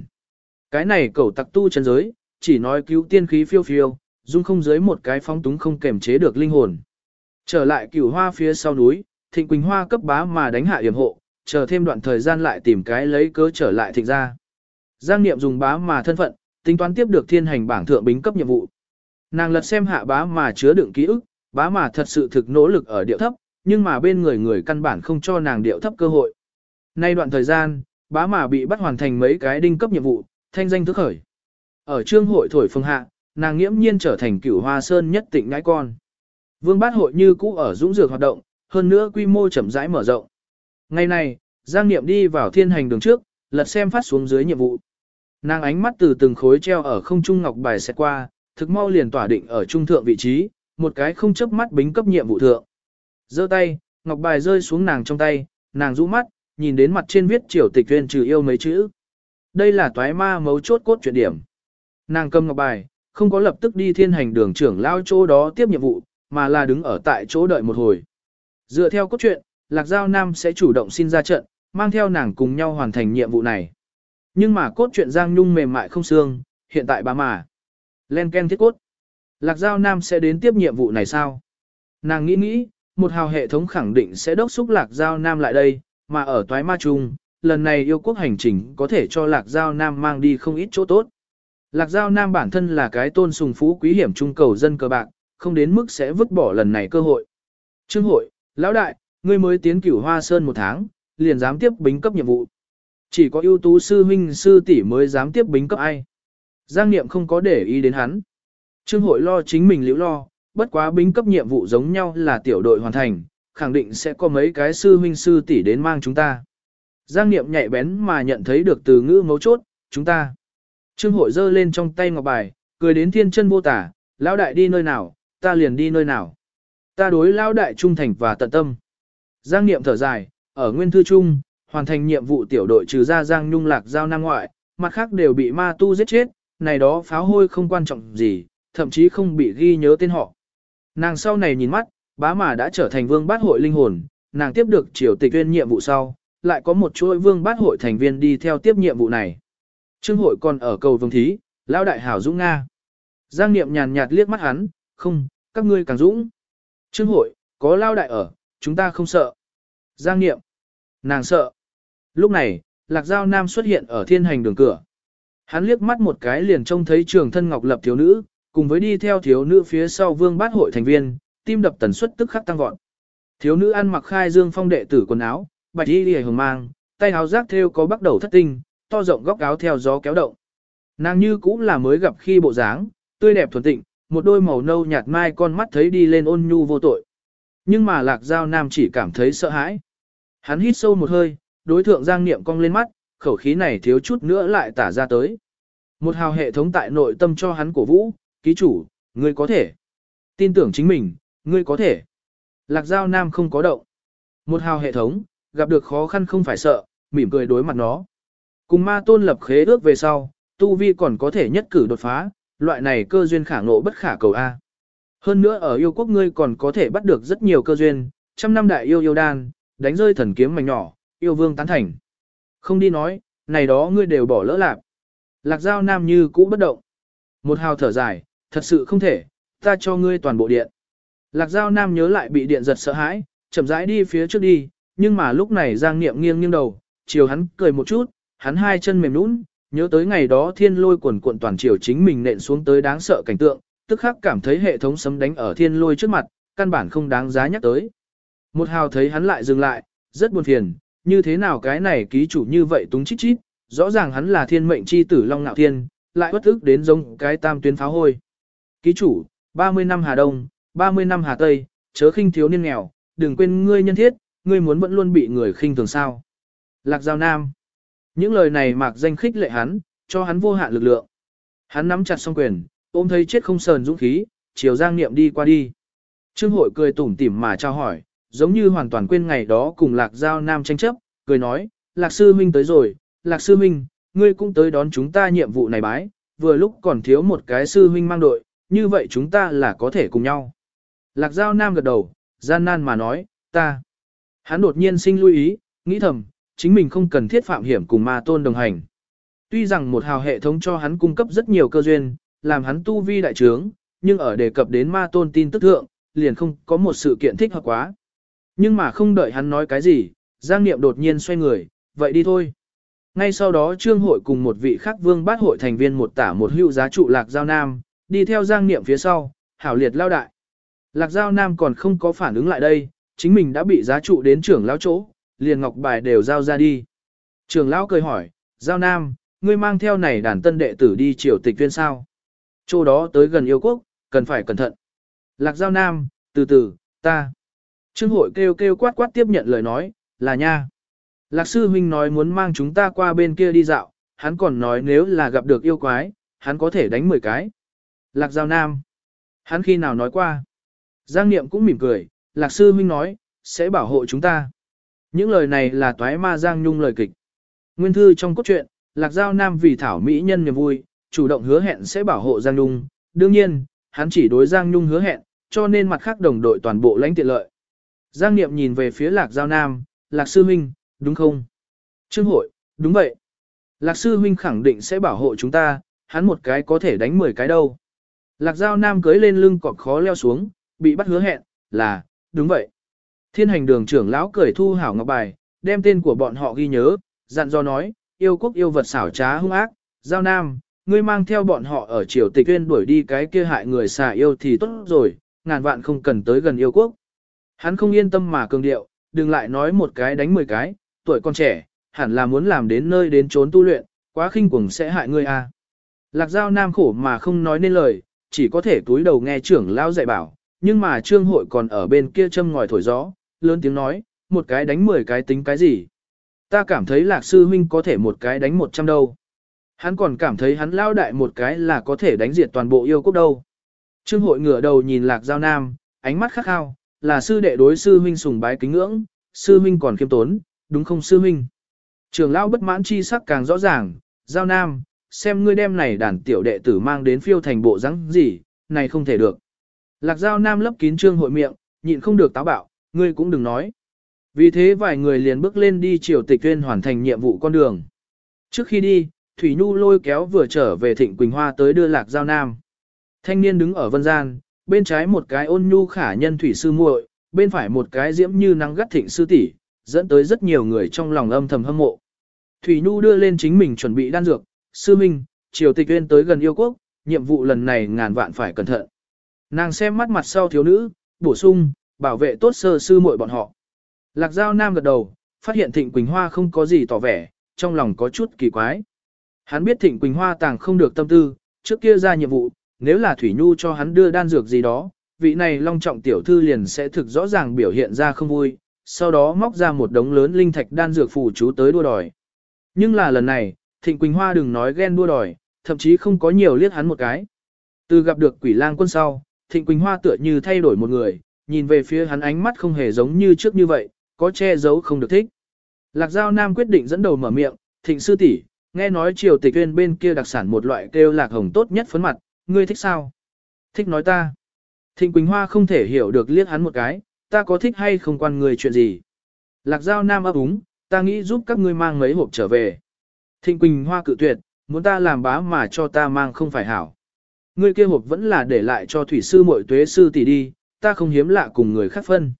Cái này cầu tặc tu chân giới, chỉ nói cứu tiên khí phiêu phiêu, dung không dưới một cái phóng túng không kềm chế được linh hồn. Trở lại cửu hoa phía sau núi, thịnh quỳnh hoa cấp bá mà đánh hạ yểm hộ, chờ thêm đoạn thời gian lại tìm cái lấy cớ trở lại thịnh ra. Giang Niệm dùng bá mà thân phận, tính toán tiếp được thiên hành bảng thượng bính cấp nhiệm vụ. Nàng lật xem hạ bá mà chứa đựng ký ức, bá mà thật sự thực nỗ lực ở điệu thấp, nhưng mà bên người người căn bản không cho nàng điệu thấp cơ hội. Nay đoạn thời gian, bá mà bị bắt hoàn thành mấy cái đinh cấp nhiệm vụ, thanh danh thức khởi. Ở trương hội thổi phương hạ, nàng nghiễm nhiên trở thành cửu hoa sơn nhất tịnh ngãi con. Vương bát hội như cũ ở dũng dược hoạt động, hơn nữa quy mô chậm rãi mở rộng. Ngày này, Giang Niệm đi vào thiên hành đường trước, lật xem phát xuống dưới nhiệm vụ. Nàng ánh mắt từ từng khối treo ở không trung ngọc bài xét qua, thực mau liền tỏa định ở trung thượng vị trí, một cái không chớp mắt bính cấp nhiệm vụ thượng. giơ tay, ngọc bài rơi xuống nàng trong tay, nàng rũ mắt, nhìn đến mặt trên viết triều tịch viên trừ yêu mấy chữ. Đây là toái ma mấu chốt cốt chuyện điểm. Nàng cầm ngọc bài, không có lập tức đi thiên hành đường trưởng lao chỗ đó tiếp nhiệm vụ, mà là đứng ở tại chỗ đợi một hồi. Dựa theo cốt truyện, Lạc Giao Nam sẽ chủ động xin ra trận, mang theo nàng cùng nhau hoàn thành nhiệm vụ này. Nhưng mà cốt truyện Giang Nhung mềm mại không xương, hiện tại bà mà. Len Ken thiết cốt. Lạc Giao Nam sẽ đến tiếp nhiệm vụ này sao? Nàng nghĩ nghĩ, một hào hệ thống khẳng định sẽ đốc xúc Lạc Giao Nam lại đây, mà ở toái ma trung, lần này yêu quốc hành trình có thể cho Lạc Giao Nam mang đi không ít chỗ tốt. Lạc Giao Nam bản thân là cái tôn sùng phú quý hiểm trung cầu dân cờ bạc, không đến mức sẽ vứt bỏ lần này cơ hội. Trương hội, lão đại, ngươi mới tiến cửu hoa sơn một tháng, liền dám tiếp bính cấp nhiệm vụ. Chỉ có ưu tú sư huynh sư tỷ mới dám tiếp bính cấp ai. Giang Niệm không có để ý đến hắn. Trương hội lo chính mình liễu lo, bất quá bính cấp nhiệm vụ giống nhau là tiểu đội hoàn thành, khẳng định sẽ có mấy cái sư huynh sư tỷ đến mang chúng ta. Giang Niệm nhạy bén mà nhận thấy được từ ngữ mấu chốt, chúng ta. Trương hội giơ lên trong tay ngọc bài, cười đến thiên chân vô tả, lão đại đi nơi nào, ta liền đi nơi nào. Ta đối lão đại trung thành và tận tâm. Giang Niệm thở dài, ở nguyên thư trung, hoàn thành nhiệm vụ tiểu đội trừ ra Giang Nhung Lạc giao nam ngoại, mặt khác đều bị ma tu giết chết, này đó pháo hôi không quan trọng gì, thậm chí không bị ghi nhớ tên họ. Nàng sau này nhìn mắt, bá mà đã trở thành vương bát hội linh hồn, nàng tiếp được triều tịch viên nhiệm vụ sau, lại có một chuỗi vương bát hội thành viên đi theo tiếp nhiệm vụ này. Trương hội còn ở cầu vương thí, lão đại hảo dũng Nga. Giang Niệm nhàn nhạt liếc mắt hắn, không, các ngươi càng dũng. Trương hội, có lao đại ở, chúng ta không sợ. Giang Niệm, nàng sợ. Lúc này, Lạc Giao Nam xuất hiện ở thiên hành đường cửa. Hắn liếc mắt một cái liền trông thấy trường thân ngọc lập thiếu nữ, cùng với đi theo thiếu nữ phía sau vương bát hội thành viên, tim đập tần suất tức khắc tăng vọt. Thiếu nữ ăn mặc khai dương phong đệ tử quần áo, bạch y lìa hồng mang, tay áo rác theo có bắt đầu thất tinh, to rộng góc áo theo gió kéo động. Nàng như cũng là mới gặp khi bộ dáng, tươi đẹp thuần tịnh, một đôi màu nâu nhạt mai con mắt thấy đi lên ôn nhu vô tội. Nhưng mà lạc giao nam chỉ cảm thấy sợ hãi. Hắn hít sâu một hơi, đối thượng giang niệm cong lên mắt, khẩu khí này thiếu chút nữa lại tả ra tới. Một hào hệ thống tại nội tâm cho hắn cổ vũ, ký chủ, ngươi có thể. Tin tưởng chính mình, ngươi có thể. Lạc giao nam không có động. Một hào hệ thống, gặp được khó khăn không phải sợ, mỉm cười đối mặt nó. Cùng ma tôn lập khế ước về sau, tu vi còn có thể nhất cử đột phá, loại này cơ duyên khả ngộ bất khả cầu A. Hơn nữa ở yêu quốc ngươi còn có thể bắt được rất nhiều cơ duyên, trăm năm đại yêu yêu đan, đánh rơi thần kiếm mảnh nhỏ, yêu vương tán thành. Không đi nói, này đó ngươi đều bỏ lỡ lạc. Lạc giao nam như cũ bất động. Một hào thở dài, thật sự không thể, ta cho ngươi toàn bộ điện. Lạc giao nam nhớ lại bị điện giật sợ hãi, chậm rãi đi phía trước đi, nhưng mà lúc này giang niệm nghiêng nghiêng đầu, chiều hắn cười một chút, hắn hai chân mềm nũng, nhớ tới ngày đó thiên lôi quần cuộn toàn chiều chính mình nện xuống tới đáng sợ cảnh tượng, tức khắc cảm thấy hệ thống sấm đánh ở thiên lôi trước mặt, căn bản không đáng giá nhắc tới. Một hào thấy hắn lại dừng lại, rất buồn phiền, như thế nào cái này ký chủ như vậy túng chít chít, rõ ràng hắn là thiên mệnh chi tử Long Nạo Thiên, lại bất ức đến giống cái tam tuyến pháo hôi. Ký chủ, 30 năm Hà Đông, 30 năm Hà Tây, chớ khinh thiếu niên nghèo, đừng quên ngươi nhân thiết, ngươi muốn vẫn luôn bị người khinh thường sao. Lạc Giao Nam những lời này mạc danh khích lệ hắn, cho hắn vô hạn lực lượng. Hắn nắm chặt song quyền, ôm thấy chết không sờn dũng khí, chiều Giang Niệm đi qua đi. Trương hội cười tủm tỉm mà trao hỏi, giống như hoàn toàn quên ngày đó cùng Lạc Giao Nam tranh chấp, cười nói, Lạc Sư Minh tới rồi, Lạc Sư Minh, ngươi cũng tới đón chúng ta nhiệm vụ này bái, vừa lúc còn thiếu một cái Sư Minh mang đội, như vậy chúng ta là có thể cùng nhau. Lạc Giao Nam gật đầu, gian nan mà nói, ta. Hắn đột nhiên sinh lưu ý, nghĩ thầm, chính mình không cần thiết phạm hiểm cùng ma tôn đồng hành. Tuy rằng một hào hệ thống cho hắn cung cấp rất nhiều cơ duyên, làm hắn tu vi đại trướng, nhưng ở đề cập đến ma tôn tin tức thượng, liền không có một sự kiện thích hợp quá. Nhưng mà không đợi hắn nói cái gì, Giang Niệm đột nhiên xoay người, vậy đi thôi. Ngay sau đó trương hội cùng một vị khác vương bát hội thành viên một tả một hữu giá trụ lạc giao nam, đi theo Giang Niệm phía sau, hảo liệt lao đại. Lạc giao nam còn không có phản ứng lại đây, chính mình đã bị giá trụ đến trưởng lão chỗ, liền ngọc bài đều giao ra đi. Trưởng lão cười hỏi, giao nam, ngươi mang theo này đàn tân đệ tử đi triều tịch viên sao? Chỗ đó tới gần yêu quốc, cần phải cẩn thận. Lạc giao nam, từ từ, ta. Trương hội kêu kêu quát quát tiếp nhận lời nói, là nha. Lạc sư huynh nói muốn mang chúng ta qua bên kia đi dạo, hắn còn nói nếu là gặp được yêu quái, hắn có thể đánh 10 cái. Lạc giao nam. Hắn khi nào nói qua? Giang Niệm cũng mỉm cười, Lạc sư huynh nói, sẽ bảo hộ chúng ta. Những lời này là toái ma Giang Nhung lời kịch. Nguyên thư trong cốt truyện, Lạc Giao Nam vì thảo mỹ nhân niềm vui, chủ động hứa hẹn sẽ bảo hộ Giang Nhung. Đương nhiên, hắn chỉ đối Giang Nhung hứa hẹn, cho nên mặt khác đồng đội toàn bộ lãnh tiện lợi. Giang Niệm nhìn về phía Lạc Giao Nam, Lạc Sư Minh, đúng không? Trương hội, đúng vậy. Lạc Sư Minh khẳng định sẽ bảo hộ chúng ta, hắn một cái có thể đánh 10 cái đâu. Lạc Giao Nam cưới lên lưng cọp khó leo xuống, bị bắt hứa hẹn, là, đúng vậy. Thiên hành đường trưởng lão cười thu hảo ngọc bài, đem tên của bọn họ ghi nhớ, dặn do nói, yêu quốc yêu vật xảo trá hung ác, Giao Nam, ngươi mang theo bọn họ ở triều tịch tuyên đuổi đi cái kia hại người xà yêu thì tốt rồi, ngàn vạn không cần tới gần yêu quốc. Hắn không yên tâm mà cường điệu, đừng lại nói một cái đánh mười cái, tuổi con trẻ, hẳn là muốn làm đến nơi đến trốn tu luyện, quá khinh cuồng sẽ hại ngươi à. Lạc Giao Nam khổ mà không nói nên lời, chỉ có thể túi đầu nghe trưởng lao dạy bảo, nhưng mà trương hội còn ở bên kia châm ngòi thổi gió, lớn tiếng nói, một cái đánh mười cái tính cái gì. Ta cảm thấy lạc sư huynh có thể một cái đánh một trăm đâu. Hắn còn cảm thấy hắn lao đại một cái là có thể đánh diệt toàn bộ yêu quốc đâu. Trương hội ngửa đầu nhìn lạc giao nam, ánh mắt khắc khao, là sư đệ đối sư huynh sùng bái kính ngưỡng, sư huynh còn khiêm tốn, đúng không sư huynh. Trường lao bất mãn chi sắc càng rõ ràng, giao nam, xem ngươi đem này đàn tiểu đệ tử mang đến phiêu thành bộ rắn gì, này không thể được. Lạc giao nam lấp kín trương hội miệng, nhịn không được táo bạo, ngươi cũng đừng nói. Vì thế vài người liền bước lên đi triều tịch tuyên hoàn thành nhiệm vụ con đường. Trước khi đi, Thủy Nhu lôi kéo vừa trở về Thịnh Quỳnh Hoa tới đưa Lạc Giao Nam. Thanh niên đứng ở vân gian, bên trái một cái ôn nhu khả nhân thủy sư muội, bên phải một cái diễm như nắng gắt thịnh sư tỷ, dẫn tới rất nhiều người trong lòng âm thầm hâm mộ. Thủy Nhu đưa lên chính mình chuẩn bị đan dược, sư minh, triều tịch uyên tới gần yêu quốc, nhiệm vụ lần này ngàn vạn phải cẩn thận. Nàng xem mắt mặt sau thiếu nữ, bổ sung, bảo vệ tốt sơ sư muội bọn họ. Lạc Giao Nam gật đầu, phát hiện Thịnh Quỳnh Hoa không có gì tỏ vẻ, trong lòng có chút kỳ quái. Hắn biết Thịnh Quỳnh Hoa tàng không được tâm tư, trước kia ra nhiệm vụ, nếu là Thủy Nhu cho hắn đưa đan dược gì đó, vị này long trọng tiểu thư liền sẽ thực rõ ràng biểu hiện ra không vui, sau đó móc ra một đống lớn linh thạch đan dược phù chú tới đua đòi. Nhưng là lần này, Thịnh Quỳnh Hoa đừng nói ghen đua đòi, thậm chí không có nhiều liếc hắn một cái. Từ gặp được quỷ lang quân sau, Thịnh Quỳnh Hoa tựa như thay đổi một người, nhìn về phía hắn ánh mắt không hề giống như trước như vậy, có che giấu không được thích. Lạc Giao Nam quyết định dẫn đầu mở miệng, Thịnh sư tỷ, nghe nói triều tịch uyên bên kia đặc sản một loại kêu lạc hồng tốt nhất phấn mặt, ngươi thích sao? Thích nói ta. Thịnh Quỳnh Hoa không thể hiểu được liếc hắn một cái, ta có thích hay không quan người chuyện gì. Lạc Giao Nam ấp úng, ta nghĩ giúp các ngươi mang mấy hộp trở về. Thịnh Quỳnh Hoa cự tuyệt, muốn ta làm bá mà cho ta mang không phải hảo. Ngươi kia hộp vẫn là để lại cho thủy sư muội tuế sư tỷ đi, ta không hiếm lạ cùng người khác phân.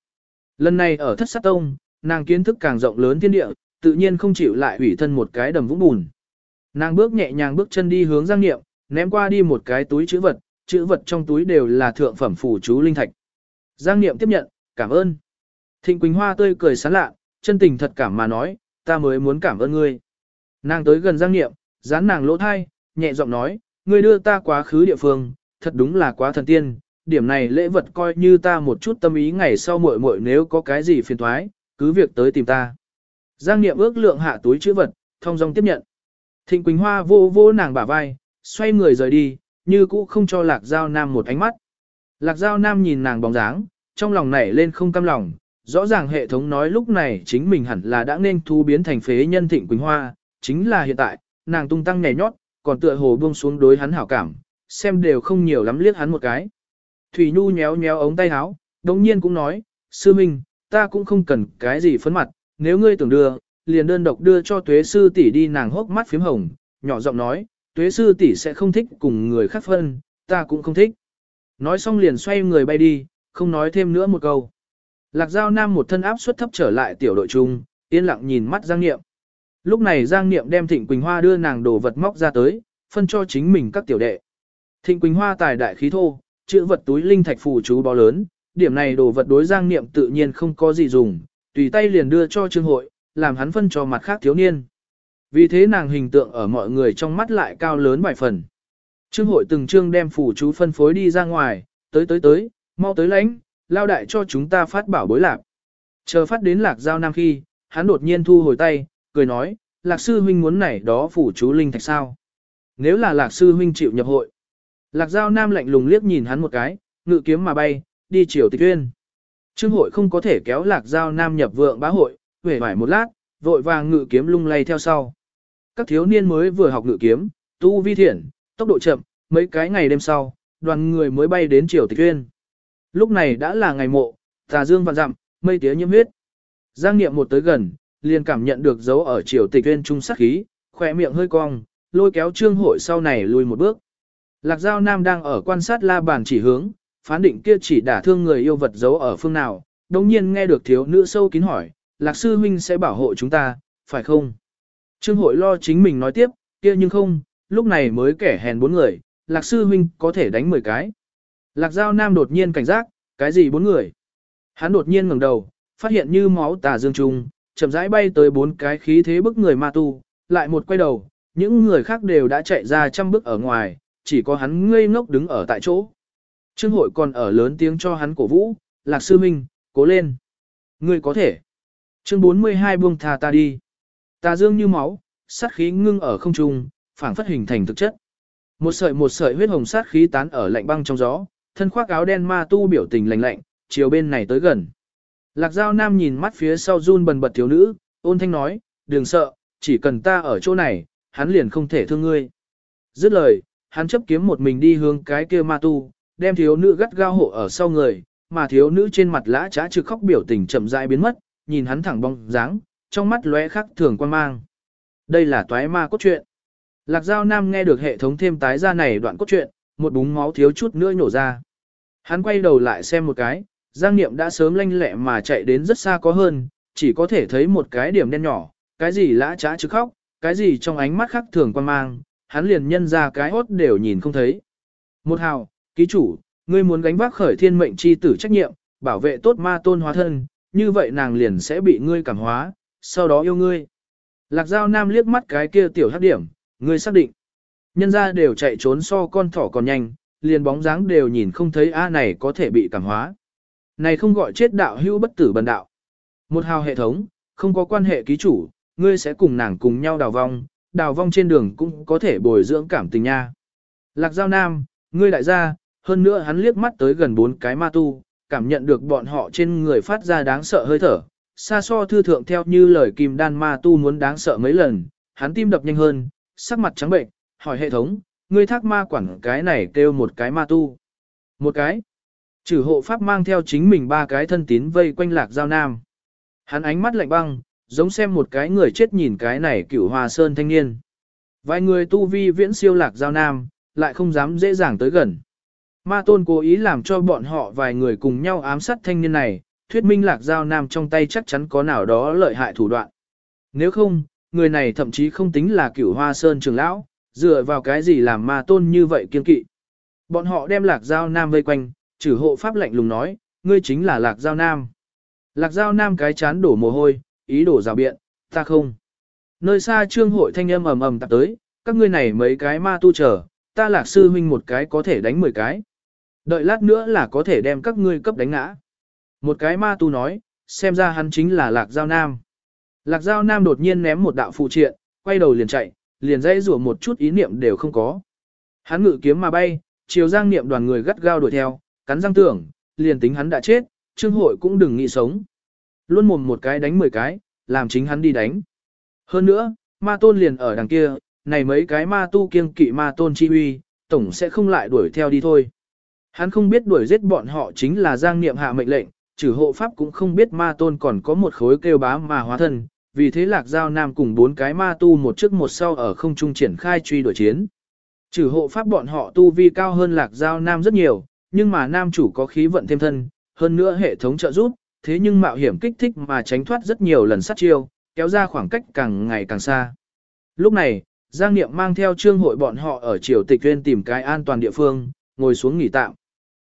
Lần này ở thất sát tông, nàng kiến thức càng rộng lớn thiên địa, tự nhiên không chịu lại ủy thân một cái đầm vũng bùn. Nàng bước nhẹ nhàng bước chân đi hướng Giang Niệm, ném qua đi một cái túi chữ vật, chữ vật trong túi đều là thượng phẩm phù chú linh thạch. Giang Niệm tiếp nhận, cảm ơn. Thịnh Quỳnh Hoa tươi cười sán lạ, chân tình thật cảm mà nói, ta mới muốn cảm ơn ngươi. Nàng tới gần Giang Niệm, dán nàng lỗ thai, nhẹ giọng nói, ngươi đưa ta quá khứ địa phương, thật đúng là quá thần tiên, điểm này lễ vật coi như ta một chút tâm ý ngày sau muội muội nếu có cái gì phiền thoái, cứ việc tới tìm ta. Giang Niệm ước lượng hạ túi chữ vật, thông dong tiếp nhận. Thịnh Quỳnh Hoa vô vô nàng bả vai, xoay người rời đi, như cũ không cho Lạc Giao Nam một ánh mắt. Lạc Giao Nam nhìn nàng bóng dáng, trong lòng nảy lên không cam lòng, rõ ràng hệ thống nói lúc này chính mình hẳn là đã nên thu biến thành phế nhân Thịnh Quỳnh Hoa, chính là hiện tại, nàng tung tăng nhảy nhót, còn tựa hồ buông xuống đối hắn hảo cảm, xem đều không nhiều lắm liếc hắn một cái. Thủy Nhu nhéo nhéo ống tay áo, đồng nhiên cũng nói, sư minh, ta cũng không cần cái gì phấn mặt, nếu ngươi tưởng đưa, liền đơn độc đưa cho tuế sư tỷ đi nàng hốc mắt phím hồng, nhỏ giọng nói, tuế sư tỷ sẽ không thích cùng người khác phân, ta cũng không thích. Nói xong liền xoay người bay đi, không nói thêm nữa một câu. Lạc Giao Nam một thân áp suất thấp trở lại tiểu đội trung, yên lặng nhìn mắt Giang Niệm. Lúc này Giang Niệm đem Thịnh Quỳnh Hoa đưa nàng đồ vật móc ra tới, phân cho chính mình các tiểu đệ. Thịnh Quỳnh Hoa tài đại khí thô, chữ vật túi linh thạch phù chú bó lớn, điểm này đồ vật đối Giang Niệm tự nhiên không có gì dùng, tùy tay liền đưa cho Trương Hội, làm hắn phân cho mặt khác thiếu niên. Vì thế nàng hình tượng ở mọi người trong mắt lại cao lớn vài phần. Trương Hội từng trương đem phù chú phân phối đi ra ngoài, tới tới tới, mau tới lãnh, lao đại cho chúng ta phát bảo bối lạc. Chờ phát đến lạc giao nam khi, hắn đột nhiên thu hồi tay, cười nói, lạc sư huynh muốn này đó phủ chú linh thạch sao. Nếu là lạc sư huynh chịu nhập hội. Lạc giao nam lạnh lùng liếc nhìn hắn một cái, ngự kiếm mà bay, đi chiều tịch uyên. Trương hội không có thể kéo lạc giao nam nhập vượng bá hội, về vải một lát, vội vàng ngự kiếm lung lay theo sau. Các thiếu niên mới vừa học ngự kiếm, tu vi thiện, tốc độ chậm, mấy cái ngày đêm sau, đoàn người mới bay đến chiều tịch uyên. Lúc này đã là ngày mộ, tà dương vạn dặm, mây tía nhiễm huyết. Giang niệm một tới gần, liền cảm nhận được dấu ở chiều tịch uyên trung sắc khí, khỏe miệng hơi cong, lôi kéo trương hội sau này lùi một bước. Lạc Giao Nam đang ở quan sát la bàn chỉ hướng, phán định kia chỉ đả thương người yêu vật giấu ở phương nào, đồng nhiên nghe được thiếu nữ sâu kín hỏi, Lạc Sư Huynh sẽ bảo hộ chúng ta, phải không? Trương hội lo chính mình nói tiếp, kia nhưng không, lúc này mới kẻ hèn bốn người, Lạc Sư Huynh có thể đánh 10 cái. Lạc Giao Nam đột nhiên cảnh giác, cái gì bốn người? Hắn đột nhiên ngẩng đầu, phát hiện như máu tà dương trùng, chậm rãi bay tới bốn cái khí thế bức người ma tu, lại một quay đầu, những người khác đều đã chạy ra trăm bước ở ngoài, chỉ có hắn ngây ngốc đứng ở tại chỗ. Trương hội còn ở lớn tiếng cho hắn cổ vũ, Lạc Sư Minh, cố lên. Ngươi có thể. Chương 42 buông thà ta đi. Tà dương như máu, sát khí ngưng ở không trung, phảng phất hình thành thực chất. Một sợi một sợi huyết hồng sát khí tán ở lạnh băng trong gió, thân khoác áo đen ma tu biểu tình lạnh lạnh, chiều bên này tới gần. Lạc Giao Nam nhìn mắt phía sau run bần bật thiếu nữ, ôn thanh nói, đừng sợ, chỉ cần ta ở chỗ này, hắn liền không thể thương ngươi. Dứt lời, hắn chấp kiếm một mình đi hướng cái kia ma tu, đem thiếu nữ gắt gao hộ ở sau người, mà thiếu nữ trên mặt lã trá trực khóc biểu tình chậm rãi biến mất, nhìn hắn thẳng bóng dáng, trong mắt lóe khắc thường quan mang. Đây là toái ma cốt truyện. Lạc Giao Nam nghe được hệ thống thêm tái ra này đoạn cốt truyện, một búng máu thiếu chút nữa nhổ ra. Hắn quay đầu lại xem một cái, Giang Niệm đã sớm lanh lẹ mà chạy đến rất xa có hơn, chỉ có thể thấy một cái điểm đen nhỏ, cái gì lã trá chứ khóc, cái gì trong ánh mắt khắc thường quan mang, hắn liền nhân ra cái hốt đều nhìn không thấy. Một hào, ký chủ, ngươi muốn gánh vác khởi thiên mệnh chi tử trách nhiệm, bảo vệ tốt ma tôn hóa thân, như vậy nàng liền sẽ bị ngươi cảm hóa, sau đó yêu ngươi. Lạc Giao Nam liếc mắt cái kia tiểu hắc điểm, ngươi xác định. Nhân ra đều chạy trốn so con thỏ còn nhanh, liền bóng dáng đều nhìn không thấy A này có thể bị cảm hóa. Này không gọi chết đạo hữu bất tử bần đạo. Một hào hệ thống, không có quan hệ ký chủ, ngươi sẽ cùng nàng cùng nhau đào vong, đào vong trên đường cũng có thể bồi dưỡng cảm tình nha. Lạc Giao Nam, ngươi đại gia, hơn nữa hắn liếc mắt tới gần bốn cái ma tu, cảm nhận được bọn họ trên người phát ra đáng sợ hơi thở. Xa so thư thượng theo như lời kim đan ma tu muốn đáng sợ mấy lần, hắn tim đập nhanh hơn, sắc mặt trắng bệnh, hỏi hệ thống, ngươi thác ma quản cái này kêu một cái ma tu. Một cái. Trừ hộ pháp mang theo chính mình ba cái thân tín vây quanh lạc giao nam. Hắn ánh mắt lạnh băng, giống xem một cái người chết nhìn cái này cửu hòa sơn thanh niên. Vài người tu vi viễn siêu lạc giao nam, lại không dám dễ dàng tới gần. Ma tôn cố ý làm cho bọn họ vài người cùng nhau ám sát thanh niên này, thuyết minh lạc giao nam trong tay chắc chắn có nào đó lợi hại thủ đoạn. Nếu không, người này thậm chí không tính là cửu hoa sơn trường lão, dựa vào cái gì làm ma tôn như vậy kiên kỵ. Bọn họ đem lạc giao nam vây quanh, trừ hộ pháp lạnh lùng nói, ngươi chính là lạc giao nam. Lạc giao nam cái chán đổ mồ hôi, ý đổ rào biện, ta không. Nơi xa trương hội thanh âm ầm ầm tạp tới, các ngươi này mấy cái ma tu chờ, ta lạc sư huynh một cái có thể đánh 10 cái. Đợi lát nữa là có thể đem các ngươi cấp đánh ngã. Một cái ma tu nói, xem ra hắn chính là lạc giao nam. Lạc giao nam đột nhiên ném một đạo phụ triện, quay đầu liền chạy, liền dãy rủa một chút ý niệm đều không có. Hắn ngự kiếm mà bay, chiều giang niệm đoàn người gắt gao đuổi theo, cắn răng tưởng, liền tính hắn đã chết, trương hội cũng đừng nghĩ sống. Luôn mồm một cái đánh 10 cái, làm chính hắn đi đánh. Hơn nữa, ma tôn liền ở đằng kia, này mấy cái ma tu kiêng kỵ ma tôn chi uy, tổng sẽ không lại đuổi theo đi thôi. Hắn không biết đuổi giết bọn họ chính là giang niệm hạ mệnh lệnh, trừ hộ pháp cũng không biết ma tôn còn có một khối kêu bá mà hóa thân, vì thế lạc giao nam cùng bốn cái ma tu một trước một sau ở không trung triển khai truy đuổi chiến. Trừ hộ pháp bọn họ tu vi cao hơn lạc giao nam rất nhiều, nhưng mà nam chủ có khí vận thêm thân, hơn nữa hệ thống trợ giúp, thế nhưng mạo hiểm kích thích mà tránh thoát rất nhiều lần sát chiêu, kéo ra khoảng cách càng ngày càng xa. Lúc này, Giang Niệm mang theo trương hội bọn họ ở triều tịch viên tìm cái an toàn địa phương, ngồi xuống nghỉ tạm.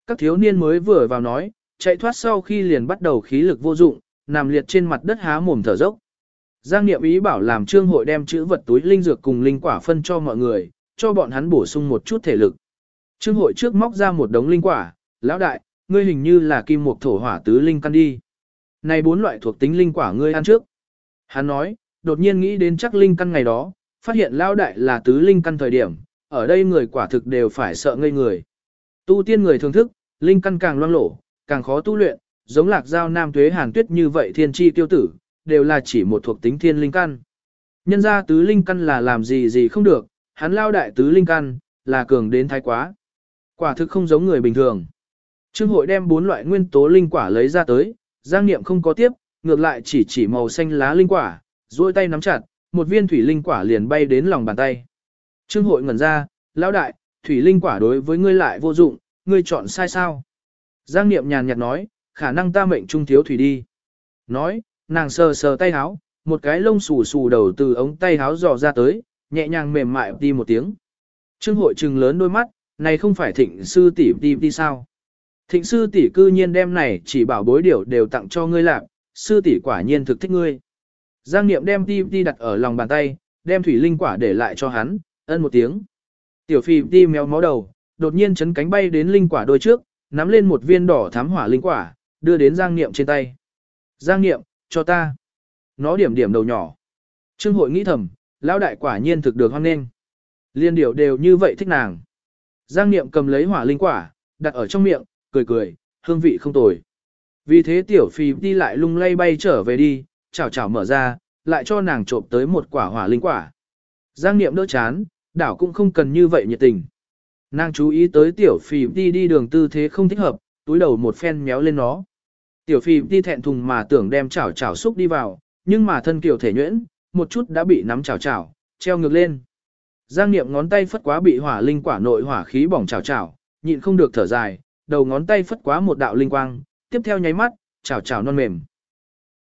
Các thiếu niên mới vừa vào nói, chạy thoát sau khi liền bắt đầu khí lực vô dụng, nằm liệt trên mặt đất há mồm thở dốc. Giang Niệm ý bảo làm trương hội đem chữ vật túi linh dược cùng linh quả phân cho mọi người, cho bọn hắn bổ sung một chút thể lực. Trương hội trước móc ra một đống linh quả, lão đại, ngươi hình như là kim mục thổ hỏa tứ linh căn đi. Này bốn loại thuộc tính linh quả ngươi ăn trước. Hắn nói, đột nhiên nghĩ đến chắc linh căn ngày đó, phát hiện lão đại là tứ linh căn thời điểm, ở đây người quả thực đều phải sợ ngây người. Tu tiên người thường thức, linh căn càng loang lổ, càng khó tu luyện, giống lạc giao nam tuế hàn tuyết như vậy thiên chi tiêu tử, đều là chỉ một thuộc tính thiên linh căn. Nhân ra tứ linh căn là làm gì gì không được, hắn lao đại tứ linh căn, là cường đến thái quá. Quả thực không giống người bình thường. Trương hội đem bốn loại nguyên tố linh quả lấy ra tới, giang niệm không có tiếp, ngược lại chỉ chỉ màu xanh lá linh quả, duỗi tay nắm chặt, một viên thủy linh quả liền bay đến lòng bàn tay. Trương hội ngẩn ra, lão đại, thủy linh quả đối với ngươi lại vô dụng, ngươi chọn sai sao? Giang niệm nhàn nhạt nói, khả năng ta mệnh trung thiếu thủy đi. Nói, nàng sờ sờ tay háo, một cái lông xù xù đầu từ ống tay háo dò ra tới, nhẹ nhàng mềm mại đi một tiếng. Trương hội trừng lớn đôi mắt, này không phải thịnh sư tỷ đi đi sao? Thịnh sư tỷ cư nhiên đem này chỉ bảo bối điều đều tặng cho ngươi lạc, sư tỷ quả nhiên thực thích ngươi. Giang Niệm đem ti ti đặt ở lòng bàn tay, đem thủy linh quả để lại cho hắn, ân một tiếng. Tiểu phi ti méo máu đầu, đột nhiên chấn cánh bay đến linh quả đôi trước, nắm lên một viên đỏ thám hỏa linh quả, đưa đến Giang Niệm trên tay. Giang Niệm, cho ta. Nó điểm điểm đầu nhỏ. Trương hội nghĩ thầm, lão đại quả nhiên thực được hoan nghênh. Liên điểu đều như vậy thích nàng. Giang Niệm cầm lấy hỏa linh quả, đặt ở trong miệng, cười cười, hương vị không tồi. Vì thế tiểu phi đi lại lung lay bay trở về đi, chảo chảo mở ra, lại cho nàng trộm tới một quả hỏa linh quả. Giang Niệm đỡ chán, đảo cũng không cần như vậy nhiệt tình. Nàng chú ý tới tiểu phi đi đi đường tư thế không thích hợp, túi đầu một phen méo lên nó. Tiểu phi đi thẹn thùng mà tưởng đem chảo chảo xúc đi vào, nhưng mà thân kiểu thể nhuyễn, một chút đã bị nắm chảo chảo, treo ngược lên. Giang Niệm ngón tay phất quá bị hỏa linh quả nội hỏa khí bỏng chảo chảo, nhịn không được thở dài, đầu ngón tay phất quá một đạo linh quang, tiếp theo nháy mắt, chảo chảo non mềm.